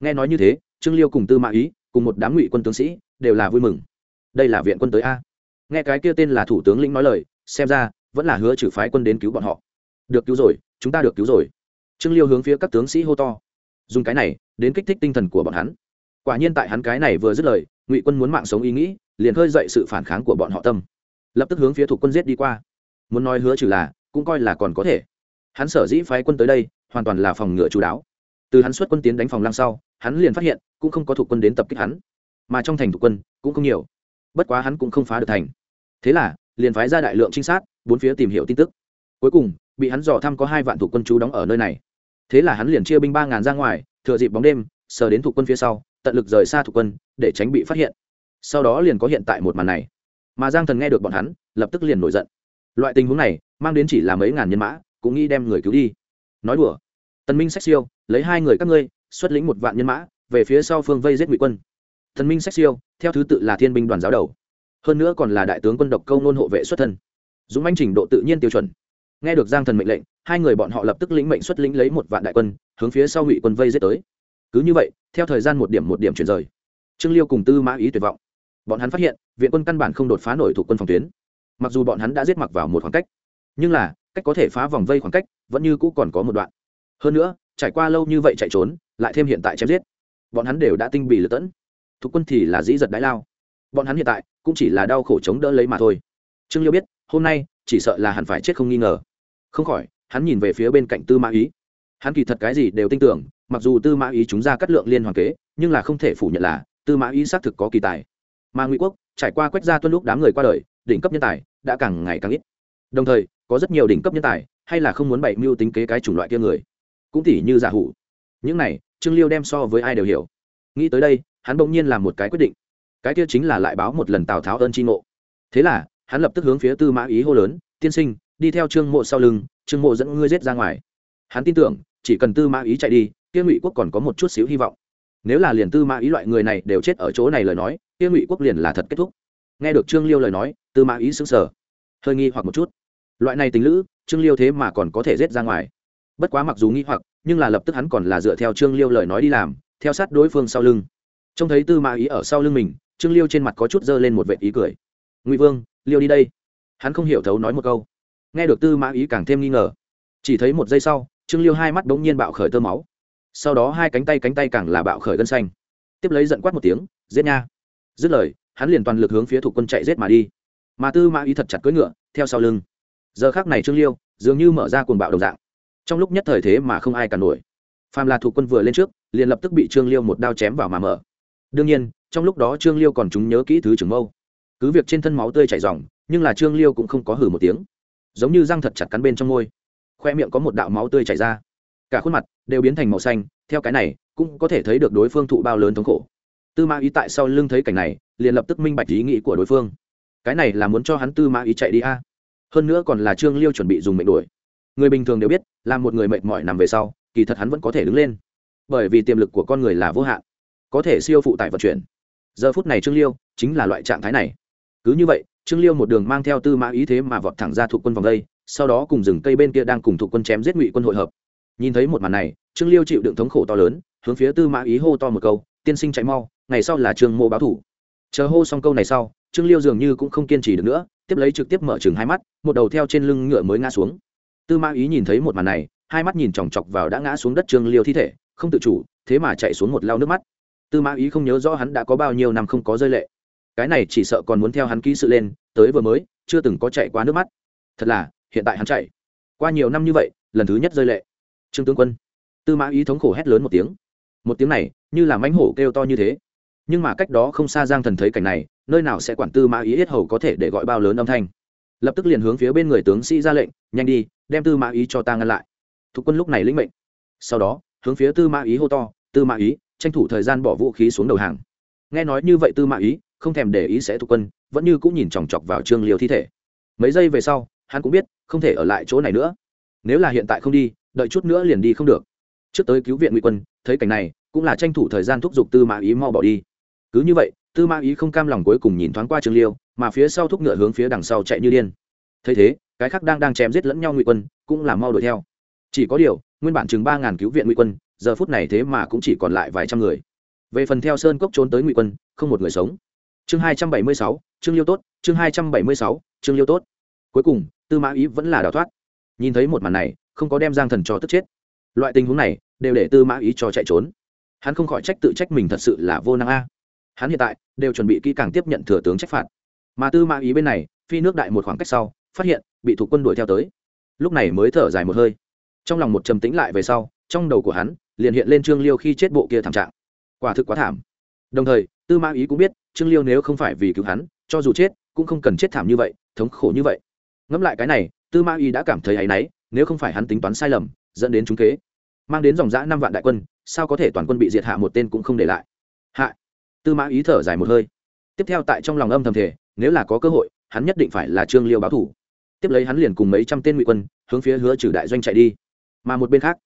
Nghe nói như thế, trương liêu cùng tư mã ý, cùng một đám ngụy quân tướng sĩ, đều là vui mừng. Đây là viện quân tới a nghe cái kia tên là thủ tướng lĩnh nói lời, xem ra, vẫn là hứa trừ phái quân đến cứu bọn họ. Được cứu rồi, chúng ta được cứu rồi. Trương liêu hướng phía các tướng sĩ hô to. Dùng cái này, đến kích thích tinh thần của bọn hắn. Quả nhiên tại hắn cái này vừa dứt lời, ngụy quân muốn mạng sống ý nghĩ, liền khơi dậy sự phản kháng của bọn họ tâm. Lập tức hướng phía thủ quân giết đi qua. Muốn nói hứa trừ là, cũng coi là còn có thể. Hắn sở dĩ phái quân tới đây, hoàn toàn là phòng ngựa chú đáo. Từ hắn xuất quân tiến đánh phòng lăng sau, hắn liền phát hiện, cũng không có thủ quân đến tập kích hắn. Mà trong thành thủ quân, cũng không nhiều. Bất quá hắn cũng không phá được thành thế là, liền phái ra đại lượng trinh sát, bốn phía tìm hiểu tin tức. Cuối cùng, bị hắn dò thăm có hai vạn thủ quân chú đóng ở nơi này. Thế là hắn liền chia binh ba ngàn ra ngoài, thừa dịp bóng đêm, sờ đến thủ quân phía sau, tận lực rời xa thủ quân, để tránh bị phát hiện. Sau đó liền có hiện tại một màn này. Mà giang thần nghe được bọn hắn, lập tức liền nổi giận. Loại tình huống này, mang đến chỉ là mấy ngàn nhân mã, cũng nghĩ đem người cứu đi. Nói đùa. Tần minh sách siêu, lấy hai người các ngươi, xuất lĩnh một vạn nhân mã, về phía sau phương vây giết ngụy quân. Thần minh sách siêu, theo thứ tự là thiên binh đoàn giáo đầu hơn nữa còn là đại tướng quân độc câu nôn hộ vệ xuất thân. Dũng anh trình độ tự nhiên tiêu chuẩn. Nghe được giang thần mệnh lệnh, hai người bọn họ lập tức lĩnh mệnh xuất lĩnh lấy một vạn đại quân, hướng phía sau ngụy quân vây giết tới. Cứ như vậy, theo thời gian một điểm một điểm chuyển rời, trương liêu cùng tư mã ý tuyệt vọng. Bọn hắn phát hiện, viện quân căn bản không đột phá nổi thuộc quân phòng tuyến. Mặc dù bọn hắn đã giết mặc vào một khoảng cách, nhưng là, cách có thể phá vòng vây khoảng cách vẫn như cũ còn có một đoạn. Hơn nữa, trải qua lâu như vậy chạy trốn, lại thêm hiện tại chém giết, bọn hắn đều đã tinh bì lật tẫn. Thuộc quân thì là dĩ giật đái lao bọn hắn hiện tại cũng chỉ là đau khổ chống đỡ lấy mà thôi. Trương liêu biết, hôm nay chỉ sợ là hắn phải chết không nghi ngờ. Không khỏi, hắn nhìn về phía bên cạnh tư mã ý. Hắn kỳ thật cái gì đều tin tưởng, mặc dù tư mã ý chúng ra cắt lượng liên hoàn kế, nhưng là không thể phủ nhận là tư mã ý xác thực có kỳ tài. Mà ngụy quốc trải qua quét ra tuân lúc đám người qua đời, đỉnh cấp nhân tài đã càng ngày càng ít. Đồng thời, có rất nhiều đỉnh cấp nhân tài hay là không muốn bày mưu tính kế cái chủng loại kia người. Cũng tỉ như giả hủ. Những này, trương liêu đem so với ai đều hiểu. Nghĩ tới đây, hắn bỗng nhiên làm một cái quyết định cái kia chính là lại báo một lần tào tháo ơn tri ngộ. Thế là, hắn lập tức hướng phía tư mã ý hô lớn, tiên sinh, đi theo trương mộ sau lưng, trương mộ dẫn ngươi giết ra ngoài. Hắn tin tưởng, chỉ cần tư mã ý chạy đi, kia ngụy quốc còn có một chút xíu hy vọng. Nếu là liền tư mã ý loại người này đều chết ở chỗ này lời nói, kia ngụy quốc liền là thật kết thúc. Nghe được trương liêu lời nói, tư mã ý xứng sở hơi nghi hoặc một chút. Loại này tính lữ, trương liêu thế mà còn có thể giết ra ngoài. Bất quá mặc dù nghi hoặc, nhưng là lập tức hắn còn là dựa theo trương liêu lời nói đi làm, theo sát đối phương sau lưng. Trông thấy tư mã ý ở sau lưng mình trương liêu trên mặt có chút dơ lên một vệ ý cười. Ngụy vương, liêu đi đây. Hắn không hiểu thấu nói một câu. Nghe được tư mã ý càng thêm nghi ngờ. Chỉ thấy một giây sau, trương liêu hai mắt đ ố n g nhiên bạo khởi tơ máu. Sau đó hai cánh tay cánh tay càng là bạo khởi gân xanh. Tiếp lấy giận quát một tiếng, giết nha. Dứt lời, hắn liền toàn lực hướng phía thủ quân chạy giết mà đi. Mà tư mã ý thật chặt cưỡi ngựa, theo sau lưng. Giờ khác này trương liêu dường như mở ra cuồng bạo đồng dạng. Trong lúc nhất thời thế mà không ai cản nổi. Phàm là thủ quân vừa lên trước, liền lập tức bị trương liêu một đao chém vào mà mở. Đương nhiên trong lúc đó trương liêu còn chúng nhớ kỹ thứ trưởng mâu. Cứ việc trên thân máu tươi chảy dòng nhưng là trương liêu cũng không có hử một tiếng. Giống như răng thật chặt cắn bên trong môi. Khoe miệng có một đạo máu tươi chảy ra. Cả khuôn mặt đều biến thành màu xanh, theo cái này cũng có thể thấy được đối phương thụ bao lớn thống khổ. Tư mã ý tại sau lưng thấy cảnh này, liền lập tức minh bạch ý nghĩ của đối phương. Cái này là muốn cho hắn tư mã ý chạy đi a. Hơn nữa còn là trương liêu chuẩn bị dùng mệnh đuổi. Người bình thường đều biết, là một người mệt mỏi nằm về sau, kỳ thật hắn vẫn có thể đứng lên. Bởi vì tiềm lực của con người là vô hạn, có thể siêu phụ tải vận chuyển giờ phút này trương liêu chính là loại trạng thái này. Cứ như vậy, trương liêu một đường mang theo tư mã ý thế mà vọt thẳng ra thuộc quân vòng đây, sau đó cùng rừng cây bên kia đang cùng thuộc quân chém giết ngụy quân hội hợp. Nhìn thấy một màn này, trương liêu chịu đựng thống khổ to lớn, hướng phía tư mã ý hô to một câu, tiên sinh chạy mau, ngày sau là trương mô báo thủ. Chờ hô xong câu này sau, trương liêu dường như cũng không kiên trì được nữa, tiếp lấy trực tiếp mở chừng hai mắt, một đầu theo trên lưng ngựa mới ngã xuống. Tư mã ý nhìn thấy một màn này, hai mắt nhìn chòng chọc vào đã ngã xuống đất trương liêu thi thể, không tự chủ, thế mà chạy xuống một lao nước mắt tư mã ý không nhớ rõ hắn đã có bao nhiêu năm không có rơi lệ. Cái này chỉ sợ còn muốn theo hắn ký sự lên, tới vừa mới, chưa từng có chạy qua nước mắt. Thật là, hiện tại hắn chạy. Qua nhiều năm như vậy, lần thứ nhất rơi lệ. Trương tướng quân. Tư mã ý thống khổ hét lớn một tiếng. Một tiếng này, như là mánh hổ kêu to như thế. Nhưng mà cách đó không xa giang thần thấy cảnh này, nơi nào sẽ quản tư mã ý hết hầu có thể để gọi bao lớn âm thanh. Lập tức liền hướng phía bên người tướng sĩ ra lệnh, nhanh đi, đem tư mã ý cho ta ngăn lại. Thuộc quân lúc này lĩnh mệnh. Sau đó, hướng phía tư mã ý hô to, tư mã ý tranh thủ thời gian bỏ vũ khí xuống đầu hàng. Nghe nói như vậy tư mã ý, không thèm để ý sẽ thuộc quân, vẫn như cũng nhìn chòng chọc vào trương liều thi thể. Mấy giây về sau, hắn cũng biết, không thể ở lại chỗ này nữa. Nếu là hiện tại không đi, đợi chút nữa liền đi không được. Trước tới cứu viện ngụy quân, thấy cảnh này, cũng là tranh thủ thời gian thúc giục tư mã ý mau bỏ đi. Cứ như vậy, tư mã ý không cam lòng cuối cùng nhìn thoáng qua trương liêu, mà phía sau thúc ngựa hướng phía đằng sau chạy như điên. Thấy thế, cái khác đang đang chém giết lẫn nhau ngụy quân, cũng là mau đuổi theo. Chỉ có điều, nguyên bản chừng ba ngàn cứu viện ngụy quân giờ phút này thế mà cũng chỉ còn lại vài trăm người. Về phần theo sơn cốc trốn tới ngụy quân, không một người sống. Chương hai trăm bảy mươi sáu chương liêu tốt, chương hai trăm bảy mươi sáu chương liêu tốt. Cuối cùng, tư mã ý vẫn là đào thoát. Nhìn thấy một màn này, không có đem giang thần cho tức chết. Loại tình huống này, đều để tư mã ý cho chạy trốn. Hắn không khỏi trách tự trách mình thật sự là vô năng a. Hắn hiện tại, đều chuẩn bị kỹ càng tiếp nhận thừa tướng trách phạt. Mà tư mã ý bên này, phi nước đại một khoảng cách sau, phát hiện, bị thủ quân đuổi theo tới. Lúc này mới thở dài một hơi. Trong lòng một trầm tĩnh lại về sau, trong đầu của hắn liền hiện lên trương liêu khi chết bộ kia thảm trạng. Quả thực quá thảm. Đồng thời, tư mã ý cũng biết, trương liêu nếu không phải vì cứu hắn, cho dù chết, cũng không cần chết thảm như vậy, thống khổ như vậy. Ngẫm lại cái này, tư mã ý đã cảm thấy áy náy, nếu không phải hắn tính toán sai lầm, dẫn đến trúng kế, mang đến dòng giã năm vạn đại quân, sao có thể toàn quân bị diệt hạ một tên cũng không để lại. Hạ. Tư mã ý thở dài một hơi. Tiếp theo tại trong lòng âm thầm thể nếu là có cơ hội, hắn nhất định phải là trương liêu báo thủ. Tiếp lấy hắn liền cùng mấy trăm tên ngụy quân, hướng phía hứa trừ đại doanh chạy đi. Mà một bên khác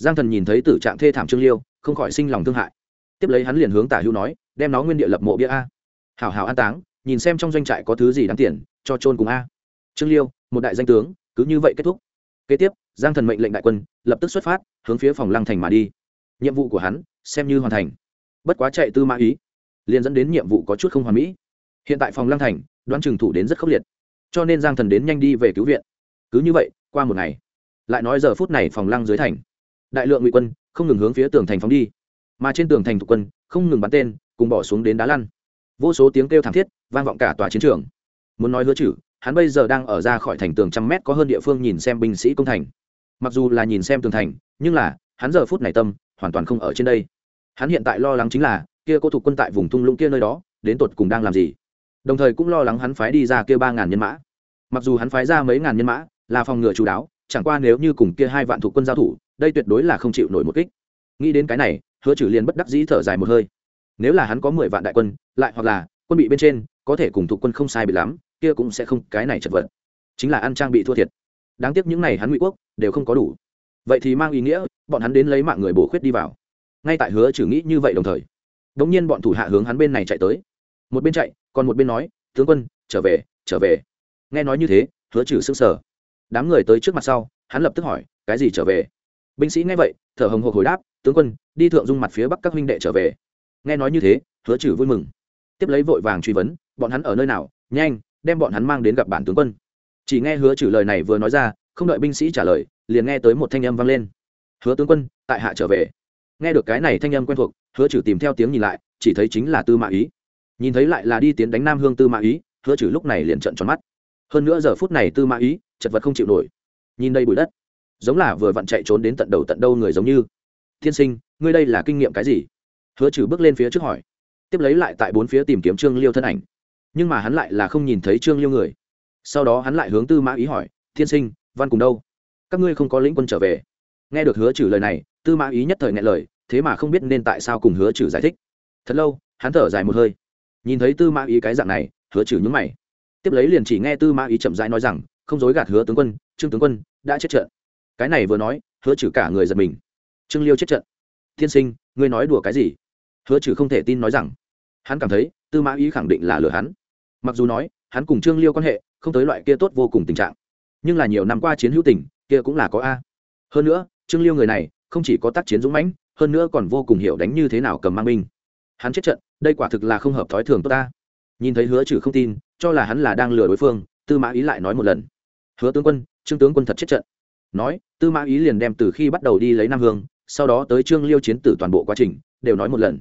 giang thần nhìn thấy tử trạng thê thảm trương liêu, không khỏi sinh lòng thương hại. Tiếp lấy hắn liền hướng tả hữu nói, đem nó nguyên địa lập mộ bia a. Hảo hảo an táng, nhìn xem trong doanh trại có thứ gì đáng tiền, cho trôn cùng a. Trương liêu, một đại danh tướng, cứ như vậy kết thúc. Kế tiếp, giang thần mệnh lệnh đại quân, lập tức xuất phát, hướng phía phòng lăng thành mà đi. Nhiệm vụ của hắn, xem như hoàn thành. Bất quá chạy tư mã ý, liền dẫn đến nhiệm vụ có chút không hoàn mỹ. Hiện tại phòng lăng thành, đoán trừng thủ đến rất khốc liệt. Cho nên giang thần đến nhanh đi về cứu viện. Cứ như vậy, qua một ngày, lại nói giờ phút này phòng lăng dưới thành đại lượng ngụy quân không ngừng hướng phía tường thành phóng đi. Mà trên tường thành thuộc quân không ngừng bắn tên, cùng bỏ xuống đến đá lăn. Vô số tiếng kêu thảm thiết vang vọng cả tòa chiến trường. Muốn nói hứa chử, hắn bây giờ đang ở ra khỏi thành tường trăm mét có hơn địa phương nhìn xem binh sĩ công thành. Mặc dù là nhìn xem tường thành, nhưng là, hắn giờ phút này tâm hoàn toàn không ở trên đây. Hắn hiện tại lo lắng chính là, kia có thuộc quân tại vùng thung lũng kia nơi đó, đến tột cùng đang làm gì? Đồng thời cũng lo lắng hắn phái đi ra kia ba ngàn nhân mã. Mặc dù hắn phái ra mấy ngàn nhân mã, là phòng ngừa chú đáo chẳng qua nếu như cùng kia hai vạn thuộc quân giao thủ, đây tuyệt đối là không chịu nổi một kích. Nghĩ đến cái này, hứa trừ liền bất đắc dĩ thở dài một hơi. Nếu là hắn có mười vạn đại quân, lại hoặc là quân bị bên trên, có thể cùng thuộc quân không sai bị lắm, kia cũng sẽ không cái này chật vật. Chính là ăn trang bị thua thiệt. Đáng tiếc những này hắn ngụy quốc đều không có đủ. Vậy thì mang ý nghĩa, bọn hắn đến lấy mạng người bổ khuyết đi vào. Ngay tại hứa trừ nghĩ như vậy đồng thời đ ỗ n g nhiên bọn thủ hạ hướng hắn bên này chạy tới. Một bên chạy, còn một bên nói, tướng quân, trở về trở về. Nghe nói như thế, hứa trừ s ư n g sở đám người tới trước mặt sau, hắn lập tức hỏi, cái gì trở về? Binh sĩ nghe vậy, thở hồng hộc hồi đáp, tướng quân, đi thượng dung mặt phía bắc các huynh đệ trở về. Nghe nói như thế, hứa trừ vui mừng. Tiếp lấy vội vàng truy vấn, bọn hắn ở nơi nào? Nhanh, đem bọn hắn mang đến gặp bản tướng quân. Chỉ nghe hứa trừ lời này vừa nói ra, không đợi binh sĩ trả lời, liền nghe tới một thanh âm vang lên. Hứa tướng quân, tại hạ trở về. Nghe được cái này thanh âm quen thuộc, hứa trừ tìm theo tiếng nhìn lại, chỉ thấy chính là tư mã ý. Nhìn thấy lại là đi tiến đánh nam hương tư mã ý, hứa trừ lúc này liền trận tròn mắt hơn nữa giờ phút này tư mã ý, chật vật không chịu nổi. Nhìn đây bụi đất, giống là vừa vặn chạy trốn đến tận đầu tận đâu người giống như. Thiên sinh, ngươi đây là kinh nghiệm cái gì? Hứa trừ bước lên phía trước hỏi. Tiếp lấy lại tại bốn phía tìm kiếm trương liêu thân ảnh. Nhưng mà hắn lại là không nhìn thấy trương liêu người. Sau đó hắn lại hướng tư mã ý hỏi, thiên sinh, văn cùng đâu? Các ngươi không có lĩnh quân trở về? Nghe được hứa trừ lời này, tư mã ý nhất thời nghe lời, thế mà không biết nên tại sao cùng hứa trừ giải thích. Thật lâu, hắn thở dài một hơi. Nhìn thấy tư mã ý cái dạng này, hứa trừ nhúng mày tiếp lấy liền chỉ nghe tư mã ý chậm rãi nói rằng, không dối gạt hứa tướng quân, trương tướng quân đã chết trận. Cái này vừa nói, hứa trừ cả người giật mình. Trương liêu chết trận. Tiên sinh, ngươi nói đùa cái gì? Hứa trừ không thể tin nói rằng. Hắn cảm thấy, tư mã ý khẳng định là lừa hắn. Mặc dù nói, hắn cùng trương liêu quan hệ không tới loại kia tốt vô cùng tình trạng. Nhưng là nhiều năm qua chiến hữu tình, kia cũng là có a. Hơn nữa, trương liêu người này, không chỉ có tác chiến dũng mãnh, hơn nữa còn vô cùng hiểu đánh như thế nào cầm mang binh. Hắn chết trận, đây quả thực là không hợp thói thường tốt ta nhìn thấy hứa trừ không tin, cho là hắn là đang lừa đối phương, tư mã ý lại nói một lần. Hứa tướng quân, trương tướng quân thật chết trận. Nói, tư mã ý liền đem từ khi bắt đầu đi lấy nam hương, sau đó tới trương liêu chiến tử toàn bộ quá trình, đều nói một lần.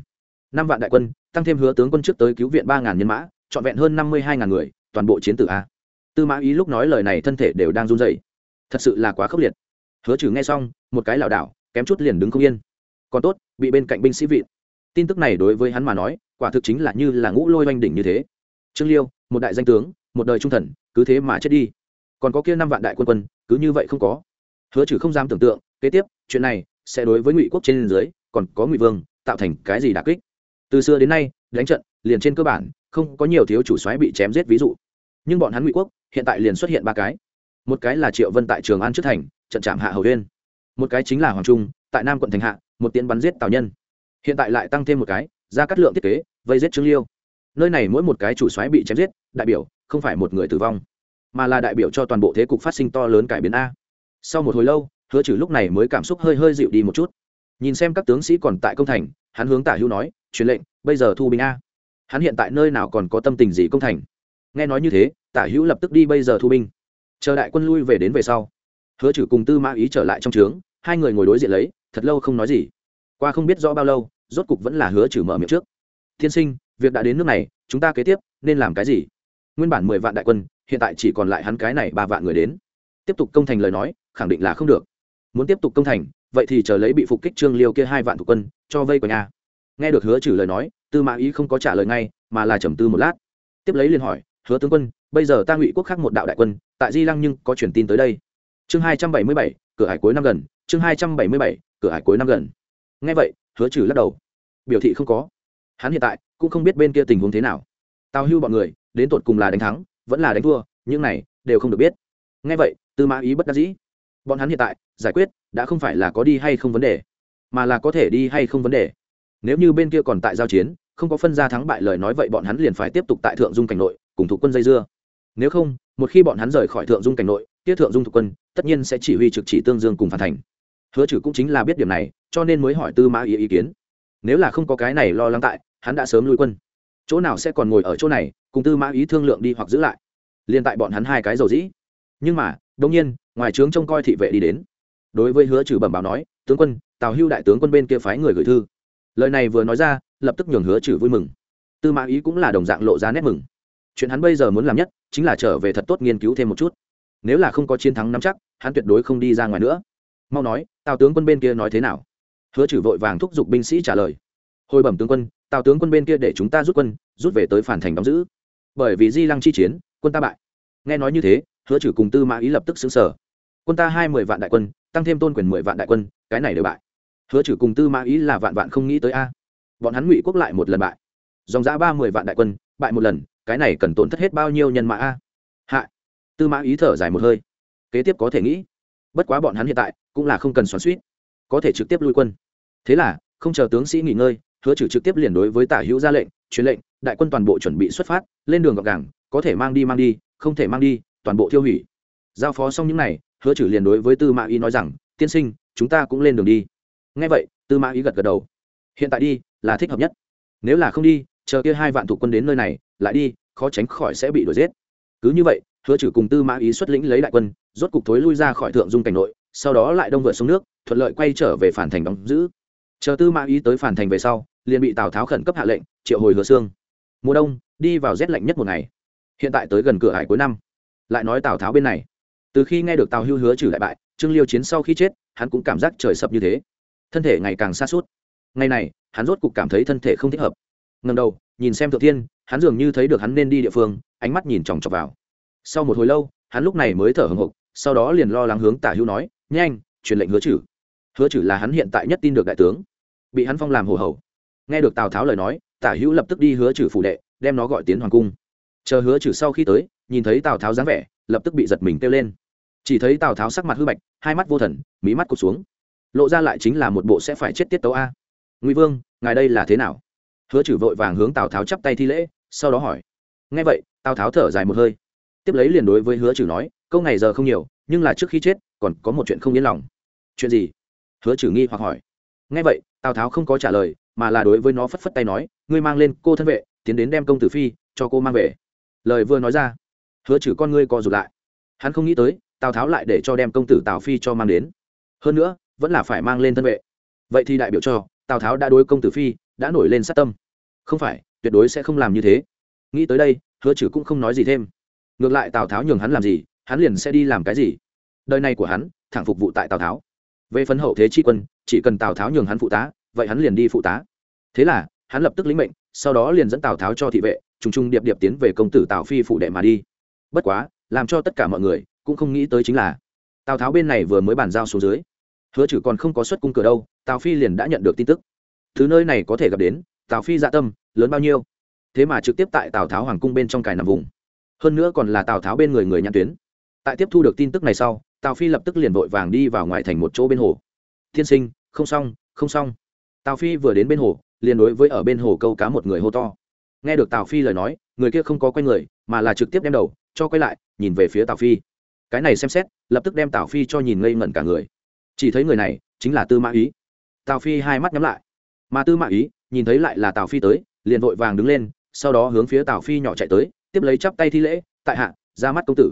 Năm vạn đại quân, tăng thêm hứa tướng quân trước tới cứu viện ba ngàn nhân mã, trọn vẹn hơn năm mươi hai ngàn người, toàn bộ chiến tử a. Tư mã ý lúc nói lời này thân thể đều đang run dày thật sự là quá khốc liệt. Hứa trừ nghe xong, một cái lảo đảo, kém chút liền đứng không yên. Còn tốt, bị bên cạnh binh sĩ vịn. Tin tức này đối với hắn mà nói quả thực chính là như là ngũ lôi oanh đỉnh như thế. Trương liêu, một đại danh tướng, một đời trung thần, cứ thế mà chết đi. Còn có kia năm vạn đại quân quân, cứ như vậy không có. Hứa trừ không dám tưởng tượng, kế tiếp, chuyện này sẽ đối với ngụy quốc trên dưới, còn có ngụy vương, tạo thành cái gì đà kích. Từ xưa đến nay, đánh trận, liền trên cơ bản, không có nhiều thiếu chủ soái bị chém giết ví dụ. Nhưng bọn hắn ngụy quốc, hiện tại liền xuất hiện ba cái. Một cái là triệu vân tại trường an trước thành, trận trạm hạ hầu huyên một cái chính là hoàng trung, tại nam quận thành hạ, một tiến bắn giết tào nhân. Hiện tại lại tăng thêm một cái ra cắt lượng thiết kế, vây giết trương liêu. Nơi này mỗi một cái chủ xoáy bị chém giết, đại biểu không phải một người tử vong, mà là đại biểu cho toàn bộ thế cục phát sinh to lớn cải biến a. Sau một hồi lâu, hứa trừ lúc này mới cảm xúc hơi hơi dịu đi một chút. Nhìn xem các tướng sĩ còn tại công thành, hắn hướng tả hữu nói, truyền lệnh, bây giờ thu binh a. Hắn hiện tại nơi nào còn có tâm tình gì công thành? Nghe nói như thế, tả hữu lập tức đi bây giờ thu binh. Chờ đại quân lui về đến về sau, hứa trừ cùng tư mã ý trở lại trong trướng, hai người ngồi đối diện lấy, thật lâu không nói gì. Qua không biết rõ bao lâu rốt cục vẫn là hứa trừ mở miệng trước. Tiên sinh, việc đã đến nước này, chúng ta kế tiếp, nên làm cái gì? Nguyên bản mười vạn đại quân, hiện tại chỉ còn lại hắn cái này ba vạn người đến. Tiếp tục công thành lời nói, khẳng định là không được. Muốn tiếp tục công thành, vậy thì chờ lấy bị phục kích trương liêu kia hai vạn thủ quân, cho vây quanh a nghe được hứa trừ lời nói, tư mã ý không có trả lời ngay, mà là trầm tư một lát. Tiếp lấy liền hỏi, hứa tướng quân, bây giờ ta ngụy quốc khác một đạo đại quân, tại di lăng nhưng có truyền tin tới đây. Chương hai trăm bảy mươi bảy, cửa hải cuối năm gần, chương hai trăm bảy mươi bảy, cửa hải cuối năm gần. Nghe vậy hứa trừ lắc đầu. Biểu thị không có. Hắn hiện tại cũng không biết bên kia tình huống thế nào. Tào hưu bọn người, đến tột cùng là đánh thắng, vẫn là đánh thua, những này đều không được biết. Nghe vậy, tư mã ý bất đắc dĩ. Bọn hắn hiện tại giải quyết đã không phải là có đi hay không vấn đề, mà là có thể đi hay không vấn đề. Nếu như bên kia còn tại giao chiến, không có phân ra thắng bại lời nói vậy bọn hắn liền phải tiếp tục tại thượng dung cảnh nội cùng thủ quân dây dưa. Nếu không, một khi bọn hắn rời khỏi thượng dung cảnh nội tiết thượng dung thủ quân tất nhiên sẽ chỉ huy trực chỉ tương dương cùng phản thành. Hứa trừ cũng chính là biết điểm này cho nên mới hỏi tư mã ý ý kiến. Nếu là không có cái này lo lắng tại, hắn đã sớm lui quân. Chỗ nào sẽ còn ngồi ở chỗ này, cùng tư mã ý thương lượng đi hoặc giữ lại. Liền tại bọn hắn hai cái dầu dĩ. Nhưng mà đông nhiên, ngoài trướng trông coi thị vệ đi đến. Đối với hứa trừ bẩm báo nói, tướng quân, tào hưu đại tướng quân bên kia phái người gửi thư. Lời này vừa nói ra, lập tức nhường hứa trừ vui mừng. Tư mã ý cũng là đồng dạng lộ ra nét mừng. Chuyện hắn bây giờ muốn làm nhất, chính là trở về thật tốt nghiên cứu thêm một chút. Nếu là không có chiến thắng nắm chắc, hắn tuyệt đối không đi ra ngoài nữa. Mau nói, tào tướng quân bên kia nói thế nào? Hứa trừ vội vàng thúc giục binh sĩ trả lời. Hồi bẩm tướng quân, tào tướng quân bên kia để chúng ta rút quân, rút về tới phản thành đóng giữ. Bởi vì di lăng chi chiến, quân ta bại. Nghe nói như thế, hứa trừ cùng tư mã ý lập tức xứng sở quân ta hai mươi vạn đại quân, tăng thêm tôn quyền mười vạn đại quân, cái này đều bại. Hứa trừ cùng tư mã ý là vạn vạn không nghĩ tới a. Bọn hắn ngụy quốc lại một lần bại. Dòng giã ba mươi vạn đại quân, bại một lần, cái này cần tổn thất hết bao nhiêu nhân mã a? Hạ. Tư mã ý thở dài một hơi. Kế tiếp có thể nghĩ. Bất quá bọn hắn hiện tại cũng là không cần xoắn suýt có thể trực tiếp lui quân. Thế là, không chờ tướng sĩ nghỉ ngơi, hứa trừ trực tiếp liền đối với tả hữu ra lệnh, truyền lệnh, đại quân toàn bộ chuẩn bị xuất phát, lên đường gọc gàng, có thể mang đi mang đi, không thể mang đi, toàn bộ tiêu hủy. Giao phó xong những n à y hứa trừ liền đối với tư mã ý nói rằng, tiên sinh, chúng ta cũng lên đường đi. Ngay vậy, tư mã ý gật gật đầu. Hiện tại đi là thích hợp nhất. Nếu là không đi, chờ kia hai vạn thủ quân đến nơi này, lại đi, khó tránh khỏi sẽ bị đuổi giết. Cứ như vậy, hứa trừ cùng tư mã ý xuất lĩnh lấy đại quân, rốt cục thối lui ra khỏi thượng dung cảnh nội sau đó lại đông vượt xuống nước, thuận lợi quay trở về phản thành đóng giữ. Chờ tư mã ý tới phản thành về sau, liền bị tào tháo khẩn cấp hạ lệnh, triệu hồi hứa xương mùa đông, đi vào rét lạnh nhất một ngày. Hiện tại tới gần cửa hải cuối năm. Lại nói tào tháo bên này. Từ khi nghe được tào hưu hứa trừ đại bại, trương liêu chiến sau khi chết, hắn cũng cảm giác trời sập như thế. Thân thể ngày càng xa suốt ngày này, hắn rốt cục cảm thấy thân thể không thích hợp. Ngần đầu, nhìn xem thượng thiên, hắn dường như thấy được hắn nên đi địa phương, ánh mắt nhìn chòng chọc vào. Sau một hồi lâu, hắn lúc này mới thở hồng hộc, sau đó liền lo lắng hướng tả hưu nói nhanh, truyền lệnh hứa chử hứa chử là hắn hiện tại nhất tin được đại tướng. Bị hắn phong làm hồ hầu. Nghe được tào tháo lời nói, tả hữu lập tức đi hứa chử phủ đệ, đem nó gọi tiến hoàng cung. Chờ hứa chử sau khi tới, nhìn thấy tào tháo dáng vẻ, lập tức bị giật mình kêu lên. Chỉ thấy tào tháo sắc mặt hư bạch, hai mắt vô thần, mí mắt cụt xuống. Lộ ra lại chính là một bộ sẽ phải chết tiết tấu a. Nguy vương, ngài đây là thế nào? Hứa chử vội vàng hướng tào tháo chắp tay thi lễ, sau đó hỏi. Nghe vậy, tào tháo thở dài một hơi. Tiếp lấy liền đối với hứa trừ nói câu ngày giờ không nhiều, nhưng là trước khi chết, còn có một chuyện không yên lòng. Chuyện gì? Hứa trừ nghi hoặc hỏi. Ngay vậy, tào tháo không có trả lời, mà là đối với nó phất phất tay nói, ngươi mang lên cô thân vệ, tiến đến đem công tử phi, cho cô mang về. Lời vừa nói ra, hứa trừ con ngươi co rụt lại. Hắn không nghĩ tới, tào tháo lại để cho đem công tử tào phi cho mang đến. Hơn nữa, vẫn là phải mang lên thân vệ. Vậy thì đại biểu cho, tào tháo đã đối công tử phi, đã nổi lên sát tâm. Không phải, tuyệt đối sẽ không làm như thế. Nghĩ tới đây, hứa trừ cũng không nói gì thêm. Ngược lại tào tháo nhường hắn làm gì hắn liền sẽ đi làm cái gì? Đời này của hắn, thẳng phục vụ tại tào tháo. Về phần hậu thế tri quân, chỉ cần tào tháo nhường hắn phụ tá, vậy hắn liền đi phụ tá. Thế là, hắn lập tức lĩnh mệnh, sau đó liền dẫn tào tháo cho thị vệ, trùng trùng điệp điệp tiến về công tử tào phi phụ đệ mà đi. Bất quá, làm cho tất cả mọi người cũng không nghĩ tới chính là, tào tháo bên này vừa mới bàn giao xuống dưới. Hứa chử còn không có xuất cung cửa đâu, tào phi liền đã nhận được tin tức. Thứ nơi này có thể gặp đến, tào phi dạ tâm, lớn bao nhiêu? Thế mà trực tiếp tại tào tháo hoàng cung bên trong cài nằm vùng. Hơn nữa còn là tào tháo bên người người nhãn tuyến tại tiếp thu được tin tức này sau, tào phi lập tức liền vội vàng đi vào ngoài thành một chỗ bên hồ. Thiên sinh, không xong không xong. Tào phi vừa đến bên hồ, liền đối với ở bên hồ câu cá một người hô to. Nghe được tào phi lời nói, người kia không có quay người, mà là trực tiếp đem đầu cho quay lại, nhìn về phía tào phi. Cái này xem xét, lập tức đem tào phi cho nhìn ngây ngẩn cả người. Chỉ thấy người này chính là tư mã ý. Tào phi hai mắt nhắm lại. Mà tư mã ý nhìn thấy lại là tào phi tới, liền vội vàng đứng lên, sau đó hướng phía tào phi nhỏ chạy tới, tiếp lấy chắp tay thi lễ, tại hạ, ra mắt công tử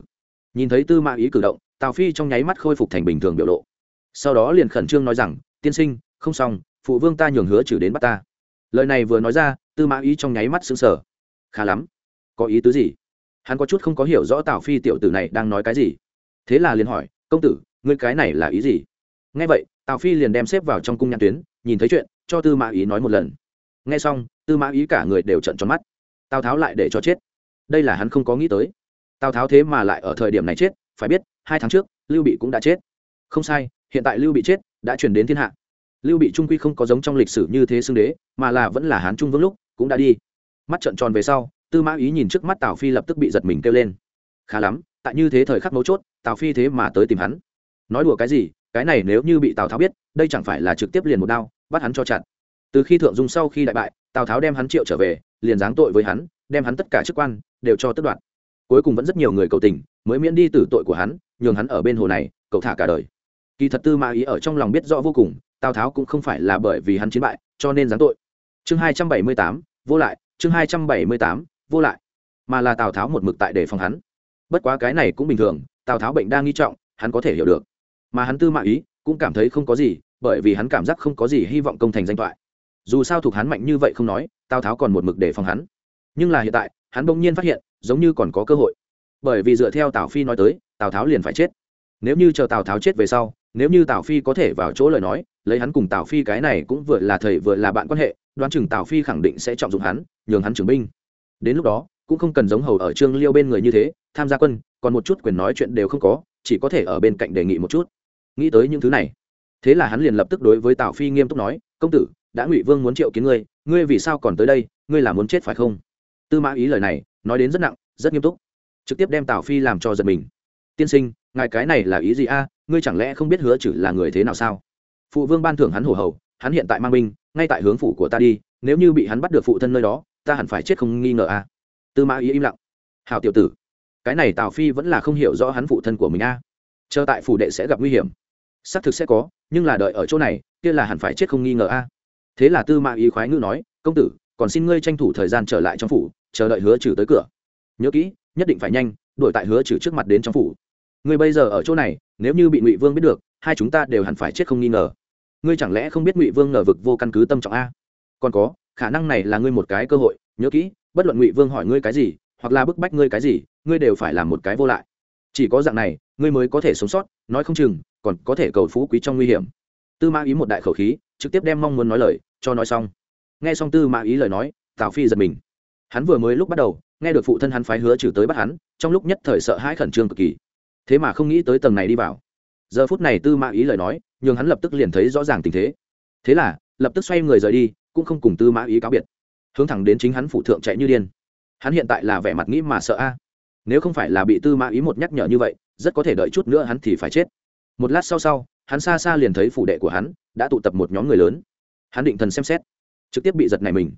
nhìn thấy tư mã ý cử động, tào phi trong nháy mắt khôi phục thành bình thường biểu lộ. Sau đó liền khẩn trương nói rằng, tiên sinh, không xong, phụ vương ta nhường hứa trừ đến bắt ta. Lời này vừa nói ra, tư mã ý trong nháy mắt xứng sở khá lắm. Có ý tứ gì? Hắn có chút không có hiểu rõ tào phi tiểu tử này đang nói cái gì. Thế là liền hỏi, công tử, ngươi cái này là ý gì? Nghe vậy, tào phi liền đem xếp vào trong cung nhãn tuyến, nhìn thấy chuyện, cho tư mã ý nói một lần. Nghe xong, tư mã ý cả người đều trận tròn mắt. Tào tháo lại để cho chết. Đây là hắn không có nghĩ tới tào tháo thế mà lại ở thời điểm này chết, phải biết, hai tháng trước, lưu bị cũng đã chết. Không sai, hiện tại lưu bị chết, đã chuyển đến thiên hạ. Lưu bị trung quy không có giống trong lịch sử như thế xưng đế, mà là vẫn là hán trung vương lúc, cũng đã đi. Mắt trận tròn về sau, tư mã ý nhìn trước mắt tào phi lập tức bị giật mình kêu lên. Khá lắm, tại như thế thời khắc mấu chốt, tào phi thế mà tới tìm hắn. Nói đùa cái gì, cái này nếu như bị tào tháo biết, đây chẳng phải là trực tiếp liền một đao, bắt hắn cho chặn từ khi thượng dung sau khi đại bại, tào tháo đem hắn triệu trở về, liền giáng tội với hắn, đem hắn tất cả chức quan, đều cho tất đoạn cuối cùng vẫn rất nhiều người cầu tình, mới miễn đi tử tội của hắn, nhường hắn ở bên hồ này cậu thả cả đời. Kỳ thật tư mã ý ở trong lòng biết rõ vô cùng, tào tháo cũng không phải là bởi vì hắn chiến bại, cho nên giáng tội. Chương hai trăm bảy mươi tám, vô lại, chương hai trăm bảy mươi tám, vô lại. Mà là tào tháo một mực tại để phòng hắn. Bất quá cái này cũng bình thường, tào tháo bệnh đang nghi trọng, hắn có thể hiểu được. Mà hắn tư mã ý cũng cảm thấy không có gì, bởi vì hắn cảm giác không có gì hy vọng công thành danh thoại. Dù sao thuộc hắn mạnh như vậy không nói, tào tháo còn một mực để phòng hắn. Nhưng là hiện tại, hắn bỗng nhiên phát hiện giống như còn có cơ hội. Bởi vì dựa theo tào phi nói tới, tào tháo liền phải chết. Nếu như chờ tào tháo chết về sau, nếu như tào phi có thể vào chỗ lời nói, lấy hắn cùng tào phi cái này cũng vừa là thầy vừa là bạn quan hệ, đoán chừng tào phi khẳng định sẽ trọng dụng hắn, nhường hắn trưởng binh. Đến lúc đó, cũng không cần giống hầu ở trương liêu bên người như thế, tham gia quân, còn một chút quyền nói chuyện đều không có, chỉ có thể ở bên cạnh đề nghị một chút. Nghĩ tới những thứ này, thế là hắn liền lập tức đối với tào phi nghiêm túc nói, công tử, đã ngụy vương muốn triệu kiến ngươi ngươi vì sao còn tới đây, ngươi là muốn chết phải không? Tư mã ý lời này nói đến rất nặng, rất nghiêm túc. Trực tiếp đem tào phi làm cho giật mình. Tiên sinh, ngài cái này là ý gì a? Ngươi chẳng lẽ không biết hứa chử là người thế nào sao? Phụ vương ban thưởng hắn hổ hầu, hắn hiện tại mang binh, ngay tại hướng phủ của ta đi, nếu như bị hắn bắt được phụ thân nơi đó, ta hẳn phải chết không nghi ngờ a. Tư mã ý im lặng. Hào tiểu tử, cái này tào phi vẫn là không hiểu rõ hắn phụ thân của mình a. Chờ tại phủ đệ sẽ gặp nguy hiểm. Xác thực sẽ có, nhưng là đợi ở chỗ này, kia là hẳn phải chết không nghi ngờ a. Thế là tư mã ý khoái ngữ nói, công tử còn xin ngươi tranh thủ thời gian trở lại trong phủ, chờ đợi hứa trừ tới cửa. Nhớ kỹ, nhất định phải nhanh, đuổi tại hứa trừ trước mặt đến trong phủ. Ngươi bây giờ ở chỗ này, nếu như bị ngụy vương biết được, hai chúng ta đều hẳn phải chết không nghi ngờ. Ngươi chẳng lẽ không biết ngụy vương ngờ vực vô căn cứ tâm trọng a? Còn có, khả năng này là ngươi một cái cơ hội, nhớ kỹ, bất luận ngụy vương hỏi ngươi cái gì, hoặc là bức bách ngươi cái gì, ngươi đều phải làm một cái vô lại. Chỉ có dạng này, ngươi mới có thể sống sót, nói không chừng, còn có thể cầu phú quý trong nguy hiểm. Tư ma ý một đại khẩu khí, trực tiếp đem mong muốn nói lời, cho nói xong nghe xong tư mã ý lời nói, tào phi giật mình. Hắn vừa mới lúc bắt đầu, nghe được phụ thân hắn phái hứa trừ tới bắt hắn, trong lúc nhất thời sợ hãi khẩn trương cực kỳ. Thế mà không nghĩ tới tầng này đi vào. Giờ phút này tư mã ý lời nói, nhường hắn lập tức liền thấy rõ ràng tình thế. Thế là, lập tức xoay người rời đi, cũng không cùng tư mã ý cáo biệt. Hướng thẳng đến chính hắn phụ thượng chạy như điên. Hắn hiện tại là vẻ mặt nghĩ mà sợ a. Nếu không phải là bị tư mã ý một nhắc nhở như vậy, rất có thể đợi chút nữa hắn thì phải chết. Một lát sau sau, hắn xa xa liền thấy phủ đệ của hắn đã tụ tập một nhóm người lớn. Hắn định thần xem xét trực tiếp bị giật này mình.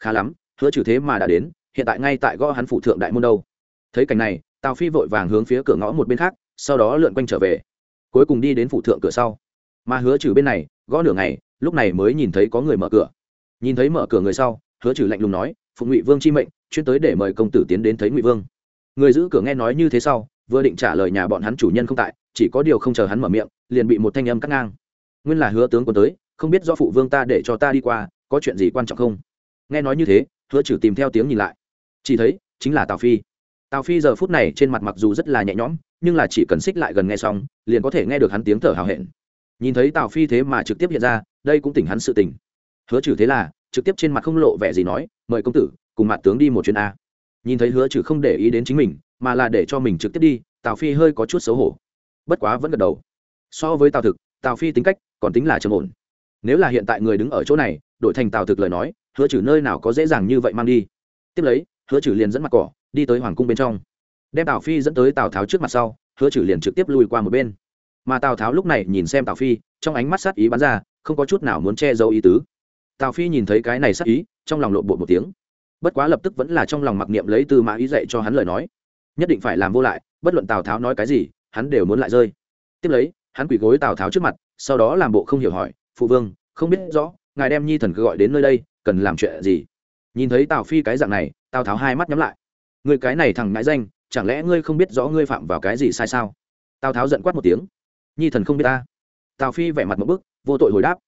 Khá lắm, hứa trừ thế mà đã đến, hiện tại ngay tại gõ hắn phủ thượng đại môn đâu. Thấy cảnh này, tào phi vội vàng hướng phía cửa ngõ một bên khác, sau đó lượn quanh trở về. Cuối cùng đi đến phủ thượng cửa sau. Mà hứa trừ bên này, gõ nửa ngày, lúc này mới nhìn thấy có người mở cửa. Nhìn thấy mở cửa người sau, hứa trừ lạnh lùng nói phụ ngụy vương chi mệnh, chuyên tới để mời công tử tiến đến thấy ngụy vương. Người giữ cửa nghe nói như thế sau, vừa định trả lời nhà bọn hắn chủ nhân không tại, chỉ có điều không chờ hắn mở miệng, liền bị một thanh âm cắt ngang. Nguyên là hứa tướng quân tới, không biết do phụ vương ta để cho ta đi qua có chuyện gì quan trọng không? Nghe nói như thế, hứa trừ tìm theo tiếng nhìn lại. Chỉ thấy, chính là tào phi. Tào phi giờ phút này trên mặt mặc dù rất là nhẹ nhõm, nhưng là chỉ cần xích lại gần nghe xong, liền có thể nghe được hắn tiếng thở hào hẹn. Nhìn thấy tào phi thế mà trực tiếp hiện ra, đây cũng tỉnh hắn sự tình hứa trừ thế là, trực tiếp trên mặt không lộ vẻ gì nói, mời công tử, cùng mặt tướng đi một chuyến a. Nhìn thấy hứa trừ không để ý đến chính mình, mà là để cho mình trực tiếp đi, tào phi hơi có chút xấu hổ. Bất quá vẫn gật đầu. So với tào thực, tào phi tính cách còn tính là trầm ổn. Nếu là hiện tại người đứng ở chỗ này đổi thành tào thực lời nói, hứa trừ nơi nào có dễ dàng như vậy mang đi. Tiếp lấy, hứa trừ liền dẫn mặt cỏ, đi tới hoàng cung bên trong. Đem tào phi dẫn tới tào tháo trước mặt sau, hứa trừ liền trực tiếp lui qua một bên. Mà tào tháo lúc này nhìn xem tào phi, trong ánh mắt sát ý bắn ra, không có chút nào muốn che giấu ý tứ. Tào phi nhìn thấy cái này sát ý, trong lòng lộn bộ một tiếng. Bất quá lập tức vẫn là trong lòng mặc niệm lấy từ mã ý dạy cho hắn lời nói. Nhất định phải làm vô lại, bất luận tào tháo nói cái gì, hắn đều muốn lại rơi. Tiếp lấy, hắn quỳ gối tào tháo trước mặt, sau đó làm bộ không hiểu hỏi, phụ vương, không biết rõ ngài đem nhi thần cứ gọi đến nơi đây, cần làm chuyện gì? Nhìn thấy tào phi cái dạng này, tào tháo hai mắt nhắm lại. Người cái này thằng ngãi danh, chẳng lẽ ngươi không biết rõ ngươi phạm vào cái gì sai sao? Tào tháo giận quát một tiếng. Nhi thần không biết ta. Tào phi vẻ mặt một bức, vô tội hồi đáp.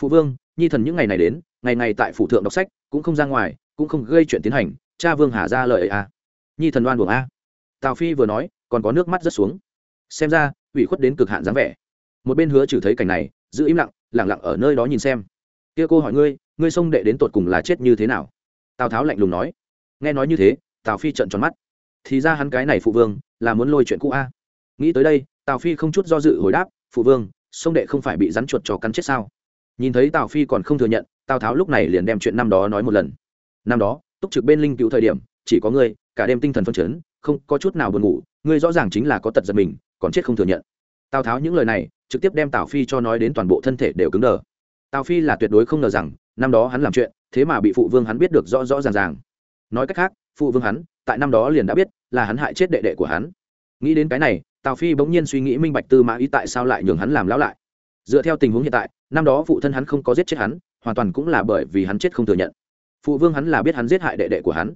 Phụ vương, nhi thần những ngày này đến, ngày ngày tại phủ thượng đọc sách, cũng không ra ngoài, cũng không gây chuyện tiến hành, cha vương hà ra lời ấy à? Nhi thần đoan buồng a. Tào phi vừa nói, còn có nước mắt rất xuống. Xem ra, ủy khuất đến cực hạn dáng vẻ. Một bên hứa trừ thấy cảnh này, giữ im lặng lẳng lặng ở nơi đó nhìn xem kia cô hỏi ngươi ngươi xông đệ đến tột cùng là chết như thế nào? Tào tháo lạnh lùng nói. Nghe nói như thế, tào phi trợn tròn mắt. Thì ra hắn cái này phụ vương, là muốn lôi chuyện cũ a. Nghĩ tới đây, tào phi không chút do dự hồi đáp, phụ vương sông đệ không phải bị rắn chuột cho cắn chết sao? Nhìn thấy tào phi còn không thừa nhận, tào tháo lúc này liền đem chuyện năm đó nói một lần. Năm đó, túc trực bên linh cứu thời điểm, chỉ có ngươi, cả đêm tinh thần phân chấn, không có chút nào buồn ngủ, ngươi rõ ràng chính là có tật giật mình, còn chết không thừa nhận. Tào tháo những lời này, trực tiếp đem tào phi cho nói đến toàn bộ thân thể đều cứng đờ tào phi là tuyệt đối không ngờ rằng, năm đó hắn làm chuyện, thế mà bị phụ vương hắn biết được rõ rõ ràng ràng. Nói cách khác, phụ vương hắn, tại năm đó liền đã biết, là hắn hại chết đệ đệ của hắn. Nghĩ đến cái này, tào phi bỗng nhiên suy nghĩ minh bạch tư mã ý tại sao lại nhường hắn làm lão lại. Dựa theo tình huống hiện tại, năm đó phụ thân hắn không có giết chết hắn, hoàn toàn cũng là bởi vì hắn chết không thừa nhận. Phụ vương hắn là biết hắn giết hại đệ đệ của hắn,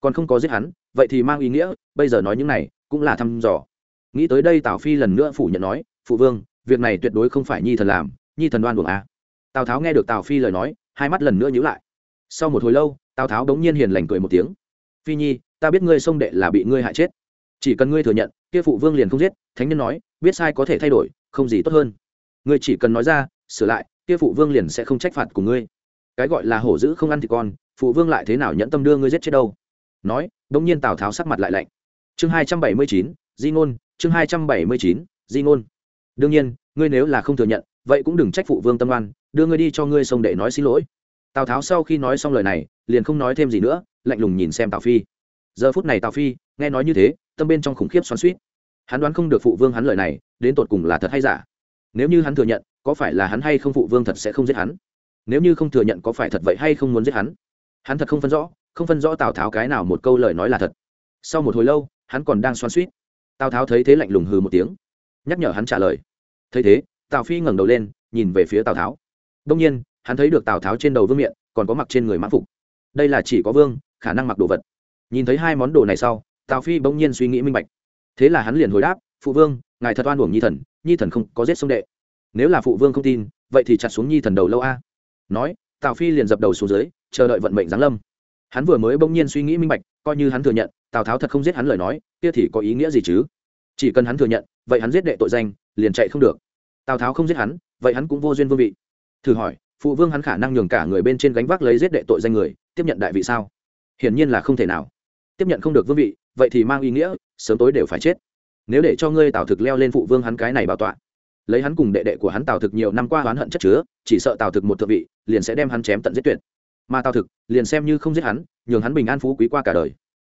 còn không có giết hắn, vậy thì mang ý nghĩa, bây giờ nói những này, cũng là thăm dò. Nghĩ tới đây tào phi lần nữa phủ nhận nói, phụ vương, việc này tuyệt đối không phải nhi thần làm, nhi thần đoan buồng a. à tào tháo nghe được tào phi lời nói, hai mắt lần nữa nhíu lại. Sau một hồi lâu, tào tháo đống nhiên hiền lành cười một tiếng. Phi nhi, ta biết ngươi sông đệ là bị ngươi hại chết. Chỉ cần ngươi thừa nhận, kia phụ vương liền không giết, thánh nhân nói, biết sai có thể thay đổi, không gì tốt hơn. Ngươi chỉ cần nói ra, sửa lại, kia phụ vương liền sẽ không trách phạt của ngươi. Cái gọi là hổ dữ không ăn thì con, phụ vương lại thế nào nhẫn tâm đưa ngươi giết chết đâu? Nói, đống nhiên tào tháo sắc mặt lại lạnh. Chương hai trăm bảy mươi chín, di ngôn, chương hai trăm bảy mươi chín, di ngôn. Đương nhiên, ngươi nếu là không thừa nhận, vậy cũng đừng trách phụ vương tâm oan đưa ngươi đi cho ngươi sông đệ nói xin lỗi. Tào tháo sau khi nói xong lời này, liền không nói thêm gì nữa, lạnh lùng nhìn xem tào phi. Giờ phút này tào phi, nghe nói như thế, tâm bên trong khủng khiếp xoắn suýt hắn đoán không được phụ vương hắn lời này, đến tột cùng là thật hay giả. Nếu như hắn thừa nhận, có phải là hắn hay không phụ vương thật sẽ không giết hắn? Nếu như không thừa nhận có phải thật vậy hay không muốn giết hắn? Hắn thật không phân rõ, không phân rõ tào tháo cái nào một câu lời nói là thật. Sau một hồi lâu, hắn còn đang xoắn suýt tào tháo thấy thế lạnh lùng hừ một tiếng, nhắc nhở hắn trả lời. Thấy thế, tào phi ngẩng đầu lên, nhìn về phía tào tháo đông nhiên, hắn thấy được tào tháo trên đầu vương miện, còn có mặc trên người mãn phục. Đây là chỉ có vương, khả năng mặc đồ vật. Nhìn thấy hai món đồ này sau, tào phi bỗng nhiên suy nghĩ minh bạch. Thế là hắn liền hồi đáp, phụ vương, ngài thật oan uổng nhi thần nhi thần không có giết sông đệ. Nếu là phụ vương không tin, vậy thì chặt xuống nhi thần đầu lâu a. Nói, tào phi liền dập đầu xuống dưới, chờ đợi vận mệnh giáng lâm. Hắn vừa mới bỗng nhiên suy nghĩ minh bạch, coi như hắn thừa nhận, tào tháo thật không giết hắn lời nói, kia thì có ý nghĩa gì chứ? Chỉ cần hắn thừa nhận, vậy hắn giết đệ tội danh, liền chạy không được. Tào tháo không giết hắn, vậy hắn cũng vô duyên vương vị thử hỏi, phụ vương hắn khả năng nhường cả người bên trên gánh vác lấy giết đệ tội danh người, tiếp nhận đại vị sao? Hiển nhiên là không thể nào. Tiếp nhận không được vương vị, vậy thì mang ý nghĩa, sớm tối đều phải chết. Nếu để cho ngươi tào thực leo lên phụ vương hắn cái này bảo tọa, lấy hắn cùng đệ đệ của hắn tào thực nhiều năm qua oán hận chất chứa, chỉ sợ tào thực một thượng vị, liền sẽ đem hắn chém tận giết tuyệt. Mà tào thực, liền xem như không giết hắn, nhường hắn bình an phú quý qua cả đời.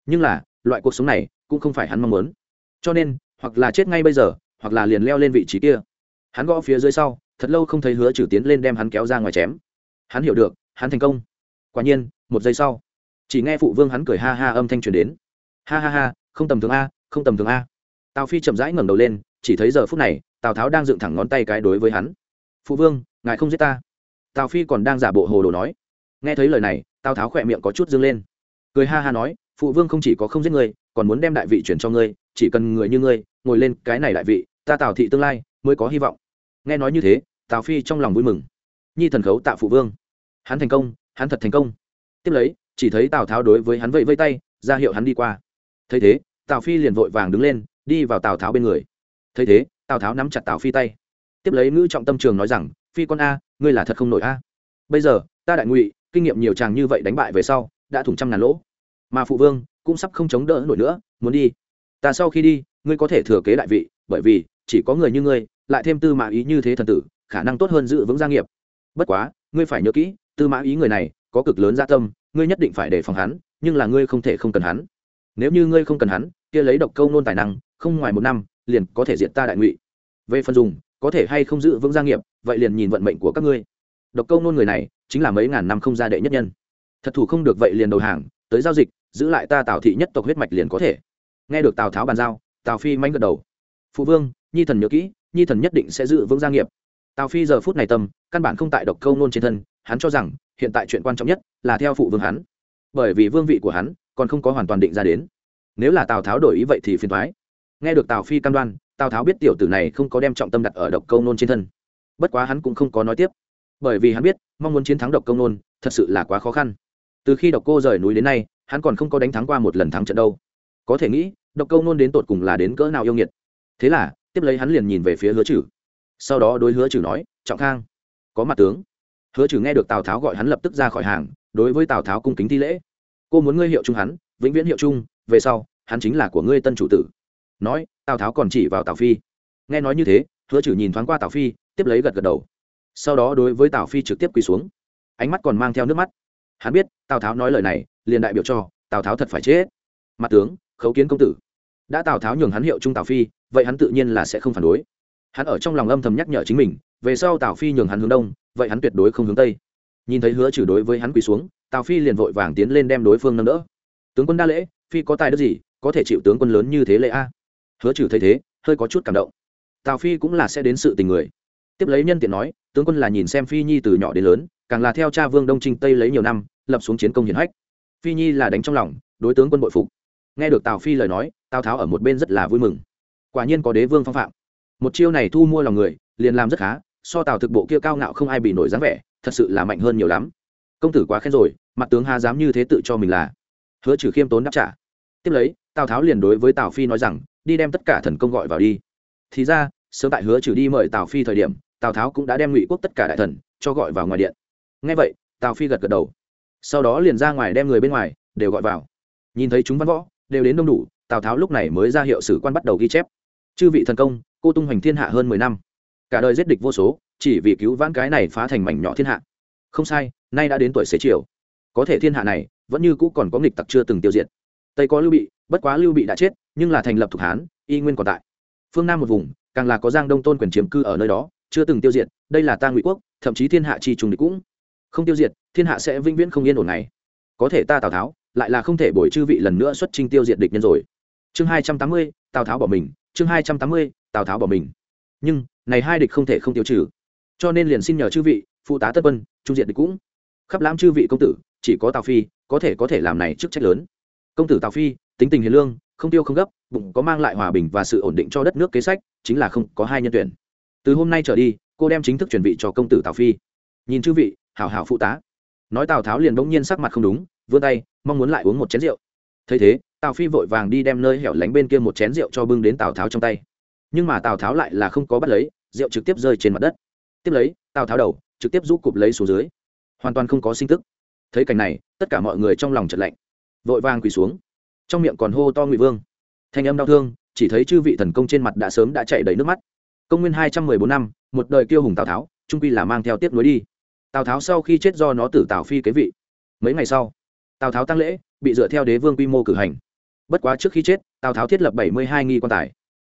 Nhưng là, loại cuộc sống này, cũng không phải hắn mong muốn. Cho nên, hoặc là chết ngay bây giờ, hoặc là liền leo lên vị trí kia. Hắn gõ phía dưới sau thật lâu không thấy hứa trừ tiến lên đem hắn kéo ra ngoài chém. Hắn hiểu được, hắn thành công. Quả nhiên, một giây sau, chỉ nghe phụ vương hắn cười ha ha âm thanh truyền đến. Ha ha ha, không tầm thường a, không tầm thường a. Tào phi chậm rãi ngẩng đầu lên, chỉ thấy giờ phút này, tào tháo đang dựng thẳng ngón tay cái đối với hắn. Phụ vương, ngài không giết ta. Tào phi còn đang giả bộ hồ đồ nói. Nghe thấy lời này, tào tháo khỏe miệng có chút dâng lên. Cười ha ha nói, phụ vương không chỉ có không giết người, còn muốn đem đại vị chuyển cho ngươi, chỉ cần người như ngươi, ngồi lên cái này đại vị, ta tào thị tương lai mới có hy vọng nghe nói như thế, tào phi trong lòng vui mừng. Nhi thần khấu tạ phụ vương. Hắn thành công, hắn thật thành công. Tiếp lấy, chỉ thấy tào tháo đối với hắn vẫy vây tay, ra hiệu hắn đi qua. Thấy thế, tào phi liền vội vàng đứng lên, đi vào tào tháo bên người. Thấy thế, tào tháo nắm chặt tào phi tay. Tiếp lấy ngữ trọng tâm trường nói rằng, phi con a, ngươi là thật không nổi a. Bây giờ, ta đại ngụy, kinh nghiệm nhiều chàng như vậy đánh bại về sau, đã thủng trăm ngàn lỗ. Mà phụ vương cũng sắp không chống đỡ nổi nữa, muốn đi. Ta sau khi đi, ngươi có thể thừa kế đại vị, bởi vì chỉ có người như ngươi lại thêm tư mã ý như thế thần tử, khả năng tốt hơn giữ vững gia nghiệp. Bất quá, ngươi phải nhớ kỹ, tư mã ý người này có cực lớn gia tâm, ngươi nhất định phải đề phòng hắn, nhưng là ngươi không thể không cần hắn. Nếu như ngươi không cần hắn, kia lấy độc câu nôn tài năng, không ngoài một năm, liền có thể diện ta đại ngụy. Về phần dùng, có thể hay không giữ vững gia nghiệp, vậy liền nhìn vận mệnh của các ngươi. Độc câu nôn người này, chính là mấy ngàn năm không gia đệ nhất nhân. Thật thủ không được vậy liền đầu hàng, tới giao dịch, giữ lại ta tào thị nhất tộc huyết mạch liền có thể. Nghe được tào tháo bàn giao, tào phi manh gật đầu. Phụ vương, nhi thần nhớ kỹ nhi thần nhất định sẽ giữ vững gia nghiệp. Tào phi giờ phút này tâm, căn bản không tại độc câu nôn trên thân, hắn cho rằng, hiện tại chuyện quan trọng nhất là theo phụ vương hắn. Bởi vì vương vị của hắn còn không có hoàn toàn định ra đến. Nếu là tào tháo đổi ý vậy thì phiền thoái nghe được tào phi cam đoan, tào tháo biết tiểu tử này không có đem trọng tâm đặt ở độc câu nôn trên thân. Bất quá hắn cũng không có nói tiếp. Bởi vì hắn biết, mong muốn chiến thắng độc câu nôn thật sự là quá khó khăn. Từ khi độc cô rời núi đến nay, hắn còn không có đánh thắng qua một lần thắng trận đâu. Có thể nghĩ, độc câu nôn đến tột cùng là đến cỡ nào yêu nghiệt. Thế là tiếp lấy hắn liền nhìn về phía hứa chử sau đó đối hứa chử nói, trọng khang, có mặt tướng. Hứa chử nghe được tào tháo gọi hắn lập tức ra khỏi hàng, đối với tào tháo cung kính thi lễ. Cô muốn ngươi hiệu chung hắn, vĩnh viễn hiệu chung về sau, hắn chính là của ngươi tân chủ tử. Nói, tào tháo còn chỉ vào tào phi. Nghe nói như thế, hứa chử nhìn thoáng qua tào phi, tiếp lấy gật gật đầu. Sau đó đối với tào phi trực tiếp quỳ xuống. Ánh mắt còn mang theo nước mắt. Hắn biết, tào tháo nói lời này, liền đại biểu cho tào tháo thật phải chết. Mặt tướng, khấu kiến công tử. Đã tào tháo nhường hắn hiệu trung tào phi vậy hắn tự nhiên là sẽ không phản đối. Hắn ở trong lòng âm thầm nhắc nhở chính mình, về sau tào phi nhường hắn hướng đông, vậy hắn tuyệt đối không hướng tây. Nhìn thấy hứa trừ đối với hắn quỳ xuống, tào phi liền vội vàng tiến lên đem đối phương nâng đỡ. Tướng quân đa lễ, phi có tài đức gì, có thể chịu tướng quân lớn như thế lễ a? Hứa trừ thấy thế, hơi có chút cảm động. Tào phi cũng là sẽ đến sự tình người. Tiếp lấy nhân tiện nói, tướng quân là nhìn xem phi nhi từ nhỏ đến lớn, càng là theo cha vương đông trinh tây lấy nhiều năm, lập xuống chiến công hiển hách. Phi nhi là đánh trong lòng, đối tướng quân bội phục. Nghe được tào phi lời nói, tào tháo ở một bên rất là vui mừng quả nhiên có đế vương phong phạm. Một chiêu này thu mua lòng người, liền làm rất khá, so tào thực bộ kia cao ngạo không ai bị nổi dáng vẻ, thật sự là mạnh hơn nhiều lắm. Công tử quá khen rồi, mặt tướng hà dám như thế tự cho mình là. Hứa trừ khiêm tốn đáp trả. Tiếp lấy, tào tháo liền đối với tào phi nói rằng, đi đem tất cả thần công gọi vào đi. Thì ra, sớm tại hứa trừ đi mời tào phi thời điểm, tào tháo cũng đã đem ngụy quốc tất cả đại thần cho gọi vào ngoài điện. Ngay vậy, tào phi gật gật đầu. Sau đó liền ra ngoài đem người bên ngoài đều gọi vào. Nhìn thấy chúng văn võ, đều đến đông đủ, tào tháo lúc này mới ra hiệu sử quan bắt đầu ghi chép chư vị thần công, cô tung hoành thiên hạ hơn mười năm. Cả đời giết địch vô số, chỉ vì cứu vãn cái này phá thành mảnh nhỏ thiên hạ. Không sai, nay đã đến tuổi xế chiều. Có thể thiên hạ này, vẫn như cũ còn có nghịch tặc chưa từng tiêu diệt. Tây có lưu bị, bất quá lưu bị đã chết, nhưng là thành lập thuộc hán, y nguyên còn tại. Phương nam một vùng, càng là có giang đông tôn quyền chiếm cư ở nơi đó, chưa từng tiêu diệt, đây là ta ngụy quốc, thậm chí thiên hạ chi trùng địch cũng không tiêu diệt, thiên hạ sẽ vĩnh viễn không yên ổn này. Có thể ta tào tháo, lại là không thể bồi chư vị lần nữa xuất trinh tiêu diệt địch nhân rồi. Chương hai trăm tám mươi, tào tháo bỏ mình chương hai trăm tám mươi, tào tháo bỏ mình. Nhưng, này hai địch không thể không tiêu trừ. Cho nên liền xin nhờ chư vị, phụ tá tất quân, trung diện địch cũng. Khắp lãm chư vị công tử, chỉ có tào phi, có thể có thể làm này chức trách lớn. Công tử tào phi, tính tình hiền lương, không tiêu không gấp, bụng có mang lại hòa bình và sự ổn định cho đất nước kế sách, chính là không có hai nhân tuyển. Từ hôm nay trở đi, cô đem chính thức chuẩn bị cho công tử tào phi. Nhìn chư vị, hảo hảo phụ tá. Nói tào tháo liền bỗng nhiên sắc mặt không đúng, vươn tay, mong muốn lại uống một chén rượu. Thấy thế tào phi vội vàng đi đem nơi hẻo lánh bên kia một chén rượu cho bưng đến tào tháo trong tay. Nhưng mà tào tháo lại là không có bắt lấy, rượu trực tiếp rơi trên mặt đất. Tiếp lấy, tào tháo đầu, trực tiếp rút cụp lấy xuống dưới. Hoàn toàn không có sinh tức. Thấy cảnh này, tất cả mọi người trong lòng chật lạnh. Vội vàng quỳ xuống. Trong miệng còn hô to ngụy vương. Thanh âm đau thương, chỉ thấy chư vị thần công trên mặt đã sớm đã chạy đầy nước mắt. Công nguyên hai trăm mười bốn năm, một đời kiêu hùng tào tháo, trung quy là mang theo tiếp nối đi. Tào tháo sau khi chết do nó tử tào phi kế vị. Mấy ngày sau, tào tháo tăng lễ, bị dựa theo đế vương quy mô cử hành bất quá trước khi chết, tào tháo thiết lập bảy mươi hai nghi quan tài.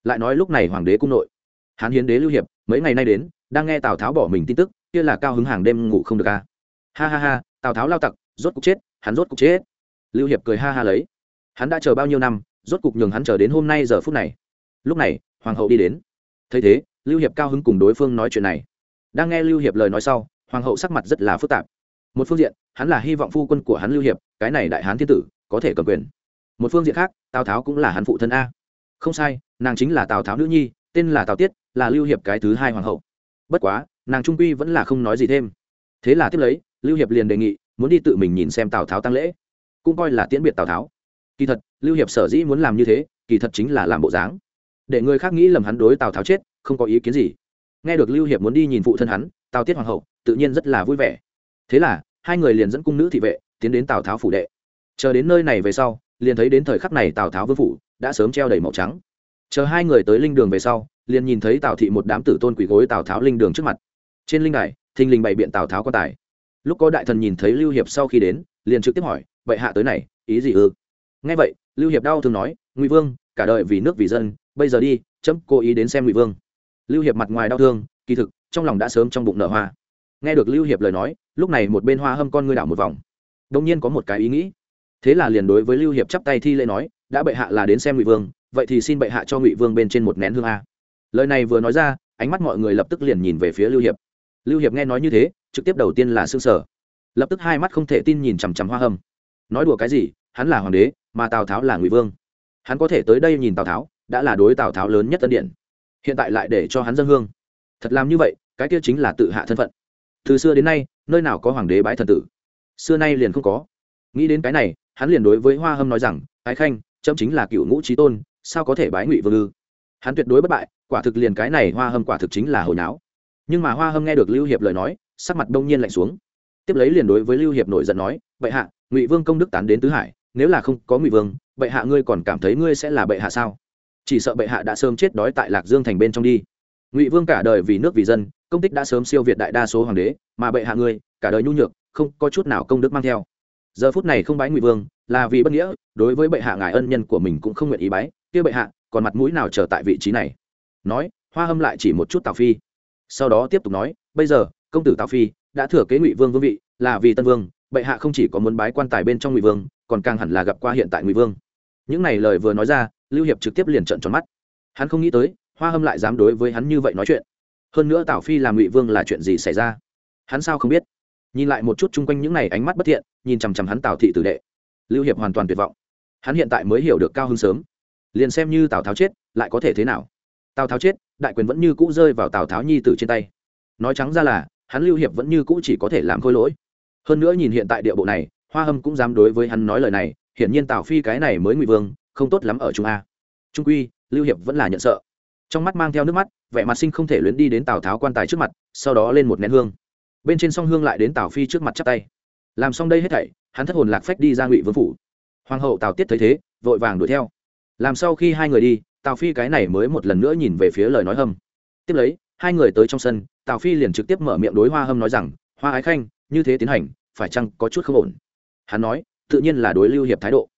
Lại nói lúc này hoàng đế cung nội. Hán hiến đế lưu hiệp, mấy ngày nay đến, đang nghe tào tháo bỏ mình tin tức, kia là cao hứng hàng đêm ngủ không được ca ha ha ha, tào tháo lao tặc, rốt cục chết, hắn rốt cục chết. Lưu hiệp cười ha ha lấy. Hắn đã chờ bao nhiêu năm, rốt cục nhường hắn chờ đến hôm nay giờ phút này. Lúc này, hoàng hậu đi đến. Thấy thế, lưu hiệp cao hứng cùng đối phương nói chuyện này. Đang nghe lưu hiệp lời nói sau, hoàng hậu sắc mặt rất là phức tạp. Một phương diện, hắn là hy vọng phu quân của hắn lưu hiệp, cái này đại hán thiên tử, có thể cầm quyền một phương diện khác, tào tháo cũng là hắn phụ thân a. Không sai, nàng chính là tào tháo nữ nhi, tên là tào tiết, là lưu hiệp cái thứ hai hoàng hậu. Bất quá, nàng trung quy vẫn là không nói gì thêm. Thế là tiếp lấy, lưu hiệp liền đề nghị, muốn đi tự mình nhìn xem tào tháo tăng lễ. Cũng coi là tiễn biệt tào tháo. Kỳ thật, lưu hiệp sở dĩ muốn làm như thế, kỳ thật chính là làm bộ dáng. Để người khác nghĩ lầm hắn đối tào tháo chết, không có ý kiến gì. Nghe được lưu hiệp muốn đi nhìn phụ thân hắn, tào tiết hoàng hậu, tự nhiên rất là vui vẻ. Thế là, hai người liền dẫn cung nữ thị vệ, tiến đến tào tháo phủ đệ. Chờ đến nơi này về sau liền thấy đến thời khắc này tào tháo vương phủ đã sớm treo đầy màu trắng. Chờ hai người tới linh đường về sau, liền nhìn thấy tào thị một đám tử tôn quỷ gối tào tháo linh đường trước mặt. Trên linh đài, thình lình bày biện tào tháo quan tài. Lúc có đại thần nhìn thấy lưu hiệp sau khi đến, liền trực tiếp hỏi, vậy hạ tới này, ý gì ư? Nghe vậy, lưu hiệp đau thương nói, ngụy vương, cả đời vì nước vì dân, bây giờ đi, chấm cố ý đến xem ngụy vương. Lưu hiệp mặt ngoài đau thương, kỳ thực, trong lòng đã sớm trong bụng nở hoa. Nghe được lưu hiệp lời nói, lúc này một bên hoa hâm con ngươi đảo một vòng. Đông nhiên có một cái ý nghĩ thế là liền đối với lưu hiệp chắp tay thi lễ nói, đã bệ hạ là đến xem ngụy vương, vậy thì xin bệ hạ cho ngụy vương bên trên một nén hương a. Lời này vừa nói ra, ánh mắt mọi người lập tức liền nhìn về phía lưu hiệp. Lưu hiệp nghe nói như thế, trực tiếp đầu tiên là xương sở. Lập tức hai mắt không thể tin nhìn chằm chằm hoa hâm. Nói đùa cái gì, hắn là hoàng đế, mà tào tháo là ngụy vương. Hắn có thể tới đây nhìn tào tháo, đã là đối tào tháo lớn nhất tân điện hiện tại lại để cho hắn dân hương. Thật làm như vậy, cái kia chính là tự hạ thân phận. Từ xưa đến nay, nơi nào có hoàng đế bái thần tử? Xưa nay liền không có. Nghĩ đến cái này hắn liền đối với hoa hâm nói rằng, ái khanh, chấm chính là cựu ngũ trí tôn, sao có thể bái ngụy vương ư? Hắn tuyệt đối bất bại, quả thực liền cái này hoa hâm quả thực chính là hồi náo. Nhưng mà hoa hâm nghe được lưu hiệp lời nói, sắc mặt đông nhiên lạnh xuống. Tiếp lấy liền đối với lưu hiệp nổi giận nói, bệ hạ, ngụy vương công đức tán đến tứ hải, nếu là không có ngụy vương, bệ hạ ngươi còn cảm thấy ngươi sẽ là bệ hạ sao? Chỉ sợ bệ hạ đã sớm chết đói tại lạc dương thành bên trong đi. Ngụy vương cả đời vì nước vì dân, công tích đã sớm siêu việt đại đa số hoàng đế, mà bệ hạ ngươi, cả đời nhu nhược, không có chút nào công đức mang theo giờ phút này không bái ngụy vương, là vì bất nghĩa, đối với bệ hạ ngài ân nhân của mình cũng không nguyện ý bái, kia bệ hạ, còn mặt mũi nào trở tại vị trí này? Nói, hoa hâm lại chỉ một chút tào phi. Sau đó tiếp tục nói, bây giờ, công tử tào phi đã thừa kế ngụy vương vương vị, là vì tân vương, bệ hạ không chỉ có muốn bái quan tài bên trong ngụy vương, còn càng hẳn là gặp qua hiện tại ngụy vương. Những này lời vừa nói ra, lưu hiệp trực tiếp liền trận tròn mắt. Hắn không nghĩ tới, hoa hâm lại dám đối với hắn như vậy nói chuyện. Hơn nữa tào phi làm ngụy vương là chuyện gì xảy ra? Hắn sao không biết? Nhìn lại một chút chung quanh những này ánh mắt bất thiện, nhìn chằm chằm hắn tào thị tử đệ, lưu hiệp hoàn toàn tuyệt vọng. Hắn hiện tại mới hiểu được cao hơn sớm. Liền xem như tào tháo chết, lại có thể thế nào? Tào tháo chết, đại quyền vẫn như cũ rơi vào tào tháo nhi tử trên tay. Nói trắng ra là, hắn lưu hiệp vẫn như cũ chỉ có thể làm khôi lỗi. Hơn nữa nhìn hiện tại địa bộ này, hoa hâm cũng dám đối với hắn nói lời này, hiển nhiên tào phi cái này mới ngụy vương, không tốt lắm ở trung a. Trung quy, lưu hiệp vẫn là nhận sợ. Trong mắt mang theo nước mắt, vẻ mặt sinh không thể luyến đi đến tào tháo quan tài trước mặt, sau đó lên một nén hương bên trên song hương lại đến tào phi trước mặt chắp tay làm xong đây hết thảy hắn thất hồn lạc phách đi ra ngụy vương phủ hoàng hậu tào tiết thấy thế vội vàng đuổi theo làm sau khi hai người đi tào phi cái này mới một lần nữa nhìn về phía lời nói hâm tiếp lấy hai người tới trong sân tào phi liền trực tiếp mở miệng đối hoa hâm nói rằng hoa ái khanh như thế tiến hành phải chăng có chút không ổn hắn nói tự nhiên là đối lưu hiệp thái độ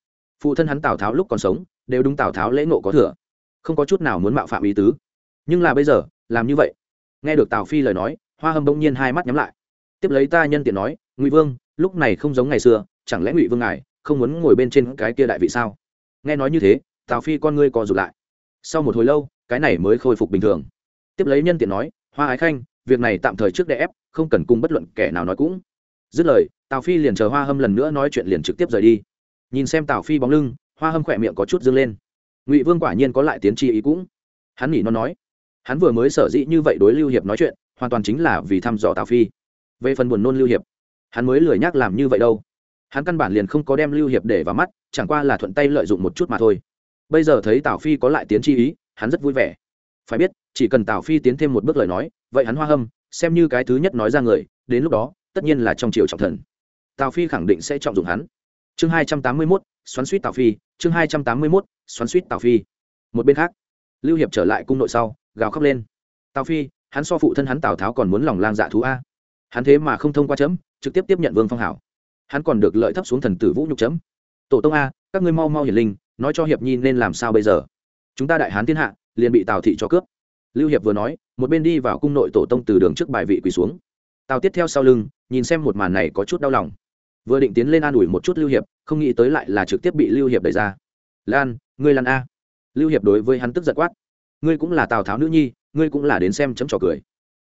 phụ thân hắn tào tháo lúc còn sống đều đúng tào tháo lễ nộ có thừa không có chút nào muốn mạo phạm ý tứ nhưng là bây giờ làm như vậy nghe được tào phi lời nói hoa hâm bỗng nhiên hai mắt nhắm lại tiếp lấy ta nhân tiện nói, ngụy vương, lúc này không giống ngày xưa, chẳng lẽ ngụy vương ngài không muốn ngồi bên trên cái kia đại vị sao? Nghe nói như thế, tào phi con ngươi co rụt lại. Sau một hồi lâu, cái này mới khôi phục bình thường. Tiếp lấy nhân tiện nói, hoa ái khanh, việc này tạm thời trước đè ép, không cần cùng bất luận kẻ nào nói cũng. Dứt lời, tào phi liền chờ hoa hâm lần nữa nói chuyện liền trực tiếp rời đi. Nhìn xem tào phi bóng lưng, hoa hâm khỏe miệng có chút dâng lên. Ngụy vương quả nhiên có lại tiến tri ý cũng. Hắn nghĩ nó nói. Hắn vừa mới sở dĩ như vậy đối lưu hiệp nói chuyện, hoàn toàn chính là vì thăm dò tào phi về phần buồn nôn lưu hiệp, hắn mới lười nhắc làm như vậy đâu. Hắn căn bản liền không có đem lưu hiệp để vào mắt, chẳng qua là thuận tay lợi dụng một chút mà thôi. Bây giờ thấy tào phi có lại tiến chi ý, hắn rất vui vẻ. Phải biết, chỉ cần tào phi tiến thêm một bước lời nói, vậy hắn hoa hâm, xem như cái thứ nhất nói ra người, đến lúc đó, tất nhiên là trong triều trọng thần. Tào phi khẳng định sẽ trọng dụng hắn. Chương hai trăm tám mươi mốt, xoắn suýt tào phi, chương hai trăm tám mươi mốt, xoắn suýt tào phi. Một bên khác, lưu hiệp trở lại cung nội sau, gào khóc lên. Tào phi, hắn so phụ thân hắn tào tháo còn muốn lòng lang dạ thú a hắn thế mà không thông qua chấm, trực tiếp tiếp nhận vương phong hảo. Hắn còn được lợi thấp xuống thần tử vũ nhục chấm. Tổ tông a, các ngươi mau mau hiển linh, nói cho hiệp nhi nên làm sao bây giờ? Chúng ta đại hán thiên hạ, liền bị tào thị cho cướp. Lưu hiệp vừa nói, một bên đi vào cung nội tổ tông từ đường trước bài vị quỳ xuống. Tào tiết theo sau lưng, nhìn xem một màn này có chút đau lòng. Vừa định tiến lên an ủi một chút lưu hiệp, không nghĩ tới lại là trực tiếp bị lưu hiệp đẩy ra. Lan, ngươi lan a. Lưu hiệp đối với hắn tức giật quát. Ngươi cũng là tào tháo nữ nhi, ngươi cũng là đến xem chấm trò cười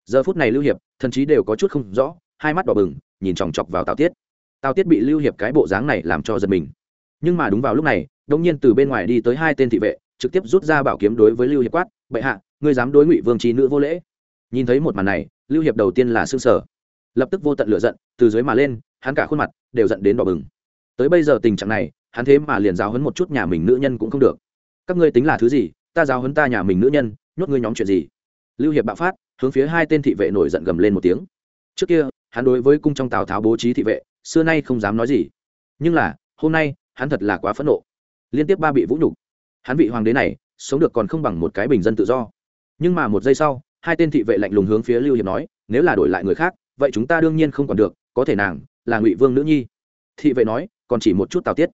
giờ phút này lưu hiệp, thần chí đều có chút không rõ, hai mắt đỏ bừng, nhìn chòng chọc vào tào tiết. Tào tiết bị lưu hiệp cái bộ dáng này làm cho giật mình. Nhưng mà đúng vào lúc này đông nhiên từ bên ngoài đi tới hai tên thị vệ, trực tiếp rút ra bảo kiếm đối với lưu hiệp quát, bệ hạ, ngươi dám đối ngụy vương trí nữ vô lễ? Nhìn thấy một màn này, lưu hiệp đầu tiên là s ư ơ n g sở. Lập tức vô tận lửa giận, từ dưới mà lên, hắn cả khuôn mặt đều giận đến đỏ bừng. Tới bây giờ tình trạng này, hắn thế mà liền giáo hấn một chút nhà mình nữ nhân cũng không được. Các ngươi tính là thứ gì? Ta giáo hấn ta nhà mình nữ nhân, nhốt ngươi nhóm chuyện gì? Lưu hiệp bạo phát hướng phía hai tên thị vệ nổi giận gầm lên một tiếng. Trước kia, hắn đối với cung trong tào tháo bố trí thị vệ, xưa nay không dám nói gì. Nhưng là, hôm nay, hắn thật là quá phẫn nộ. Liên tiếp ba bị vũ nhục. Hắn vị hoàng đế này, sống được còn không bằng một cái bình dân tự do. Nhưng mà một giây sau, hai tên thị vệ lạnh lùng hướng phía lưu hiệp nói, nếu là đổi lại người khác, vậy chúng ta đương nhiên không còn được, có thể nàng là ngụy vương nữ nhi. Thị vệ nói, còn chỉ một chút tào tiết.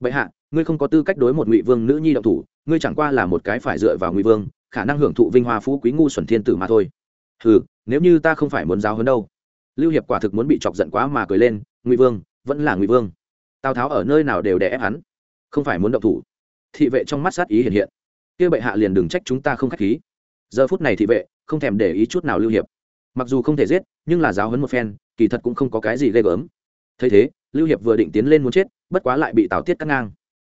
Vậy hạ, ngươi không có tư cách đối một ngụy vương nữ nhi động thủ, ngươi chẳng qua là một cái phải dựa vào ngụy vương, khả năng hưởng thụ vinh hoa phú quý ngu xuẩn thiên tử mà thôi. Hừ, nếu như ta không phải muốn giáo hơn đâu. Lưu hiệp quả thực muốn bị chọc giận quá mà cười lên ngụy vương vẫn là ngụy vương. Tào tháo ở nơi nào đều đè ép hắn. Không phải muốn động thủ. Thị vệ trong mắt sát ý hiện hiện. Kia bệ hạ liền đừng trách chúng ta không khách khí. Giờ phút này thị vệ không thèm để ý chút nào lưu hiệp. Mặc dù không thể giết nhưng là giáo hấn một phen kỳ thật cũng không có cái gì ghê gớm. Thấy thế lưu hiệp vừa định tiến lên muốn chết bất quá lại bị tào tiết cắt ngang.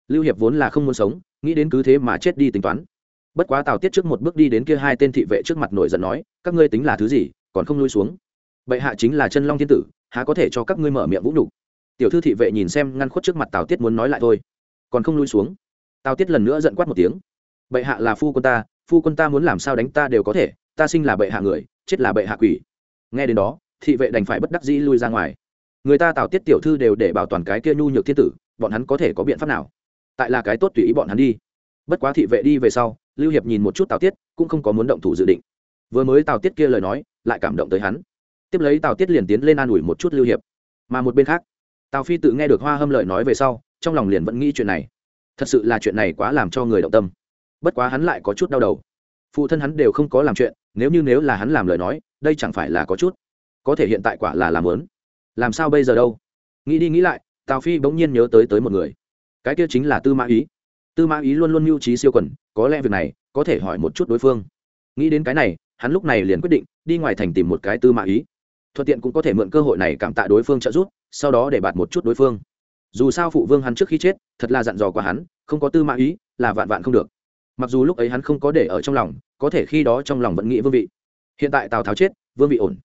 Lưu hiệp vốn là không muốn sống nghĩ đến cứ thế mà chết đi tính toán bất quá tào tiết trước một bước đi đến kia hai tên thị vệ trước mặt nổi giận nói, các ngươi tính là thứ gì, còn không lui xuống? Bệ hạ chính là chân long thiên tử, há có thể cho các ngươi mở miệng vũ nhục? Tiểu thư thị vệ nhìn xem ngăn khuất trước mặt tào tiết muốn nói lại thôi, còn không lui xuống? Tào tiết lần nữa giận quát một tiếng, bệ hạ là phu quân ta, phu quân ta muốn làm sao đánh ta đều có thể, ta sinh là bệ hạ người, chết là bệ hạ quỷ. Nghe đến đó, thị vệ đành phải bất đắc dĩ lui ra ngoài. Người ta tào tiết tiểu thư đều để bảo toàn cái kia nhu nhược thiên tử, bọn hắn có thể có biện pháp nào? Tại là cái tốt tùy ý bọn hắn đi. Bất quá thị vệ đi về sau lưu hiệp nhìn một chút tào tiết, cũng không có muốn động thủ dự định. Vừa mới tào tiết kia lời nói, lại cảm động tới hắn. Tiếp lấy tào tiết liền tiến lên an ủi một chút lưu hiệp. Mà một bên khác, tào phi tự nghe được hoa hâm lợi nói về sau, trong lòng liền vẫn nghĩ chuyện này. Thật sự là chuyện này quá làm cho người động tâm. Bất quá hắn lại có chút đau đầu. Phụ thân hắn đều không có làm chuyện, nếu như nếu là hắn làm lời nói, đây chẳng phải là có chút. Có thể hiện tại quả là làm lớn. Làm sao bây giờ đâu? Nghĩ đi nghĩ lại, tào phi bỗng nhiên nhớ tới tới một người. Cái kia chính là tư mã ý tư mã ý luôn luôn mưu trí siêu quần, có lẽ việc này có thể hỏi một chút đối phương. Nghĩ đến cái này, hắn lúc này liền quyết định đi ngoài thành tìm một cái tư mã ý. Thuận tiện cũng có thể mượn cơ hội này cảm tạ đối phương trợ giúp, sau đó để bạt một chút đối phương. Dù sao phụ vương hắn trước khi chết, thật là dặn dò qua hắn, không có tư mã ý là vạn vạn không được. Mặc dù lúc ấy hắn không có để ở trong lòng, có thể khi đó trong lòng vẫn nghĩ vương vị. Hiện tại tào tháo chết, vương vị ổn.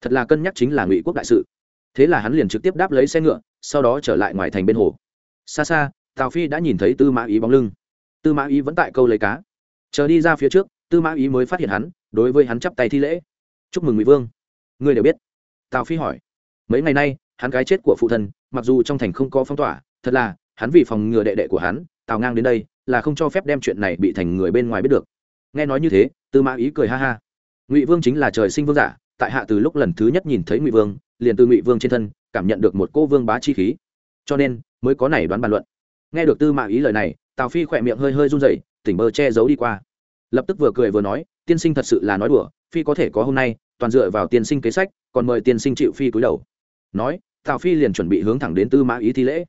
Thật là cân nhắc chính là ngụy quốc đại sự. Thế là hắn liền trực tiếp đáp lấy xe ngựa, sau đó trở lại ngoài thành bên hồ. Xa xa tào phi đã nhìn thấy tư mã ý bóng lưng. Tư mã ý vẫn tại câu lấy cá. Chờ đi ra phía trước, tư mã ý mới phát hiện hắn, đối với hắn chắp tay thi lễ. Chúc mừng ngụy vương. Ngươi đều biết. Tào phi hỏi. Mấy ngày nay, hắn cái chết của phụ thân, mặc dù trong thành không có phong tỏa, thật là, hắn vì phòng ngừa đệ đệ của hắn, tào ngang đến đây, là không cho phép đem chuyện này bị thành người bên ngoài biết được. Nghe nói như thế, tư mã ý cười ha ha. Ngụy vương chính là trời sinh vương giả, tại hạ từ lúc lần thứ nhất nhìn thấy ngụy vương, liền từ ngụy vương trên thân, cảm nhận được một cô vương bá chi khí. Cho nên, mới có này đoán bàn luận nghe được tư mã ý lời này, tào phi khỏe miệng hơi hơi run rẩy, tỉnh bơ che giấu đi qua. Lập tức vừa cười vừa nói, tiên sinh thật sự là nói đùa, phi có thể có hôm nay, toàn dựa vào tiên sinh kế sách, còn mời tiên sinh chịu phi cúi đầu. Nói, tào phi liền chuẩn bị hướng thẳng đến tư mã ý thi lễ.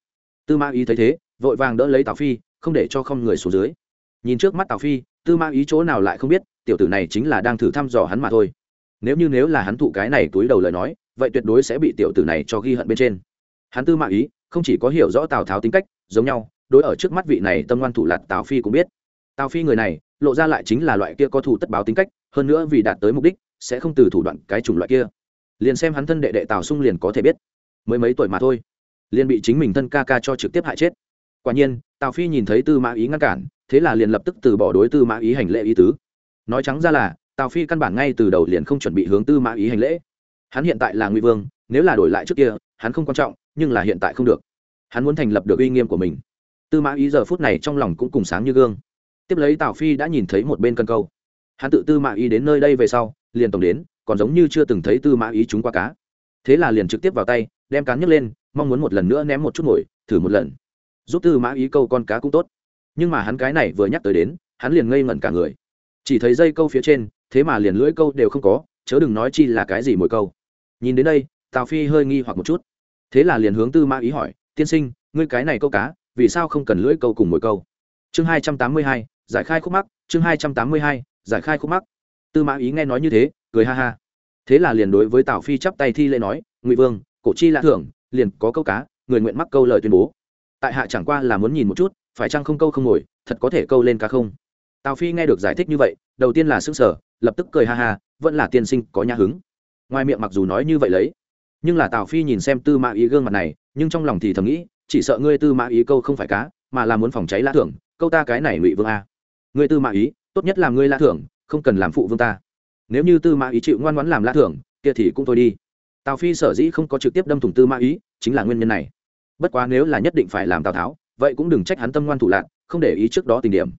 Tư mã ý thấy thế, vội vàng đỡ lấy tào phi, không để cho không người xuống dưới. Nhìn trước mắt tào phi, tư mã ý chỗ nào lại không biết, tiểu tử này chính là đang thử thăm dò hắn mà thôi. Nếu như nếu là hắn thụ cái này túi đầu lời nói, vậy tuyệt đối sẽ bị tiểu tử này cho ghi hận bên trên. Hắn tư mã ý, không chỉ có hiểu rõ tào tháo tính cách, giống nhau đối ở trước mắt vị này tâm ngoan thủ lạt tào phi cũng biết. Tào phi người này, lộ ra lại chính là loại kia có thủ tất báo tính cách, hơn nữa vì đạt tới mục đích, sẽ không từ thủ đoạn cái chủng loại kia. Liền xem hắn thân đệ đệ tào sung liền có thể biết. Mới mấy tuổi mà thôi, liền bị chính mình thân ca ca cho trực tiếp hại chết. Quả nhiên, tào phi nhìn thấy tư mã ý ngăn cản, thế là liền lập tức từ bỏ đối tư mã ý hành lễ ý tứ. Nói trắng ra là, tào phi căn bản ngay từ đầu liền không chuẩn bị hướng tư mã ý hành lễ. Hắn hiện tại là nguy vương, nếu là đổi lại trước kia, hắn không quan trọng, nhưng là hiện tại không được. Hắn muốn thành lập được uy nghiêm của mình tư mã ý giờ phút này trong lòng cũng cùng sáng như gương. Tiếp lấy tào phi đã nhìn thấy một bên cân câu. Hắn tự tư mã ý đến nơi đây về sau, liền tổng đến, còn giống như chưa từng thấy tư mã ý chúng qua cá. Thế là liền trực tiếp vào tay, đem cán nhấc lên, mong muốn một lần nữa ném một chút nổi, thử một lần. Giúp tư mã ý câu con cá cũng tốt. Nhưng mà hắn cái này vừa nhắc tới đến, hắn liền ngây ngẩn cả người. Chỉ thấy dây câu phía trên, thế mà liền lưỡi câu đều không có, chớ đừng nói chi là cái gì mỗi câu. Nhìn đến đây, tào phi hơi nghi hoặc một chút. Thế là liền hướng tư mã ý hỏi, tiên sinh, ngươi cái này câu cá vì sao không cần lưỡi câu cùng mỗi câu? Chương hai trăm tám mươi hai, giải khai khúc mắc, chương hai trăm tám mươi hai, giải khai khúc mắc. Tư mã ý nghe nói như thế, cười ha ha. Thế là liền đối với tào phi chắp tay thi lễ nói, ngụy vương, cổ chi lạ thưởng, liền có câu cá, người nguyện mắc câu lời tuyên bố. Tại hạ chẳng qua là muốn nhìn một chút, phải chăng không câu không ngồi thật có thể câu lên cá không? Tào phi nghe được giải thích như vậy, đầu tiên là s ư n g sở lập tức cười ha ha, vẫn là tiên sinh có nhã hứng. Ngoài miệng mặc dù nói như vậy lấy, nhưng là tào phi nhìn xem tư mã ý gương mặt này, nhưng trong lòng thì thầm nghĩ chỉ sợ ngươi tư mã ý câu không phải cá, mà là muốn phòng cháy lã thưởng, câu ta cái này ngụy vương a. Ngươi tư mã ý, tốt nhất là ngươi lã thưởng, không cần làm phụ vương ta. Nếu như tư mã ý chịu ngoan ngoãn làm lã thưởng, kia thì cũng thôi đi. Tào phi sở dĩ không có trực tiếp đâm thủng tư mã ý, chính là nguyên nhân này. Bất quá nếu là nhất định phải làm tào tháo, vậy cũng đừng trách hắn tâm ngoan thủ lạc không để ý trước đó tình điểm.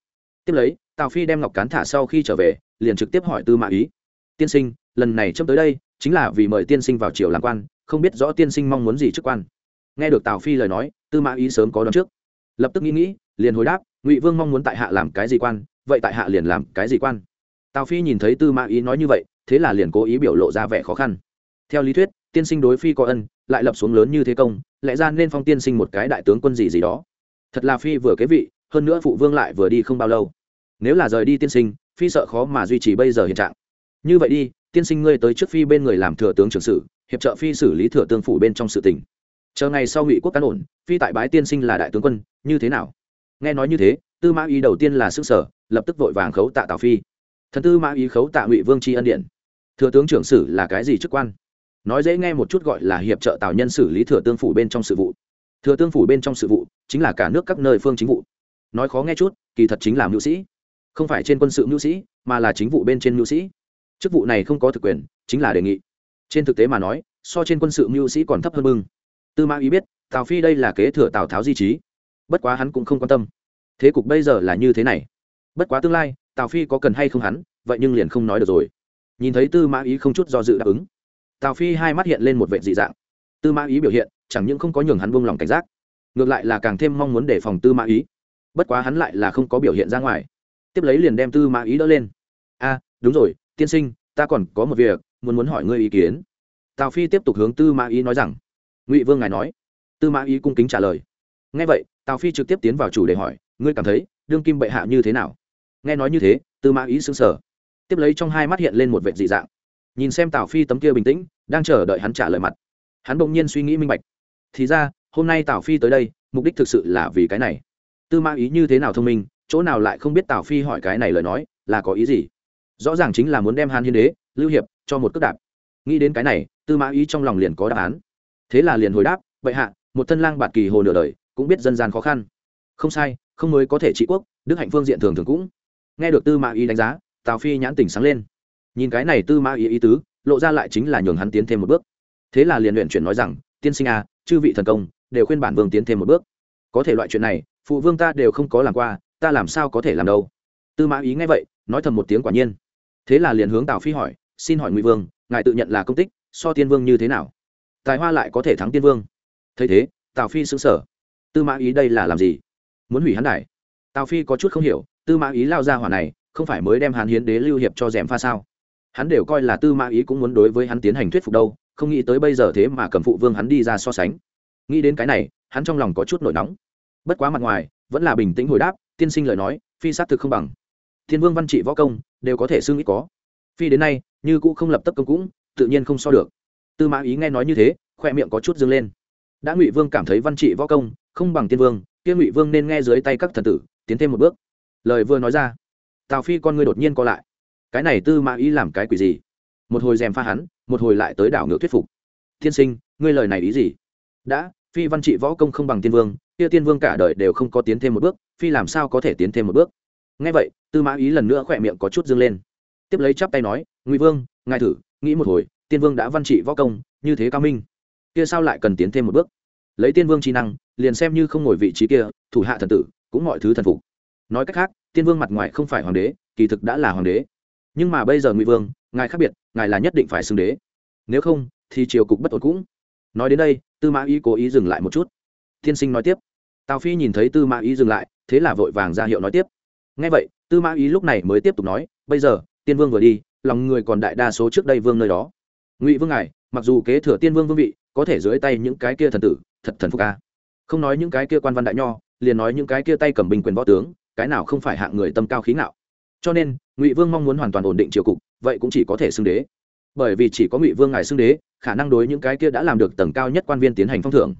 Tiếp lấy, tào phi đem ngọc cán thả sau khi trở về, liền trực tiếp hỏi tư mã ý. Tiên sinh, lần này chấm tới đây, chính là vì mời tiên sinh vào triều làm quan, không biết rõ tiên sinh mong muốn gì chức quan. Nghe được tào phi lời nói tư mã ý sớm có đón trước. Lập tức nghĩ nghĩ, liền hồi đáp, ngụy vương mong muốn tại hạ làm cái gì quan, vậy tại hạ liền làm cái gì quan? Tào phi nhìn thấy tư mã ý nói như vậy, thế là liền cố ý biểu lộ ra vẻ khó khăn. Theo lý thuyết, tiên sinh đối phi có ân, lại lập xuống lớn như thế công, lẽ ra nên phong tiên sinh một cái đại tướng quân gì gì đó. Thật là phi vừa kế vị, hơn nữa phụ vương lại vừa đi không bao lâu. Nếu là rời đi tiên sinh, phi sợ khó mà duy trì bây giờ hiện trạng. Như vậy đi, tiên sinh ngươi tới trước phi bên người làm thừa tướng trưởng sử hiệp trợ phi xử lý thừa tướng phủ bên trong sự tình chờ ngày sau ngụy quốc cán ổn, phi tại bái tiên sinh là đại tướng quân, như thế nào? Nghe nói như thế, tư mã ý đầu tiên là sức sở, lập tức vội vàng khấu tạ tào phi. Thần tư mã ý khấu tạ ngụy vương tri ân điện. Thừa tướng trưởng sử là cái gì chức quan? Nói dễ nghe một chút gọi là hiệp trợ tào nhân xử lý thừa tương phủ bên trong sự vụ. Thừa tương phủ bên trong sự vụ chính là cả nước các nơi phương chính vụ. Nói khó nghe chút, kỳ thật chính là mưu sĩ. Không phải trên quân sự mưu sĩ, mà là chính vụ bên trên mưu sĩ. Chức vụ này không có thực quyền, chính là đề nghị. Trên thực tế mà nói, so trên quân sự mưu sĩ còn thấp hơn bưng tư mã ý biết, tào phi đây là kế thừa tào tháo di trí. Bất quá hắn cũng không quan tâm. Thế cục bây giờ là như thế này. Bất quá tương lai, tào phi có cần hay không hắn, vậy nhưng liền không nói được rồi. Nhìn thấy tư mã ý không chút do dự đáp ứng. Tào phi hai mắt hiện lên một vệ dị dạng. Tư mã ý biểu hiện, chẳng những không có nhường hắn buông lòng cảnh giác, ngược lại là càng thêm mong muốn đề phòng tư mã ý. Bất quá hắn lại là không có biểu hiện ra ngoài. Tiếp lấy liền đem tư mã ý đỡ lên. A, đúng rồi, tiên sinh, ta còn có một việc, muốn muốn hỏi ngươi ý kiến. Tào phi tiếp tục hướng tư mã ý nói rằng ngụy vương ngài nói tư mã ý cung kính trả lời ngay vậy tào phi trực tiếp tiến vào chủ đề hỏi ngươi cảm thấy đương kim bệ hạ như thế nào nghe nói như thế tư mã ý xứng sở tiếp lấy trong hai mắt hiện lên một vệ dị dạng nhìn xem tào phi tấm kia bình tĩnh đang chờ đợi hắn trả lời mặt hắn bỗng nhiên suy nghĩ minh bạch thì ra hôm nay tào phi tới đây mục đích thực sự là vì cái này tư mã ý như thế nào thông minh chỗ nào lại không biết tào phi hỏi cái này lời nói là có ý gì rõ ràng chính là muốn đem hàn Hiên đế lưu hiệp cho một cước đạp nghĩ đến cái này tư mã ý trong lòng liền có đáp án thế là liền hồi đáp vậy hạ một thân lang bạt kỳ hồ nửa đời cũng biết dân gian khó khăn. Không sai không mới có thể trị quốc đức hạnh phương diện thường thường cũng. Nghe được tư mã ý đánh giá tào phi nhãn tỉnh sáng lên. Nhìn cái này tư mã ý ý tứ lộ ra lại chính là nhường hắn tiến thêm một bước. Thế là liền luyện chuyển nói rằng tiên sinh a à, chư vị thần công đều khuyên bản vương tiến thêm một bước. Có thể loại chuyện này phụ vương ta đều không có làm qua ta làm sao có thể làm đâu? Tư mã ý nghe vậy nói thầm một tiếng quả nhiên. Thế là liền hướng tào phi hỏi xin hỏi ngụy vương ngài tự nhận là công tích so tiên vương như thế nào? Tài hoa lại có thể thắng tiên vương. Thấy thế, tào phi xứng sở tư mã ý đây là làm gì? Muốn hủy hắn đài? Tào phi có chút không hiểu, tư mã ý lao ra hỏa này, không phải mới đem hàn hiến đế lưu hiệp cho d pha sao? Hắn đều coi là tư mã ý cũng muốn đối với hắn tiến hành thuyết phục đâu, không nghĩ tới bây giờ thế mà cầm phụ vương hắn đi ra so sánh. Nghĩ đến cái này, hắn trong lòng có chút nổi nóng. Bất quá mặt ngoài, vẫn là bình tĩnh hồi đáp, tiên sinh lời nói, phi sát thực không bằng. Thiên vương văn trị võ công, đều có thể xưng ít có. Phi đến nay, như cũ không lập tấp công cũng, tự nhiên không so được tư mã ý nghe nói như thế khoe miệng có chút dâng lên. Đã ngụy vương cảm thấy văn trị võ công, không bằng tiên vương, kia ngụy vương nên nghe dưới tay các thần tử, tiến thêm một bước. Lời vừa nói ra, tào phi con ngươi đột nhiên co lại. Cái này tư mã ý làm cái quỷ gì? Một hồi rèm pha hắn, một hồi lại tới đảo ngược thuyết phục. Tiên sinh, ngươi lời này ý gì? Đã, phi văn trị võ công không bằng tiên vương, kia tiên vương cả đời đều không có tiến thêm một bước, phi làm sao có thể tiến thêm một bước? Ngay vậy, tư mã ý lần nữa khỏe miệng có chút dâng lên. Tiếp lấy chắp tay nói, ngụy vương, ngài thử, nghĩ một hồi tiên vương đã văn trị võ công, như thế cao minh. Kia sao lại cần tiến thêm một bước? Lấy tiên vương trí năng, liền xem như không ngồi vị trí kia, thủ hạ thần tử, cũng mọi thứ thần phục. Nói cách khác, tiên vương mặt ngoài không phải hoàng đế, kỳ thực đã là hoàng đế. Nhưng mà bây giờ ngụy vương, ngài khác biệt, ngài là nhất định phải xưng đế. Nếu không, thì triều cục bất ổn cũng. Nói đến đây, tư mã ý cố ý dừng lại một chút. Tiên sinh nói tiếp. Tào phi nhìn thấy tư mã ý dừng lại, thế là vội vàng ra hiệu nói tiếp. Ngay vậy, tư mã ý lúc này mới tiếp tục nói, bây giờ, tiên vương vừa đi, lòng người còn đại đa số trước đây vương nơi đó ngụy vương ngài, mặc dù kế thừa tiên vương vương vị, có thể dưới tay những cái kia thần tử, thật thần phục ca không nói những cái kia quan văn đại nho, liền nói những cái kia tay cầm binh quyền võ tướng, cái nào không phải hạng người tâm cao khí ngạo. Cho nên, ngụy vương mong muốn hoàn toàn ổn định triều cục, vậy cũng chỉ có thể xưng đế. Bởi vì chỉ có ngụy vương ngài xưng đế, khả năng đối những cái kia đã làm được tầng cao nhất quan viên tiến hành phong thưởng.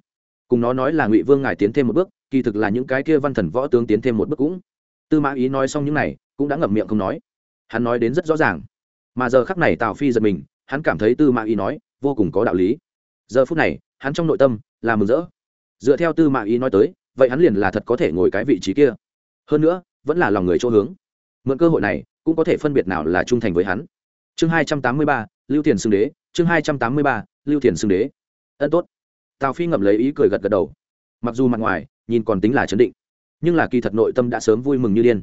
Cùng nó nói là ngụy vương ngài tiến thêm một bước, kỳ thực là những cái kia văn thần võ tướng tiến thêm một bước cũng. Tư mã ý nói xong những này, cũng đã ngậm miệng không nói. Hắn nói đến rất rõ ràng. Mà giờ khắc này tào phi giật mình hắn cảm thấy tư mã ý nói vô cùng có đạo lý. Giờ phút này, hắn trong nội tâm là mừng rỡ. Dựa theo tư mã ý nói tới, vậy hắn liền là thật có thể ngồi cái vị trí kia. Hơn nữa, vẫn là lòng người chỗ hướng. Mượn cơ hội này, cũng có thể phân biệt nào là trung thành với hắn. Chương hai trăm tám mươi ba, lưu thiền xưng đế. Chương hai trăm tám mươi ba, lưu thiền xưng đế. Ân tốt. Tào phi ngậm lấy ý cười gật gật đầu. Mặc dù mặt ngoài, nhìn còn tính là chấn định, nhưng là kỳ thật nội tâm đã sớm vui mừng như điên.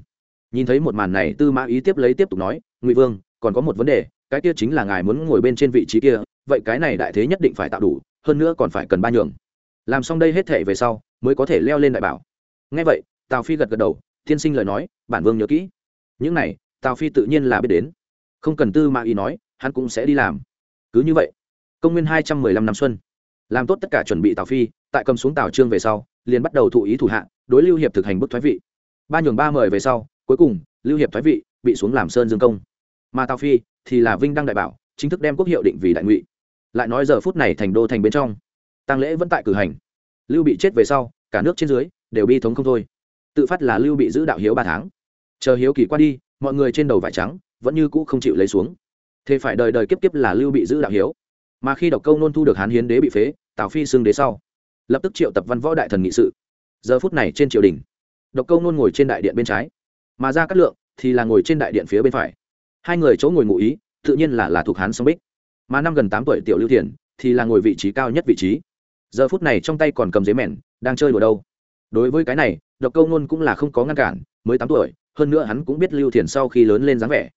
Nhìn thấy một màn này, tư mã ý tiếp lấy tiếp tục nói, ngụy vương, còn có một vấn đề cái kia chính là ngài muốn ngồi bên trên vị trí kia, vậy cái này đại thế nhất định phải tạo đủ, hơn nữa còn phải cần ba nhường. Làm xong đây hết thể về sau, mới có thể leo lên đại bảo. Ngay vậy, tào phi gật gật đầu, tiên sinh lời nói, bản vương nhớ kỹ. Những này, tào phi tự nhiên là biết đến. Không cần tư mã ý nói, hắn cũng sẽ đi làm. Cứ như vậy, công nguyên hai trăm mười lăm năm xuân. Làm tốt tất cả chuẩn bị tào phi, tại cầm xuống tào trương về sau, liền bắt đầu thụ ý thủ hạ, đối lưu hiệp thực hành bức thoái vị. Ba nhường ba mời về sau, cuối cùng, lưu hiệp thoái vị, bị xuống làm sơn dương công. Mà tào phi thì là vinh đăng đại bảo, chính thức đem quốc hiệu định vì đại ngụy. Lại nói giờ phút này thành đô thành bên trong tăng lễ vẫn tại cử hành. Lưu bị chết về sau, cả nước trên dưới đều bi thống không thôi. Tự phát là lưu bị giữ đạo hiếu ba tháng. Chờ hiếu kỳ qua đi, mọi người trên đầu vải trắng vẫn như cũ không chịu lấy xuống. Thế phải đời đời kiếp kiếp là lưu bị giữ đạo hiếu. Mà khi độc câu nôn thu được hán hiến đế bị phế, tào phi xưng đế sau. Lập tức triệu tập văn võ đại thần nghị sự. Giờ phút này trên triều đình, độc câu nôn ngồi trên đại điện bên trái. Mà ra cát lượng thì là ngồi trên đại điện phía bên phải hai người chỗ ngồi ngụ ý, tự nhiên là là thuộc hán sông bích. Mà năm gần tám tuổi tiểu lưu thiền thì là ngồi vị trí cao nhất vị trí. Giờ phút này trong tay còn cầm giấy mèn, đang chơi đùa đâu. Đối với cái này, độc câu nôn cũng là không có ngăn cản, mới tám tuổi, hơn nữa hắn cũng biết lưu thiền sau khi lớn lên dáng vẻ.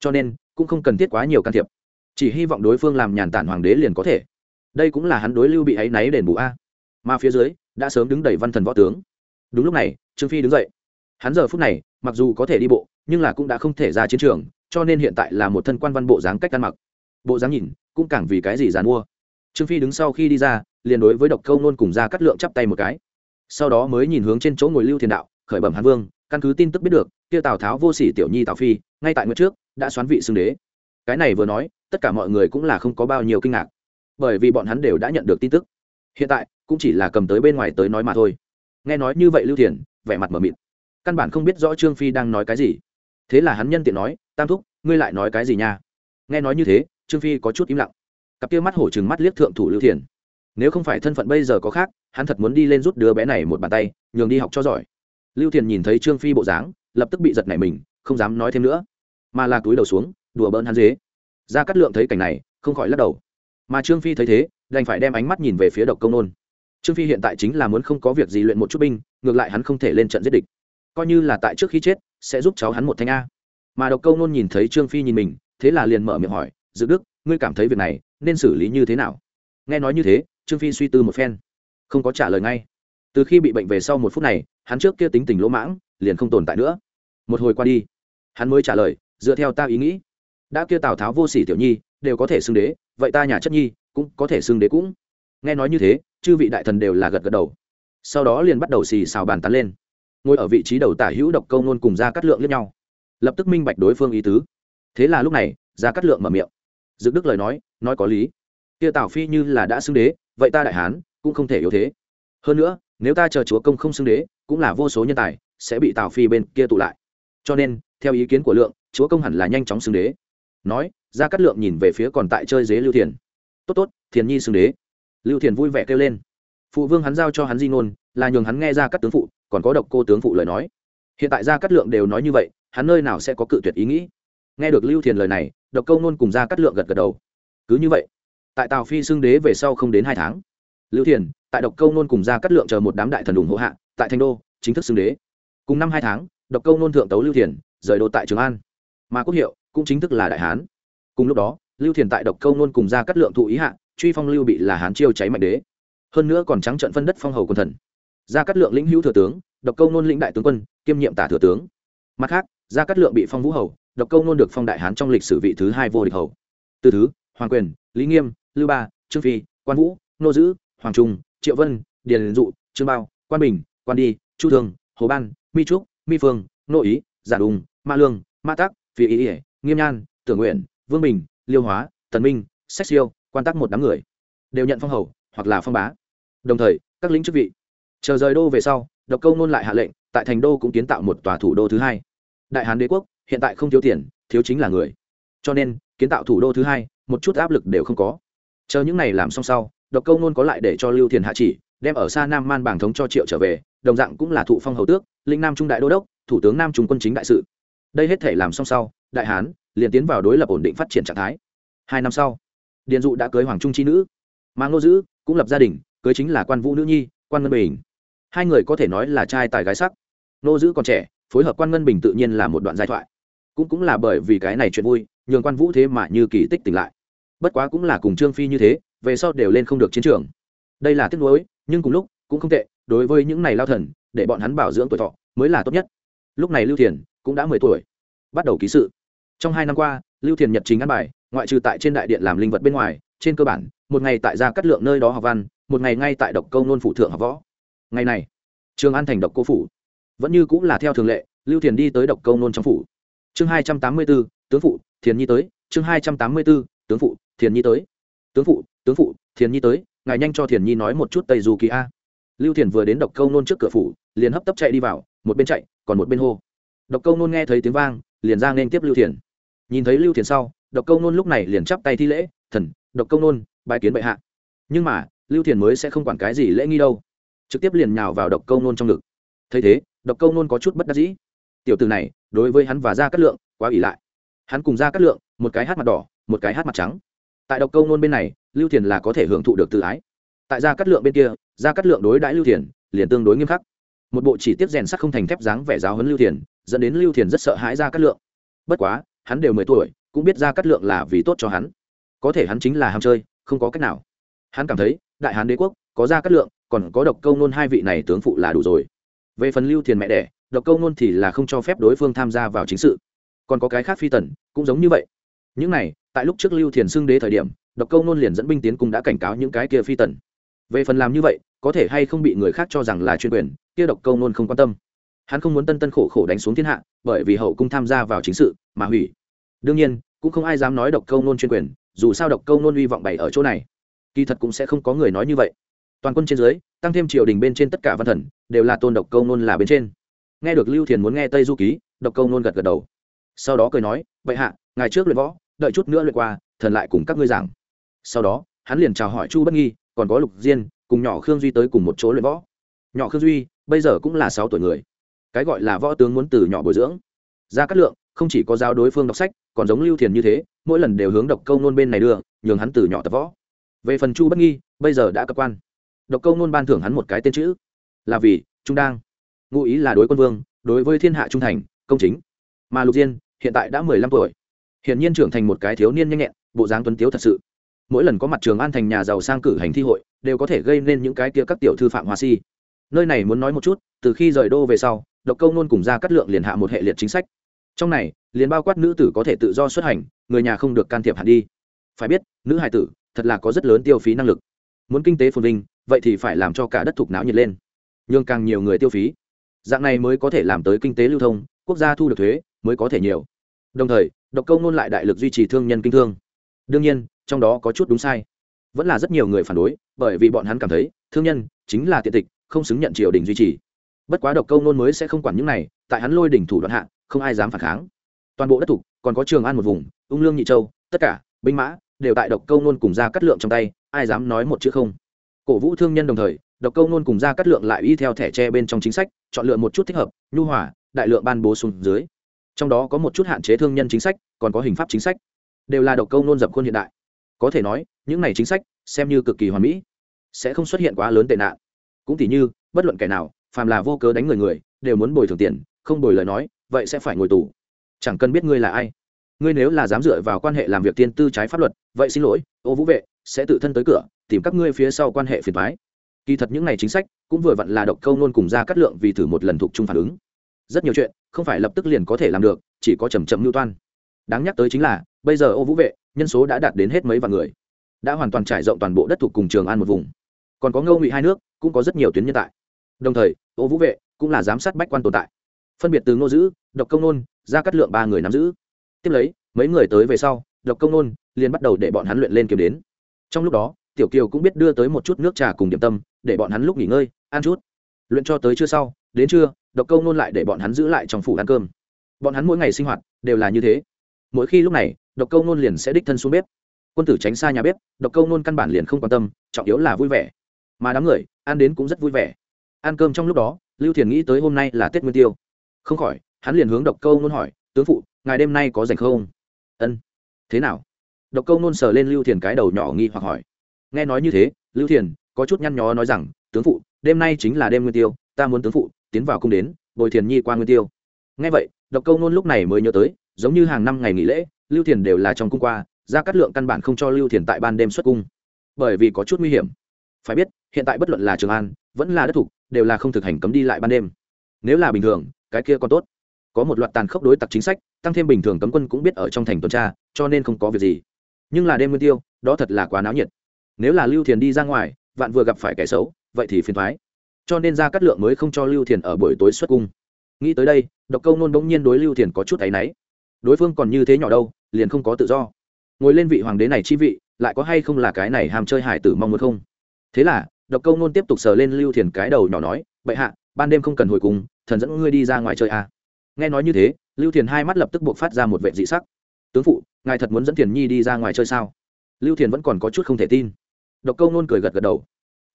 Cho nên, cũng không cần thiết quá nhiều can thiệp. Chỉ hy vọng đối phương làm nhàn tản hoàng đế liền có thể. Đây cũng là hắn đối lưu bị áy náy đền bù a. Mà phía dưới, đã sớm đứng đầy văn thần võ tướng. Đúng lúc này, trương phi đứng dậy. Hắn giờ phút này, mặc dù có thể đi bộ, nhưng là cũng đã không thể ra chiến trường cho nên hiện tại là một thân quan văn bộ dáng cách ăn mặc. Bộ dáng nhìn, cũng càng vì cái gì dàn mua. Trương phi đứng sau khi đi ra, liền đối với độc câu nôn cùng ra cắt lượng chắp tay một cái. Sau đó mới nhìn hướng trên chỗ ngồi lưu thiền đạo, khởi bẩm hàn vương, căn cứ tin tức biết được, kia tào tháo vô sỉ tiểu nhi tào phi, ngay tại nguyệt trước, đã xoán vị xưng đế. Cái này vừa nói, tất cả mọi người cũng là không có bao nhiêu kinh ngạc. Bởi vì bọn hắn đều đã nhận được tin tức. Hiện tại, cũng chỉ là cầm tới bên ngoài tới nói mà thôi. Nghe nói như vậy lưu thiền, vẻ mặt mờ mịt. Căn bản không biết rõ trương phi đang nói cái gì thế là hắn nhân tiện nói, tam thúc, ngươi lại nói cái gì nha? Nghe nói như thế, trương phi có chút im lặng. Cặp kia mắt hổ chừng mắt liếc thượng thủ lưu thiền. Nếu không phải thân phận bây giờ có khác, hắn thật muốn đi lên rút đứa bé này một bàn tay, nhường đi học cho giỏi. Lưu thiền nhìn thấy trương phi bộ dáng, lập tức bị giật nảy mình, không dám nói thêm nữa. Mà là túi đầu xuống, đùa bỡn hắn dế. Ra cắt lượng thấy cảnh này, không khỏi lắc đầu. Mà trương phi thấy thế, đành phải đem ánh mắt nhìn về phía độc công nôn. Trương phi hiện tại chính là muốn không có việc gì luyện một chút binh, ngược lại hắn không thể lên trận giết địch. Coi như là tại trước khi chết sẽ giúp cháu hắn một thanh a. Mà độc câu nôn nhìn thấy trương phi nhìn mình, thế là liền mở miệng hỏi, dự đức, ngươi cảm thấy việc này nên xử lý như thế nào? Nghe nói như thế, trương phi suy tư một phen, không có trả lời ngay. Từ khi bị bệnh về sau một phút này, hắn trước kia tính tình lỗ mãng, liền không tồn tại nữa. Một hồi qua đi, hắn mới trả lời, dựa theo ta ý nghĩ, đã kia tào tháo vô sỉ tiểu nhi đều có thể xưng đế, vậy ta nhà chất nhi cũng có thể xưng đế cũng. Nghe nói như thế, chư vị đại thần đều là gật gật đầu. Sau đó liền bắt đầu xì xào bàn tán lên ngồi ở vị trí đầu tả hữu độc câu nôn cùng ra cắt lượng lẫn nhau. Lập tức minh bạch đối phương ý tứ. Thế là lúc này ra cắt lượng mở miệng. Dựng đức lời nói nói có lý. Kia tào phi như là đã xưng đế, vậy ta đại hán, cũng không thể yếu thế. Hơn nữa, nếu ta chờ chúa công không xưng đế, cũng là vô số nhân tài sẽ bị tào phi bên kia tụ lại. Cho nên, theo ý kiến của lượng, chúa công hẳn là nhanh chóng xưng đế. Nói ra cắt lượng nhìn về phía còn tại chơi dế lưu thiền. Tốt tốt, thiền nhi xưng đế. Lưu thiền vui vẻ kêu lên. Phụ vương hắn giao cho hắn di ngôn, là nhường hắn nghe ra các tướng phụ còn có độc cô tướng phụ lời nói. Hiện tại gia cát lượng đều nói như vậy, hắn nơi nào sẽ có cự tuyệt ý nghĩ? Nghe được lưu thiền lời này, độc câu nôn cùng gia cát lượng gật gật đầu. Cứ như vậy, tại tào phi xưng đế về sau không đến hai tháng, lưu thiền, tại độc câu nôn cùng gia cát lượng chờ một đám đại thần ủng hộ hạ, tại thành đô, chính thức xưng đế. Cùng năm hai tháng, độc câu nôn thượng tấu lưu thiền, rời đô tại trường an. Mà quốc hiệu cũng chính thức là đại hán. Cùng lúc đó, lưu thiền tại độc câu nôn cùng gia cát lượng thụ ý hạ, truy phong lưu bị là hán chiêu cháy mạnh đế. Hơn nữa còn trắng trận phân đất phong hầu quân thần gia cát lượng lĩnh hữu thừa tướng, độc câu nôn lĩnh đại tướng quân, kiêm nhiệm tả thừa tướng. Mặt khác, gia cát lượng bị phong vũ hầu, độc câu nôn được phong đại hán trong lịch sử vị thứ hai vô địch hầu. Từ thứ, hoàng quyền, lý nghiêm, lưu ba, trương phi, quan vũ, nô dữ, hoàng trung, triệu vân, điền dụ, trương bao, quan bình, quan đi, chu thường, hồ ban, mi trúc, mi phương, nô ý, giả đùng, ma lương, ma tác phi ý ỉa, nghiêm nhan, tưởng nguyện, vương bình, liêu hóa, tần minh, sách siêu, quan tác một đám người. Đều nhận phong hầu hoặc là phong bá. Đồng thời, các lĩnh chức vị chờ rời đô về sau, độc câu nôn lại hạ lệnh, tại thành đô cũng kiến tạo một tòa thủ đô thứ hai. Đại hán đế quốc, hiện tại không thiếu tiền, thiếu chính là người. Cho nên, kiến tạo thủ đô thứ hai, một chút áp lực đều không có. Chờ những này làm xong sau, độc câu nôn có lại để cho lưu thiền hạ chỉ, đem ở xa nam man bảng thống cho triệu trở về, đồng dạng cũng là thụ phong hầu tước linh nam trung đại đô đốc, thủ tướng nam trung quân chính đại sự. Đây hết thể làm xong sau, đại hán liền tiến vào đối lập ổn định phát triển trạng thái. Hai năm sau, điền dụ đã cưới hoàng trung chi nữ. Mà ngô dữ cũng lập gia đình, cưới chính là quan vũ nữ nhi, quan ngân bình hai người có thể nói là trai tài gái sắc. Nô giữ còn trẻ, phối hợp quan ngân bình tự nhiên là một đoạn giai thoại. Cũng cũng là bởi vì cái này chuyện vui, nhường quan vũ thế mà như kỳ tích tỉnh lại. Bất quá cũng là cùng trương phi như thế, về sau đều lên không được chiến trường. Đây là tiếc nuối, nhưng cùng lúc, cũng không tệ, đối với những này lao thần, để bọn hắn bảo dưỡng tuổi thọ mới là tốt nhất. Lúc này lưu thiền cũng đã mười tuổi, bắt đầu ký sự. Trong hai năm qua, lưu thiền nhật chính ăn bài, ngoại trừ tại trên đại điện làm linh vật bên ngoài, trên cơ bản, một ngày tại gia cắt lượng nơi đó học văn, một ngày ngay tại độc câu nôn phủ thượng học võ ngày này, trường an thành độc cô phủ. Vẫn như cũng là theo thường lệ, lưu thiền đi tới độc câu nôn trong phủ. Chương hai trăm tám mươi b ố tướng phụ, thiền nhi tới. Chương hai trăm tám mươi b ố tướng phụ, thiền nhi tới. Tướng phụ tướng phụ, thiền nhi tới. Ngài nhanh cho thiền nhi nói một chút tây du ký a. Lưu thiền vừa đến độc câu nôn trước cửa phủ, liền hấp tấp chạy đi vào, một bên chạy, còn một bên hô. Độc câu nôn nghe thấy tiếng vang, liền ra nên tiếp lưu thiền. Nhìn thấy lưu thiền sau, độc câu nôn lúc này liền chắp tay thi lễ, thần, độc câu nôn bài kiến bệ hạ. Nhưng mà, lưu thiền mới sẽ không quản cái gì lễ nghi đâu trực tiếp liền nhào vào độc câu nôn trong ngực. Thấy thế, độc câu nôn có chút bất đắc dĩ. Tiểu từ này, đối với hắn và gia cát lượng, quá ỷ lại. Hắn cùng gia cát lượng, một cái hát mặt đỏ, một cái hát mặt trắng. Tại độc câu nôn bên này, lưu thiền là có thể hưởng thụ được tự ái. Tại gia cát lượng bên kia, gia cát lượng đối đãi lưu thiền, liền tương đối nghiêm khắc. Một bộ chỉ tiếp rèn sắt không thành thép dáng vẻ giáo huấn lưu thiền, dẫn đến lưu thiền rất sợ hãi gia cát lượng. Bất quá, hắn đều mười tuổi, cũng biết gia cát lượng là vì tốt cho hắn. Có thể hắn chính là ham chơi, không có cách nào. Hắn cảm thấy, đại hán đế quốc, có gia cát lượng còn có độc câu nôn hai vị này tướng phụ là đủ rồi. Về phần lưu thiền mẹ đẻ, độc câu nôn thì là không cho phép đối phương tham gia vào chính sự. Còn có cái khác phi tần, cũng giống như vậy. Những này, tại lúc trước lưu thiền xưng đế thời điểm, độc câu nôn liền dẫn binh tiến cùng đã cảnh cáo những cái kia phi tần. Về phần làm như vậy, có thể hay không bị người khác cho rằng là chuyên quyền, kia độc câu nôn không quan tâm. Hắn không muốn tân tân khổ khổ đánh xuống thiên hạ, bởi vì hậu cung tham gia vào chính sự, mà hủy. Đương nhiên, cũng không ai dám nói độc câu nôn chuyên quyền, dù sao độc câu nôn uy vọng bày ở chỗ này. Kỳ thật cũng sẽ không có người nói như vậy toàn quân trên dưới, tăng thêm triều đình bên trên tất cả văn thần, đều là tôn độc câu nôn là bên trên. Nghe được lưu thiền muốn nghe tây du ký, độc câu nôn gật gật đầu. Sau đó cười nói vậy hạ ngày trước luyện võ, đợi chút nữa luyện qua, thần lại cùng các ngươi giảng. Sau đó, hắn liền chào hỏi chu bất nghi, còn có lục diên, cùng nhỏ khương duy tới cùng một chỗ luyện võ. Nhỏ khương duy, bây giờ cũng là sáu tuổi người. Cái gọi là võ tướng muốn từ nhỏ bồi dưỡng. Ra cát lượng, không chỉ có giáo đối phương đọc sách, còn giống lưu thiền như thế, mỗi lần đều hướng độc câu nôn bên này đưa, nhường hắn từ nhỏ tập võ. Về phần chu bất nghi, bây giờ đã cơ quan độc câu nôn ban thưởng hắn một cái tên chữ. Là vì, trung đang ngụ ý là đối quân vương, đối với thiên hạ trung thành, công chính. Mà lục diên, hiện tại đã mười lăm tuổi. Hiển nhiên trưởng thành một cái thiếu niên nhanh nhẹn, bộ dáng tuấn tiếu thật sự. Mỗi lần có mặt trường an thành nhà giàu sang cử hành thi hội, đều có thể gây nên những cái kia các tiểu thư phạm hoa si. Nơi này muốn nói một chút, từ khi rời đô về sau, độc câu nôn cùng ra cắt lượng liền hạ một hệ liệt chính sách. Trong này, liền bao quát nữ tử có thể tự do xuất hành, người nhà không được can thiệp hẳn đi. Phải biết, nữ hài tử, thật là có rất lớn tiêu phí năng lực. Muốn kinh tế phồn vinh vậy thì phải làm cho cả đất thục não nhiệt lên nhưng càng nhiều người tiêu phí. Dạng này mới có thể làm tới kinh tế lưu thông, quốc gia thu được thuế mới có thể nhiều. Đồng thời, độc câu nôn lại đại lực duy trì thương nhân kinh thương. Đương nhiên, trong đó có chút đúng sai. Vẫn là rất nhiều người phản đối, bởi vì bọn hắn cảm thấy, thương nhân chính là tiện tịch, không xứng nhận triều đình duy trì. Bất quá độc câu nôn mới sẽ không quản những này, tại hắn lôi đỉnh thủ đoạn hạ, không ai dám phản kháng. Toàn bộ đất thục, còn có trường an một vùng, ung lương nhị châu, tất cả, binh mã, đều tại độc câu nôn cùng ra cắt lượng trong tay, ai dám nói một chữ không? Cổ vũ thương nhân đồng thời, độc câu nôn cùng ra cắt lượng lại y theo thẻ tre bên trong chính sách, chọn lựa một chút thích hợp, nhu hòa, đại lượng ban bố xuống dưới. Trong đó có một chút hạn chế thương nhân chính sách, còn có hình pháp chính sách. Đều là độc câu nôn dập khuôn hiện đại. Có thể nói, những này chính sách, xem như cực kỳ hoàn mỹ. Sẽ không xuất hiện quá lớn tệ nạn. Cũng tỉ như, bất luận kẻ nào, phàm là vô cớ đánh người người, đều muốn bồi thường tiền, không bồi lời nói, vậy sẽ phải ngồi tù. Chẳng cần biết ngươi là ai. Ngươi nếu là dám dựa vào quan hệ làm việc tiên tư trái pháp luật, vậy xin lỗi, ô vũ vệ sẽ tự thân tới cửa, tìm các ngươi phía sau quan hệ phiền thoái kỳ thật những n à y chính sách cũng vừa vặn là độc câu nôn cùng ra cắt lượng vì thử một lần thuộc chung phản ứng. Rất nhiều chuyện không phải lập tức liền có thể làm được, chỉ có chầm chậm mưu toan. Đáng nhắc tới chính là, bây giờ ô vũ vệ, nhân số đã đạt đến hết mấy vạn người. Đã hoàn toàn trải rộng toàn bộ đất thuộc cùng trường an một vùng. Còn có ngâu ngụy hai nước, cũng có rất nhiều tuyến nhân tại. Đồng thời, ô vũ vệ cũng là giám sát bách quan tồn tại. Phân biệt từ ngô giữ độc công nôn ra cắt lượng ba người nắm giữ. Tiếp lấy, mấy người tới về sau, độc công nôn liền bắt đầu để bọn hắn luyện lên kiếm đến trong lúc đó, tiểu kiều cũng biết đưa tới một chút nước trà cùng điểm tâm, để bọn hắn lúc nghỉ ngơi, ăn chút. Luyện cho tới trưa sau, đến trưa, độc câu nôn lại để bọn hắn giữ lại trong phủ ăn cơm. Bọn hắn mỗi ngày sinh hoạt đều là như thế. Mỗi khi lúc này, độc câu nôn liền sẽ đích thân xuống bếp. Quân tử tránh xa nhà bếp, độc câu nôn căn bản liền không quan tâm, trọng yếu là vui vẻ. Mà đám người, ăn đến cũng rất vui vẻ. Ăn cơm trong lúc đó, lưu thiền nghĩ tới hôm nay là tết nguyên tiêu. Không khỏi, hắn liền hướng độc câu nôn hỏi, tướng phụ ngài đêm nay có dành không? Ân. Thế nào? Độc câu nôn sờ lên lưu thiền cái đầu nhỏ nghi hoặc hỏi. Nghe nói như thế, lưu thiền có chút nhăn nhó nói rằng, tướng phụ, đêm nay chính là đêm nguyên tiêu, ta muốn tướng phụ tiến vào cung đến, bồi thiền nhi qua nguyên tiêu. Nghe vậy, độc câu nôn lúc này mới nhớ tới, giống như hàng năm ngày nghỉ lễ, lưu thiền đều là trong cung qua ra cắt lượng căn bản không cho lưu thiền tại ban đêm xuất cung. Bởi vì có chút nguy hiểm. Phải biết, hiện tại bất luận là trường an, vẫn là đất thục đều là không thực hành cấm đi lại ban đêm. Nếu là bình thường, cái kia còn tốt. Có một loạt tàn khốc đối tặc chính sách, tăng thêm bình thường cấm quân cũng biết ở trong thành tuần tra, cho nên không có việc gì nhưng là đêm nguyên tiêu, đó thật là quá náo nhiệt. Nếu là lưu thiền đi ra ngoài, vạn vừa gặp phải kẻ xấu, vậy thì phiền thoái cho nên ra cắt lượng mới không cho lưu thiền ở buổi tối xuất cung. Nghĩ tới đây, độc câu nôn bỗng nhiên đối lưu thiền có chút áy náy. Đối phương còn như thế nhỏ đâu, liền không có tự do. Ngồi lên vị hoàng đế này chi vị, lại có hay không là cái này ham chơi hải tử mong muốn không? Thế là, độc câu nôn tiếp tục sờ lên lưu thiền cái đầu nhỏ nói, bệ hạ, ban đêm không cần hồi cùng thần dẫn ngươi đi ra ngoài chơi à. nghe nói như thế, lưu thiền hai mắt lập tức buộc phát ra một vệ dị sắc tướng phụ, ngài thật muốn dẫn thiền nhi đi ra ngoài chơi sao? Lưu thiền vẫn còn có chút không thể tin. Độc câu nôn cười gật gật đầu.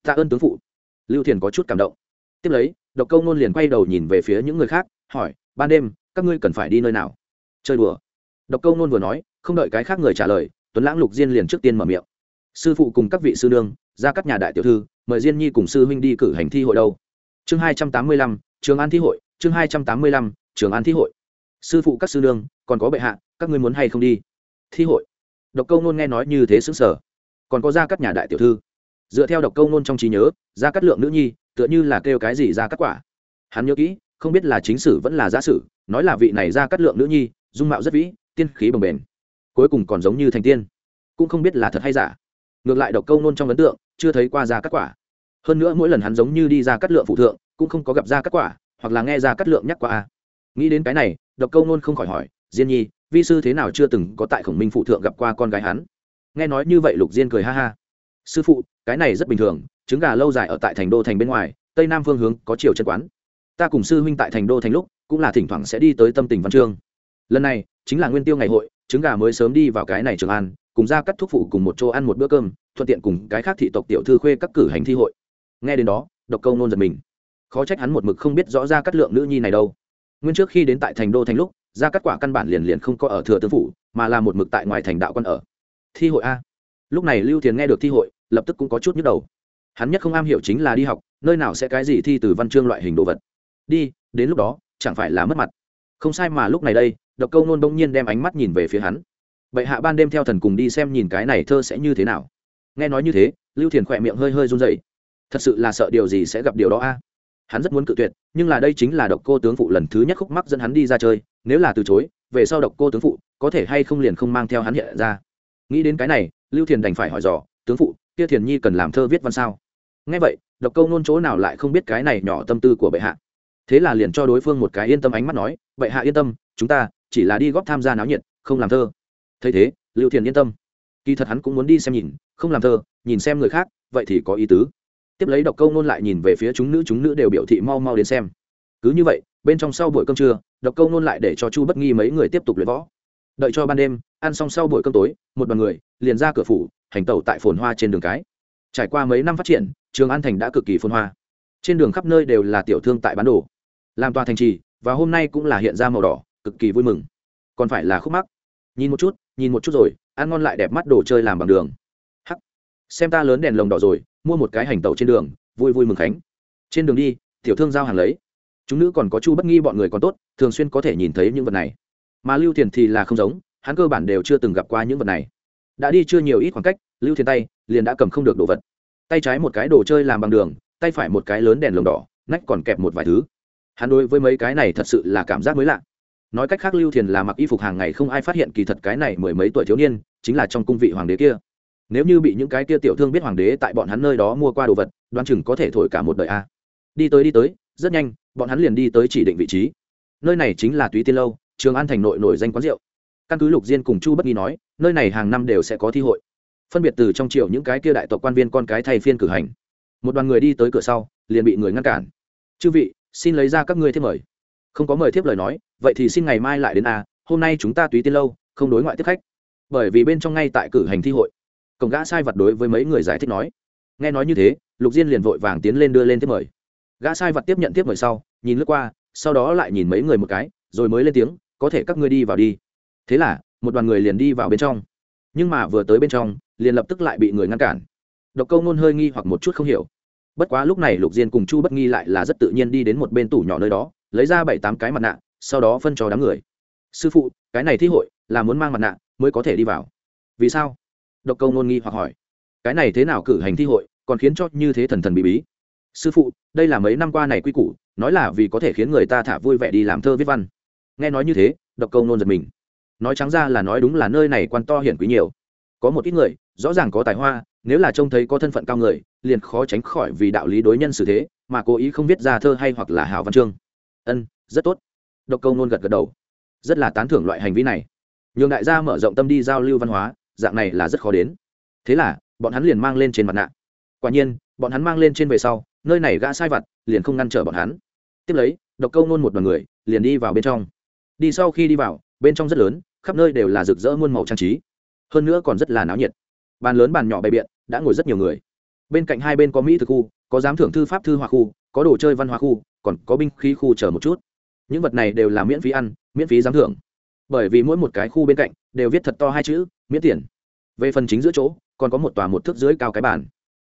Tạ ơn tướng phụ. Lưu thiền có chút cảm động. Tiếp lấy, độc câu nôn liền quay đầu nhìn về phía những người khác, hỏi, ban đêm, các ngươi cần phải đi nơi nào? Chơi đùa. Độc câu nôn vừa nói, không đợi cái khác người trả lời, tuấn lãng lục diên liền trước tiên mở miệng. Sư phụ cùng các vị sư nương, ra các nhà đại tiểu thư, mời diên nhi cùng sư huynh đi cử hành thi hội đâu. Chương hai trăm tám mươi lăm, trường an thi hội, chương hai trăm tám mươi lăm, trường an thi hội. Sư phụ các sư nương, còn có bệ hạ các ngươi muốn hay không đi? Thi hội. Độc câu nôn nghe nói như thế xứng sở còn có ra các nhà đại tiểu thư. Dựa theo độc câu nôn trong trí nhớ ra cắt lượng nữ nhi, tựa như là kêu cái gì ra cắt quả. Hắn nhớ kỹ, không biết là chính sử vẫn là giả sử, nói là vị này ra cắt lượng nữ nhi, dung mạo rất vĩ, tiên khí bồng bềnh, cuối cùng còn giống như thành tiên. Cũng không biết là thật hay giả. Ngược lại độc câu nôn trong ấn tượng, chưa thấy qua ra cắt quả. Hơn nữa mỗi lần hắn giống như đi ra cắt lượng phụ thượng, cũng không có gặp ra cắt quả, hoặc là nghe ra cắt lượng nhắc qua nghĩ đến cái này, độc câu nôn không khỏi hỏi diên nhi, vi sư thế nào chưa từng có tại khổng minh phụ thượng gặp qua con gái hắn? Nghe nói như vậy lục diên cười ha ha. Sư phụ, cái này rất bình thường, trứng gà lâu dài ở tại thành đô thành bên ngoài, tây nam phương hướng có chiều chân quán. Ta cùng sư huynh tại thành đô thành lúc, cũng là thỉnh thoảng sẽ đi tới tâm tình văn chương. Lần này, chính là nguyên tiêu ngày hội, trứng gà mới sớm đi vào cái này trường an, cùng ra cắt thuốc phụ cùng một chỗ ăn một bữa cơm, thuận tiện cùng cái khác thị tộc tiểu thư khuê các cử hành thi hội. Nghe đến đó, độc câu nôn giật mình. Khó trách hắn một mực không biết rõ ra cắt lượng nữ nhi này đâu. Nguyên trước khi đến tại thành đô thành lúc ra cắt quả căn bản liền liền không có ở thừa tướng phủ, mà là một mực tại ngoài thành đạo quân ở. Thi hội a. Lúc này lưu thiền nghe được thi hội, lập tức cũng có chút nhức đầu. Hắn nhất không am hiểu chính là đi học, nơi nào sẽ cái gì thi từ văn chương loại hình đồ vật. Đi, đến lúc đó, chẳng phải là mất mặt. Không sai mà lúc này đây, độc câu nôn bỗng nhiên đem ánh mắt nhìn về phía hắn. Bệ hạ ban đêm theo thần cùng đi xem nhìn cái này thơ sẽ như thế nào. Nghe nói như thế, lưu thiền khỏe miệng hơi hơi run dậy thật sự là sợ điều gì sẽ gặp điều đó a hắn rất muốn cự tuyệt, nhưng là đây chính là độc cô tướng phụ lần thứ nhất khúc mắc dẫn hắn đi ra chơi, nếu là từ chối, về sau độc cô tướng phụ có thể hay không liền không mang theo hắn hiện ra. Nghĩ đến cái này, lưu thiền đành phải hỏi dò, tướng phụ, kia thiền nhi cần làm thơ viết văn sao? Ngay vậy, độc câu nôn chỗ nào lại không biết cái này nhỏ tâm tư của bệ hạ. Thế là liền cho đối phương một cái yên tâm ánh mắt nói, bệ hạ yên tâm, chúng ta chỉ là đi góp tham gia náo nhiệt, không làm thơ. Thấy thế, lưu thiền yên tâm. Kỳ thật hắn cũng muốn đi xem nhìn, không làm thơ, nhìn xem người khác, vậy thì có ý tứ tiếp lấy độc câu nôn lại nhìn về phía chúng nữ chúng nữ đều biểu thị mau mau đến xem. Cứ như vậy, bên trong sau buổi cơm trưa, độc câu nôn lại để cho chu bất nghi mấy người tiếp tục luyện võ. Đợi cho ban đêm, ăn xong sau buổi cơm tối, một đoàn người liền ra cửa phủ, hành tẩu tại phồn hoa trên đường cái. Trải qua mấy năm phát triển, trường an thành đã cực kỳ phồn hoa. Trên đường khắp nơi đều là tiểu thương tại bán đồ. Làm tòa thành trì, và hôm nay cũng là hiện ra màu đỏ, cực kỳ vui mừng. Còn phải là khúc mắc. Nhìn một chút, nhìn một chút rồi, ăn ngon lại đẹp mắt đồ chơi làm bằng đường. Hắc. Xem ta lớn đèn lồng đỏ rồi mua một cái hành tẩu trên đường, vui vui mừng khánh. Trên đường đi, tiểu thương giao hàng lấy. Chúng nữ còn có chu bất nghi bọn người còn tốt, thường xuyên có thể nhìn thấy những vật này. Mà lưu thiền thì là không giống, hắn cơ bản đều chưa từng gặp qua những vật này. Đã đi chưa nhiều ít khoảng cách, lưu thiền tay liền đã cầm không được đồ vật. Tay trái một cái đồ chơi làm bằng đường, tay phải một cái lớn đèn lồng đỏ, nách còn kẹp một vài thứ. Hắn đối với mấy cái này thật sự là cảm giác mới lạ. Nói cách khác lưu thiền là mặc y phục hàng ngày không ai phát hiện kỳ thật cái này mười mấy tuổi thiếu niên, chính là trong cung vị hoàng đế kia nếu như bị những cái kia tiểu thương biết hoàng đế tại bọn hắn nơi đó mua qua đồ vật, đoán chừng có thể thổi cả một đời a. Đi tới đi tới, rất nhanh, bọn hắn liền đi tới chỉ định vị trí. Nơi này chính là túy tiên lâu, trường an thành nội nổi danh quán rượu. Căn cứ lục diên cùng chu bất nghi nói, nơi này hàng năm đều sẽ có thi hội. Phân biệt từ trong triệu những cái kia đại tộc quan viên con cái thay phiên cử hành. Một đoàn người đi tới cửa sau, liền bị người ngăn cản. Chư vị, xin lấy ra các ngươi thiếp mời. Không có mời thiếp lời nói, vậy thì xin ngày mai lại đến a, hôm nay chúng ta túy tiên lâu, không đối ngoại tiếp khách. Bởi vì bên trong ngay tại cử hành thi hội cổng gã sai vật đối với mấy người giải thích nói. Nghe nói như thế, lục diên liền vội vàng tiến lên đưa lên tiếp mời. Gã sai vật tiếp nhận tiếp mời sau, nhìn lướt qua, sau đó lại nhìn mấy người một cái, rồi mới lên tiếng, có thể các ngươi đi vào đi. Thế là, một đoàn người liền đi vào bên trong. Nhưng mà vừa tới bên trong, liền lập tức lại bị người ngăn cản. Độc câu nôn hơi nghi hoặc một chút không hiểu. Bất quá lúc này lục diên cùng chu bất nghi lại là rất tự nhiên đi đến một bên tủ nhỏ nơi đó, lấy ra bảy tám cái mặt nạ, sau đó phân cho đám người. Sư phụ, cái này thi hội là muốn mang mặt nạ mới có thể đi vào. Vì sao? Độc câu nôn nghi hoặc hỏi. Cái này thế nào cử hành thi hội, còn khiến cho như thế thần thần bí bí. Sư phụ, đây là mấy năm qua này quy củ, nói là vì có thể khiến người ta thả vui vẻ đi làm thơ viết văn. Nghe nói như thế, độc câu nôn giật mình. Nói trắng ra là nói đúng là nơi này quan to hiển quý nhiều. Có một ít người, rõ ràng có tài hoa, nếu là trông thấy có thân phận cao người, liền khó tránh khỏi vì đạo lý đối nhân xử thế, mà cố ý không viết ra thơ hay hoặc là hảo văn chương. Ân, rất tốt. Độc câu nôn gật gật đầu. Rất là tán thưởng loại hành vi này. Nhường đại gia mở rộng tâm đi giao lưu văn hóa dạng này là rất khó đến. Thế là, bọn hắn liền mang lên trên mặt nạ. Quả nhiên, bọn hắn mang lên trên về sau, nơi này gã sai vặt liền không ngăn trở bọn hắn. Tiếp lấy, độc câu nôn một đoàn người liền đi vào bên trong. Đi sau khi đi vào, bên trong rất lớn, khắp nơi đều là rực rỡ muôn màu trang trí. Hơn nữa còn rất là náo nhiệt. Bàn lớn bàn nhỏ bày biện, đã ngồi rất nhiều người. Bên cạnh hai bên có mỹ thực khu, có giám thưởng thư pháp thư hoa khu, có đồ chơi văn hóa khu, còn có binh khí khu chờ một chút. Những vật này đều là miễn phí ăn, miễn phí giám thưởng. Bởi vì mỗi một cái khu bên cạnh đều viết thật to hai chữ miễn tiền. Về phần chính giữa chỗ, còn có một tòa một thước dưới cao cái bàn.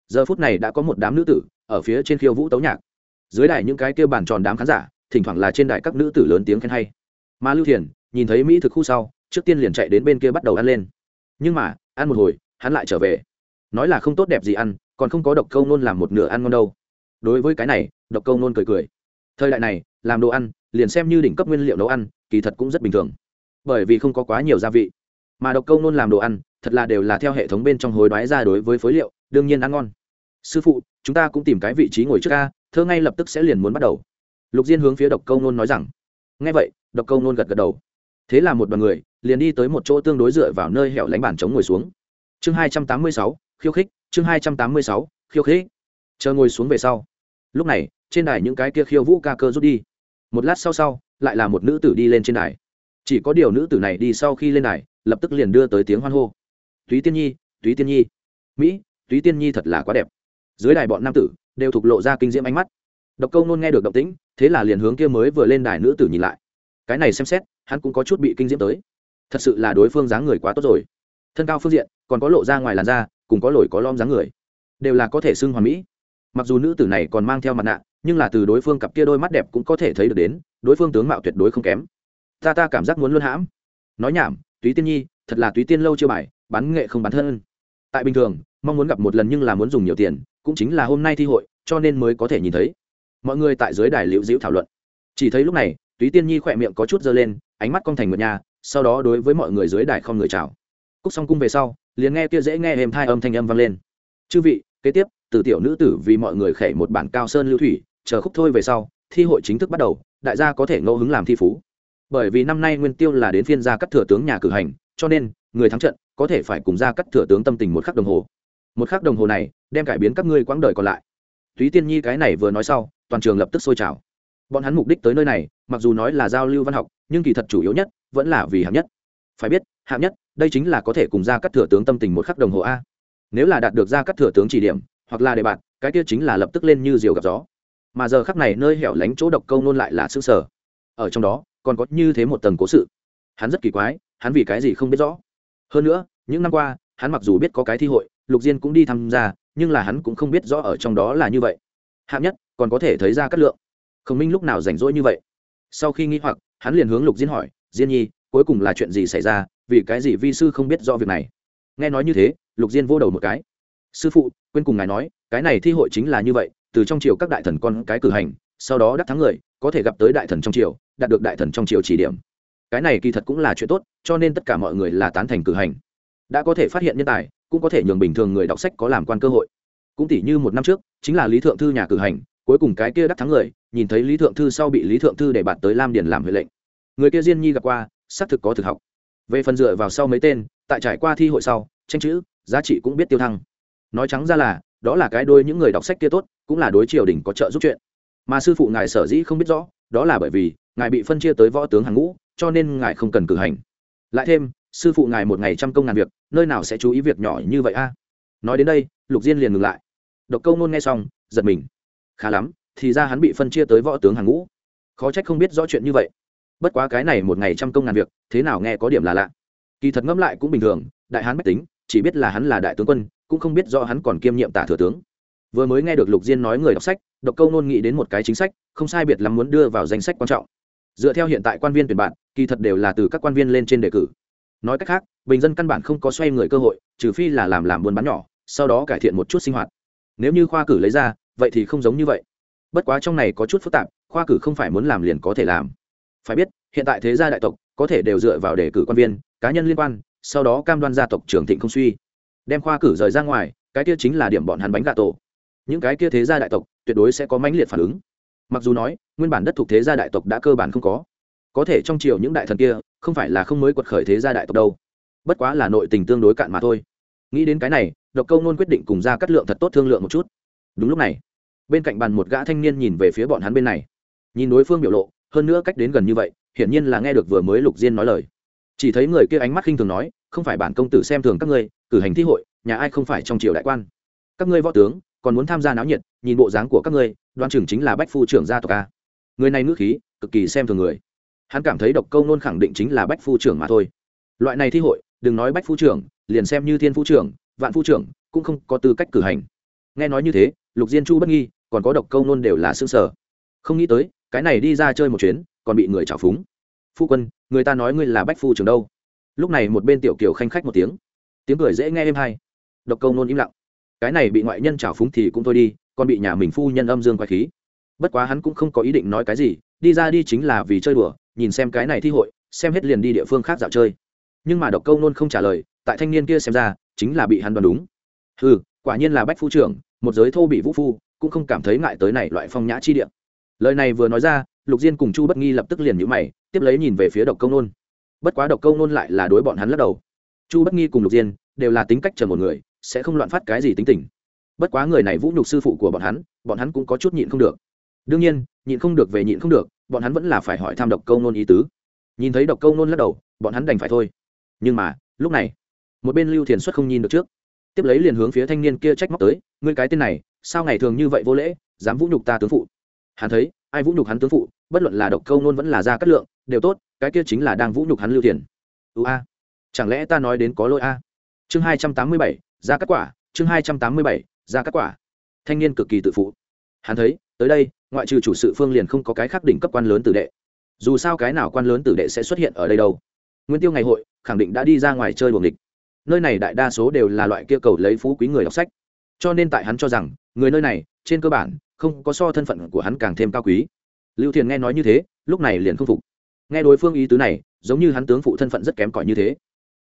Giờ phút này đã có một đám nữ tử ở phía trên khiêu vũ tấu nhạc. Dưới đài những cái kia bàn tròn đám khán giả, thỉnh thoảng là trên đài các nữ tử lớn tiếng khen hay. Mà lưu thiền, nhìn thấy mỹ thực khu sau, trước tiên liền chạy đến bên kia bắt đầu ăn lên. Nhưng mà, ăn một hồi, hắn lại trở về. Nói là không tốt đẹp gì ăn, còn không có độc câu nôn làm một nửa ăn ngon đâu. Đối với cái này, độc câu nôn cười cười. Thời đại này, làm đồ ăn, liền xem như đỉnh cấp nguyên liệu nấu ăn, kỳ thật cũng rất bình thường. Bởi vì không có quá nhiều gia vị mà độc câu nôn làm đồ ăn, thật là đều là theo hệ thống bên trong hối đoái ra đối với phối liệu, đương nhiên ăn ngon. Sư phụ, chúng ta cũng tìm cái vị trí ngồi trước ca thơ ngay lập tức sẽ liền muốn bắt đầu. Lục diên hướng phía độc câu nôn nói rằng. Ngay vậy, độc câu nôn gật gật đầu. Thế là một đoàn người, liền đi tới một chỗ tương đối dựa vào nơi hẻo lánh bàn trống ngồi xuống. Chương hai trăm tám mươi sáu, khiêu khích, chương hai trăm tám mươi sáu, khiêu khích. Chờ ngồi xuống về sau. Lúc này, trên đài những cái kia khiêu vũ ca cơ rút đi. Một lát sau sau, lại là một nữ tử đi lên trên đài chỉ có điều nữ tử này đi sau khi lên đài, lập tức liền đưa tới tiếng hoan hô. Túy tiên nhi, túy tiên nhi. Mỹ, túy tiên nhi thật là quá đẹp. Dưới đài bọn nam tử đều thục lộ ra kinh diễm ánh mắt. Độc câu nôn nghe được động tĩnh, thế là liền hướng kia mới vừa lên đài nữ tử nhìn lại. Cái này xem xét, hắn cũng có chút bị kinh diễm tới. Thật sự là đối phương dáng người quá tốt rồi. Thân cao phương diện, còn có lộ ra ngoài làn da, cùng có lồi có lom dáng người, đều là có thể xưng hoàn mỹ. Mặc dù nữ tử này còn mang theo mặt nạ, nhưng là từ đối phương cặp kia đôi mắt đẹp cũng có thể thấy được đến, đối phương tướng mạo tuyệt đối không kém ta ta cảm giác muốn luôn hãm. Nói nhảm, túy tiên nhi, thật là túy tiên lâu chưa bài, bán nghệ không bán thân. Tại bình thường, mong muốn gặp một lần nhưng là muốn dùng nhiều tiền, cũng chính là hôm nay thi hội, cho nên mới có thể nhìn thấy. Mọi người tại dưới đài liễu diễu thảo luận. Chỉ thấy lúc này, túy tiên nhi khỏe miệng có chút dơ lên, ánh mắt cong thành một nhà, sau đó đối với mọi người dưới đài không người chào. Cúc xong cung về sau, liền nghe kia dễ nghe êm thai âm thanh âm vang lên. Chư vị, kế tiếp, từ tiểu nữ tử vì mọi người khẩy một bản cao sơn lưu thủy, chờ khúc thôi về sau, thi hội chính thức bắt đầu, đại gia có thể ngẫu hứng làm thi phú bởi vì năm nay nguyên tiêu là đến phiên gia cắt thừa tướng nhà cử hành, cho nên, người thắng trận có thể phải cùng gia cắt thừa tướng tâm tình một khắc đồng hồ. Một khắc đồng hồ này, đem cải biến các ngươi quãng đời còn lại. Túy tiên nhi cái này vừa nói sau, toàn trường lập tức sôi trào. Bọn hắn mục đích tới nơi này, mặc dù nói là giao lưu văn học, nhưng kỳ thật chủ yếu nhất, vẫn là vì hạng nhất. Phải biết, hạng nhất, đây chính là có thể cùng gia cắt thừa tướng tâm tình một khắc đồng hồ a. Nếu là đạt được gia cắt thừa tướng chỉ điểm, hoặc là đề bạt, cái kia chính là lập tức lên như diều gặp gió. Mà giờ khắc này nơi hẻo lánh chỗ độc câu nôn lại là xương sở. Ở trong đó còn có như thế một tầng cố sự. Hắn rất kỳ quái, hắn vì cái gì không biết rõ. Hơn nữa, những năm qua, hắn mặc dù biết có cái thi hội, lục diên cũng đi tham gia, nhưng là hắn cũng không biết rõ ở trong đó là như vậy. Hạng nhất, còn có thể thấy ra cát lượng. Khổng minh lúc nào rảnh rỗi như vậy? Sau khi nghĩ hoặc, hắn liền hướng lục diên hỏi, diên nhi, cuối cùng là chuyện gì xảy ra? Vì cái gì vi sư không biết rõ việc này? Nghe nói như thế, lục diên vô đầu một cái. Sư phụ, quên cùng ngài nói, cái này thi hội chính là như vậy, từ trong triều các đại thần con cái cử hành, sau đó đắc thắng người, có thể gặp tới đại thần trong triều đạt được đại thần trong triều chỉ điểm. Cái này kỳ thật cũng là chuyện tốt, cho nên tất cả mọi người là tán thành cử hành. Đã có thể phát hiện nhân tài, cũng có thể nhường bình thường người đọc sách có làm quan cơ hội. Cũng tỷ như một năm trước, chính là lý thượng thư nhà cử hành, cuối cùng cái kia đắc thắng người, nhìn thấy lý thượng thư sau bị lý thượng thư để bạt tới lam điền làm huệ lệnh. Người kia diên nhi gặp qua, xác thực có thực học. Về phần dựa vào sau mấy tên, tại trải qua thi hội sau, tranh chữ, giá trị cũng biết tiêu thăng. Nói trắng ra là, đó là cái đôi những người đọc sách kia tốt, cũng là đối triều đình có trợ giúp chuyện. Mà sư phụ ngài sở dĩ không biết rõ, đó là bởi vì ngài bị phân chia tới võ tướng hàng ngũ, cho nên ngài không cần cử hành. Lại thêm, sư phụ ngài một ngày trăm công ngàn việc, nơi nào sẽ chú ý việc nhỏ như vậy a? Nói đến đây, lục diên liền ngừng lại. Độc câu nôn nghe xong, giật mình. Khá lắm, thì ra hắn bị phân chia tới võ tướng hàng ngũ. Khó trách không biết rõ chuyện như vậy. Bất quá cái này một ngày trăm công ngàn việc, thế nào nghe có điểm là lạ. Kỳ thật ngẫm lại cũng bình thường, đại hán bách tính, chỉ biết là hắn là đại tướng quân, cũng không biết rõ hắn còn kiêm nhiệm tả thừa tướng. Vừa mới nghe được lục diên nói người đọc sách, độc câu nôn nghĩ đến một cái chính sách, không sai biệt lắm muốn đưa vào danh sách quan trọng dựa theo hiện tại quan viên tuyển bạn, kỳ thật đều là từ các quan viên lên trên đề cử. Nói cách khác, bình dân căn bản không có xoay người cơ hội, trừ phi là làm làm buôn bán nhỏ, sau đó cải thiện một chút sinh hoạt. Nếu như khoa cử lấy ra, vậy thì không giống như vậy. Bất quá trong này có chút phức tạp, khoa cử không phải muốn làm liền có thể làm. Phải biết, hiện tại thế gia đại tộc, có thể đều dựa vào đề cử quan viên, cá nhân liên quan, sau đó cam đoan gia tộc trưởng thịnh không suy. Đem khoa cử rời ra ngoài, cái kia chính là điểm bọn hắn bánh gà tổ. Những cái kia thế gia đại tộc, tuyệt đối sẽ có mãnh liệt phản ứng mặc dù nói, nguyên bản đất thuộc thế gia đại tộc đã cơ bản không có. Có thể trong triều những đại thần kia, không phải là không mới quật khởi thế gia đại tộc đâu. Bất quá là nội tình tương đối cạn mà thôi. Nghĩ đến cái này, độc câu nôn quyết định cùng ra cắt lượng thật tốt thương lượng một chút. Đúng lúc này, bên cạnh bàn một gã thanh niên nhìn về phía bọn hắn bên này. Nhìn đối phương biểu lộ, hơn nữa cách đến gần như vậy, hiển nhiên là nghe được vừa mới lục diên nói lời. Chỉ thấy người kia ánh mắt khinh thường nói, không phải bản công tử xem thường các ngươi, cử hành thi hội, nhà ai không phải trong triều đại quan? Các ngươi võ tướng còn muốn tham gia náo nhiệt, nhìn bộ dáng của các ngươi, đoan chừng chính là bách phu trưởng gia tộc a. Người này ngữ khí, cực kỳ xem thường người. Hắn cảm thấy độc câu nôn khẳng định chính là bách phu trưởng mà thôi. Loại này thi hội, đừng nói bách phu trưởng, liền xem như thiên phu trưởng, vạn phu trưởng, cũng không có tư cách cử hành. Nghe nói như thế, lục diên chu bất nghi, còn có độc câu nôn đều là xương sở không nghĩ tới, cái này đi ra chơi một chuyến, còn bị người trào phúng. Phu quân, người ta nói ngươi là bách phu trưởng đâu? Lúc này một bên tiểu kiều khanh khách một tiếng. Tiếng cười dễ nghe êm hay. Độc câu nôn im lặng cái này bị ngoại nhân trào phúng thì cũng thôi đi, còn bị nhà mình phu nhân âm dương quay khí. Bất quá hắn cũng không có ý định nói cái gì, đi ra đi chính là vì chơi đùa, nhìn xem cái này thi hội, xem hết liền đi địa phương khác dạo chơi. Nhưng mà độc câu nôn không trả lời, tại thanh niên kia xem ra, chính là bị hắn đoán đúng. Ừ quả nhiên là bách phu trưởng, một giới thô bị vũ phu, cũng không cảm thấy ngại tới này loại phong nhã chi địa. Lời này vừa nói ra, lục diên cùng chu bất nghi lập tức liền nhữ mày, tiếp lấy nhìn về phía độc câu nôn. Bất quá độc câu nôn lại là đối bọn hắn lắc đầu. Chu bất nghi cùng lục diên đều là tính cách trầm một người sẽ không loạn phát cái gì tính tình. Bất quá người này vũ nhục sư phụ của bọn hắn bọn hắn cũng có chút nhịn không được. Đương nhiên, nhịn không được về nhịn không được, bọn hắn vẫn là phải hỏi thăm độc câu nôn ý tứ. Nhìn thấy độc câu nôn lắc đầu, bọn hắn đành phải thôi. Nhưng mà, lúc này, một bên lưu thiền xuất không nhìn được trước. Tiếp lấy liền hướng phía thanh niên kia trách móc tới, ngươi cái tên này, sao ngày thường như vậy vô lễ, dám vũ nhục ta tướng phụ? Hắn thấy, ai vũ nhục hắn tướng phụ, bất luận là độc câu nôn vẫn là ra cát lượng, đều tốt, cái kia chính là đang vũ nhục hắn lưu thiền. Ưu a, chẳng lẽ ta nói đến có lỗi a? Chương hai trăm tám mươi bảy ra các quả, chương hai trăm tám mươi bảy, ra các quả. Thanh niên cực kỳ tự phụ. Hắn thấy, tới đây, ngoại trừ chủ sự phương liền không có cái khác đỉnh cấp quan lớn tử đệ. Dù sao cái nào quan lớn tử đệ sẽ xuất hiện ở đây đâu? Nguyên tiêu ngày hội, khẳng định đã đi ra ngoài chơi buồng địch nơi này đại đa số đều là loại kia cầu lấy phú quý người đọc sách. Cho nên tại hắn cho rằng, người nơi này, trên cơ bản, không có so thân phận của hắn càng thêm cao quý. Lưu thiền nghe nói như thế, lúc này liền không phục. Nghe đối phương ý tứ này, giống như hắn tướng phụ thân phận rất kém cỏi như thế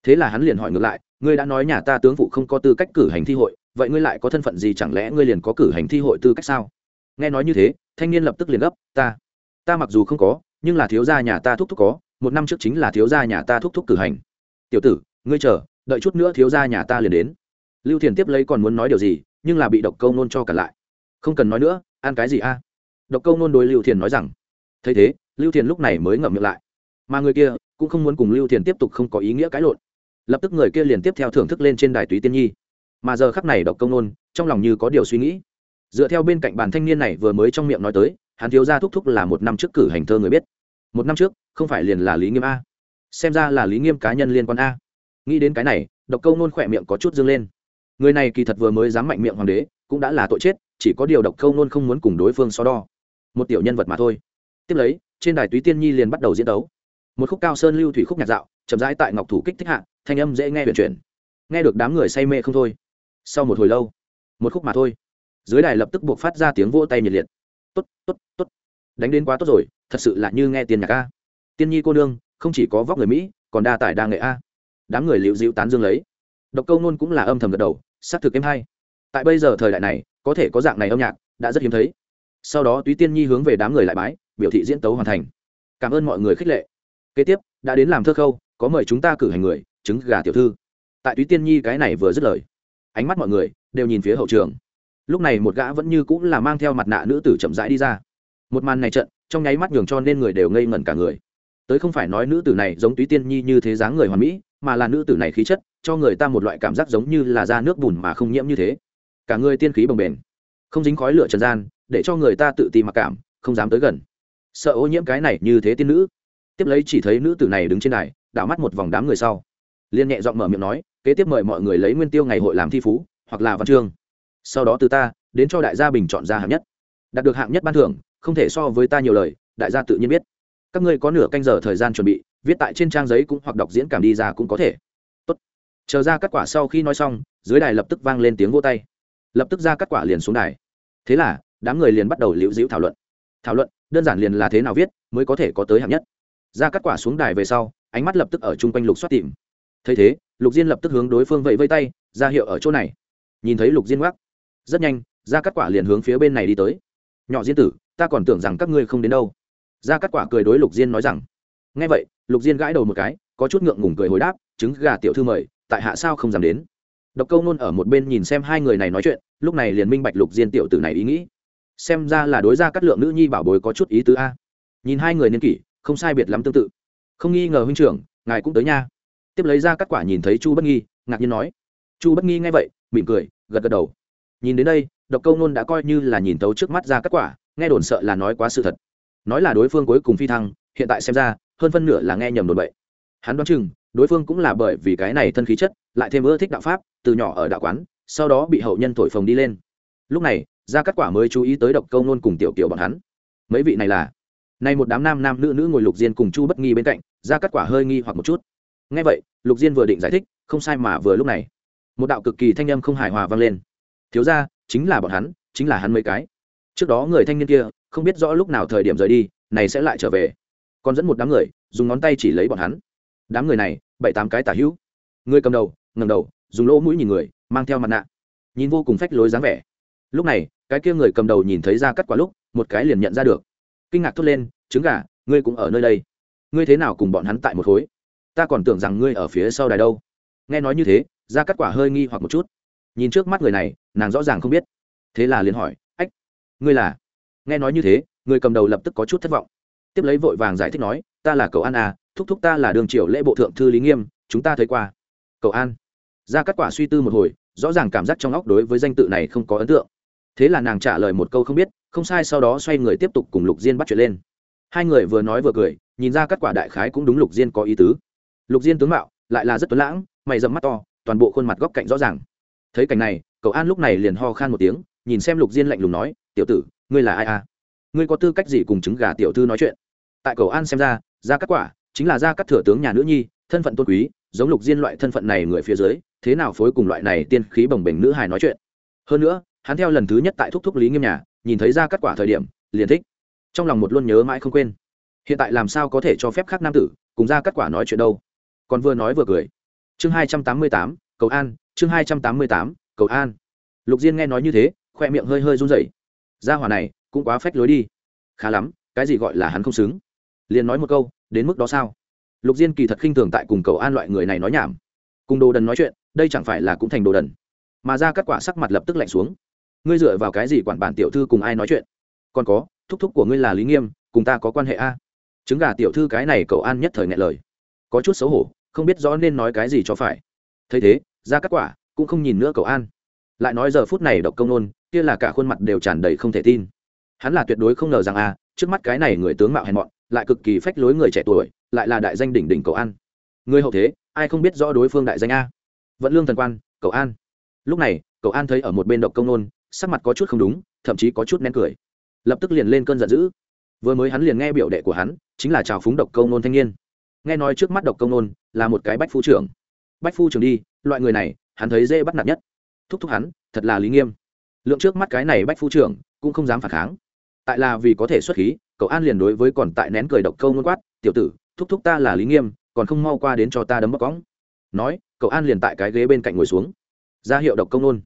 thế là hắn liền hỏi ngược lại, ngươi đã nói nhà ta tướng phụ không có tư cách cử hành thi hội, vậy ngươi lại có thân phận gì chẳng lẽ ngươi liền có cử hành thi hội tư cách sao? Nghe nói như thế, thanh niên lập tức liền gấp, ta ta mặc dù không có, nhưng là thiếu gia nhà ta thúc thúc có, một năm trước chính là thiếu gia nhà ta thúc thúc cử hành. Tiểu tử, ngươi chờ, đợi chút nữa thiếu gia nhà ta liền đến. Lưu thiền tiếp lấy còn muốn nói điều gì, nhưng là bị độc câu nôn cho cả lại. Không cần nói nữa, ăn cái gì a? Độc câu nôn đối lưu thiền nói rằng. Thấy thế, lưu thiền lúc này mới ngậm miệng lại. Mà người kia cũng không muốn cùng lưu thiền tiếp tục không có ý nghĩa cãi lộn lập tức người kia liền tiếp theo thưởng thức lên trên đài túy tiên nhi. Mà giờ khắc này độc công nôn, trong lòng như có điều suy nghĩ. Dựa theo bên cạnh bàn thanh niên này vừa mới trong miệng nói tới, hắn thiếu gia thúc thúc là một năm trước cử hành thơ người biết. Một năm trước, không phải liền là lý nghiêm a. Xem ra là lý nghiêm cá nhân liên quan a. Nghĩ đến cái này, độc câu nôn khỏe miệng có chút dâng lên. Người này kỳ thật vừa mới dám mạnh miệng hoàng đế, cũng đã là tội chết, chỉ có điều độc câu nôn không muốn cùng đối phương so đo. Một tiểu nhân vật mà thôi. Tiếp lấy, trên đài túy tiên nhi liền bắt đầu diễn đấu. Một khúc cao sơn lưu thủy khúc nhạc dạo chậm rãi tại ngọc thủ kích thích hạ, thanh âm dễ nghe huyền chuyển. Nghe được đám người say mê không thôi. Sau một hồi lâu, một khúc mà thôi, dưới đài lập tức buộc phát ra tiếng vỗ tay nhiệt liệt. Tốt tốt tốt. Đánh đến quá tốt rồi, thật sự là như nghe tiền nhạc a. Tiên nhi cô nương, không chỉ có vóc người mỹ, còn đa tài đa nghệ a. Đám người liễu dịu tán dương lấy. Độc câu nôn cũng là âm thầm gật đầu, xác thực em hay. Tại bây giờ thời đại này, có thể có dạng này âm nhạc, đã rất hiếm thấy. Sau đó túy tiên nhi hướng về đám người lại bái, biểu thị diễn tấu hoàn thành. Cảm ơn mọi người khích lệ kế tiếp, đã đến làm thơ khâu, có mời chúng ta cử hành người, trứng gà tiểu thư. Tại túy tiên nhi cái này vừa dứt lời, ánh mắt mọi người đều nhìn phía hậu trường. Lúc này một gã vẫn như cũng là mang theo mặt nạ nữ tử chậm rãi đi ra. Một màn này trận, trong nháy mắt nhường cho nên người đều ngây ngẩn cả người. Tới không phải nói nữ tử này giống túy tiên nhi như thế dáng người hoàn mỹ, mà là nữ tử này khí chất, cho người ta một loại cảm giác giống như là da nước bùn mà không nhiễm như thế. Cả người tiên khí bồng bềnh, không dính khói lửa trần gian, để cho người ta tự ti mặc cảm, không dám tới gần. Sợ ô nhiễm cái này như thế tiên nữ tiếp lấy chỉ thấy nữ tử này đứng trên đài, đảo mắt một vòng đám người sau. Liên nhẹ giọng mở miệng nói, kế tiếp mời mọi người lấy nguyên tiêu ngày hội làm thi phú, hoặc là văn chương. Sau đó từ ta, đến cho đại gia bình chọn ra hạng nhất. Đạt được hạng nhất ban thưởng, không thể so với ta nhiều lời, đại gia tự nhiên biết. Các ngươi có nửa canh giờ thời gian chuẩn bị, viết tại trên trang giấy cũng hoặc đọc diễn cảm đi ra cũng có thể. Tốt. Chờ ra kết quả sau khi nói xong, dưới đài lập tức vang lên tiếng vô tay. Lập tức ra kết quả liền xuống đài. Thế là, đám người liền bắt đầu liễu dĩu thảo luận. Thảo luận, đơn giản liền là thế nào viết, mới có thể có tới hạng nhất ra cắt quả xuống đài về sau, ánh mắt lập tức ở chung quanh lục xoát tìm. Thấy thế, lục diên lập tức hướng đối phương vẫy vây tay, ra hiệu ở chỗ này. Nhìn thấy lục diên gác rất nhanh, ra cắt quả liền hướng phía bên này đi tới. Nhỏ diên tử, ta còn tưởng rằng các ngươi không đến đâu. Ra cắt quả cười đối lục diên nói rằng, nghe vậy, lục diên gãi đầu một cái, có chút ngượng ngùng cười hồi đáp, trứng gà tiểu thư mời, tại hạ sao không dám đến? Độc câu nôn ở một bên nhìn xem hai người này nói chuyện, lúc này liền minh bạch lục diên tiểu tử này ý nghĩ. Xem ra là đối ra cắt lượng nữ nhi bảo bối có chút ý tứ a. Nhìn hai người niên kỷ không sai biệt lắm tương tự. Không nghi ngờ huynh trưởng, ngài cũng tới nha. Tiếp lấy ra các quả nhìn thấy chu bất nghi, ngạc nhiên nói. Chu bất nghi nghe vậy, mỉm cười, gật gật đầu. Nhìn đến đây, độc câu nôn đã coi như là nhìn tấu trước mắt ra các quả, nghe đồn sợ là nói quá sự thật. Nói là đối phương cuối cùng phi thăng, hiện tại xem ra, hơn phân nửa là nghe nhầm đồn bậy. Hắn đoán chừng, đối phương cũng là bởi vì cái này thân khí chất, lại thêm ưa thích đạo pháp, từ nhỏ ở đạo quán, sau đó bị hậu nhân thổi phồng đi lên. Lúc này, ra các quả mới chú ý tới độc câu nôn cùng tiểu kiểu bọn hắn. Mấy vị này là nay một đám nam nam nữ nữ ngồi lục diên cùng chu bất nghi bên cạnh, ra cắt quả hơi nghi hoặc một chút. Ngay vậy, lục diên vừa định giải thích, không sai mà vừa lúc này, một đạo cực kỳ thanh âm không hài hòa vang lên. Thiếu ra chính là bọn hắn, chính là hắn mấy cái. Trước đó người thanh niên kia, không biết rõ lúc nào thời điểm rời đi, này sẽ lại trở về. Còn dẫn một đám người, dùng ngón tay chỉ lấy bọn hắn. Đám người này, bảy tám cái tả hữu. Người cầm đầu ngầm đầu, dùng lỗ mũi nhìn người, mang theo mặt nạ. Nhìn vô cùng phách lối dáng vẻ. Lúc này, cái kia người cầm đầu nhìn thấy ra cắt quả lúc, một cái liền nhận ra được kinh ngạc thốt lên, trứng gà, ngươi cũng ở nơi đây. Ngươi thế nào cùng bọn hắn tại một khối? Ta còn tưởng rằng ngươi ở phía sau đài đâu. Nghe nói như thế ra cắt quả hơi nghi hoặc một chút. Nhìn trước mắt người này, nàng rõ ràng không biết. Thế là liền hỏi, ách, ngươi là? Nghe nói như thế, người cầm đầu lập tức có chút thất vọng. Tiếp lấy vội vàng giải thích nói, ta là cậu an à thúc thúc ta là đường triều lễ bộ thượng thư lý nghiêm, chúng ta thấy qua. Cậu an? Ra cắt quả suy tư một hồi, rõ ràng cảm giác trong óc đối với danh tự này không có ấn tượng. Thế là nàng trả lời một câu không biết không sai, sau đó xoay người tiếp tục cùng lục diên bắt chuyện lên. Hai người vừa nói vừa cười, nhìn ra các quả đại khái cũng đúng lục diên có ý tứ. Lục diên tướng mạo lại là rất tuấn lãng, mày dầm mắt to, toàn bộ khuôn mặt góc cạnh rõ ràng. Thấy cảnh này, cậu an lúc này liền ho khan một tiếng, nhìn xem lục diên lạnh lùng nói, tiểu tử, ngươi là ai à? Ngươi có tư cách gì cùng chứng gà tiểu thư nói chuyện? Tại cậu an xem ra ra các quả chính là ra các thừa tướng nhà nữ nhi, thân phận tôn quý, giống lục diên loại thân phận này người phía dưới, thế nào phối cùng loại này tiên khí bồng bềnh nữ hài nói chuyện. Hơn nữa, hắn theo lần thứ nhất tại thúc thúc lý nghiêm nhà nhìn thấy ra kết quả thời điểm, liền thích. Trong lòng một luôn nhớ mãi không quên. Hiện tại làm sao có thể cho phép khác nam tử cùng ra kết quả nói chuyện đâu? Còn vừa nói vừa cười. Chương hai trăm tám mươi tám, cầu an, chương hai trăm tám mươi tám, cầu an. Lục diên nghe nói như thế, khoe miệng hơi hơi run rẩy. Gia hỏa này cũng quá phách lối đi. Khá lắm, cái gì gọi là hắn không xứng? Liền nói một câu, đến mức đó sao? Lục diên kỳ thật khinh thường tại cùng cầu an loại người này nói nhảm. Cùng đồ đần nói chuyện, đây chẳng phải là cũng thành đồ đần. Mà ra các quả sắc mặt lập tức lạnh xuống ngươi dựa vào cái gì quản bản tiểu thư cùng ai nói chuyện? Còn có, thúc thúc của ngươi là lý nghiêm, cùng ta có quan hệ a? Trứng gà tiểu thư cái này cậu an nhất thời ngại lời. Có chút xấu hổ, không biết rõ nên nói cái gì cho phải. Thấy thế, ra các quả, cũng không nhìn nữa cậu an. Lại nói giờ phút này độc công nôn, kia là cả khuôn mặt đều tràn đầy không thể tin. Hắn là tuyệt đối không ngờ rằng a, trước mắt cái này người tướng mạo hèn mọn, lại cực kỳ phách lối người trẻ tuổi, lại là đại danh đỉnh đỉnh cậu an. Người hậu thế, ai không biết rõ đối phương đại danh a? Vận lương thần quan, cậu an. Lúc này, cậu an thấy ở một bên độc công nôn sắc mặt có chút không đúng, thậm chí có chút nén cười. Lập tức liền lên cơn giận dữ. Vừa mới hắn liền nghe biểu đệ của hắn, chính là trào phúng độc công nôn thanh niên. Nghe nói trước mắt độc công nôn là một cái bách phu trưởng. Bách phu trưởng đi, loại người này, hắn thấy dễ bắt nạt nhất. Thúc thúc hắn, thật là lý nghiêm. Lượng trước mắt cái này bách phu trưởng, cũng không dám phản kháng. Tại là vì có thể xuất khí, cậu an liền đối với còn tại nén cười độc câu nôn quát, tiểu tử, thúc thúc ta là lý nghiêm, còn không mau qua đến cho ta đấm bóc cõng. Nói, cậu an liền tại cái ghế bên cạnh ngồi xuống. Ra hiệu độc công nôn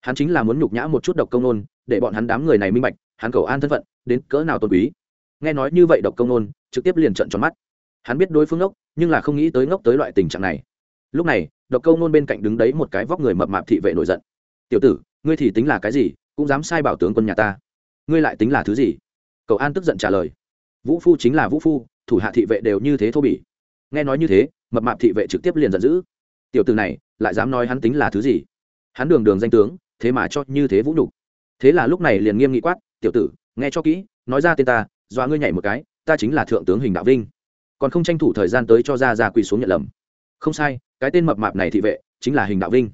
hắn chính là muốn nhục nhã một chút độc công nôn, để bọn hắn đám người này minh bạch, hắn cầu an thân phận, đến cỡ nào tôn quý. Nghe nói như vậy độc công nôn trực tiếp liền trận tròn mắt. Hắn biết đối phương ngốc, nhưng là không nghĩ tới ngốc tới loại tình trạng này. Lúc này, độc câu nôn bên cạnh đứng đấy một cái vóc người mập mạp thị vệ nổi giận. Tiểu tử, ngươi thì tính là cái gì, cũng dám sai bảo tướng quân nhà ta. Ngươi lại tính là thứ gì? Cậu an tức giận trả lời. Vũ phu chính là vũ phu, thủ hạ thị vệ đều như thế thô bỉ. Nghe nói như thế, mập mạp thị vệ trực tiếp liền giận dữ. Tiểu tử này, lại dám nói hắn tính là thứ gì? Hắn đường đường danh tướng thế mà cho như thế vũ nhục. Thế là lúc này liền nghiêm nghị quát, tiểu tử, nghe cho kỹ, nói ra tên ta, dọa ngươi nhảy một cái, ta chính là thượng tướng hình đạo vinh. Còn không tranh thủ thời gian tới cho ra ra quỳ xuống nhận lầm. Không sai, cái tên mập mạp này thị vệ chính là hình đạo vinh.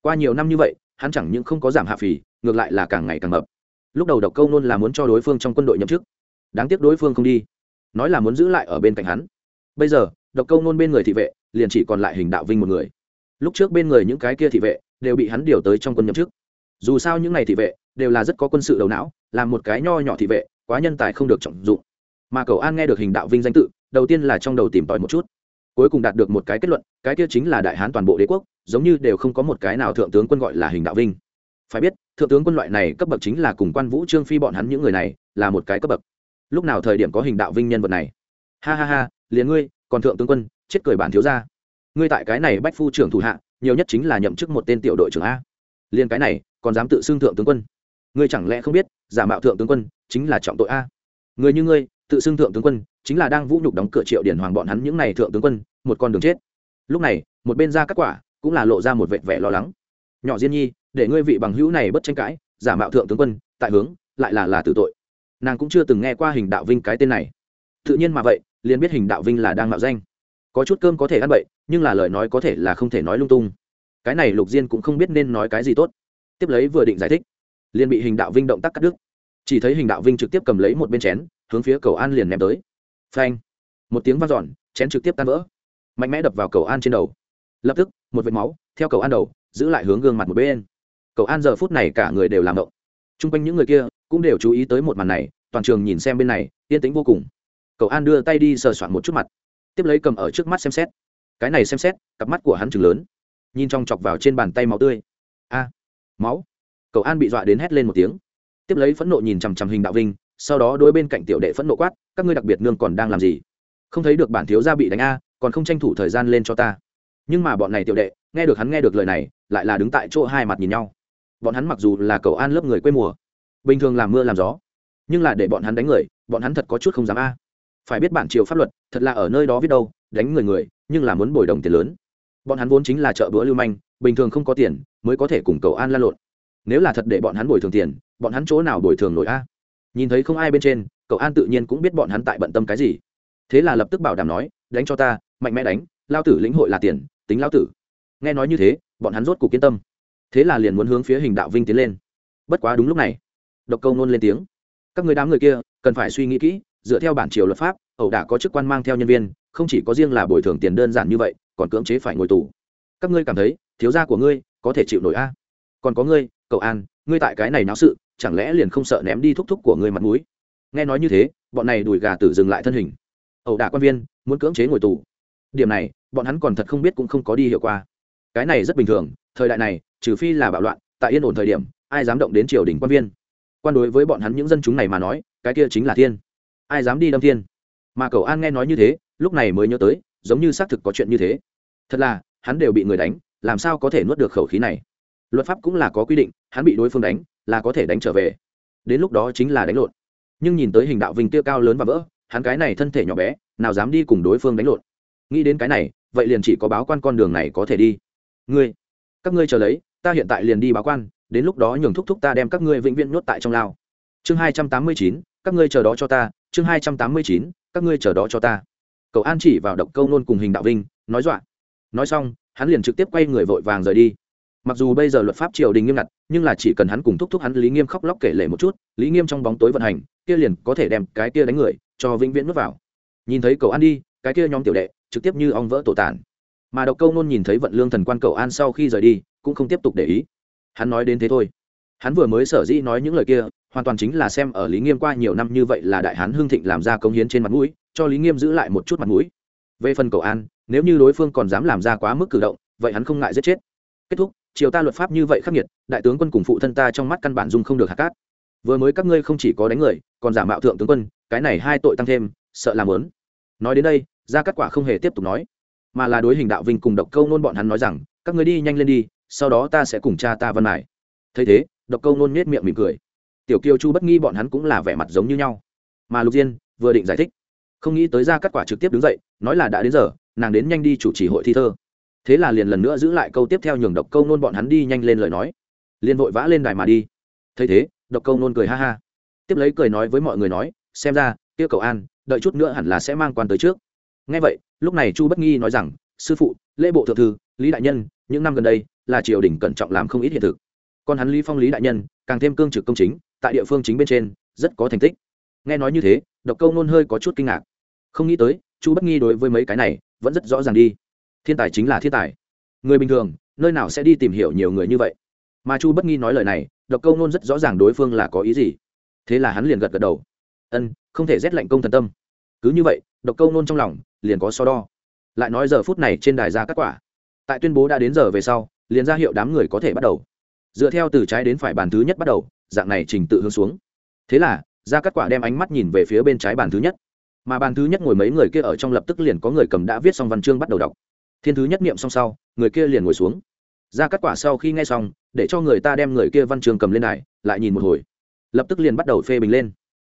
Qua nhiều năm như vậy, hắn chẳng những không có giảm hạ phì, ngược lại là càng ngày càng mập. Lúc đầu độc câu nôn là muốn cho đối phương trong quân đội nhậm chức. Đáng tiếc đối phương không đi. Nói là muốn giữ lại ở bên cạnh hắn. Bây giờ, độc câu nôn bên người thị vệ liền chỉ còn lại hình đạo vinh một người. Lúc trước bên người những cái kia thị vệ đều bị hắn điều tới trong quân nhậm chức dù sao những này thị vệ đều là rất có quân sự đầu não làm một cái nho nhỏ thị vệ, quá nhân tài không được trọng dụng. Mà cầu an nghe được hình đạo vinh danh tự, đầu tiên là trong đầu tìm tòi một chút. Cuối cùng đạt được một cái kết luận, cái kia chính là đại hán toàn bộ đế quốc, giống như đều không có một cái nào thượng tướng quân gọi là hình đạo vinh. Phải biết, thượng tướng quân loại này cấp bậc chính là cùng quan vũ trương phi bọn hắn những người này, là một cái cấp bậc. Lúc nào thời điểm có hình đạo vinh nhân vật này? Ha ha ha, liền ngươi, còn thượng tướng quân, chết cười bản thiếu ra ngươi tại cái này bách phu trưởng thủ hạ, nhiều nhất chính là nhậm chức một tên tiểu đội trưởng a. Liền cái này còn dám tự xưng thượng tướng quân. Ngươi chẳng lẽ không biết, giả mạo thượng tướng quân chính là trọng tội a? Người như ngươi, tự xưng thượng tướng quân chính là đang vũ nhục đóng cửa triệu điển hoàng bọn hắn những n à y thượng tướng quân, một con đường chết. Lúc này, một bên ra các quả cũng là lộ ra một vệt vẻ lo lắng. Nhỏ diên nhi, để ngươi vị bằng hữu này bất tranh cãi, giả mạo thượng tướng quân, tại hướng, lại là là tử tội. Nàng cũng chưa từng nghe qua hình đạo vinh cái tên này. Tự nhiên mà vậy, liền biết hình đạo vinh là đang mạo danh. Có chút cơm có thể ăn bậy, nhưng là lời nói có thể là không thể nói lung tung. Cái này lục diên cũng không biết nên nói cái gì tốt tiếp lấy vừa định giải thích, liền bị hình đạo vinh động tác cắt đứt. Chỉ thấy hình đạo vinh trực tiếp cầm lấy một bên chén, hướng phía cầu an liền ném tới. Phanh! Một tiếng v a n giòn chén trực tiếp tan vỡ. Mạnh mẽ đập vào cầu an trên đầu. Lập tức, một vệt máu, theo cầu an đầu, giữ lại hướng gương mặt một bên. Cầu an giờ phút này cả người đều làm động. T r u n g quanh những người kia cũng đều chú ý tới một màn này, toàn trường nhìn xem bên này, yên tĩnh vô cùng. Cầu an đưa tay đi sờ soạn một chút mặt. Tiếp lấy cầm ở trước mắt xem xét. Cái này xem xét, cặp mắt của hắn chừng lớn. Nhìn trong chọc vào trên bàn tay máu tươi máu. Cầu an bị dọa đến hét lên một tiếng. Tiếp lấy phẫn nộ nhìn chằm chằm hình đạo vinh, sau đó đôi bên cạnh tiểu đệ phẫn nộ quát, các ngươi đặc biệt nương còn đang làm gì? Không thấy được bản thiếu gia bị đánh a, còn không tranh thủ thời gian lên cho ta. Nhưng mà bọn này tiểu đệ, nghe được hắn nghe được lời này, lại là đứng tại chỗ hai mặt nhìn nhau. Bọn hắn mặc dù là cầu an lớp người quê mùa, bình thường làm mưa làm gió, nhưng là để bọn hắn đánh người, bọn hắn thật có chút không dám a. Phải biết bản triều pháp luật, thật là ở nơi đó viết đâu, đánh người người, nhưng là muốn bồi đồng tiền lớn. Bọn hắn vốn chính là chợ bữa lưu manh bình thường không có tiền, mới có thể cùng cầu an lan lộn. Nếu là thật để bọn hắn bồi thường tiền, bọn hắn chỗ nào bồi thường nổi a? Nhìn thấy không ai bên trên cậu an tự nhiên cũng biết bọn hắn tại bận tâm cái gì. Thế là lập tức bảo đảm nói, đánh cho ta, mạnh mẽ đánh, lao tử lĩnh hội là tiền, tính lao tử. Nghe nói như thế, bọn hắn rốt cuộc kiên tâm. Thế là liền muốn hướng phía hình đạo vinh tiến lên. Bất quá đúng lúc này, độc câu nôn lên tiếng. Các người đám người kia, cần phải suy nghĩ kỹ, dựa theo bản triều luật pháp, ẩu đả có chức quan mang theo nhân viên, không chỉ có riêng là bồi thường tiền đơn giản như vậy, còn cưỡng chế phải ngồi tù. Các ngươi cảm thấy thiếu gia của ngươi có thể chịu nổi a? Còn có ngươi, cậu an, ngươi tại cái này náo sự, chẳng lẽ liền không sợ ném đi thúc thúc của ngươi mặt mũi? Nghe nói như thế, bọn này đùi gà tử dừng lại thân hình. Ẩu đả quan viên, muốn cưỡng chế ngồi tù. Điểm này, bọn hắn còn thật không biết cũng không có đi hiệu quả cái này rất bình thường, thời đại này, trừ phi là bạo loạn, tại yên ổn thời điểm, ai dám động đến triều đình quan viên? Quan đối với bọn hắn những dân chúng này mà nói, cái kia chính là thiên. Ai dám đi đâm thiên? Mà cậu an nghe nói như thế, lúc này mới nhớ tới, giống như xác thực có chuyện như thế. Thật là, hắn đều bị người đánh làm sao có thể nuốt được khẩu khí này? Luật pháp cũng là có quy định, hắn bị đối phương đánh, là có thể đánh trở về. Đến lúc đó chính là đánh lộn. Nhưng nhìn tới hình đạo vinh tiêu cao lớn và vỡ, hắn cái này thân thể nhỏ bé, nào dám đi cùng đối phương đánh lộn. Nghĩ đến cái này, vậy liền chỉ có báo quan con đường này có thể đi. Ngươi, các ngươi chờ lấy, ta hiện tại liền đi báo quan, đến lúc đó nhường thúc thúc ta đem các ngươi vĩnh viễn nhốt tại trong lao. Chương hai trăm tám mươi chín, các ngươi chờ đó cho ta. Chương hai trăm tám mươi chín, các ngươi chờ đó cho ta. Cậu an chỉ vào độc câu nôn cùng hình đạo vinh, nói dọa. Nói xong hắn liền trực tiếp quay người vội vàng rời đi. Mặc dù bây giờ luật pháp triều đình nghiêm ngặt, nhưng là chỉ cần hắn cùng thúc thúc hắn lý nghiêm khóc lóc kể lể một chút, lý nghiêm trong bóng tối vận hành, kia liền có thể đem cái kia đánh người cho vĩnh viễn nuốt vào. Nhìn thấy cậu an đi, cái kia nhóm tiểu đệ trực tiếp như ong vỡ tổ tản mà độc câu nôn nhìn thấy vận lương thần quan cậu an sau khi rời đi, cũng không tiếp tục để ý. Hắn nói đến thế thôi. Hắn vừa mới sở dĩ nói những lời kia, hoàn toàn chính là xem ở lý nghiêm qua nhiều năm như vậy là đại hán hưng thịnh làm ra công hiến trên mặt mũi, cho lý nghiêm giữ lại một chút mặt mũi về phần cầu an, nếu như đối phương còn dám làm ra quá mức cử động, vậy hắn không ngại giết chết. Kết thúc, triều ta luật pháp như vậy khắc nghiệt, đại tướng quân cùng phụ thân ta trong mắt căn bản dung không được hạt cát. Vừa mới các ngươi không chỉ có đánh người, còn giả mạo thượng tướng quân, cái này hai tội tăng thêm, sợ làm lớn nói đến đây ra cát quả không hề tiếp tục nói, mà là đối hình đạo vinh cùng độc câu nôn bọn hắn nói rằng, các ngươi đi nhanh lên đi, sau đó ta sẽ cùng cha ta văn mải thấy thế, độc câu nôn nhếch miệng mỉm cười. Tiểu kiều chu bất nghi bọn hắn cũng là vẻ mặt giống như nhau. Mà lục diên, vừa định giải thích không nghĩ tới ra cắt quả trực tiếp đứng dậy, nói là đã đến giờ, nàng đến nhanh đi chủ trì hội thi thơ. Thế là liền lần nữa giữ lại câu tiếp theo nhường độc câu nôn bọn hắn đi nhanh lên lời nói. Liền vội vã lên đài mà đi. Thấy thế, độc câu nôn cười ha ha. Tiếp lấy cười nói với mọi người nói, xem ra, kia cầu an, đợi chút nữa hẳn là sẽ mang quan tới trước. Ngay vậy, lúc này chu bất nghi nói rằng, sư phụ, lễ bộ thượng thư, lý đại nhân, những năm gần đây, là triều đình cẩn trọng làm không ít hiện thực. Còn hắn lý phong lý đại nhân, càng thêm cương trực công chính, tại địa phương chính bên trên, rất có thành tích. Nghe nói như thế, độc câu nôn hơi có chút kinh ngạc không nghĩ tới, chu bất nghi đối với mấy cái này vẫn rất rõ ràng đi. Thiên tài chính là thiên tài. Người bình thường, nơi nào sẽ đi tìm hiểu nhiều người như vậy? Mà chu bất nghi nói lời này, độc câu nôn rất rõ ràng đối phương là có ý gì. Thế là hắn liền gật gật đầu. Ân, không thể rét lạnh công thần tâm. Cứ như vậy, độc câu nôn trong lòng liền có so đo. Lại nói giờ phút này trên đài ra kết quả. Tại tuyên bố đã đến giờ về sau, liền ra hiệu đám người có thể bắt đầu. Dựa theo từ trái đến phải bàn thứ nhất bắt đầu, dạng này trình tự hướng xuống. Thế là, ra kết quả đem ánh mắt nhìn về phía bên trái bàn thứ nhất mà bàn thứ nhất ngồi mấy người kia ở trong lập tức liền có người cầm đã viết xong văn chương bắt đầu đọc. Thiên thứ nhất niệm xong sau, người kia liền ngồi xuống. Ra kết quả sau khi nghe xong, để cho người ta đem người kia văn chương cầm lên này, lại nhìn một hồi. Lập tức liền bắt đầu phê bình lên.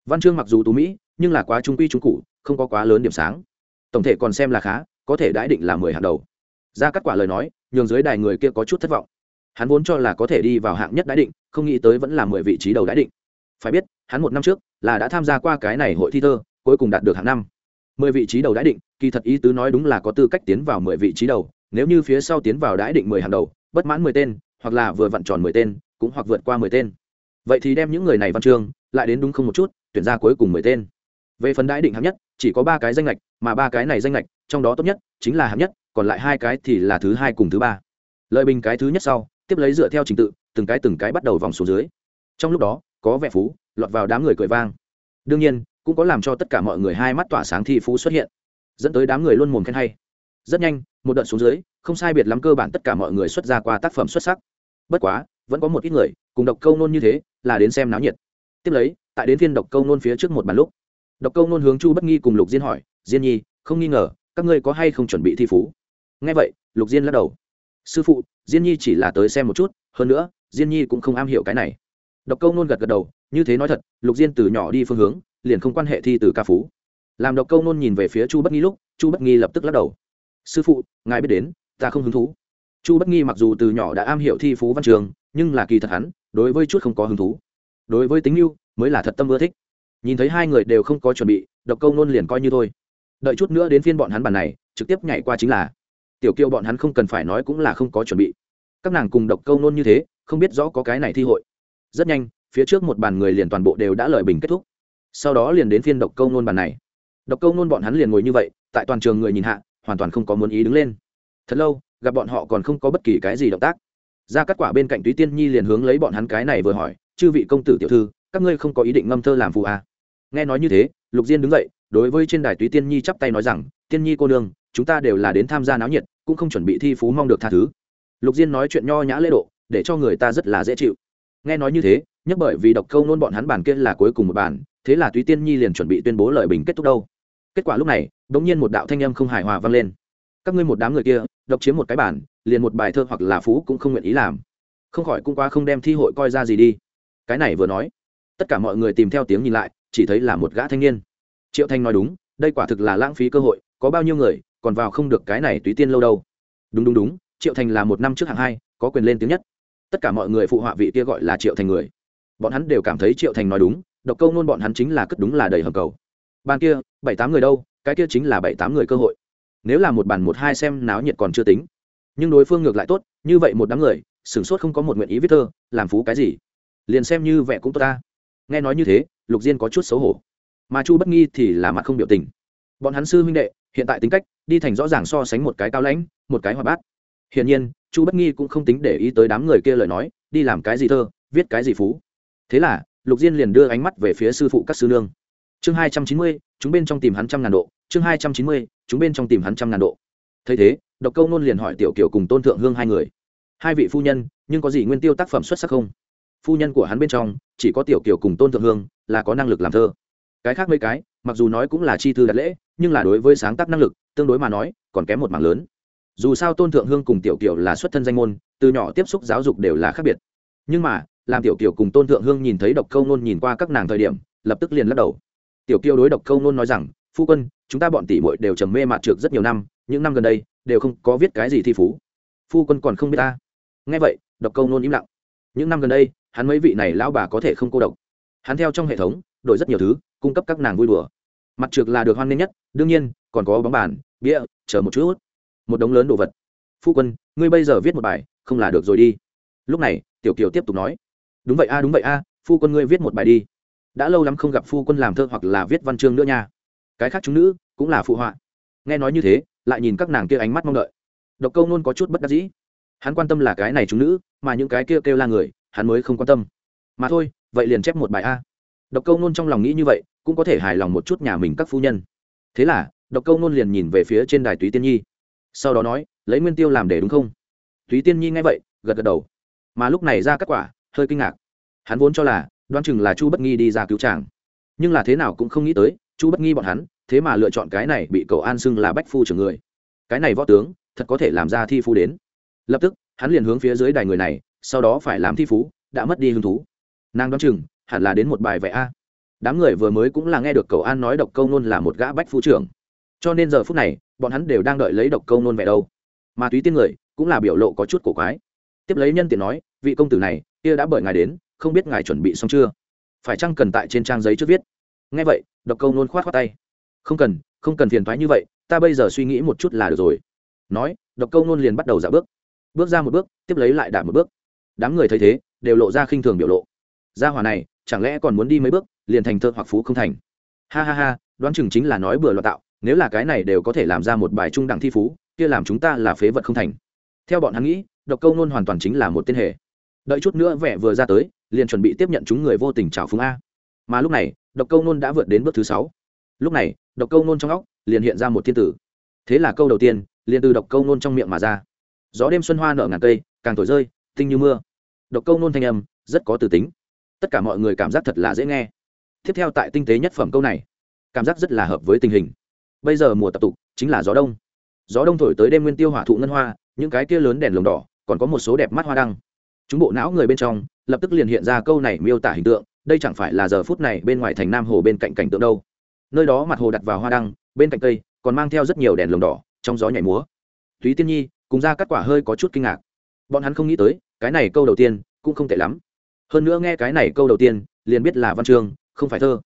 Văn chương mặc dù tú mỹ, nhưng là quá trung quy trung cụ không có quá lớn điểm sáng. Tổng thể còn xem là khá, có thể đãi định là mười hạng đầu. Ra kết quả lời nói, nhường dưới đài người kia có chút thất vọng. Hắn vốn cho là có thể đi vào hạng nhất đãi định, không nghĩ tới vẫn là mười vị trí đầu đãi định. Phải biết, hắn một năm trước là đã tham gia qua cái này hội thi thơ cuối cùng đạt được hạng năm. Mười vị trí đầu đãi định, kỳ thật ý tứ nói đúng là có tư cách tiến vào mười vị trí đầu, nếu như phía sau tiến vào đãi định mười hàng đầu, bất mãn mười tên, hoặc là vừa vặn tròn mười tên, cũng hoặc vượt qua mười tên. Vậy thì đem những người này văn chương, lại đến đúng không một chút, tuyển ra cuối cùng mười tên. Về phần đãi định hạng nhất, chỉ có ba cái danh lệch mà ba cái này danh lệch trong đó tốt nhất chính là hạng nhất, còn lại hai cái thì là thứ hai cùng thứ ba. Lợi bình cái thứ nhất sau, tiếp lấy dựa theo trình tự, từng cái từng cái bắt đầu vòng xuống dưới. Trong lúc đó, có vẻ phú, lọt vào đám người cười vang. Đương nhiên cũng có làm cho tất cả mọi người hai mắt tỏa sáng thi phú xuất hiện, dẫn tới đám người luôn mồm khen hay. Rất nhanh, một đợt xuống dưới, không sai biệt lắm cơ bản tất cả mọi người xuất ra qua tác phẩm xuất sắc. Bất quá, vẫn có một ít người, cùng độc câu nôn như thế, là đến xem náo nhiệt. Tiếp lấy, tại đến phiên độc câu nôn phía trước một bàn lúc, độc câu nôn hướng chu bất nghi cùng lục diên hỏi, diên nhi, không nghi ngờ, các ngươi có hay không chuẩn bị thi phú? Ngay vậy, lục diên lắc đầu. Sư phụ, diên nhi chỉ là tới xem một chút, hơn nữa, diên nhi cũng không am hiểu cái này. Độc câu nôn gật gật đầu, như thế nói thật, lục diên từ nhỏ đi phương hướng liền không quan hệ thi từ ca phú. Làm độc câu nôn nhìn về phía chu bất nghi lúc, chu bất nghi lập tức lắc đầu. Sư phụ, ngài biết đến, ta không hứng thú. Chu bất nghi mặc dù từ nhỏ đã am hiểu thi phú văn trường, nhưng là kỳ thật hắn, đối với chút không có hứng thú. Đối với tính mưu mới là thật tâm ưa thích. Nhìn thấy hai người đều không có chuẩn bị, độc câu nôn liền coi như thôi. Đợi chút nữa đến phiên bọn hắn bàn này, trực tiếp nhảy qua chính là, tiểu kiêu bọn hắn không cần phải nói cũng là không có chuẩn bị. Các nàng cùng độc câu nôn như thế, không biết rõ có cái này thi hội. Rất nhanh, phía trước một bàn người liền toàn bộ đều đã lời bình kết thúc sau đó liền đến phiên độc câu nôn bàn này. Độc câu nôn bọn hắn liền ngồi như vậy, tại toàn trường người nhìn hạ, hoàn toàn không có muốn ý đứng lên. Thật lâu, gặp bọn họ còn không có bất kỳ cái gì động tác. Ra cắt quả bên cạnh túy tiên nhi liền hướng lấy bọn hắn cái này vừa hỏi, chư vị công tử tiểu thư, các ngươi không có ý định ngâm thơ làm phù à. nghe nói như thế, lục diên đứng dậy, đối với trên đài túy tiên nhi chắp tay nói rằng, tiên nhi cô đương chúng ta đều là đến tham gia náo nhiệt, cũng không chuẩn bị thi phú mong được tha thứ. Lục diên nói chuyện nho nhã lễ độ, để cho người ta rất là dễ chịu. Nghe nói như thế, nhất bởi vì độc câu nôn bọn hắn bản kia là cuối cùng một bản thế là túy tiên nhi liền chuẩn bị tuyên bố lời bình kết thúc đâu kết quả lúc này đ ỗ n g nhiên một đạo thanh âm không hài hòa vang lên các ngươi một đám người kia độc chiếm một cái bản liền một bài thơ hoặc là phú cũng không nguyện ý làm không khỏi cũng qua không đem thi hội coi ra gì đi cái này vừa nói tất cả mọi người tìm theo tiếng nhìn lại chỉ thấy là một gã thanh niên triệu thanh nói đúng đây quả thực là lãng phí cơ hội có bao nhiêu người còn vào không được cái này túy tiên lâu đâu đúng đúng đúng triệu thành là một năm trước hạng hai có quyền lên tiếng nhất tất cả mọi người phụ họa vị kia gọi là triệu thành người bọn hắn đều cảm thấy triệu thành nói đúng độc câu nôn bọn hắn chính là cất đúng là đầy hầm cầu. Bàn kia, bảy tám người đâu, cái kia chính là bảy tám người cơ hội. Nếu là một bàn một hai xem náo nhiệt còn chưa tính. Nhưng đối phương ngược lại tốt, như vậy một đám người, sửng sốt không có một nguyện ý viết thơ, làm phú cái gì? Liền xem như vẻ cũng tốt ta. Nghe nói như thế, lục diên có chút xấu hổ. Mà chu bất nghi thì là mặt không biểu tình. Bọn hắn sư huynh đệ, hiện tại tính cách, đi thành rõ ràng so sánh một cái cao lãnh, một cái hoạt bát. Hiển nhiên, chu bất nghi cũng không tính để ý tới đám người kia lời nói, đi làm cái gì thơ, viết cái gì phú. Thế là lục diên liền đưa ánh mắt về phía sư phụ các sư nương. Chương hai trăm chín mươi, chúng bên trong tìm hắn trăm ngàn độ. Chương hai trăm chín mươi, chúng bên trong tìm hắn trăm ngàn độ. Thấy thế, độc câu nôn liền hỏi tiểu kiểu cùng tôn thượng hương hai người. Hai vị phu nhân, nhưng có gì nguyên tiêu tác phẩm xuất sắc không? Phu nhân của hắn bên trong, chỉ có tiểu kiểu cùng tôn thượng hương là có năng lực làm thơ. Cái khác mấy cái, mặc dù nói cũng là chi thư đặt lễ, nhưng là đối với sáng tác năng lực, tương đối mà nói, còn kém một mảng lớn. Dù sao tôn thượng hương cùng tiểu kiểu là xuất thân danh môn, từ nhỏ tiếp xúc giáo dục đều là khác biệt. Nhưng mà làm tiểu kiều cùng tôn thượng hương nhìn thấy độc câu nôn nhìn qua các nàng thời điểm, lập tức liền lắc đầu. Tiểu kiều đối độc câu nôn nói rằng, phu quân, chúng ta bọn tỷ muội đều trầm mê mạt trược rất nhiều năm, những năm gần đây, đều không có viết cái gì thi phú. Phu quân còn không biết ta. Nghe vậy, độc câu nôn im lặng. Những năm gần đây, hắn mấy vị này lão bà có thể không cô độc. Hắn theo trong hệ thống, đổi rất nhiều thứ, cung cấp các nàng vui đùa. Mặt trược là được hoan nghênh nhất, đương nhiên, còn có bóng bàn, bia, chờ một chút. Một đống lớn đồ vật. Phu quân, ngươi bây giờ viết một bài, không là được rồi đi. Lúc này, tiểu kiều tiếp tục nói đúng vậy a đúng vậy a phu quân ngươi viết một bài đi. Đã lâu lắm không gặp phu quân làm thơ hoặc là viết văn chương nữa nha. Cái khác chúng nữ cũng là phụ họa. Nghe nói như thế lại nhìn các nàng kia ánh mắt mong đợi. Độc câu nôn có chút bất đắc dĩ. Hắn quan tâm là cái này chúng nữ mà những cái kia kêu, kêu là người hắn mới không quan tâm. Mà thôi vậy liền chép một bài a. Độc câu nôn trong lòng nghĩ như vậy cũng có thể hài lòng một chút nhà mình các phu nhân. Thế là độc câu nôn liền nhìn về phía trên đài túy tiên nhi. Sau đó nói lấy nguyên tiêu làm để đúng không? Túy tiên nhi nghe vậy gật gật đầu. Mà lúc này ra kết quả hơi kinh ngạc. Hắn vốn cho là, đoán chừng là chu bất nghi đi ra cứu chàng. Nhưng là thế nào cũng không nghĩ tới, chu bất nghi bọn hắn, thế mà lựa chọn cái này bị cậu an xưng là bách phu trưởng người. Cái này võ tướng, thật có thể làm ra thi phu đến. Lập tức, hắn liền hướng phía dưới đài người này, sau đó phải làm thi phú, đã mất đi hứng thú. Nàng đoán chừng, hẳn là đến một bài vẽ a. Đám người vừa mới cũng là nghe được cậu an nói độc câu nôn là một gã bách phu trưởng. Cho nên giờ phút này, bọn hắn đều đang đợi lấy độc câu nôn vẽ đâu. Mà túy tiên người, cũng là biểu lộ có chút cổ quái. Tiếp lấy nhân tiện nói, vị công tử này kia đã bởi ngài đến, không biết ngài chuẩn bị xong chưa? Phải chăng cần tại trên trang giấy trước viết? Ngay vậy, độc câu nôn khoát khoát tay. Không cần không cần phiền thoái như vậy, ta bây giờ suy nghĩ một chút là được rồi. Nói, độc câu nôn liền bắt đầu giả bước. Bước ra một bước, tiếp lấy lại đạp một bước. Đám người thấy thế, đều lộ ra khinh thường biểu lộ. Gia hòa này, chẳng lẽ còn muốn đi mấy bước, liền thành thơ hoặc phú không thành? Ha ha ha, đoán chừng chính là nói bừa loạn tạo, nếu là cái này đều có thể làm ra một bài trung đẳng thi phú, kia làm chúng ta là phế vật không thành. Theo bọn hắn nghĩ, độc câu nôn hoàn toàn chính là một tên hệ đợi chút nữa vẻ vừa ra tới, liền chuẩn bị tiếp nhận chúng người vô tình trào phúng a. Mà lúc này, độc câu nôn đã vượt đến bước thứ sáu. Lúc này, độc câu nôn trong óc liền hiện ra một thiên tử. Thế là câu đầu tiên liền từ độc câu nôn trong miệng mà ra. Gió đêm xuân hoa nở ngàn cây, càng thổi rơi, tinh như mưa. Độc câu nôn thanh âm rất có từ tính. Tất cả mọi người cảm giác thật là dễ nghe. Tiếp theo tại tinh tế nhất phẩm câu này, cảm giác rất là hợp với tình hình. Bây giờ mùa tập tục chính là gió đông. Gió đông thổi tới đêm nguyên tiêu hỏa thụ ngân hoa, những cái kia lớn đèn lồng đỏ, còn có một số đẹp mắt hoa đăng chúng bộ não người bên trong lập tức liền hiện ra câu này miêu tả hình tượng, đây chẳng phải là giờ phút này bên ngoài thành nam hồ bên cạnh cảnh tượng đâu. Nơi đó mặt hồ đặt vào hoa đăng, bên cạnh cây còn mang theo rất nhiều đèn lồng đỏ, trong gió nhảy múa. Túy tiên nhi, cùng ra cắt quả hơi có chút kinh ngạc. Bọn hắn không nghĩ tới, cái này câu đầu tiên cũng không tệ lắm. Hơn nữa nghe cái này câu đầu tiên, liền biết là văn chương, không phải thơ.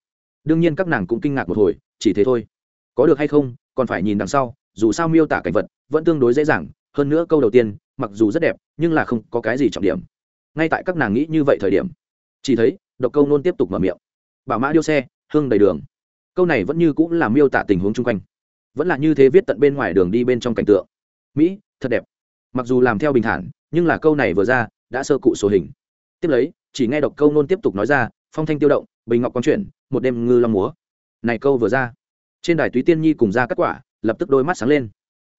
Đương nhiên các nàng cũng kinh ngạc một hồi, chỉ thế thôi. Có được hay không, còn phải nhìn đằng sau, dù sao miêu tả cảnh vật vẫn tương đối dễ dàng. Hơn nữa câu đầu tiên mặc dù rất đẹp, nhưng là không có cái gì trọng điểm. Ngay tại các nàng nghĩ như vậy thời điểm, chỉ thấy độc câu nôn tiếp tục mở miệng. Bảo mã điêu xe, hương đầy đường. Câu này vẫn như cũng là miêu tả tình huống chung quanh. Vẫn là như thế viết tận bên ngoài đường đi bên trong cảnh tượng. Mỹ, thật đẹp. Mặc dù làm theo bình thản, nhưng là câu này vừa ra, đã sơ cụ số hình. Tiếp lấy, chỉ nghe độc câu nôn tiếp tục nói ra, phong thanh tiêu động, bình ngọc quang chuyển, một đêm ngư long múa. Này câu vừa ra, trên đài túy tiên nhi cùng ra kết quả lập tức đôi mắt sáng lên.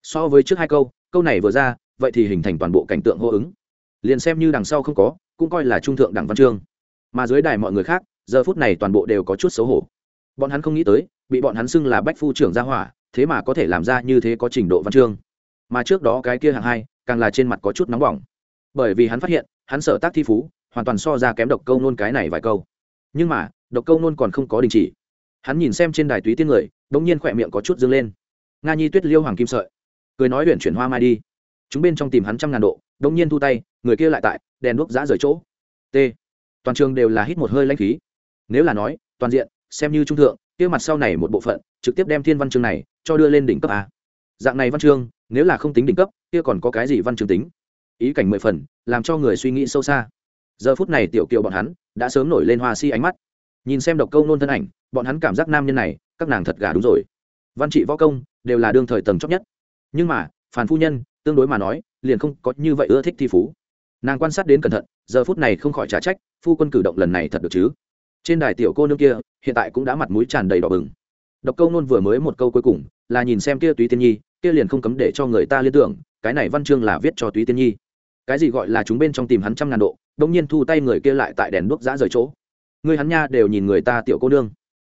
So với trước hai câu câu này vừa ra vậy thì hình thành toàn bộ cảnh tượng hô ứng. Liền xem như đằng sau không có, cũng coi là trung thượng đẳng văn chương. Mà dưới đài mọi người khác, giờ phút này toàn bộ đều có chút xấu hổ. Bọn hắn không nghĩ tới, bị bọn hắn xưng là bách phu trưởng gia hỏa, thế mà có thể làm ra như thế có trình độ văn chương. Mà trước đó cái kia hạng hai, càng là trên mặt có chút nóng bỏng. Bởi vì hắn phát hiện, hắn sở tác thi phú, hoàn toàn so ra kém độc câu nôn cái này vài câu. Nhưng mà, độc câu nôn còn không có đình chỉ. Hắn nhìn xem trên đài túy tiên người đ ỗ n g nhiên khỏe miệng có chút dâng lên. Nga nhi tuyết liêu hoàng kim sợi. Cười nói huyện chuyển hoa mai đi chúng bên trong tìm hắn trăm ngàn độ đông nhiên thu tay, người kia lại tại, đèn đuốc giã rời chỗ. T. Toàn trường đều là hít một hơi lãnh khí. Nếu là nói, toàn diện, xem như trung thượng, kia mặt sau này một bộ phận, trực tiếp đem thiên văn chương này cho đưa lên đỉnh cấp a. Dạng này văn chương, nếu là không tính đỉnh cấp, kia còn có cái gì văn chương tính? Ý cảnh mười phần, làm cho người suy nghĩ sâu xa. Giờ phút này tiểu kiều bọn hắn, đã sớm nổi lên hoa si ánh mắt. Nhìn xem độc câu nôn thân ảnh, bọn hắn cảm giác nam nhân này, các nàng thật gà đúng rồi. Văn trị võ công, đều là đương thời tầng chót nhất. Nhưng mà phản phu nhân tương đối mà nói, liền không có như vậy ưa thích thi phú. Nàng quan sát đến cẩn thận, giờ phút này không khỏi trả trách, phu quân cử động lần này thật được chứ? Trên đài tiểu cô nương kia, hiện tại cũng đã mặt mũi tràn đầy đỏ bừng. Độc câu nôn vừa mới một câu cuối cùng, là nhìn xem kia túy tiên nhi, kia liền không cấm để cho người ta liên tưởng, cái này văn chương là viết cho túy tiên nhi. Cái gì gọi là chúng bên trong tìm hắn trăm ngàn độ đông nhiên thu tay người kia lại tại đèn đuốc giã rời chỗ. Người hắn nha đều nhìn người ta tiểu cô nương.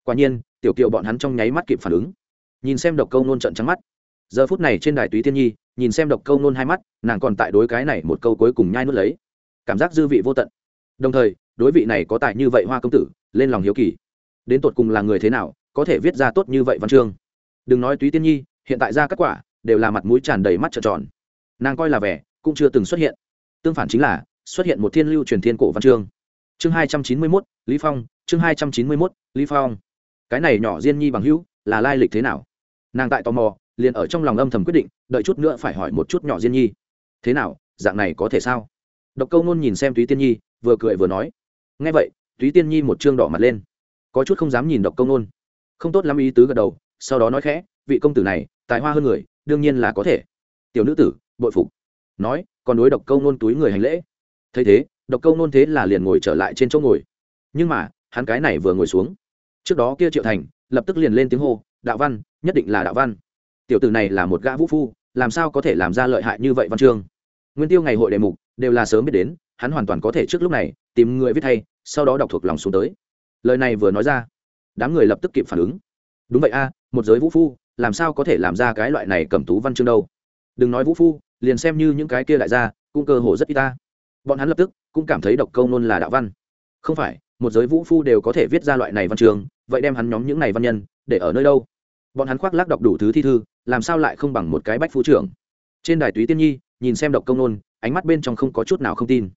Quả nhiên, tiểu kiều bọn hắn trong nháy mắt kịp phản ứng. Nhìn xem độc câu nôn trận trắng mắt. Giờ phút này trên đài túy tiên nhi nhìn xem độc câu nôn hai mắt, nàng còn tại đối cái này một câu cuối cùng nhai nuốt lấy. Cảm giác dư vị vô tận. Đồng thời, đối vị này có tài như vậy hoa công tử, lên lòng hiếu kỳ. Đến tột cùng là người thế nào, có thể viết ra tốt như vậy văn chương? Đừng nói túy tiên nhi, hiện tại ra các quả, đều là mặt mũi tràn đầy mắt trợn tròn. Nàng coi là vẻ, cũng chưa từng xuất hiện. Tương phản chính là, xuất hiện một thiên lưu truyền thiên cổ văn chương. Chương hai trăm chín mươi mốt, lý phong, chương hai trăm chín mươi mốt, lý phong. Cái này nhỏ diên nhi bằng hữu, là lai lịch thế nào? Nàng tại tò mò liền ở trong lòng âm thầm quyết định, đợi chút nữa phải hỏi một chút nhỏ diên nhi. Thế nào, dạng này có thể sao? Độc câu nôn nhìn xem túy tiên nhi, vừa cười vừa nói. Ngay vậy, túy tiên nhi một chương đỏ mặt lên. Có chút không dám nhìn độc câu nôn. Không tốt lắm ý tứ gật đầu, sau đó nói khẽ, vị công tử này, tài hoa hơn người, đương nhiên là có thể. Tiểu nữ tử, bội phục. Nói, còn đối độc câu nôn túi người hành lễ. Thấy thế, độc câu nôn thế là liền ngồi trở lại trên chỗ ngồi. Nhưng mà, hắn cái này vừa ngồi xuống. Trước đó kia triệu thành, lập tức liền lên tiếng hô, đạo văn, nhất định là đạo văn tiểu tử này là một gã vũ phu, làm sao có thể làm ra lợi hại như vậy văn chương? Nguyên tiêu ngày hội đề mục đều là sớm biết đến, hắn hoàn toàn có thể trước lúc này tìm người viết thay sau đó đọc thuộc lòng xuống tới. Lời này vừa nói ra, đám người lập tức kịp phản ứng. Đúng vậy a, một giới vũ phu, làm sao có thể làm ra cái loại này cầm tú văn chương đâu? Đừng nói vũ phu, liền xem như những cái kia lại ra cũng cơ hồ rất ít ta. Bọn hắn lập tức cũng cảm thấy độc câu nôn là đạo văn. Không phải, một giới vũ phu đều có thể viết ra loại này văn chương, vậy đem hắn nhóm những này văn nhân để ở nơi đâu? Bọn hắn khoác lác đọc đủ thứ thi thư làm sao lại không bằng một cái bách phu trưởng? Trên đài túy tiên nhi, nhìn xem độc công nôn, ánh mắt bên trong không có chút nào không tin.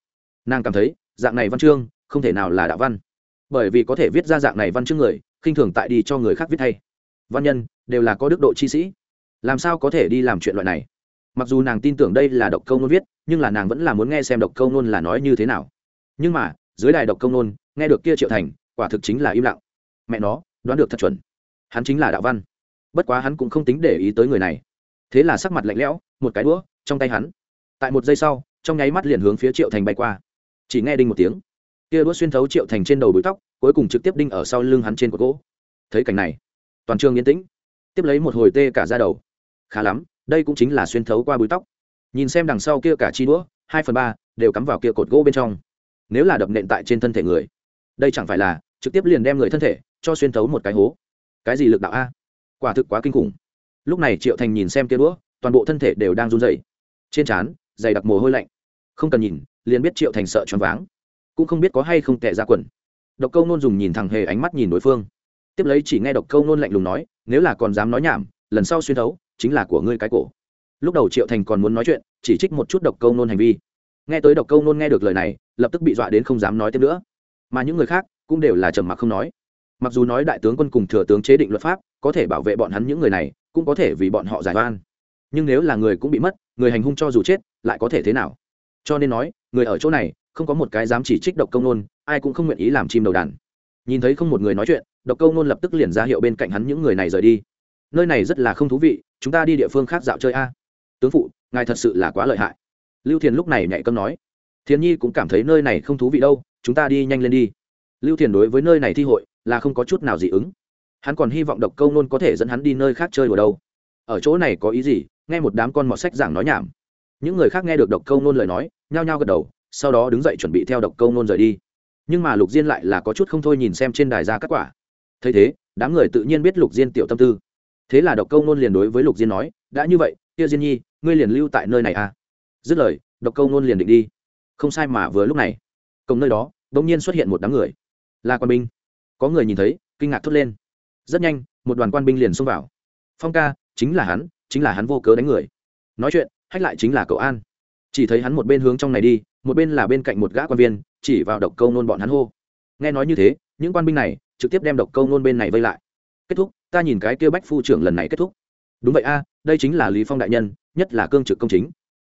Nàng cảm thấy, dạng này văn chương, không thể nào là đạo văn. Bởi vì có thể viết ra dạng này văn chương người, khinh thường tại đi cho người khác viết thay văn nhân, đều là có đức độ chi sĩ. Làm sao có thể đi làm chuyện loại này? Mặc dù nàng tin tưởng đây là độc câu nôn viết, nhưng là nàng vẫn là muốn nghe xem độc câu nôn là nói như thế nào. Nhưng mà, dưới đài độc câu nôn, nghe được kia triệu thành, quả thực chính là im lặng. Mẹ nó, đoán được thật chuẩn. Hắn chính là đạo văn bất quá hắn cũng không tính để ý tới người này. Thế là sắc mặt lạnh lẽo, một cái đũa trong tay hắn. Tại một giây sau, trong nháy mắt liền hướng phía triệu thành bay qua. Chỉ nghe đinh một tiếng. Kia đũa xuyên thấu triệu thành trên đầu bụi tóc, cuối cùng trực tiếp đinh ở sau lưng hắn trên cột gỗ. Thấy cảnh này, toàn trường yên tĩnh. Tiếp lấy một hồi tê cả ra đầu. Khá lắm, đây cũng chính là xuyên thấu qua bụi tóc. Nhìn xem đằng sau kia cả chi đũa, hai phần ba đều cắm vào kia cột gỗ bên trong. Nếu là đập nện tại trên thân thể người, đây chẳng phải là trực tiếp liền đem người thân thể cho xuyên thấu một cái hố. Cái gì lực đạo a? Quả thực quá kinh khủng. Lúc này triệu thành nhìn xem kia đũa, toàn bộ thân thể đều đang run dày trên trán, dày đặc mồ hôi lạnh. Không cần nhìn, liền biết triệu thành sợ choáng váng. Cũng không biết có hay không tệ ra quần. Độc câu nôn dùng nhìn thẳng hề ánh mắt nhìn đối phương. Tiếp lấy chỉ nghe độc câu nôn lạnh lùng nói, nếu là còn dám nói nhảm, lần sau xuyên thấu, chính là của ngươi cái cổ. Lúc đầu triệu thành còn muốn nói chuyện, chỉ trích một chút độc câu nôn hành vi. Nghe tới độc câu nôn nghe được lời này, lập tức bị dọa đến không dám nói tiếp nữa. Mà những người khác cũng đều là trầm mặc không nói mặc dù nói đại tướng quân cùng thừa tướng chế định luật pháp, có thể bảo vệ bọn hắn những người này, cũng có thể vì bọn họ giải oan. Nhưng nếu là người cũng bị mất, người hành hung cho dù chết, lại có thể thế nào? Cho nên nói, người ở chỗ này, không có một cái dám chỉ trích độc công nôn, ai cũng không nguyện ý làm chim đầu đàn. Nhìn thấy không một người nói chuyện, độc công nôn lập tức liền ra hiệu bên cạnh hắn những người này rời đi. Nơi này rất là không thú vị, chúng ta đi địa phương khác dạo chơi a. Tướng phụ, ngài thật sự là quá lợi hại. Lưu thiền lúc này nhạy câm nói. Thiền nhi cũng cảm thấy nơi này không thú vị đâu, chúng ta đi nhanh lên đi lưu thiền đối với nơi này thi hội là không có chút nào dị ứng. Hắn còn hy vọng độc câu nôn có thể dẫn hắn đi nơi khác chơi ở đâu. Ở chỗ này có ý gì? Nghe một đám con mọt sách giảng nói nhảm. Những người khác nghe được độc câu nôn lời nói, nhao nhao gật đầu, sau đó đứng dậy chuẩn bị theo độc câu nôn rời đi. Nhưng mà lục diên lại là có chút không thôi nhìn xem trên đài ra các quả. Thấy thế, đám người tự nhiên biết lục diên tiểu tâm tư. Thế là độc câu nôn liền đối với lục diên nói, đã như vậy, kia diên nhi, ngươi liền lưu tại nơi này à? Dứt lời, độc câu nôn liền định đi. Không sai mà vừa lúc này, cổng nơi đó đ ỗ n g nhiên xuất hiện một đám người là quan binh. Có người nhìn thấy, kinh ngạc thốt lên. Rất nhanh, một đoàn quan binh liền xông vào. Phong ca, chính là hắn, chính là hắn vô cớ đánh người. Nói chuyện, hách lại chính là cậu an. Chỉ thấy hắn một bên hướng trong này đi, một bên là bên cạnh một gã quan viên, chỉ vào độc câu nôn bọn hắn hô. Nghe nói như thế, những quan binh này trực tiếp đem độc câu nôn bên này vây lại. Kết thúc, ta nhìn cái kêu bách phu trưởng lần này kết thúc. Đúng vậy a, đây chính là lý phong đại nhân, nhất là cương trực công chính.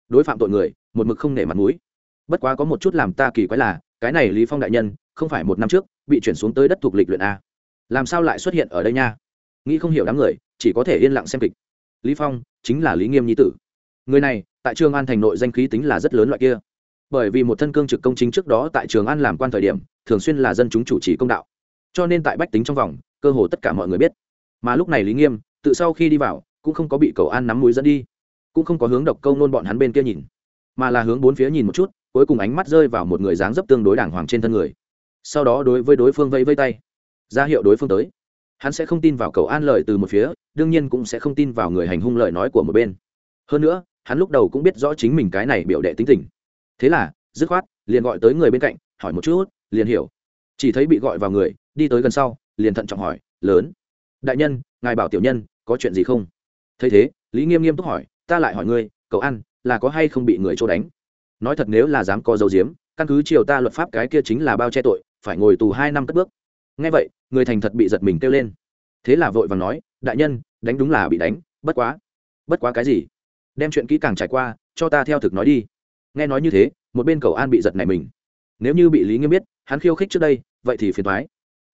Đối phạm tội người, một mực không nể mặt mũi. Bất quá có một chút làm ta kỳ quái là, cái này lý phong đại nhân không phải một năm trước, bị chuyển xuống tới đất thuộc lịch luyện a. Làm sao lại xuất hiện ở đây nha? Nghĩ không hiểu đám người, chỉ có thể yên lặng xem kịch. Lý phong chính là lý nghiêm nhi tử. Người này, tại trường an thành nội danh khí tính là rất lớn loại kia. Bởi vì một thân cương trực công chính trước đó tại trường an làm quan thời điểm, thường xuyên là dân chúng chủ trì công đạo. Cho nên tại bách tính trong vòng, cơ hồ tất cả mọi người biết. Mà lúc này lý nghiêm, tự sau khi đi vào, cũng không có bị cầu an nắm mũi dẫn đi. Cũng không có hướng độc câu nôn bọn hắn bên kia nhìn. Mà là hướng bốn phía nhìn một chút, cuối cùng ánh mắt rơi vào một người dáng dấp tương đối đàng hoàng trên thân người sau đó đối với đối phương vây vây tay. Ra hiệu đối phương tới. Hắn sẽ không tin vào cầu an lợi từ một phía, đương nhiên cũng sẽ không tin vào người hành hung lời nói của một bên. Hơn nữa, hắn lúc đầu cũng biết rõ chính mình cái này biểu đệ tính tình. Thế là, dứt khoát, liền gọi tới người bên cạnh, hỏi một chút, liền hiểu. Chỉ thấy bị gọi vào người, đi tới gần sau, liền thận trọng hỏi, lớn, đại nhân, ngài bảo tiểu nhân, có chuyện gì không? Thấy thế, lý nghiêm nghiêm túc hỏi, ta lại hỏi ngươi, cậu ăn, là có hay không bị người trô đánh? Nói thật nếu là dám có dấu diếm, căn cứ chiều ta luật pháp cái kia chính là bao che tội phải ngồi tù hai năm cất bước. Ngay vậy, người thành thật bị giật mình kêu lên. Thế là vội vàng nói, đại nhân, đánh đúng là bị đánh, bất quá. Bất quá cái gì? Đem chuyện kỹ càng trải qua, cho ta theo thực nói đi. Nghe nói như thế, một bên cầu an bị giật này mình. Nếu như bị lý nghiêm biết, hắn khiêu khích trước đây, vậy thì phiền thoái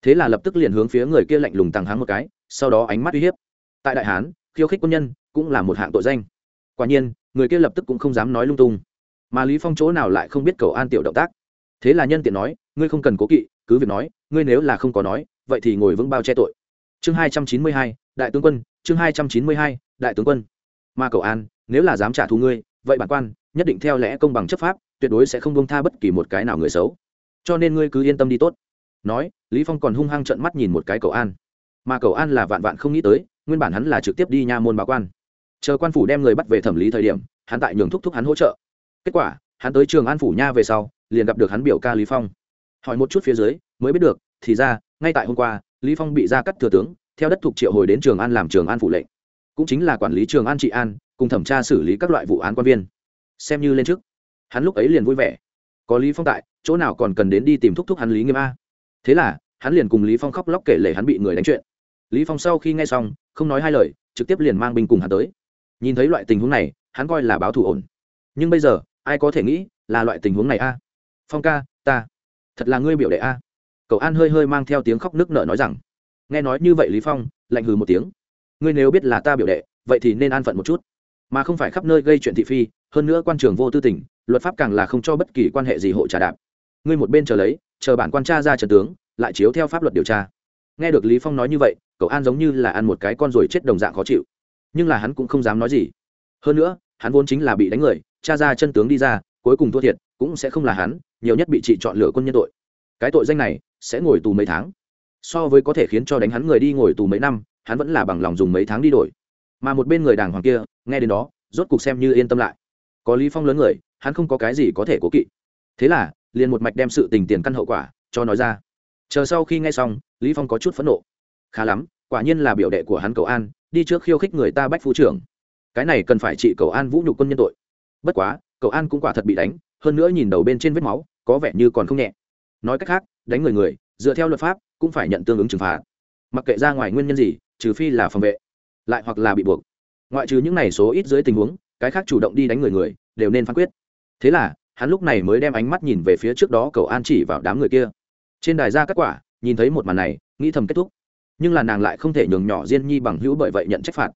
thế là lập tức liền hướng phía người kia lạnh lùng tàng hắn một cái, sau đó ánh mắt uy hiếp. Tại đại hán, khiêu khích quân nhân cũng là một hạng tội danh. Quả nhiên, người kia lập tức cũng không dám nói lung tung. Mà lý phong chỗ nào lại không biết cầu an tiểu động tác? Thế là nhân tiện nói, ngươi không cần cố kỵ, cứ việc nói, ngươi nếu là không có nói, vậy thì ngồi vững bao che tội. Chương hai trăm chín mươi hai, đại tướng quân, chương hai trăm chín mươi hai, đại tướng quân. Mà cầu an, nếu là dám trả thù ngươi, vậy bản quan, nhất định theo lẽ công bằng chấp pháp, tuyệt đối sẽ không buông tha bất kỳ một cái nào người xấu. Cho nên ngươi cứ yên tâm đi tốt. Nói, lý phong còn hung hăng trợn mắt nhìn một cái cầu an. Mà cầu an là vạn vạn không nghĩ tới, nguyên bản hắn là trực tiếp đi nha môn báo quan. Chờ quan phủ đem người bắt về thẩm lý thời điểm, hắn tại nhường thúc thúc hắn hỗ trợ. Kết quả, hắn tới trường an phủ nha về sau liền gặp được hắn biểu ca lý phong. Hỏi một chút phía dưới, mới biết được, thì ra, ngay tại hôm qua, lý phong bị ra cắt thừa tướng, theo đất thuộc triệu hồi đến trường an làm trường an phụ lệnh. Cũng chính là quản lý trường an trị an, cùng thẩm tra xử lý các loại vụ án quan viên. Xem như lên trước. Hắn lúc ấy liền vui vẻ. Có lý phong tại, chỗ nào còn cần đến đi tìm thúc thúc hắn lý nghiêm a. Thế là, hắn liền cùng lý phong khóc lóc kể lể hắn bị người đánh chuyện. Lý phong sau khi nghe xong, không nói hai lời, trực tiếp liền mang binh cùng hắn tới. Nhìn thấy loại tình huống này, hắn coi là báo thù ổn. Nhưng bây giờ, ai có thể nghĩ, là loại tình huống này a phong ca, ta. Thật là ngươi biểu đệ a. Cậu an hơi hơi mang theo tiếng khóc nước nở nói rằng. Nghe nói như vậy lý phong, lạnh hừ một tiếng. Ngươi nếu biết là ta biểu đệ, vậy thì nên an phận một chút. Mà không phải khắp nơi gây chuyện thị phi, hơn nữa quan trường vô tư tình, luật pháp càng là không cho bất kỳ quan hệ gì hộ trả đạp. Ngươi một bên chờ lấy, chờ bản quan tra ra trần tướng, lại chiếu theo pháp luật điều tra. Nghe được lý phong nói như vậy, cậu an giống như là ăn một cái con rồi chết đồng dạng khó chịu. Nhưng là hắn cũng không dám nói gì. Hơn nữa, hắn vốn chính là bị đánh người cha ra chân tướng đi ra, cuối cùng thua thiệt, cũng sẽ không là hắn nhiều nhất bị trị chọn lựa quân nhân tội. Cái tội danh này sẽ ngồi tù mấy tháng. So với có thể khiến cho đánh hắn người đi ngồi tù mấy năm, hắn vẫn là bằng lòng dùng mấy tháng đi đổi. Mà một bên người đàng hoàng kia, nghe đến đó, rốt cục xem như yên tâm lại. Có lý phong lớn người, hắn không có cái gì có thể cố kỵ. Thế là, liền một mạch đem sự tình tiền căn hậu quả cho nói ra. Chờ sau khi nghe xong, lý phong có chút phẫn nộ. Khá lắm, quả nhiên là biểu đệ của hắn cầu an, đi trước khiêu khích người ta bách phu trưởng. Cái này cần phải trị cầu an vũ nhục quân nhân tội. Bất quá, cầu an cũng quả thật bị đánh hơn nữa nhìn đầu bên trên vết máu, có vẻ như còn không nhẹ. Nói cách khác, đánh người người, dựa theo luật pháp, cũng phải nhận tương ứng trừng phạt. Mặc kệ ra ngoài nguyên nhân gì, trừ phi là phòng vệ, lại hoặc là bị buộc. Ngoại trừ những này số ít dưới tình huống, cái khác chủ động đi đánh người người, đều nên phán quyết. Thế là, hắn lúc này mới đem ánh mắt nhìn về phía trước đó cầu an chỉ vào đám người kia. Trên đài ra kết quả, nhìn thấy một màn này, nghĩ thầm kết thúc. Nhưng là nàng lại không thể nhường nhỏ diên nhi bằng hữu bởi vậy nhận trách phạt.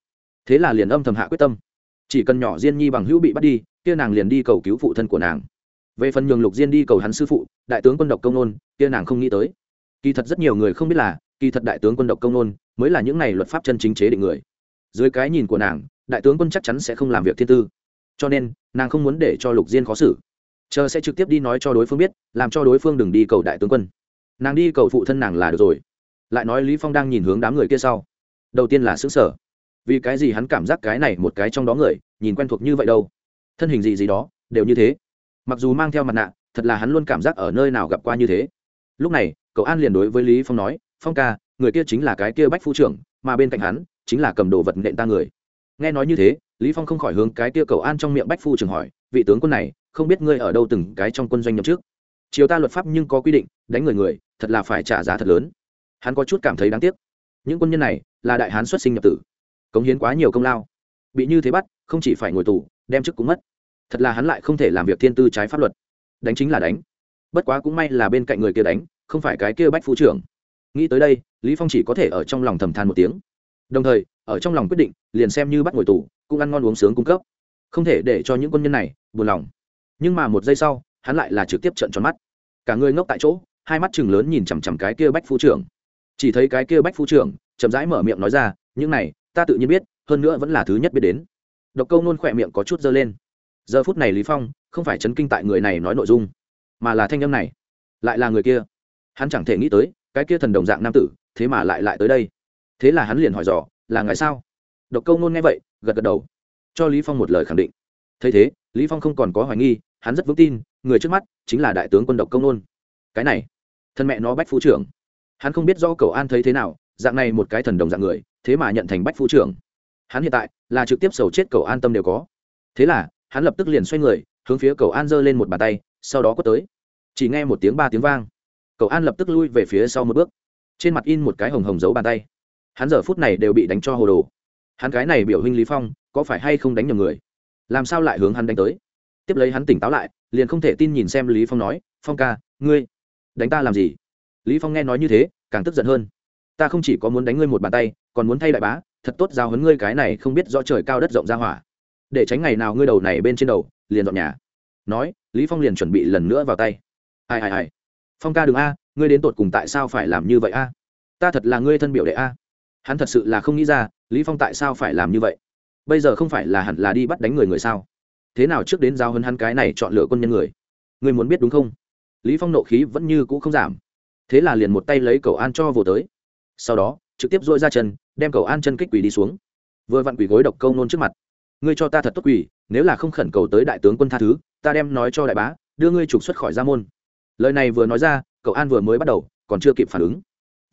Thế là liền âm thầm hạ quyết tâm. Chỉ cần nhỏ diên nhi bằng hữu bị bắt đi, kia nàng liền đi cầu cứu phụ thân của nàng về phần nhường lục diên đi cầu hắn sư phụ, đại tướng quân độc công nôn, kia nàng không nghĩ tới. Kỳ thật rất nhiều người không biết là, kỳ thật đại tướng quân độc công nôn mới là những này luật pháp chân chính chế định người. Dưới cái nhìn của nàng, đại tướng quân chắc chắn sẽ không làm việc thiên tư. Cho nên, nàng không muốn để cho lục diên khó xử. Chờ sẽ trực tiếp đi nói cho đối phương biết, làm cho đối phương đừng đi cầu đại tướng quân. Nàng đi cầu phụ thân nàng là được rồi. Lại nói lý phong đang nhìn hướng đám người kia sau. Đầu tiên là xứng sở vì cái gì hắn cảm giác cái này một cái trong đó người, nhìn quen thuộc như vậy đâu? Thân hình gì gì đó, đều như thế mặc dù mang theo mặt nạ, thật là hắn luôn cảm giác ở nơi nào gặp qua như thế. Lúc này, cậu an liền đối với lý phong nói, phong ca, người kia chính là cái kia bách phu trưởng, mà bên cạnh hắn chính là cầm đồ vật nện ta người. Nghe nói như thế, lý phong không khỏi hướng cái kia cậu an trong miệng bách phu trưởng hỏi, vị tướng quân này, không biết ngươi ở đâu từng cái trong quân doanh nhậm trước chiều ta luật pháp nhưng có quy định, đánh người người, thật là phải trả giá thật lớn. Hắn có chút cảm thấy đáng tiếc. Những quân nhân này là đại hán xuất sinh nhập tử, cống hiến quá nhiều công lao. Bị như thế bắt, không chỉ phải ngồi tù, đem chức cũng mất thật là hắn lại không thể làm việc thiên tư trái pháp luật. Đánh chính là đánh. Bất quá cũng may là bên cạnh người kia đánh, không phải cái kia bách phu trưởng. Nghĩ tới đây, lý phong chỉ có thể ở trong lòng thầm than một tiếng. Đồng thời, ở trong lòng quyết định, liền xem như bắt ngồi tù, cũng ăn ngon uống sướng cung cấp. Không thể để cho những quân nhân này buồn lòng. Nhưng mà một giây sau, hắn lại là trực tiếp trợn tròn mắt. Cả người ngốc tại chỗ, hai mắt chừng lớn nhìn chằm chằm cái kia bách phu trưởng. Chỉ thấy cái kia bách phu trưởng, chậm rãi mở miệng nói ra, những này, ta tự nhiên biết, hơn nữa vẫn là thứ nhất biết đến. Độc câu nôn khỏe miệng có chút dơ lên giờ phút này lý phong không phải chấn kinh tại người này nói nội dung, mà là thanh âm này. Lại là người kia. Hắn chẳng thể nghĩ tới, cái kia thần đồng dạng nam tử, thế mà lại lại tới đây. Thế là hắn liền hỏi dò, là ngài sao? Độc câu nôn nghe vậy, gật gật đầu. Cho lý phong một lời khẳng định. Thấy thế, lý phong không còn có hoài nghi, hắn rất vững tin, người trước mắt chính là đại tướng quân độc công nôn. Cái này, thân mẹ nó bách phu trưởng. Hắn không biết do cầu an thấy thế nào, dạng này một cái thần đồng dạng người, thế mà nhận thành bách phu trưởng. Hắn hiện tại là trực tiếp sầu chết cầu an tâm đều có. Thế là hắn lập tức liền xoay người, hướng phía cầu an giơ lên một bàn tay, sau đó quất tới. Chỉ nghe một tiếng ba tiếng vang. Cầu an lập tức lui về phía sau một bước. Trên mặt in một cái hồng hồng giấu bàn tay. Hắn giờ phút này đều bị đánh cho hồ đồ. Hắn cái này biểu huynh lý phong, có phải hay không đánh nhầm người? Làm sao lại hướng hắn đánh tới? Tiếp lấy hắn tỉnh táo lại, liền không thể tin nhìn xem lý phong nói, phong ca, ngươi đánh ta làm gì? Lý phong nghe nói như thế, càng tức giận hơn. Ta không chỉ có muốn đánh ngươi một bàn tay, còn muốn thay đại bá, thật tốt giao hấn ngươi cái này không biết rõ trời cao đất rộng ra hỏa để tránh ngày nào ngươi đầu này bên trên đầu, liền dọn nhà. Nói, lý phong liền chuẩn bị lần nữa vào tay. Ai ai ai? Phong ca đừng a, ngươi đến tột cùng tại sao phải làm như vậy a? Ta thật là ngươi thân biểu đệ a. Hắn thật sự là không nghĩ ra, lý phong tại sao phải làm như vậy? Bây giờ không phải là hẳn là đi bắt đánh người người sao? Thế nào trước đến giao hơn hắn cái này chọn lựa quân nhân người? Ngươi muốn biết đúng không? Lý phong nộ khí vẫn như cũ không giảm. Thế là liền một tay lấy cầu an cho vồ tới. Sau đó, trực tiếp dội ra chân, đem cầu an chân kích quỳ đi xuống. Vừa vặn quỳ gối độc câu nôn trước mặt ngươi cho ta thật tốt quỷ, nếu là không khẩn cầu tới đại tướng quân tha thứ ta đem nói cho đại bá đưa ngươi trục xuất khỏi gia môn. Lời này vừa nói ra cậu an vừa mới bắt đầu còn chưa kịp phản ứng.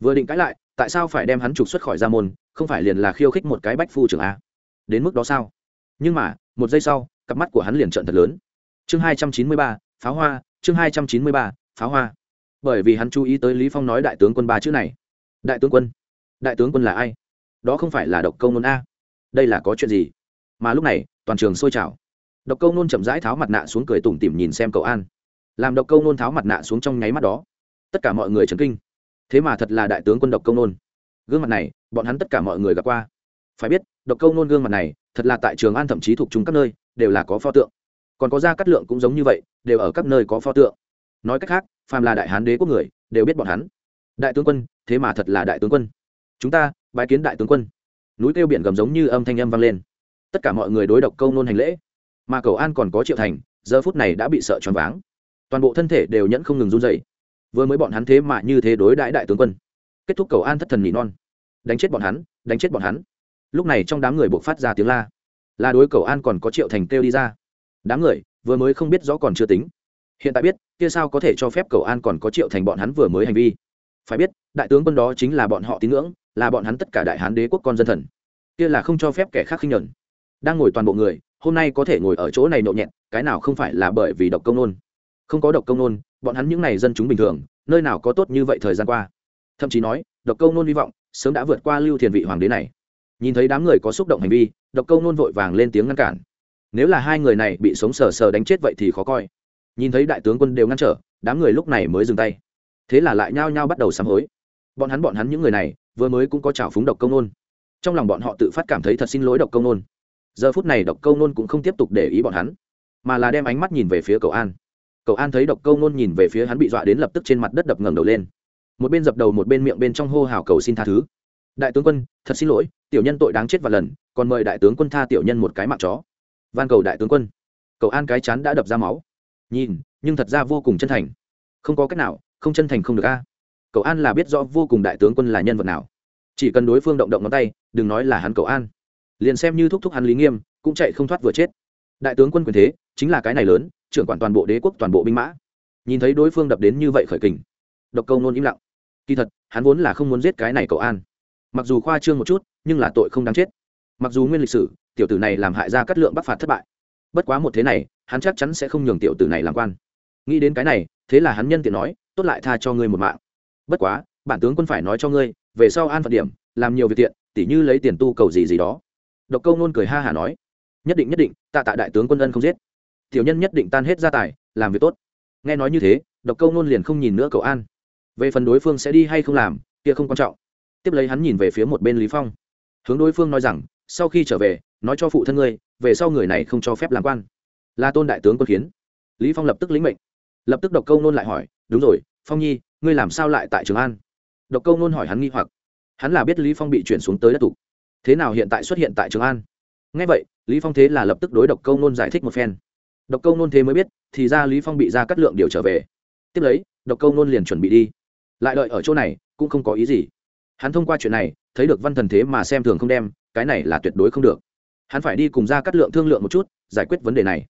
Vừa định cãi lại tại sao phải đem hắn trục xuất khỏi gia môn không phải liền là khiêu khích một cái bách phu trưởng a? Đến mức đó sao? Nhưng mà một giây sau cặp mắt của hắn liền trợn thật lớn. Chương hai trăm chín mươi ba pháo hoa chương hai trăm chín mươi ba pháo hoa. Bởi vì hắn chú ý tới lý phong nói đại tướng quân ba chữ này. Đại tướng quân. Đại tướng quân là ai? Đó không phải là độc công nôn a. Đây là có chuyện gì? Mà lúc này, toàn trường sôi trào. Độc câu nôn chậm rãi tháo mặt nạ xuống cười tủm tỉm nhìn xem cậu an. Làm độc câu nôn tháo mặt nạ xuống trong nháy mắt đó, tất cả mọi người chấn kinh. Thế mà thật là đại tướng quân độc câu nôn. Gương mặt này, bọn hắn tất cả mọi người gặp qua. Phải biết, độc câu nôn gương mặt này, thật là tại trường an thậm chí thuộc chúng các nơi, đều là có pho tượng. Còn có gia cát lượng cũng giống như vậy, đều ở các nơi có pho tượng. Nói cách khác, phàm là đại hán đế quốc người, đều biết bọn hắn. Đại tướng quân, thế mà thật là đại tướng quân. Chúng ta, bái kiến đại tướng quân. Núi kêu biển gầm giống như âm thanh âm vang lên tất cả mọi người đối độc câu nôn hành lễ. Mà cầu an còn có triệu thành, giờ phút này đã bị sợ choáng váng. Toàn bộ thân thể đều nhẫn không ngừng run dậy vừa mới bọn hắn thế mà như thế đối đại đại tướng quân. Kết thúc cầu an thất thần nỉ non. Đánh chết bọn hắn, đánh chết bọn hắn. Lúc này trong đám người buộc phát ra tiếng la. Là đối cầu an còn có triệu thành kêu đi ra. Đám người, vừa mới không biết rõ còn chưa tính. Hiện tại biết, kia sao có thể cho phép cầu an còn có triệu thành bọn hắn vừa mới hành vi. Phải biết, đại tướng quân đó chính là bọn họ tín ngưỡng, là bọn hắn tất cả đại hán đế quốc con dân thần. Kia là không cho phép kẻ khác khinh nhuận đang ngồi toàn bộ người, hôm nay có thể ngồi ở chỗ này nhộn nhẹn cái nào không phải là bởi vì độc công nôn? Không có độc công nôn, bọn hắn những n à y dân chúng bình thường, nơi nào có tốt như vậy thời gian qua? Thậm chí nói, độc công nôn hy vọng sớm đã vượt qua lưu thiền vị hoàng đế này. Nhìn thấy đám người có xúc động hành vi, độc công nôn vội vàng lên tiếng ngăn cản. Nếu là hai người này bị sống sờ sờ đánh chết vậy thì khó coi. Nhìn thấy đại tướng quân đều ngăn trở, đám người lúc này mới dừng tay. Thế là lại nhao nhao bắt đầu sám hối. Bọn hắn bọn hắn những người này, vừa mới cũng có trào phúng độc công nôn. Trong lòng bọn họ tự phát cảm thấy thật xin lỗi độc công nôn giờ phút này độc câu nôn cũng không tiếp tục để ý bọn hắn, mà là đem ánh mắt nhìn về phía cậu an. Cậu an thấy độc câu nôn nhìn về phía hắn bị dọa đến lập tức trên mặt đất đập ngẩng đầu lên. Một bên dập đầu một bên miệng bên trong hô hào cầu xin tha thứ. Đại tướng quân, thật xin lỗi, tiểu nhân tội đáng chết và lần, còn mời đại tướng quân tha tiểu nhân một cái mạng chó. Van cầu đại tướng quân. Cậu an cái chán đã đập ra máu. Nhìn, nhưng thật ra vô cùng chân thành. Không có cách nào, không chân thành không được a. Cậu an là biết rõ vô cùng đại tướng quân là nhân vật nào. Chỉ cần đối phương động động ngón tay, đừng nói là hắn cậu an liền xem như thúc thúc hắn lý nghiêm, cũng chạy không thoát vừa chết. Đại tướng quân quyền thế, chính là cái này lớn, trưởng quản toàn bộ đế quốc, toàn bộ binh mã. Nhìn thấy đối phương đập đến như vậy khởi kình, độc câu nôn im lặng. Kỳ thật, hắn vốn là không muốn giết cái này cậu an. Mặc dù khoa trương một chút, nhưng là tội không đáng chết. Mặc dù nguyên lịch sử, tiểu tử này làm hại ra cắt lượng bắc phạt thất bại. Bất quá một thế này, hắn chắc chắn sẽ không nhường tiểu tử này làm quan. Nghĩ đến cái này, thế là hắn nhân tiện nói, tốt lại tha cho ngươi một mạng. Bất quá, bản tướng quân phải nói cho ngươi, về sau an phận điểm, làm nhiều việc tiện, tỉ như lấy tiền tu cầu gì gì đó độc câu nôn cười ha hả nói, nhất định nhất định, tạ tạ đại tướng quân ân không giết. Tiểu nhân nhất định tan hết gia tài, làm việc tốt. Nghe nói như thế, độc câu nôn liền không nhìn nữa cậu an. Về phần đối phương sẽ đi hay không làm, kia không quan trọng. Tiếp lấy hắn nhìn về phía một bên lý phong. Hướng đối phương nói rằng, sau khi trở về, nói cho phụ thân ngươi, về sau người này không cho phép làm quan. Là tôn đại tướng quân khiến lý phong lập tức lĩnh mệnh. Lập tức độc câu nôn lại hỏi, đúng rồi, phong nhi, ngươi làm sao lại tại trường an? Độc câu nôn hỏi hắn nghi hoặc. Hắn là biết lý phong bị chuyển xuống tới đất tục thế nào hiện tại xuất hiện tại trường an? Ngay vậy, lý phong thế là lập tức đối độc câu nôn giải thích một phen. Độc câu nôn thế mới biết, thì ra lý phong bị ra cắt lượng điều trở về. Tiếp lấy, độc câu nôn liền chuẩn bị đi. Lại đợi ở chỗ này, cũng không có ý gì. Hắn thông qua chuyện này, thấy được văn thần thế mà xem thường không đem, cái này là tuyệt đối không được. Hắn phải đi cùng ra cắt lượng thương lượng một chút, giải quyết vấn đề này.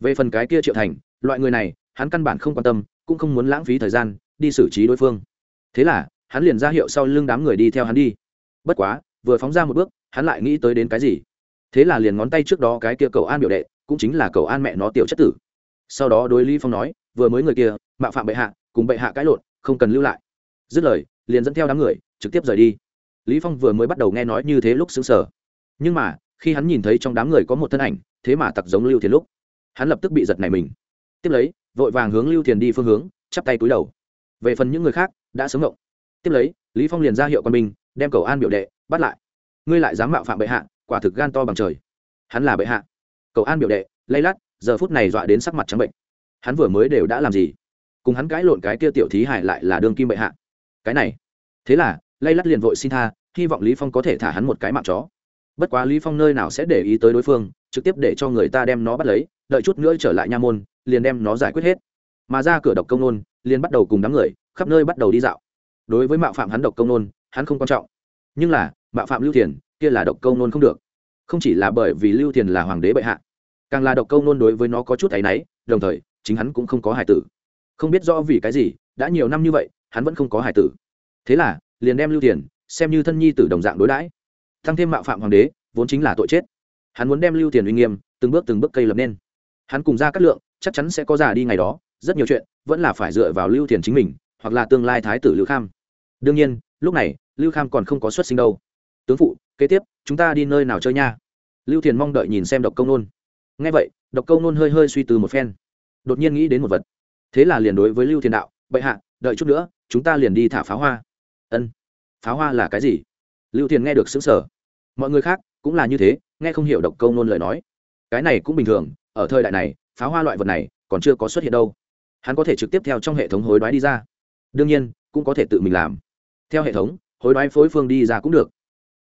Về phần cái kia triệu thành, loại người này, hắn căn bản không quan tâm, cũng không muốn lãng phí thời gian, đi xử trí đối phương. Thế là, hắn liền ra hiệu sau lưng đám người đi theo hắn đi. Bất quá vừa phóng ra một bước, hắn lại nghĩ tới đến cái gì? Thế là liền ngón tay trước đó cái kia cầu an biểu đệ, cũng chính là cầu an mẹ nó tiểu chất tử. Sau đó đối lý phong nói, vừa mới người kia, mạo phạm bệ hạ, cùng bệ hạ cãi lộn, không cần lưu lại. Dứt lời, liền dẫn theo đám người, trực tiếp rời đi. Lý phong vừa mới bắt đầu nghe nói như thế lúc sững sờ. Nhưng mà, khi hắn nhìn thấy trong đám người có một thân ảnh, thế mà tặc giống lưu thiền lúc. Hắn lập tức bị giật này mình. Tiếp lấy, vội vàng hướng lưu thiền đi phương hướng, chắp tay cúi đầu. Về phần những người khác, đã sớm ngộng. Tiếp lấy, lý phong liền ra hiệu quân binh, đem cầu an biểu đệ bắt lại. Ngươi lại dám mạo phạm bệ hạ, quả thực gan to bằng trời. Hắn là bệ hạ. Cầu an biểu đệ lay lắt giờ phút này dọa đến sắc mặt trắng bệnh. Hắn vừa mới đều đã làm gì? Cùng hắn cãi lộn cái kia tiểu thí hải lại là đương kim bệ hạ. Cái này. Thế là lay lắt liền vội xin tha, hy vọng lý phong có thể thả hắn một cái mạng chó. Bất quá lý phong nơi nào sẽ để ý tới đối phương, trực tiếp để cho người ta đem nó bắt lấy, đợi chút nữa trở lại nha môn, liền đem nó giải quyết hết. Mà ra cửa độc công nôn, liền bắt đầu cùng đám người, khắp nơi bắt đầu đi dạo. Đối với mạo phạm hắn độc công nôn, hắn không quan trọng. Nhưng là bạo phạm lưu thiền, kia là độc công nôn không được. Không chỉ là bởi vì lưu thiền là hoàng đế bệ hạ, càng là độc công nôn đối với nó có chút áy náy, đồng thời, chính hắn cũng không có hài tử. Không biết rõ vì cái gì, đã nhiều năm như vậy, hắn vẫn không có hài tử. Thế là, liền đem lưu thiền, xem như thân nhi tử đồng dạng đối đãi. Thăng thêm mạo phạm hoàng đế, vốn chính là tội chết. Hắn muốn đem lưu tiền uy nghiêm, từng bước từng bước cây lập nên. Hắn cùng ra cát lượng, chắc chắn sẽ có già đi ngày đó, rất nhiều chuyện, vẫn là phải dựa vào lưu tiền chính mình, hoặc là tương lai thái tử lưu kham. Đương nhiên, lúc này, lưu kham còn không có xuất sinh đâu tướng phụ, kế tiếp, chúng ta đi nơi nào chơi nha? Lưu thiền mong đợi nhìn xem độc công nôn. Ngay vậy, độc công nôn hơi hơi suy từ một phen. Đột nhiên nghĩ đến một vật. Thế là liền đối với lưu thiền đạo, bệ hạ, đợi chút nữa, chúng ta liền đi thả pháo hoa. Ân, pháo hoa là cái gì? Lưu thiền nghe được xứng sở mọi người khác cũng là như thế, nghe không hiểu độc câu nôn lời nói. Cái này cũng bình thường, ở thời đại này, pháo hoa loại vật này còn chưa có xuất hiện đâu. Hắn có thể trực tiếp theo trong hệ thống hối đoái đi ra. Đương nhiên, cũng có thể tự mình làm. Theo hệ thống, hối đoái phối phương đi ra cũng được.